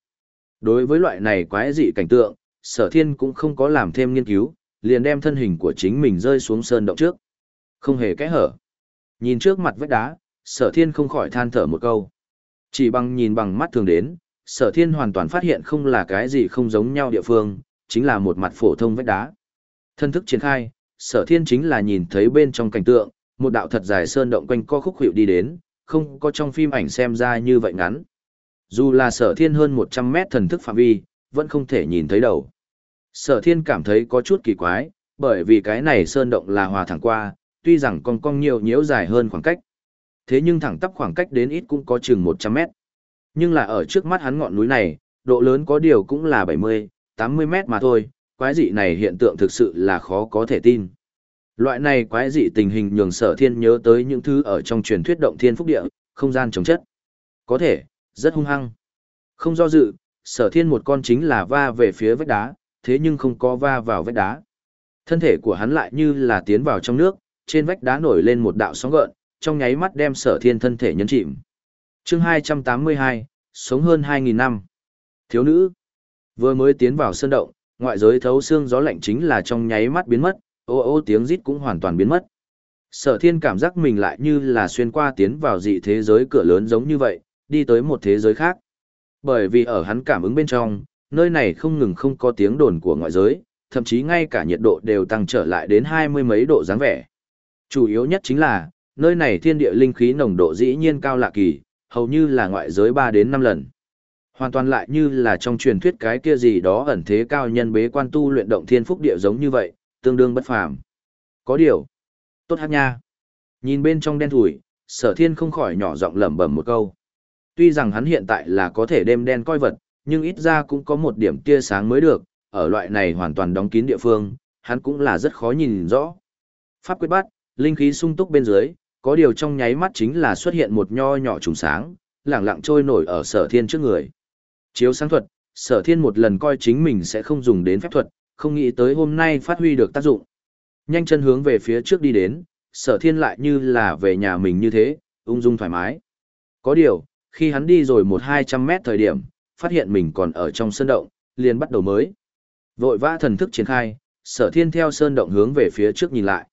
Speaker 1: Đối với loại này quái dị cảnh tượng, sở thiên cũng không có làm thêm nghiên cứu, liền đem thân hình của chính mình rơi xuống sơn động trước. Không hề kẽ hở. Nhìn trước mặt vách đá, sở thiên không khỏi than thở một câu. Chỉ bằng nhìn bằng mắt thường đến, sở thiên hoàn toàn phát hiện không là cái gì không giống nhau địa phương, chính là một mặt phổ thông vách đá. Thân thức triển khai, sở thiên chính là nhìn thấy bên trong cảnh tượng, một đạo thật dài sơn động quanh co khúc hiệu đi đến, không có trong phim ảnh xem ra như vậy ngắn. Dù là sở thiên hơn 100 mét thần thức phạm vi, vẫn không thể nhìn thấy đầu. Sở thiên cảm thấy có chút kỳ quái, bởi vì cái này sơn động là hòa thẳng qua, tuy rằng còn cong nhiều nhiễu dài hơn khoảng cách. Thế nhưng thẳng tắp khoảng cách đến ít cũng có chừng 100 mét. Nhưng là ở trước mắt hắn ngọn núi này, độ lớn có điều cũng là 70, 80 mét mà thôi, quái dị này hiện tượng thực sự là khó có thể tin. Loại này quái dị tình hình nhường sở thiên nhớ tới những thứ ở trong truyền thuyết động thiên phúc địa, không gian chống chất. Có thể, rất hung hăng. Không do dự, sở thiên một con chính là va về phía vách đá, thế nhưng không có va vào vách đá. Thân thể của hắn lại như là tiến vào trong nước, trên vách đá nổi lên một đạo sóng gợn, trong nháy mắt đem sở thiên thân thể nhấn chìm. chương 282, sống hơn 2.000 năm. Thiếu nữ, vừa mới tiến vào sơn động, ngoại giới thấu xương gió lạnh chính là trong nháy mắt biến mất, ô ô tiếng rít cũng hoàn toàn biến mất. Sở thiên cảm giác mình lại như là xuyên qua tiến vào dị thế giới cửa lớn giống như vậy, đi tới một thế giới khác. Bởi vì ở hắn cảm ứng bên trong, nơi này không ngừng không có tiếng đồn của ngoại giới, thậm chí ngay cả nhiệt độ đều tăng trở lại đến hai mươi mấy độ dáng vẻ. Chủ yếu nhất chính là, nơi này thiên địa linh khí nồng độ dĩ nhiên cao lạ kỳ, hầu như là ngoại giới 3 đến 5 lần. Hoàn toàn lại như là trong truyền thuyết cái kia gì đó ẩn thế cao nhân bế quan tu luyện động thiên phúc địa giống như vậy, tương đương bất phàm. Có điều, tốt hát nha. Nhìn bên trong đen thủi, sở thiên không khỏi nhỏ giọng lẩm bẩm một câu. Tuy rằng hắn hiện tại là có thể đêm đen coi vật, nhưng ít ra cũng có một điểm tia sáng mới được, ở loại này hoàn toàn đóng kín địa phương, hắn cũng là rất khó nhìn rõ. Pháp quyết bắt, linh khí sung túc bên dưới, có điều trong nháy mắt chính là xuất hiện một nho nhỏ trùng sáng, lẳng lặng trôi nổi ở sở thiên trước người. Chiếu sáng thuật, sở thiên một lần coi chính mình sẽ không dùng đến phép thuật, không nghĩ tới hôm nay phát huy được tác dụng. Nhanh chân hướng về phía trước đi đến, sở thiên lại như là về nhà mình như thế, ung dung thoải mái. Có điều, khi hắn đi rồi một hai trăm mét thời điểm, phát hiện mình còn ở trong sơn động, liền bắt đầu mới. Vội vã thần thức triển khai, sở thiên theo sơn động hướng về phía trước nhìn lại.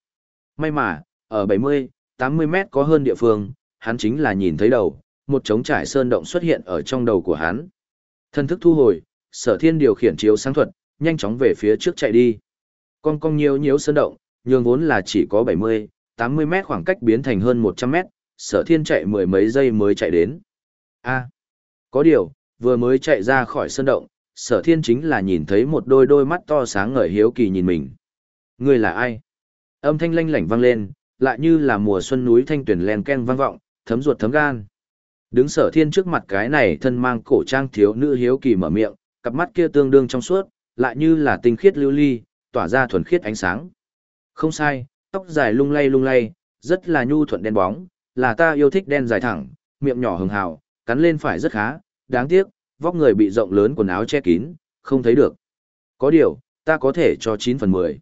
Speaker 1: May mà, ở 70, 80 mét có hơn địa phương, hắn chính là nhìn thấy đầu, một trống trải sơn động xuất hiện ở trong đầu của hắn. thần thức thu hồi, sở thiên điều khiển chiếu sáng thuật, nhanh chóng về phía trước chạy đi. Con cong nhiều nhiều sơn động, nhường vốn là chỉ có 70, 80 mét khoảng cách biến thành hơn 100 mét, sở thiên chạy mười mấy giây mới chạy đến a có điều, vừa mới chạy ra khỏi sân động, sở thiên chính là nhìn thấy một đôi đôi mắt to sáng ngời hiếu kỳ nhìn mình. Người là ai? Âm thanh lanh lảnh vang lên, lại như là mùa xuân núi thanh tuyển len ken vang vọng, thấm ruột thấm gan. Đứng sở thiên trước mặt cái này thân mang cổ trang thiếu nữ hiếu kỳ mở miệng, cặp mắt kia tương đương trong suốt, lại như là tinh khiết lưu ly, tỏa ra thuần khiết ánh sáng. Không sai, tóc dài lung lay lung lay, rất là nhu thuận đen bóng, là ta yêu thích đen dài thẳng, miệng nhỏ hường hào, cắn lên phải rất khá, đáng tiếc, vóc người bị rộng lớn quần áo che kín, không thấy được. Có điều, ta có thể cho 9 phần 10.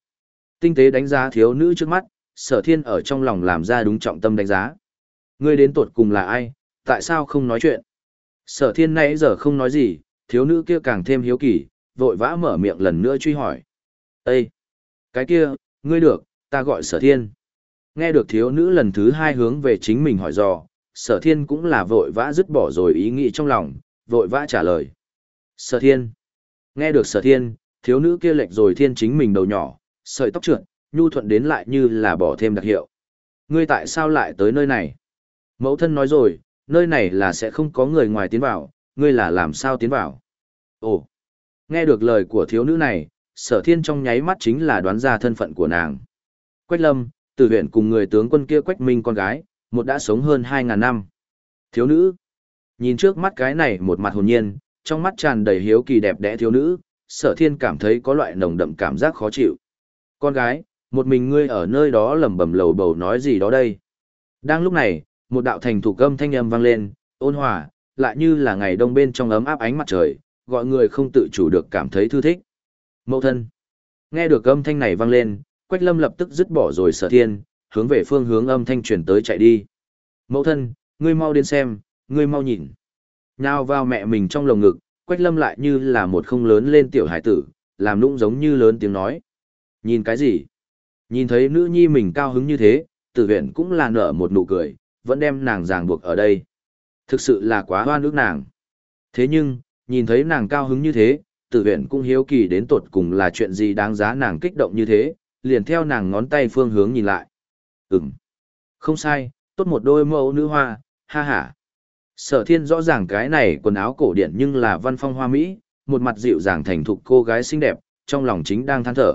Speaker 1: Tinh tế đánh giá thiếu nữ trước mắt, sở thiên ở trong lòng làm ra đúng trọng tâm đánh giá. Ngươi đến tột cùng là ai, tại sao không nói chuyện? Sở thiên nãy giờ không nói gì, thiếu nữ kia càng thêm hiếu kỳ, vội vã mở miệng lần nữa truy hỏi. Ê! Cái kia, ngươi được, ta gọi sở thiên. Nghe được thiếu nữ lần thứ hai hướng về chính mình hỏi dò, sở thiên cũng là vội vã dứt bỏ rồi ý nghĩ trong lòng, vội vã trả lời. Sở thiên. Nghe được sở thiên, thiếu nữ kia lệch rồi thiên chính mình đầu nhỏ, sợi tóc trượt, nhu thuận đến lại như là bỏ thêm đặc hiệu. Ngươi tại sao lại tới nơi này? Mẫu thân nói rồi, nơi này là sẽ không có người ngoài tiến vào, ngươi là làm sao tiến vào? Ồ! Nghe được lời của thiếu nữ này, sở thiên trong nháy mắt chính là đoán ra thân phận của nàng. Quách lâm, từ huyện cùng người tướng quân kia quách minh con gái, một đã sống hơn 2.000 năm. Thiếu nữ! Nhìn trước mắt cái này một mặt hồn nhiên, trong mắt tràn đầy hiếu kỳ đẹp đẽ thiếu nữ, sở thiên cảm thấy có loại nồng đậm cảm giác khó chịu. Con gái, một mình ngươi ở nơi đó lẩm bẩm lầu bầu nói gì đó đây. Đang lúc này, một đạo thành thủ âm thanh âm vang lên, ôn hòa, lại như là ngày đông bên trong ấm áp ánh mặt trời, gọi người không tự chủ được cảm thấy thư thích. Mậu thân. Nghe được âm thanh này vang lên, Quách Lâm lập tức dứt bỏ rồi sở thiên, hướng về phương hướng âm thanh truyền tới chạy đi. mẫu thân, ngươi mau đến xem, ngươi mau nhìn. Nhào vào mẹ mình trong lồng ngực, Quách Lâm lại như là một không lớn lên tiểu hải tử, làm nũng giống như lớn tiếng nói. Nhìn cái gì? Nhìn thấy nữ nhi mình cao hứng như thế, tử huyện cũng là nở một nụ cười, vẫn đem nàng ràng buộc ở đây. Thực sự là quá hoa nước nàng. Thế nhưng, nhìn thấy nàng cao hứng như thế, tử huyện cũng hiếu kỳ đến tột cùng là chuyện gì đáng giá nàng kích động như thế, liền theo nàng ngón tay phương hướng nhìn lại. Ừm. Không sai, tốt một đôi mẫu nữ hoa, ha ha. Sở thiên rõ ràng cái này quần áo cổ điển nhưng là văn phong hoa mỹ, một mặt dịu dàng thành thục cô gái xinh đẹp, trong lòng chính đang than thở.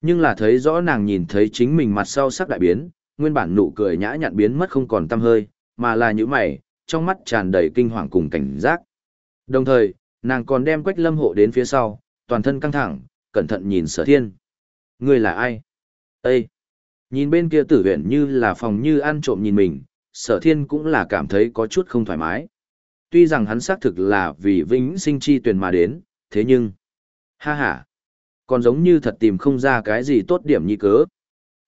Speaker 1: Nhưng là thấy rõ nàng nhìn thấy chính mình mặt sau sắc đại biến, nguyên bản nụ cười nhã nhặn biến mất không còn tăm hơi, mà là những mày, trong mắt tràn đầy kinh hoàng cùng cảnh giác. Đồng thời, nàng còn đem quách lâm hộ đến phía sau, toàn thân căng thẳng, cẩn thận nhìn sở thiên. Người là ai? Ê! Nhìn bên kia tử huyện như là phòng như ăn trộm nhìn mình, sở thiên cũng là cảm thấy có chút không thoải mái. Tuy rằng hắn xác thực là vì vĩnh sinh chi tuyển mà đến, thế nhưng... Ha ha! Còn giống như thật tìm không ra cái gì tốt điểm như cớ.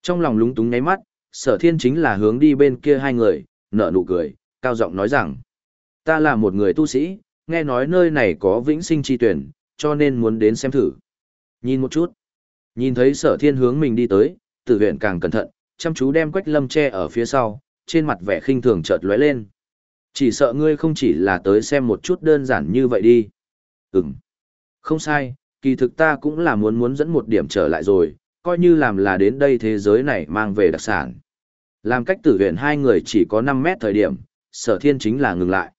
Speaker 1: Trong lòng lúng túng nháy mắt, sở thiên chính là hướng đi bên kia hai người, nở nụ cười, cao giọng nói rằng. Ta là một người tu sĩ, nghe nói nơi này có vĩnh sinh chi tuyển, cho nên muốn đến xem thử. Nhìn một chút. Nhìn thấy sở thiên hướng mình đi tới, tử huyện càng cẩn thận, chăm chú đem quách lâm che ở phía sau, trên mặt vẻ khinh thường chợt lóe lên. Chỉ sợ ngươi không chỉ là tới xem một chút đơn giản như vậy đi. Ừm. Không sai, kỳ thực ta cũng là muốn muốn dẫn một điểm trở lại rồi, coi như làm là đến đây thế giới này mang về đặc sản. Làm cách tử huyện hai người chỉ có 5 mét thời điểm, sở thiên chính là ngừng lại.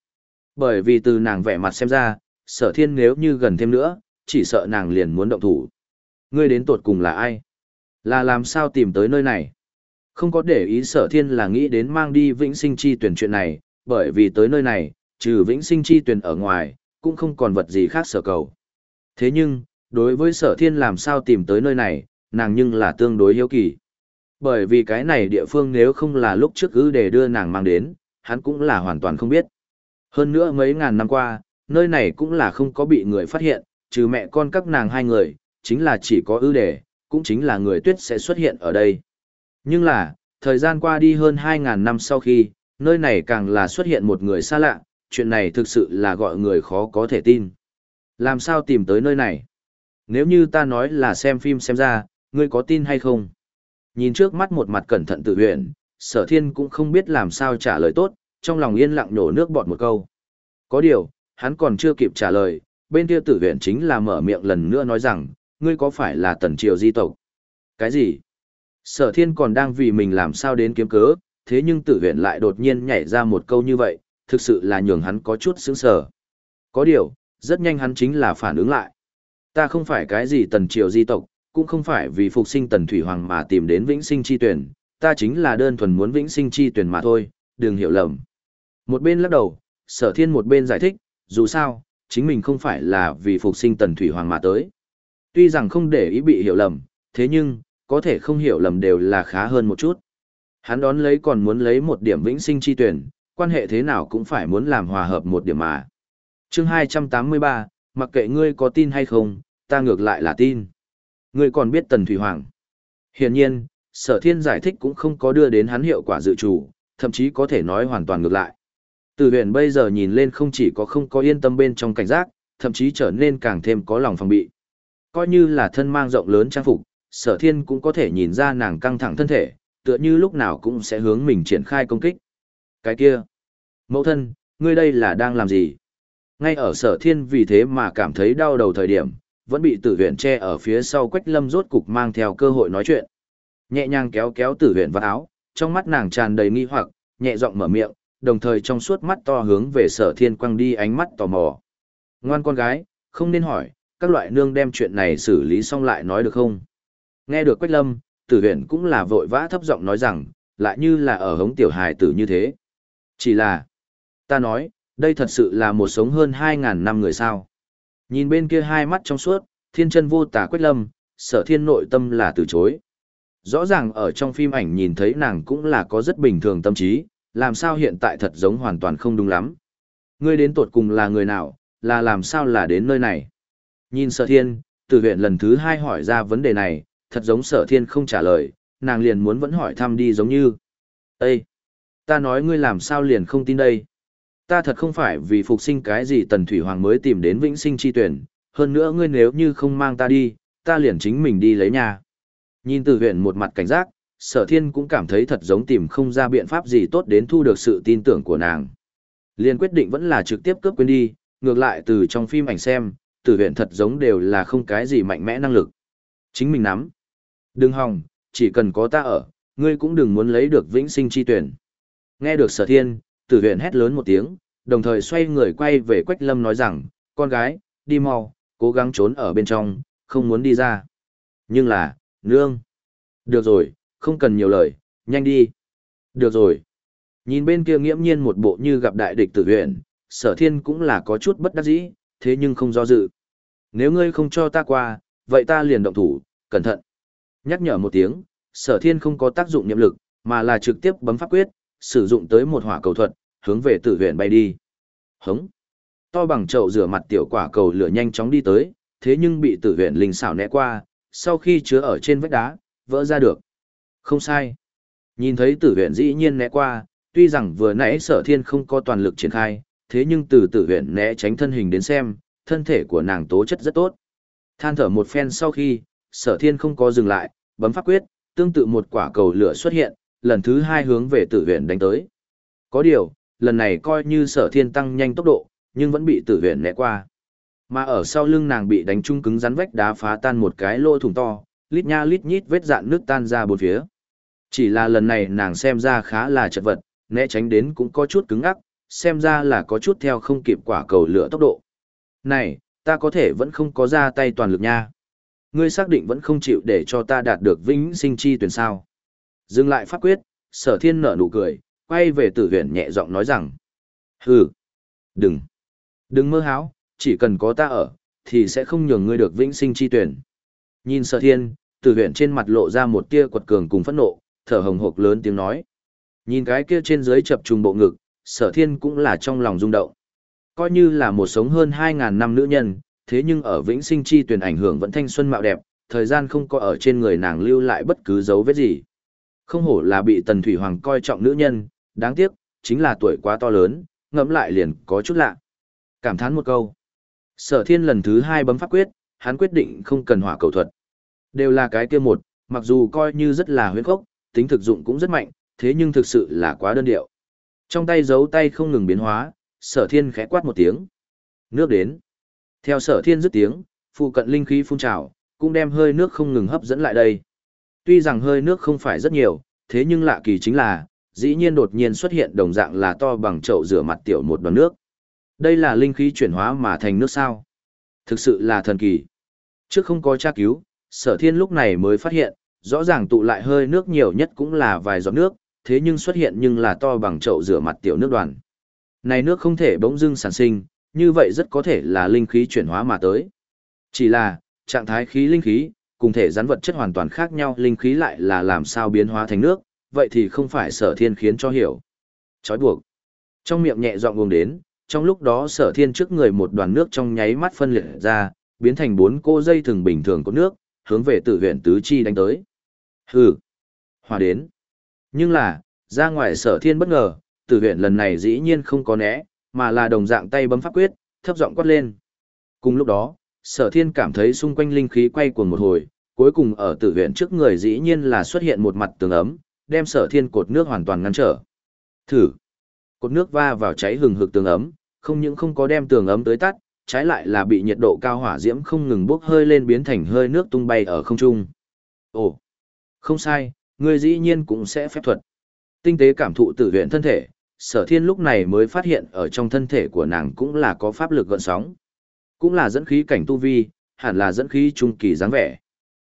Speaker 1: Bởi vì từ nàng vẻ mặt xem ra, sở thiên nếu như gần thêm nữa, chỉ sợ nàng liền muốn động thủ. Ngươi đến tột cùng là ai? Là làm sao tìm tới nơi này? Không có để ý sở thiên là nghĩ đến mang đi vĩnh sinh chi tuyển chuyện này, bởi vì tới nơi này, trừ vĩnh sinh chi tuyển ở ngoài, cũng không còn vật gì khác sở cầu. Thế nhưng, đối với sở thiên làm sao tìm tới nơi này, nàng nhưng là tương đối hiếu kỳ. Bởi vì cái này địa phương nếu không là lúc trước cứ để đưa nàng mang đến, hắn cũng là hoàn toàn không biết. Hơn nữa mấy ngàn năm qua, nơi này cũng là không có bị người phát hiện, trừ mẹ con các nàng hai người, chính là chỉ có ưu đề, cũng chính là người tuyết sẽ xuất hiện ở đây. Nhưng là, thời gian qua đi hơn 2.000 năm sau khi, nơi này càng là xuất hiện một người xa lạ, chuyện này thực sự là gọi người khó có thể tin. Làm sao tìm tới nơi này? Nếu như ta nói là xem phim xem ra, ngươi có tin hay không? Nhìn trước mắt một mặt cẩn thận tự huyện, sở thiên cũng không biết làm sao trả lời tốt, trong lòng yên lặng nổ nước bọt một câu. Có điều, hắn còn chưa kịp trả lời, bên kia tử huyện chính là mở miệng lần nữa nói rằng, ngươi có phải là tần triều di tộc? Cái gì? Sở thiên còn đang vì mình làm sao đến kiếm cớ, thế nhưng tử huyện lại đột nhiên nhảy ra một câu như vậy, thực sự là nhường hắn có chút sướng sở. Có điều, rất nhanh hắn chính là phản ứng lại. Ta không phải cái gì tần triều di tộc, cũng không phải vì phục sinh tần thủy hoàng mà tìm đến vĩnh sinh chi tuyển, ta chính là đơn thuần muốn vĩnh sinh chi tuyển mà thôi, đừng hiểu lầm. Một bên lắc đầu, sở thiên một bên giải thích, dù sao, chính mình không phải là vì phục sinh tần thủy hoàng mà tới. Tuy rằng không để ý bị hiểu lầm, thế nhưng, có thể không hiểu lầm đều là khá hơn một chút. Hắn đón lấy còn muốn lấy một điểm vĩnh sinh chi tuyển, quan hệ thế nào cũng phải muốn làm hòa hợp một điểm mà. chương 283, mặc kệ ngươi có tin hay không, ta ngược lại là tin. Ngươi còn biết Tần Thủy Hoàng. Hiển nhiên, sở thiên giải thích cũng không có đưa đến hắn hiệu quả dự chủ, thậm chí có thể nói hoàn toàn ngược lại. Từ huyền bây giờ nhìn lên không chỉ có không có yên tâm bên trong cảnh giác, thậm chí trở nên càng thêm có lòng phòng bị. Coi như là thân mang rộng lớn trang phục, sở thiên cũng có thể nhìn ra nàng căng thẳng thân thể, tựa như lúc nào cũng sẽ hướng mình triển khai công kích. Cái kia, mẫu thân, ngươi đây là đang làm gì? Ngay ở sở thiên vì thế mà cảm thấy đau đầu thời điểm, vẫn bị tử huyện che ở phía sau quách lâm rốt cục mang theo cơ hội nói chuyện. Nhẹ nhàng kéo kéo tử huyện vào áo, trong mắt nàng tràn đầy nghi hoặc, nhẹ giọng mở miệng, đồng thời trong suốt mắt to hướng về sở thiên quăng đi ánh mắt tò mò. Ngoan con gái, không nên hỏi, các loại nương đem chuyện này xử lý xong lại nói được không? Nghe được Quách Lâm, tử huyện cũng là vội vã thấp giọng nói rằng, lại như là ở hống tiểu hài tử như thế. Chỉ là, ta nói, đây thật sự là một sống hơn 2.000 năm người sao. Nhìn bên kia hai mắt trong suốt, thiên chân vô tả Quách Lâm, sở thiên nội tâm là từ chối. Rõ ràng ở trong phim ảnh nhìn thấy nàng cũng là có rất bình thường tâm trí, làm sao hiện tại thật giống hoàn toàn không đúng lắm. Ngươi đến tuột cùng là người nào, là làm sao là đến nơi này. Nhìn sở thiên, tử huyện lần thứ hai hỏi ra vấn đề này, thật giống sở thiên không trả lời, nàng liền muốn vẫn hỏi thăm đi giống như. Ê! Ta nói ngươi làm sao liền không tin đây. Ta thật không phải vì phục sinh cái gì tần thủy hoàng mới tìm đến vĩnh sinh chi tuyển, hơn nữa ngươi nếu như không mang ta đi, ta liền chính mình đi lấy nhà. Nhìn từ huyện một mặt cảnh giác, sở thiên cũng cảm thấy thật giống tìm không ra biện pháp gì tốt đến thu được sự tin tưởng của nàng. Liền quyết định vẫn là trực tiếp cướp quên đi, ngược lại từ trong phim ảnh xem, Tử huyện thật giống đều là không cái gì mạnh mẽ năng lực. Chính mình nắm. Đừng hòng, chỉ cần có ta ở, ngươi cũng đừng muốn lấy được vĩnh sinh chi tuyển. Nghe được sở thiên, tử huyện hét lớn một tiếng, đồng thời xoay người quay về Quách Lâm nói rằng, con gái, đi mau, cố gắng trốn ở bên trong, không muốn đi ra. Nhưng là, nương. Được rồi, không cần nhiều lời, nhanh đi. Được rồi. Nhìn bên kia nghiễm nhiên một bộ như gặp đại địch tử huyện, sở thiên cũng là có chút bất đắc dĩ, thế nhưng không do dự. Nếu ngươi không cho ta qua, vậy ta liền động thủ, cẩn thận. Nhắc nhở một tiếng, sở thiên không có tác dụng nhiệm lực, mà là trực tiếp bấm pháp quyết, sử dụng tới một hỏa cầu thuật, hướng về tử huyện bay đi. Hống! To bằng chậu rửa mặt tiểu quả cầu lửa nhanh chóng đi tới, thế nhưng bị tử huyện linh xảo né qua, sau khi chứa ở trên vách đá, vỡ ra được. Không sai. Nhìn thấy tử huyện dĩ nhiên né qua, tuy rằng vừa nãy sở thiên không có toàn lực triển khai, thế nhưng từ tử huyện né tránh thân hình đến xem, thân thể của nàng tố chất rất tốt. Than thở một phen sau khi, sở thiên không có dừng lại, bấm pháp quyết, tương tự một quả cầu lửa xuất hiện, lần thứ hai hướng về tử huyện đánh tới. Có điều, lần này coi như sở thiên tăng nhanh tốc độ, nhưng vẫn bị tử huyện né qua. Mà ở sau lưng nàng bị đánh trung cứng rắn vách đá phá tan một cái lỗ thủng to, lít nha lít nhít vết dạn nước tan ra bốn phía. Chỉ là lần này nàng xem ra khá là chật vật, né tránh đến cũng có chút cứng ắc, xem ra là có chút theo không kịp quả cầu lửa tốc độ. Này, ta có thể vẫn không có ra tay toàn lực nha. Ngươi xác định vẫn không chịu để cho ta đạt được vĩnh sinh chi tuyển sao. Dừng lại pháp quyết, sở thiên nở nụ cười, quay về tử huyền nhẹ giọng nói rằng. Hừ, đừng, đừng mơ háo, chỉ cần có ta ở, thì sẽ không nhường ngươi được vĩnh sinh chi tuyển. Nhìn sở thiên, tử huyền trên mặt lộ ra một tia quật cường cùng phẫn nộ, thở hồng hộc lớn tiếng nói. Nhìn cái kia trên dưới chập trùng bộ ngực, sở thiên cũng là trong lòng rung động. Coi như là một sống hơn 2.000 năm nữ nhân, thế nhưng ở vĩnh sinh chi tuyển ảnh hưởng vẫn thanh xuân mạo đẹp, thời gian không có ở trên người nàng lưu lại bất cứ dấu vết gì. Không hổ là bị Tần Thủy Hoàng coi trọng nữ nhân, đáng tiếc, chính là tuổi quá to lớn, ngẫm lại liền có chút lạ. Cảm thán một câu. Sở thiên lần thứ hai bấm pháp quyết, hắn quyết định không cần hỏa cầu thuật. Đều là cái kia một, mặc dù coi như rất là huyết khốc, tính thực dụng cũng rất mạnh, thế nhưng thực sự là quá đơn điệu. Trong tay giấu tay không ngừng biến hóa, sở thiên khẽ quát một tiếng. Nước đến. Theo sở thiên dứt tiếng, phụ cận linh khí phun trào, cũng đem hơi nước không ngừng hấp dẫn lại đây. Tuy rằng hơi nước không phải rất nhiều, thế nhưng lạ kỳ chính là, dĩ nhiên đột nhiên xuất hiện đồng dạng là to bằng chậu rửa mặt tiểu một đoàn nước. Đây là linh khí chuyển hóa mà thành nước sao. Thực sự là thần kỳ. Trước không có tra cứu, sở thiên lúc này mới phát hiện, rõ ràng tụ lại hơi nước nhiều nhất cũng là vài giọt nước, thế nhưng xuất hiện nhưng là to bằng chậu rửa mặt tiểu nước đoàn. Này nước không thể bỗng dưng sản sinh, như vậy rất có thể là linh khí chuyển hóa mà tới. Chỉ là, trạng thái khí linh khí, cùng thể rắn vật chất hoàn toàn khác nhau linh khí lại là làm sao biến hóa thành nước, vậy thì không phải sở thiên khiến cho hiểu. Chói buộc. Trong miệng nhẹ giọng uống đến, trong lúc đó sở thiên trước người một đoàn nước trong nháy mắt phân liệt ra, biến thành bốn cô dây thường bình thường của nước, hướng về tử huyện tứ chi đánh tới. Hừ. Hòa đến. Nhưng là, ra ngoài sở thiên bất ngờ, tử huyện lần này dĩ nhiên không có né, mà là đồng dạng tay bấm pháp quyết, thấp giọng quát lên. Cùng lúc đó, sở thiên cảm thấy xung quanh linh khí quay cuồng một hồi, cuối cùng ở tử huyện trước người dĩ nhiên là xuất hiện một mặt tường ấm, đem sở thiên cột nước hoàn toàn ngăn trở. Thử. Cột nước va vào cháy hừng hực tường ấm, không những không có đem tường ấm tới tắt, trái lại là bị nhiệt độ cao hỏa diễm không ngừng bốc hơi lên biến thành hơi nước tung bay ở không trung. Ồ, không sai, người dĩ nhiên cũng sẽ phép thuật. Tinh tế cảm thụ tử huyện thân thể, sở thiên lúc này mới phát hiện ở trong thân thể của nàng cũng là có pháp lực gợn sóng. Cũng là dẫn khí cảnh tu vi, hẳn là dẫn khí trung kỳ dáng vẻ.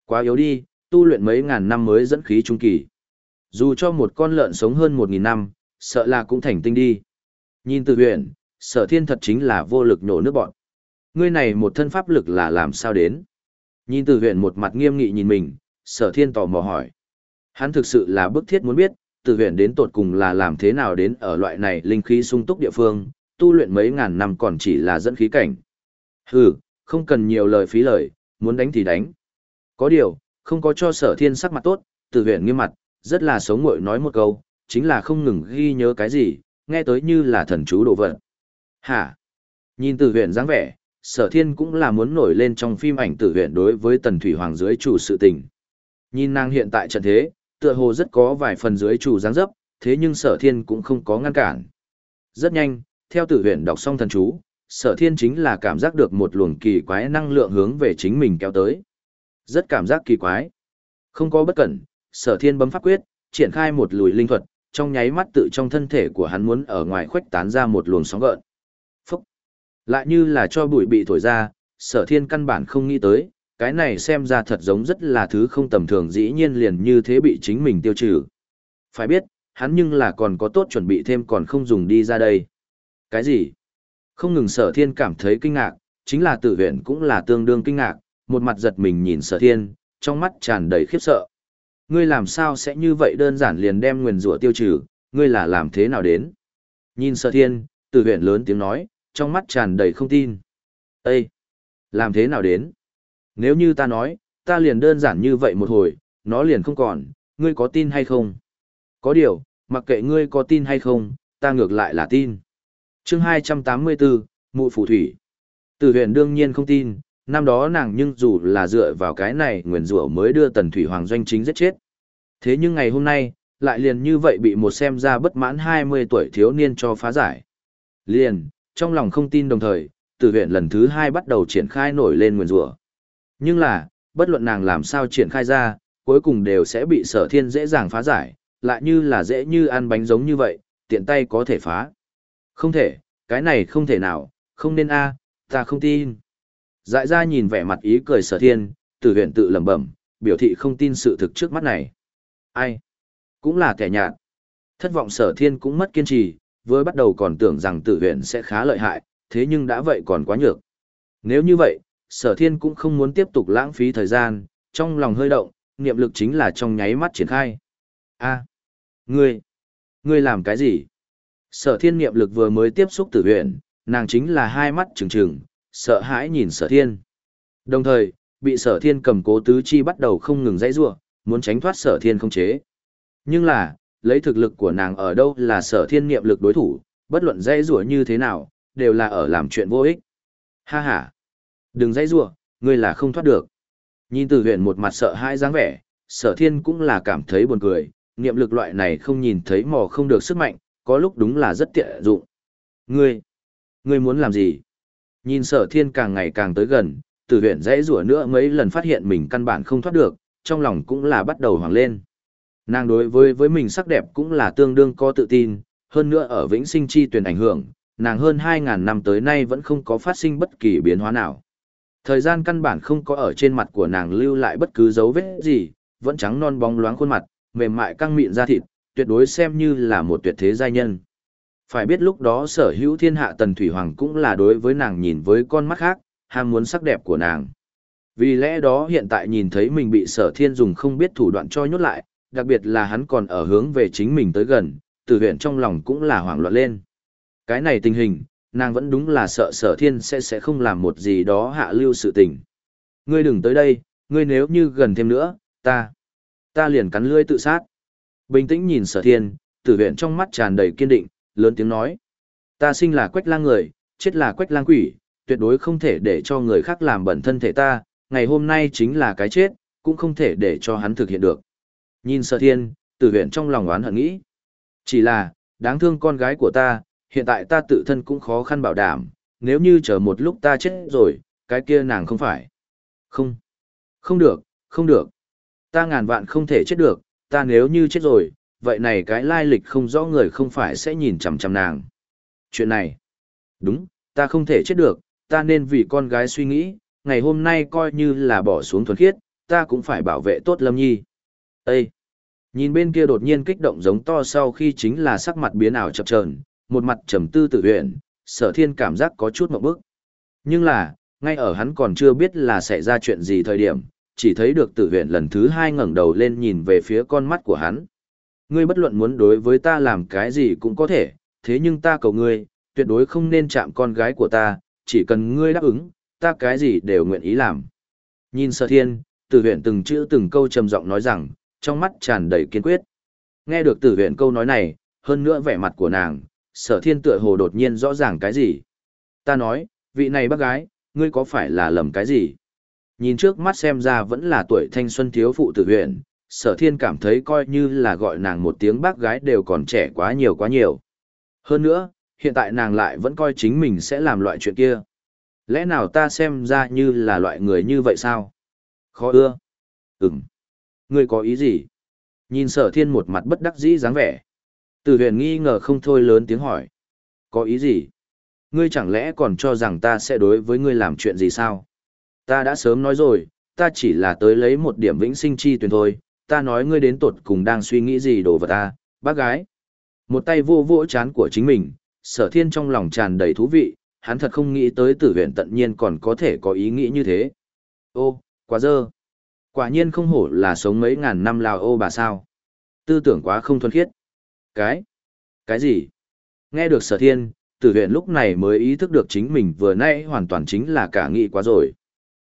Speaker 1: Quá yếu đi, tu luyện mấy ngàn năm mới dẫn khí trung kỳ. Dù cho một con lợn sống hơn một nghìn năm, sợ là cũng thành tinh đi. Nhìn từ huyện, sở thiên thật chính là vô lực nhổ nước bọn. Ngươi này một thân pháp lực là làm sao đến? Nhìn từ huyện một mặt nghiêm nghị nhìn mình, sở thiên tò mò hỏi. Hắn thực sự là bức thiết muốn biết, từ huyện đến tột cùng là làm thế nào đến ở loại này linh khí sung túc địa phương, tu luyện mấy ngàn năm còn chỉ là dẫn khí cảnh. Hừ, không cần nhiều lời phí lời, muốn đánh thì đánh. Có điều, không có cho sở thiên sắc mặt tốt, từ huyện nghiêm mặt, rất là sống ngội nói một câu, chính là không ngừng ghi nhớ cái gì, nghe tới như là thần chú đồ vật. Hả? Nhìn từ huyện dáng vẻ, sở thiên cũng là muốn nổi lên trong phim ảnh tử huyện đối với tần thủy hoàng dưới chủ sự tình. Nhìn nàng hiện tại trận thế, tựa hồ rất có vài phần dưới chủ dáng dấp, thế nhưng sở thiên cũng không có ngăn cản. Rất nhanh, theo tử huyện đọc xong thần chú, sở thiên chính là cảm giác được một luồng kỳ quái năng lượng hướng về chính mình kéo tới. Rất cảm giác kỳ quái. Không có bất cẩn, sở thiên bấm pháp quyết, triển khai một lùi linh thuật, trong nháy mắt tự trong thân thể của hắn muốn ở ngoài khuếch tán ra một luồng sóng gợn. Phúc! Lại như là cho bụi bị thổi ra, sở thiên căn bản không nghĩ tới, cái này xem ra thật giống rất là thứ không tầm thường dĩ nhiên liền như thế bị chính mình tiêu trừ. Phải biết, hắn nhưng là còn có tốt chuẩn bị thêm còn không dùng đi ra đây. Cái gì? Không ngừng sở thiên cảm thấy kinh ngạc, chính là tử huyện cũng là tương đương kinh ngạc, một mặt giật mình nhìn sở thiên, trong mắt tràn đầy khiếp sợ. Ngươi làm sao sẽ như vậy đơn giản liền đem nguyền rủa tiêu trừ, ngươi là làm thế nào đến? Nhìn sở thiên, tử huyện lớn tiếng nói, trong mắt tràn đầy không tin. Ê! Làm thế nào đến? Nếu như ta nói, ta liền đơn giản như vậy một hồi, nó liền không còn, ngươi có tin hay không? Có điều, mặc kệ ngươi có tin hay không, ta ngược lại là tin. chương 284, Mụ Phù Thủy. Từ huyền đương nhiên không tin, năm đó nàng nhưng dù là dựa vào cái này nguyền rủa mới đưa tần thủy hoàng doanh chính giết chết. Thế nhưng ngày hôm nay, lại liền như vậy bị một xem ra bất mãn 20 tuổi thiếu niên cho phá giải. Liền, trong lòng không tin đồng thời, tử huyện lần thứ hai bắt đầu triển khai nổi lên nguyền rủa nhưng là, bất luận nàng làm sao triển khai ra, cuối cùng đều sẽ bị sở thiên dễ dàng phá giải, lại như là dễ như ăn bánh giống như vậy, tiện tay có thể phá. Không thể, cái này không thể nào, không nên a ta không tin. Dại ra nhìn vẻ mặt ý cười sở thiên, tử huyện tự lẩm bẩm, biểu thị không tin sự thực trước mắt này. Ai? Cũng là kẻ nhạt. Thất vọng sở thiên cũng mất kiên trì, với bắt đầu còn tưởng rằng tử huyện sẽ khá lợi hại, thế nhưng đã vậy còn quá nhược. Nếu như vậy, sở thiên cũng không muốn tiếp tục lãng phí thời gian, trong lòng hơi động, niệm lực chính là trong nháy mắt triển khai. a ngươi, ngươi làm cái gì? Sở thiên niệm lực vừa mới tiếp xúc tử huyện, nàng chính là hai mắt trừng trừng, sợ hãi nhìn sở thiên. Đồng thời, bị sở thiên cầm cố tứ chi bắt đầu không ngừng dãy ruộng, muốn tránh thoát sở thiên không chế. Nhưng là, lấy thực lực của nàng ở đâu là sở thiên niệm lực đối thủ, bất luận dãy ruộng như thế nào, đều là ở làm chuyện vô ích. Ha ha! Đừng dãy rủa, ngươi là không thoát được. Nhìn từ huyện một mặt sợ hãi dáng vẻ, sở thiên cũng là cảm thấy buồn cười, niệm lực loại này không nhìn thấy mò không được sức mạnh, có lúc đúng là rất tiện dụng. Ngươi, ngươi muốn làm gì? Nhìn sở thiên càng ngày càng tới gần, tử huyện dãy rủa nữa mấy lần phát hiện mình căn bản không thoát được, trong lòng cũng là bắt đầu hoảng lên. Nàng đối với với mình sắc đẹp cũng là tương đương có tự tin, hơn nữa ở vĩnh sinh chi tuyển ảnh hưởng, nàng hơn 2.000 năm tới nay vẫn không có phát sinh bất kỳ biến hóa nào. Thời gian căn bản không có ở trên mặt của nàng lưu lại bất cứ dấu vết gì, vẫn trắng non bóng loáng khuôn mặt, mềm mại căng mịn da thịt, tuyệt đối xem như là một tuyệt thế giai nhân. Phải biết lúc đó sở hữu thiên hạ tần thủy hoàng cũng là đối với nàng nhìn với con mắt khác, ham muốn sắc đẹp của nàng. Vì lẽ đó hiện tại nhìn thấy mình bị sở thiên dùng không biết thủ đoạn cho nhốt lại, đặc biệt là hắn còn ở hướng về chính mình tới gần, tử huyện trong lòng cũng là hoảng loạn lên. Cái này tình hình, nàng vẫn đúng là sợ sở thiên sẽ sẽ không làm một gì đó hạ lưu sự tình. Ngươi đừng tới đây, ngươi nếu như gần thêm nữa, ta, ta liền cắn lưỡi tự sát. Bình tĩnh nhìn sở thiên, tử viện trong mắt tràn đầy kiên định, lớn tiếng nói. Ta sinh là quách lang người, chết là quách lang quỷ, tuyệt đối không thể để cho người khác làm bẩn thân thể ta, ngày hôm nay chính là cái chết, cũng không thể để cho hắn thực hiện được. Nhìn sở thiên, tử viện trong lòng oán hận nghĩ. Chỉ là, đáng thương con gái của ta, hiện tại ta tự thân cũng khó khăn bảo đảm, nếu như chờ một lúc ta chết rồi, cái kia nàng không phải. Không. Không được, không được. Ta ngàn vạn không thể chết được, ta nếu như chết rồi, vậy này cái lai lịch không rõ người không phải sẽ nhìn chằm chằm nàng. Chuyện này. Đúng, ta không thể chết được, ta nên vì con gái suy nghĩ, ngày hôm nay coi như là bỏ xuống thuần khiết, ta cũng phải bảo vệ tốt Lâm Nhi. Ê! Nhìn bên kia đột nhiên kích động giống to sau khi chính là sắc mặt biến ảo chập chờn, một mặt trầm tư tự huyện, sở thiên cảm giác có chút mộng bức. Nhưng là, ngay ở hắn còn chưa biết là xảy ra chuyện gì thời điểm, chỉ thấy được tử huyện lần thứ hai ngẩng đầu lên nhìn về phía con mắt của hắn. Ngươi bất luận muốn đối với ta làm cái gì cũng có thể, thế nhưng ta cầu ngươi, tuyệt đối không nên chạm con gái của ta, chỉ cần ngươi đáp ứng, ta cái gì đều nguyện ý làm. Nhìn sở thiên, tử huyện từng chữ từng câu trầm giọng nói rằng, trong mắt tràn đầy kiên quyết. Nghe được tử huyện câu nói này, hơn nữa vẻ mặt của nàng, sở thiên tựa hồ đột nhiên rõ ràng cái gì. Ta nói, vị này bác gái, ngươi có phải là lầm cái gì? Nhìn trước mắt xem ra vẫn là tuổi thanh xuân thiếu phụ tử huyện, sở thiên cảm thấy coi như là gọi nàng một tiếng bác gái đều còn trẻ quá nhiều quá nhiều. Hơn nữa, hiện tại nàng lại vẫn coi chính mình sẽ làm loại chuyện kia. Lẽ nào ta xem ra như là loại người như vậy sao? Khó ưa. Ừm. Ngươi có ý gì? Nhìn sở thiên một mặt bất đắc dĩ dáng vẻ. Tử huyền nghi ngờ không thôi lớn tiếng hỏi. Có ý gì? Ngươi chẳng lẽ còn cho rằng ta sẽ đối với ngươi làm chuyện gì sao? Ta đã sớm nói rồi, ta chỉ là tới lấy một điểm vĩnh sinh chi tuyển thôi, ta nói ngươi đến tột cùng đang suy nghĩ gì đồ vật ta, bác gái. Một tay vô vỗ chán của chính mình, sở thiên trong lòng tràn đầy thú vị, hắn thật không nghĩ tới tử huyện tận nhiên còn có thể có ý nghĩ như thế. Ô, quá dơ. Quả nhiên không hổ là sống mấy ngàn năm lào ô bà sao. Tư tưởng quá không thuần khiết. Cái? Cái gì? Nghe được sở thiên, tử huyện lúc này mới ý thức được chính mình vừa nãy hoàn toàn chính là cả nghĩ quá rồi.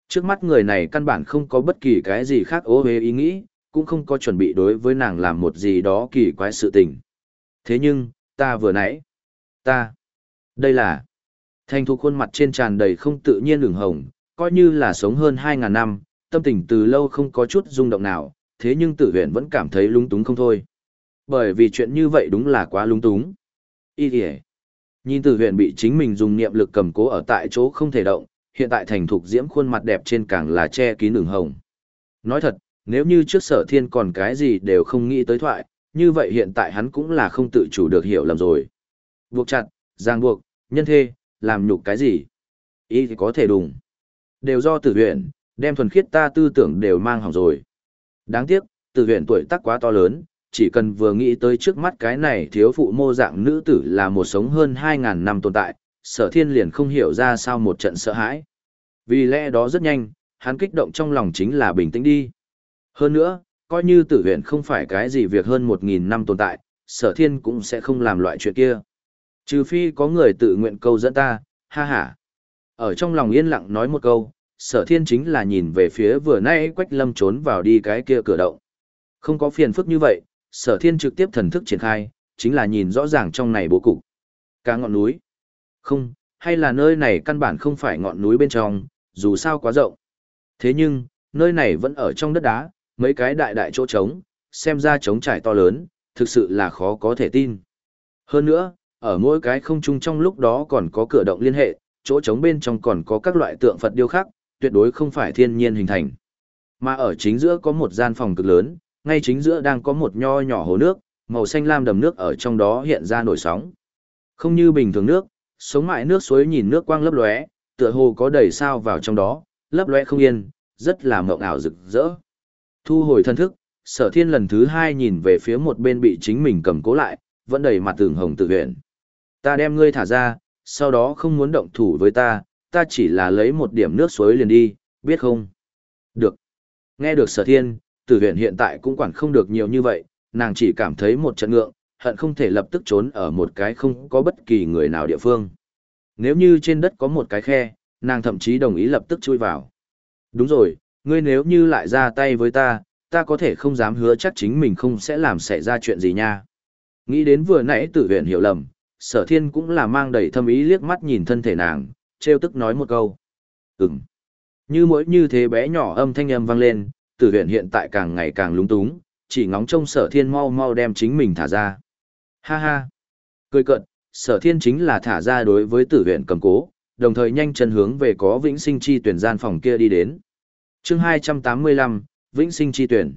Speaker 1: Trước mắt người này căn bản không có bất kỳ cái gì khác ố hế ý nghĩ, cũng không có chuẩn bị đối với nàng làm một gì đó kỳ quái sự tình. Thế nhưng, ta vừa nãy, ta, đây là, thành thu khuôn mặt trên tràn đầy không tự nhiên đường hồng, coi như là sống hơn 2.000 năm, tâm tình từ lâu không có chút rung động nào, thế nhưng tử huyện vẫn cảm thấy lung túng không thôi. Bởi vì chuyện như vậy đúng là quá lung túng. Ý kìa. Nhìn từ huyện bị chính mình dùng niệm lực cầm cố ở tại chỗ không thể động, hiện tại thành thục diễm khuôn mặt đẹp trên càng là che kín ửng hồng. Nói thật, nếu như trước sở thiên còn cái gì đều không nghĩ tới thoại, như vậy hiện tại hắn cũng là không tự chủ được hiểu lầm rồi. Buộc chặt, giang buộc, nhân thê, làm nhục cái gì? Ý thì có thể đùng. Đều do tử huyện, đem thuần khiết ta tư tưởng đều mang hỏng rồi. Đáng tiếc, tử huyện tuổi tác quá to lớn, chỉ cần vừa nghĩ tới trước mắt cái này thiếu phụ mô dạng nữ tử là một sống hơn 2.000 năm tồn tại, sở thiên liền không hiểu ra sao một trận sợ hãi. Vì lẽ đó rất nhanh, hắn kích động trong lòng chính là bình tĩnh đi. Hơn nữa, coi như tử huyện không phải cái gì việc hơn 1.000 năm tồn tại, sở thiên cũng sẽ không làm loại chuyện kia. Trừ phi có người tự nguyện câu dẫn ta, ha ha. Ở trong lòng yên lặng nói một câu, sở thiên chính là nhìn về phía vừa nãy quách lâm trốn vào đi cái kia cửa động. Không có phiền phức như vậy, sở thiên trực tiếp thần thức triển khai, chính là nhìn rõ ràng trong này bố cục. Cả ngọn núi. Không, hay là nơi này căn bản không phải ngọn núi bên trong, dù sao quá rộng. Thế nhưng, nơi này vẫn ở trong đất đá, mấy cái đại đại chỗ trống, xem ra trống trải to lớn, thực sự là khó có thể tin. Hơn nữa, ở mỗi cái không trung trong lúc đó còn có cửa động liên hệ, chỗ trống bên trong còn có các loại tượng Phật điêu khắc, tuyệt đối không phải thiên nhiên hình thành. Mà ở chính giữa có một gian phòng cực lớn, ngay chính giữa đang có một nho nhỏ hồ nước, màu xanh lam đầm nước ở trong đó hiện ra nổi sóng. Không như bình thường nước, sống mãi nước suối nhìn nước quang lấp lóe, tựa hồ có đầy sao vào trong đó, lấp lóe không yên, rất là mộng ảo rực rỡ. Thu hồi thân thức, sở thiên lần thứ hai nhìn về phía một bên bị chính mình cầm cố lại, vẫn đầy mặt tường hồng tự huyện. Ta đem ngươi thả ra, sau đó không muốn động thủ với ta, ta chỉ là lấy một điểm nước suối liền đi, biết không? Được. Nghe được sở thiên, tử huyện hiện tại cũng quản không được nhiều như vậy, nàng chỉ cảm thấy một trận ngượng, hận không thể lập tức trốn ở một cái không có bất kỳ người nào địa phương. Nếu như trên đất có một cái khe, nàng thậm chí đồng ý lập tức chui vào. Đúng rồi, ngươi nếu như lại ra tay với ta, ta có thể không dám hứa chắc chính mình không sẽ làm xảy ra chuyện gì nha. Nghĩ đến vừa nãy tử huyện hiểu lầm, sở thiên cũng là mang đầy thâm ý liếc mắt nhìn thân thể nàng, treo tức nói một câu. Ừm. Như mỗi như thế bé nhỏ âm thanh âm vang lên, tử huyện hiện tại càng ngày càng lúng túng, chỉ ngóng trông sở thiên mau mau đem chính mình thả ra. Ha ha. Cười cận, sở thiên chính là thả ra đối với tử huyện cầm cố, đồng thời nhanh chân hướng về có vĩnh sinh chi tuyển gian phòng kia đi đến. chương 285, vĩnh sinh chi tuyển.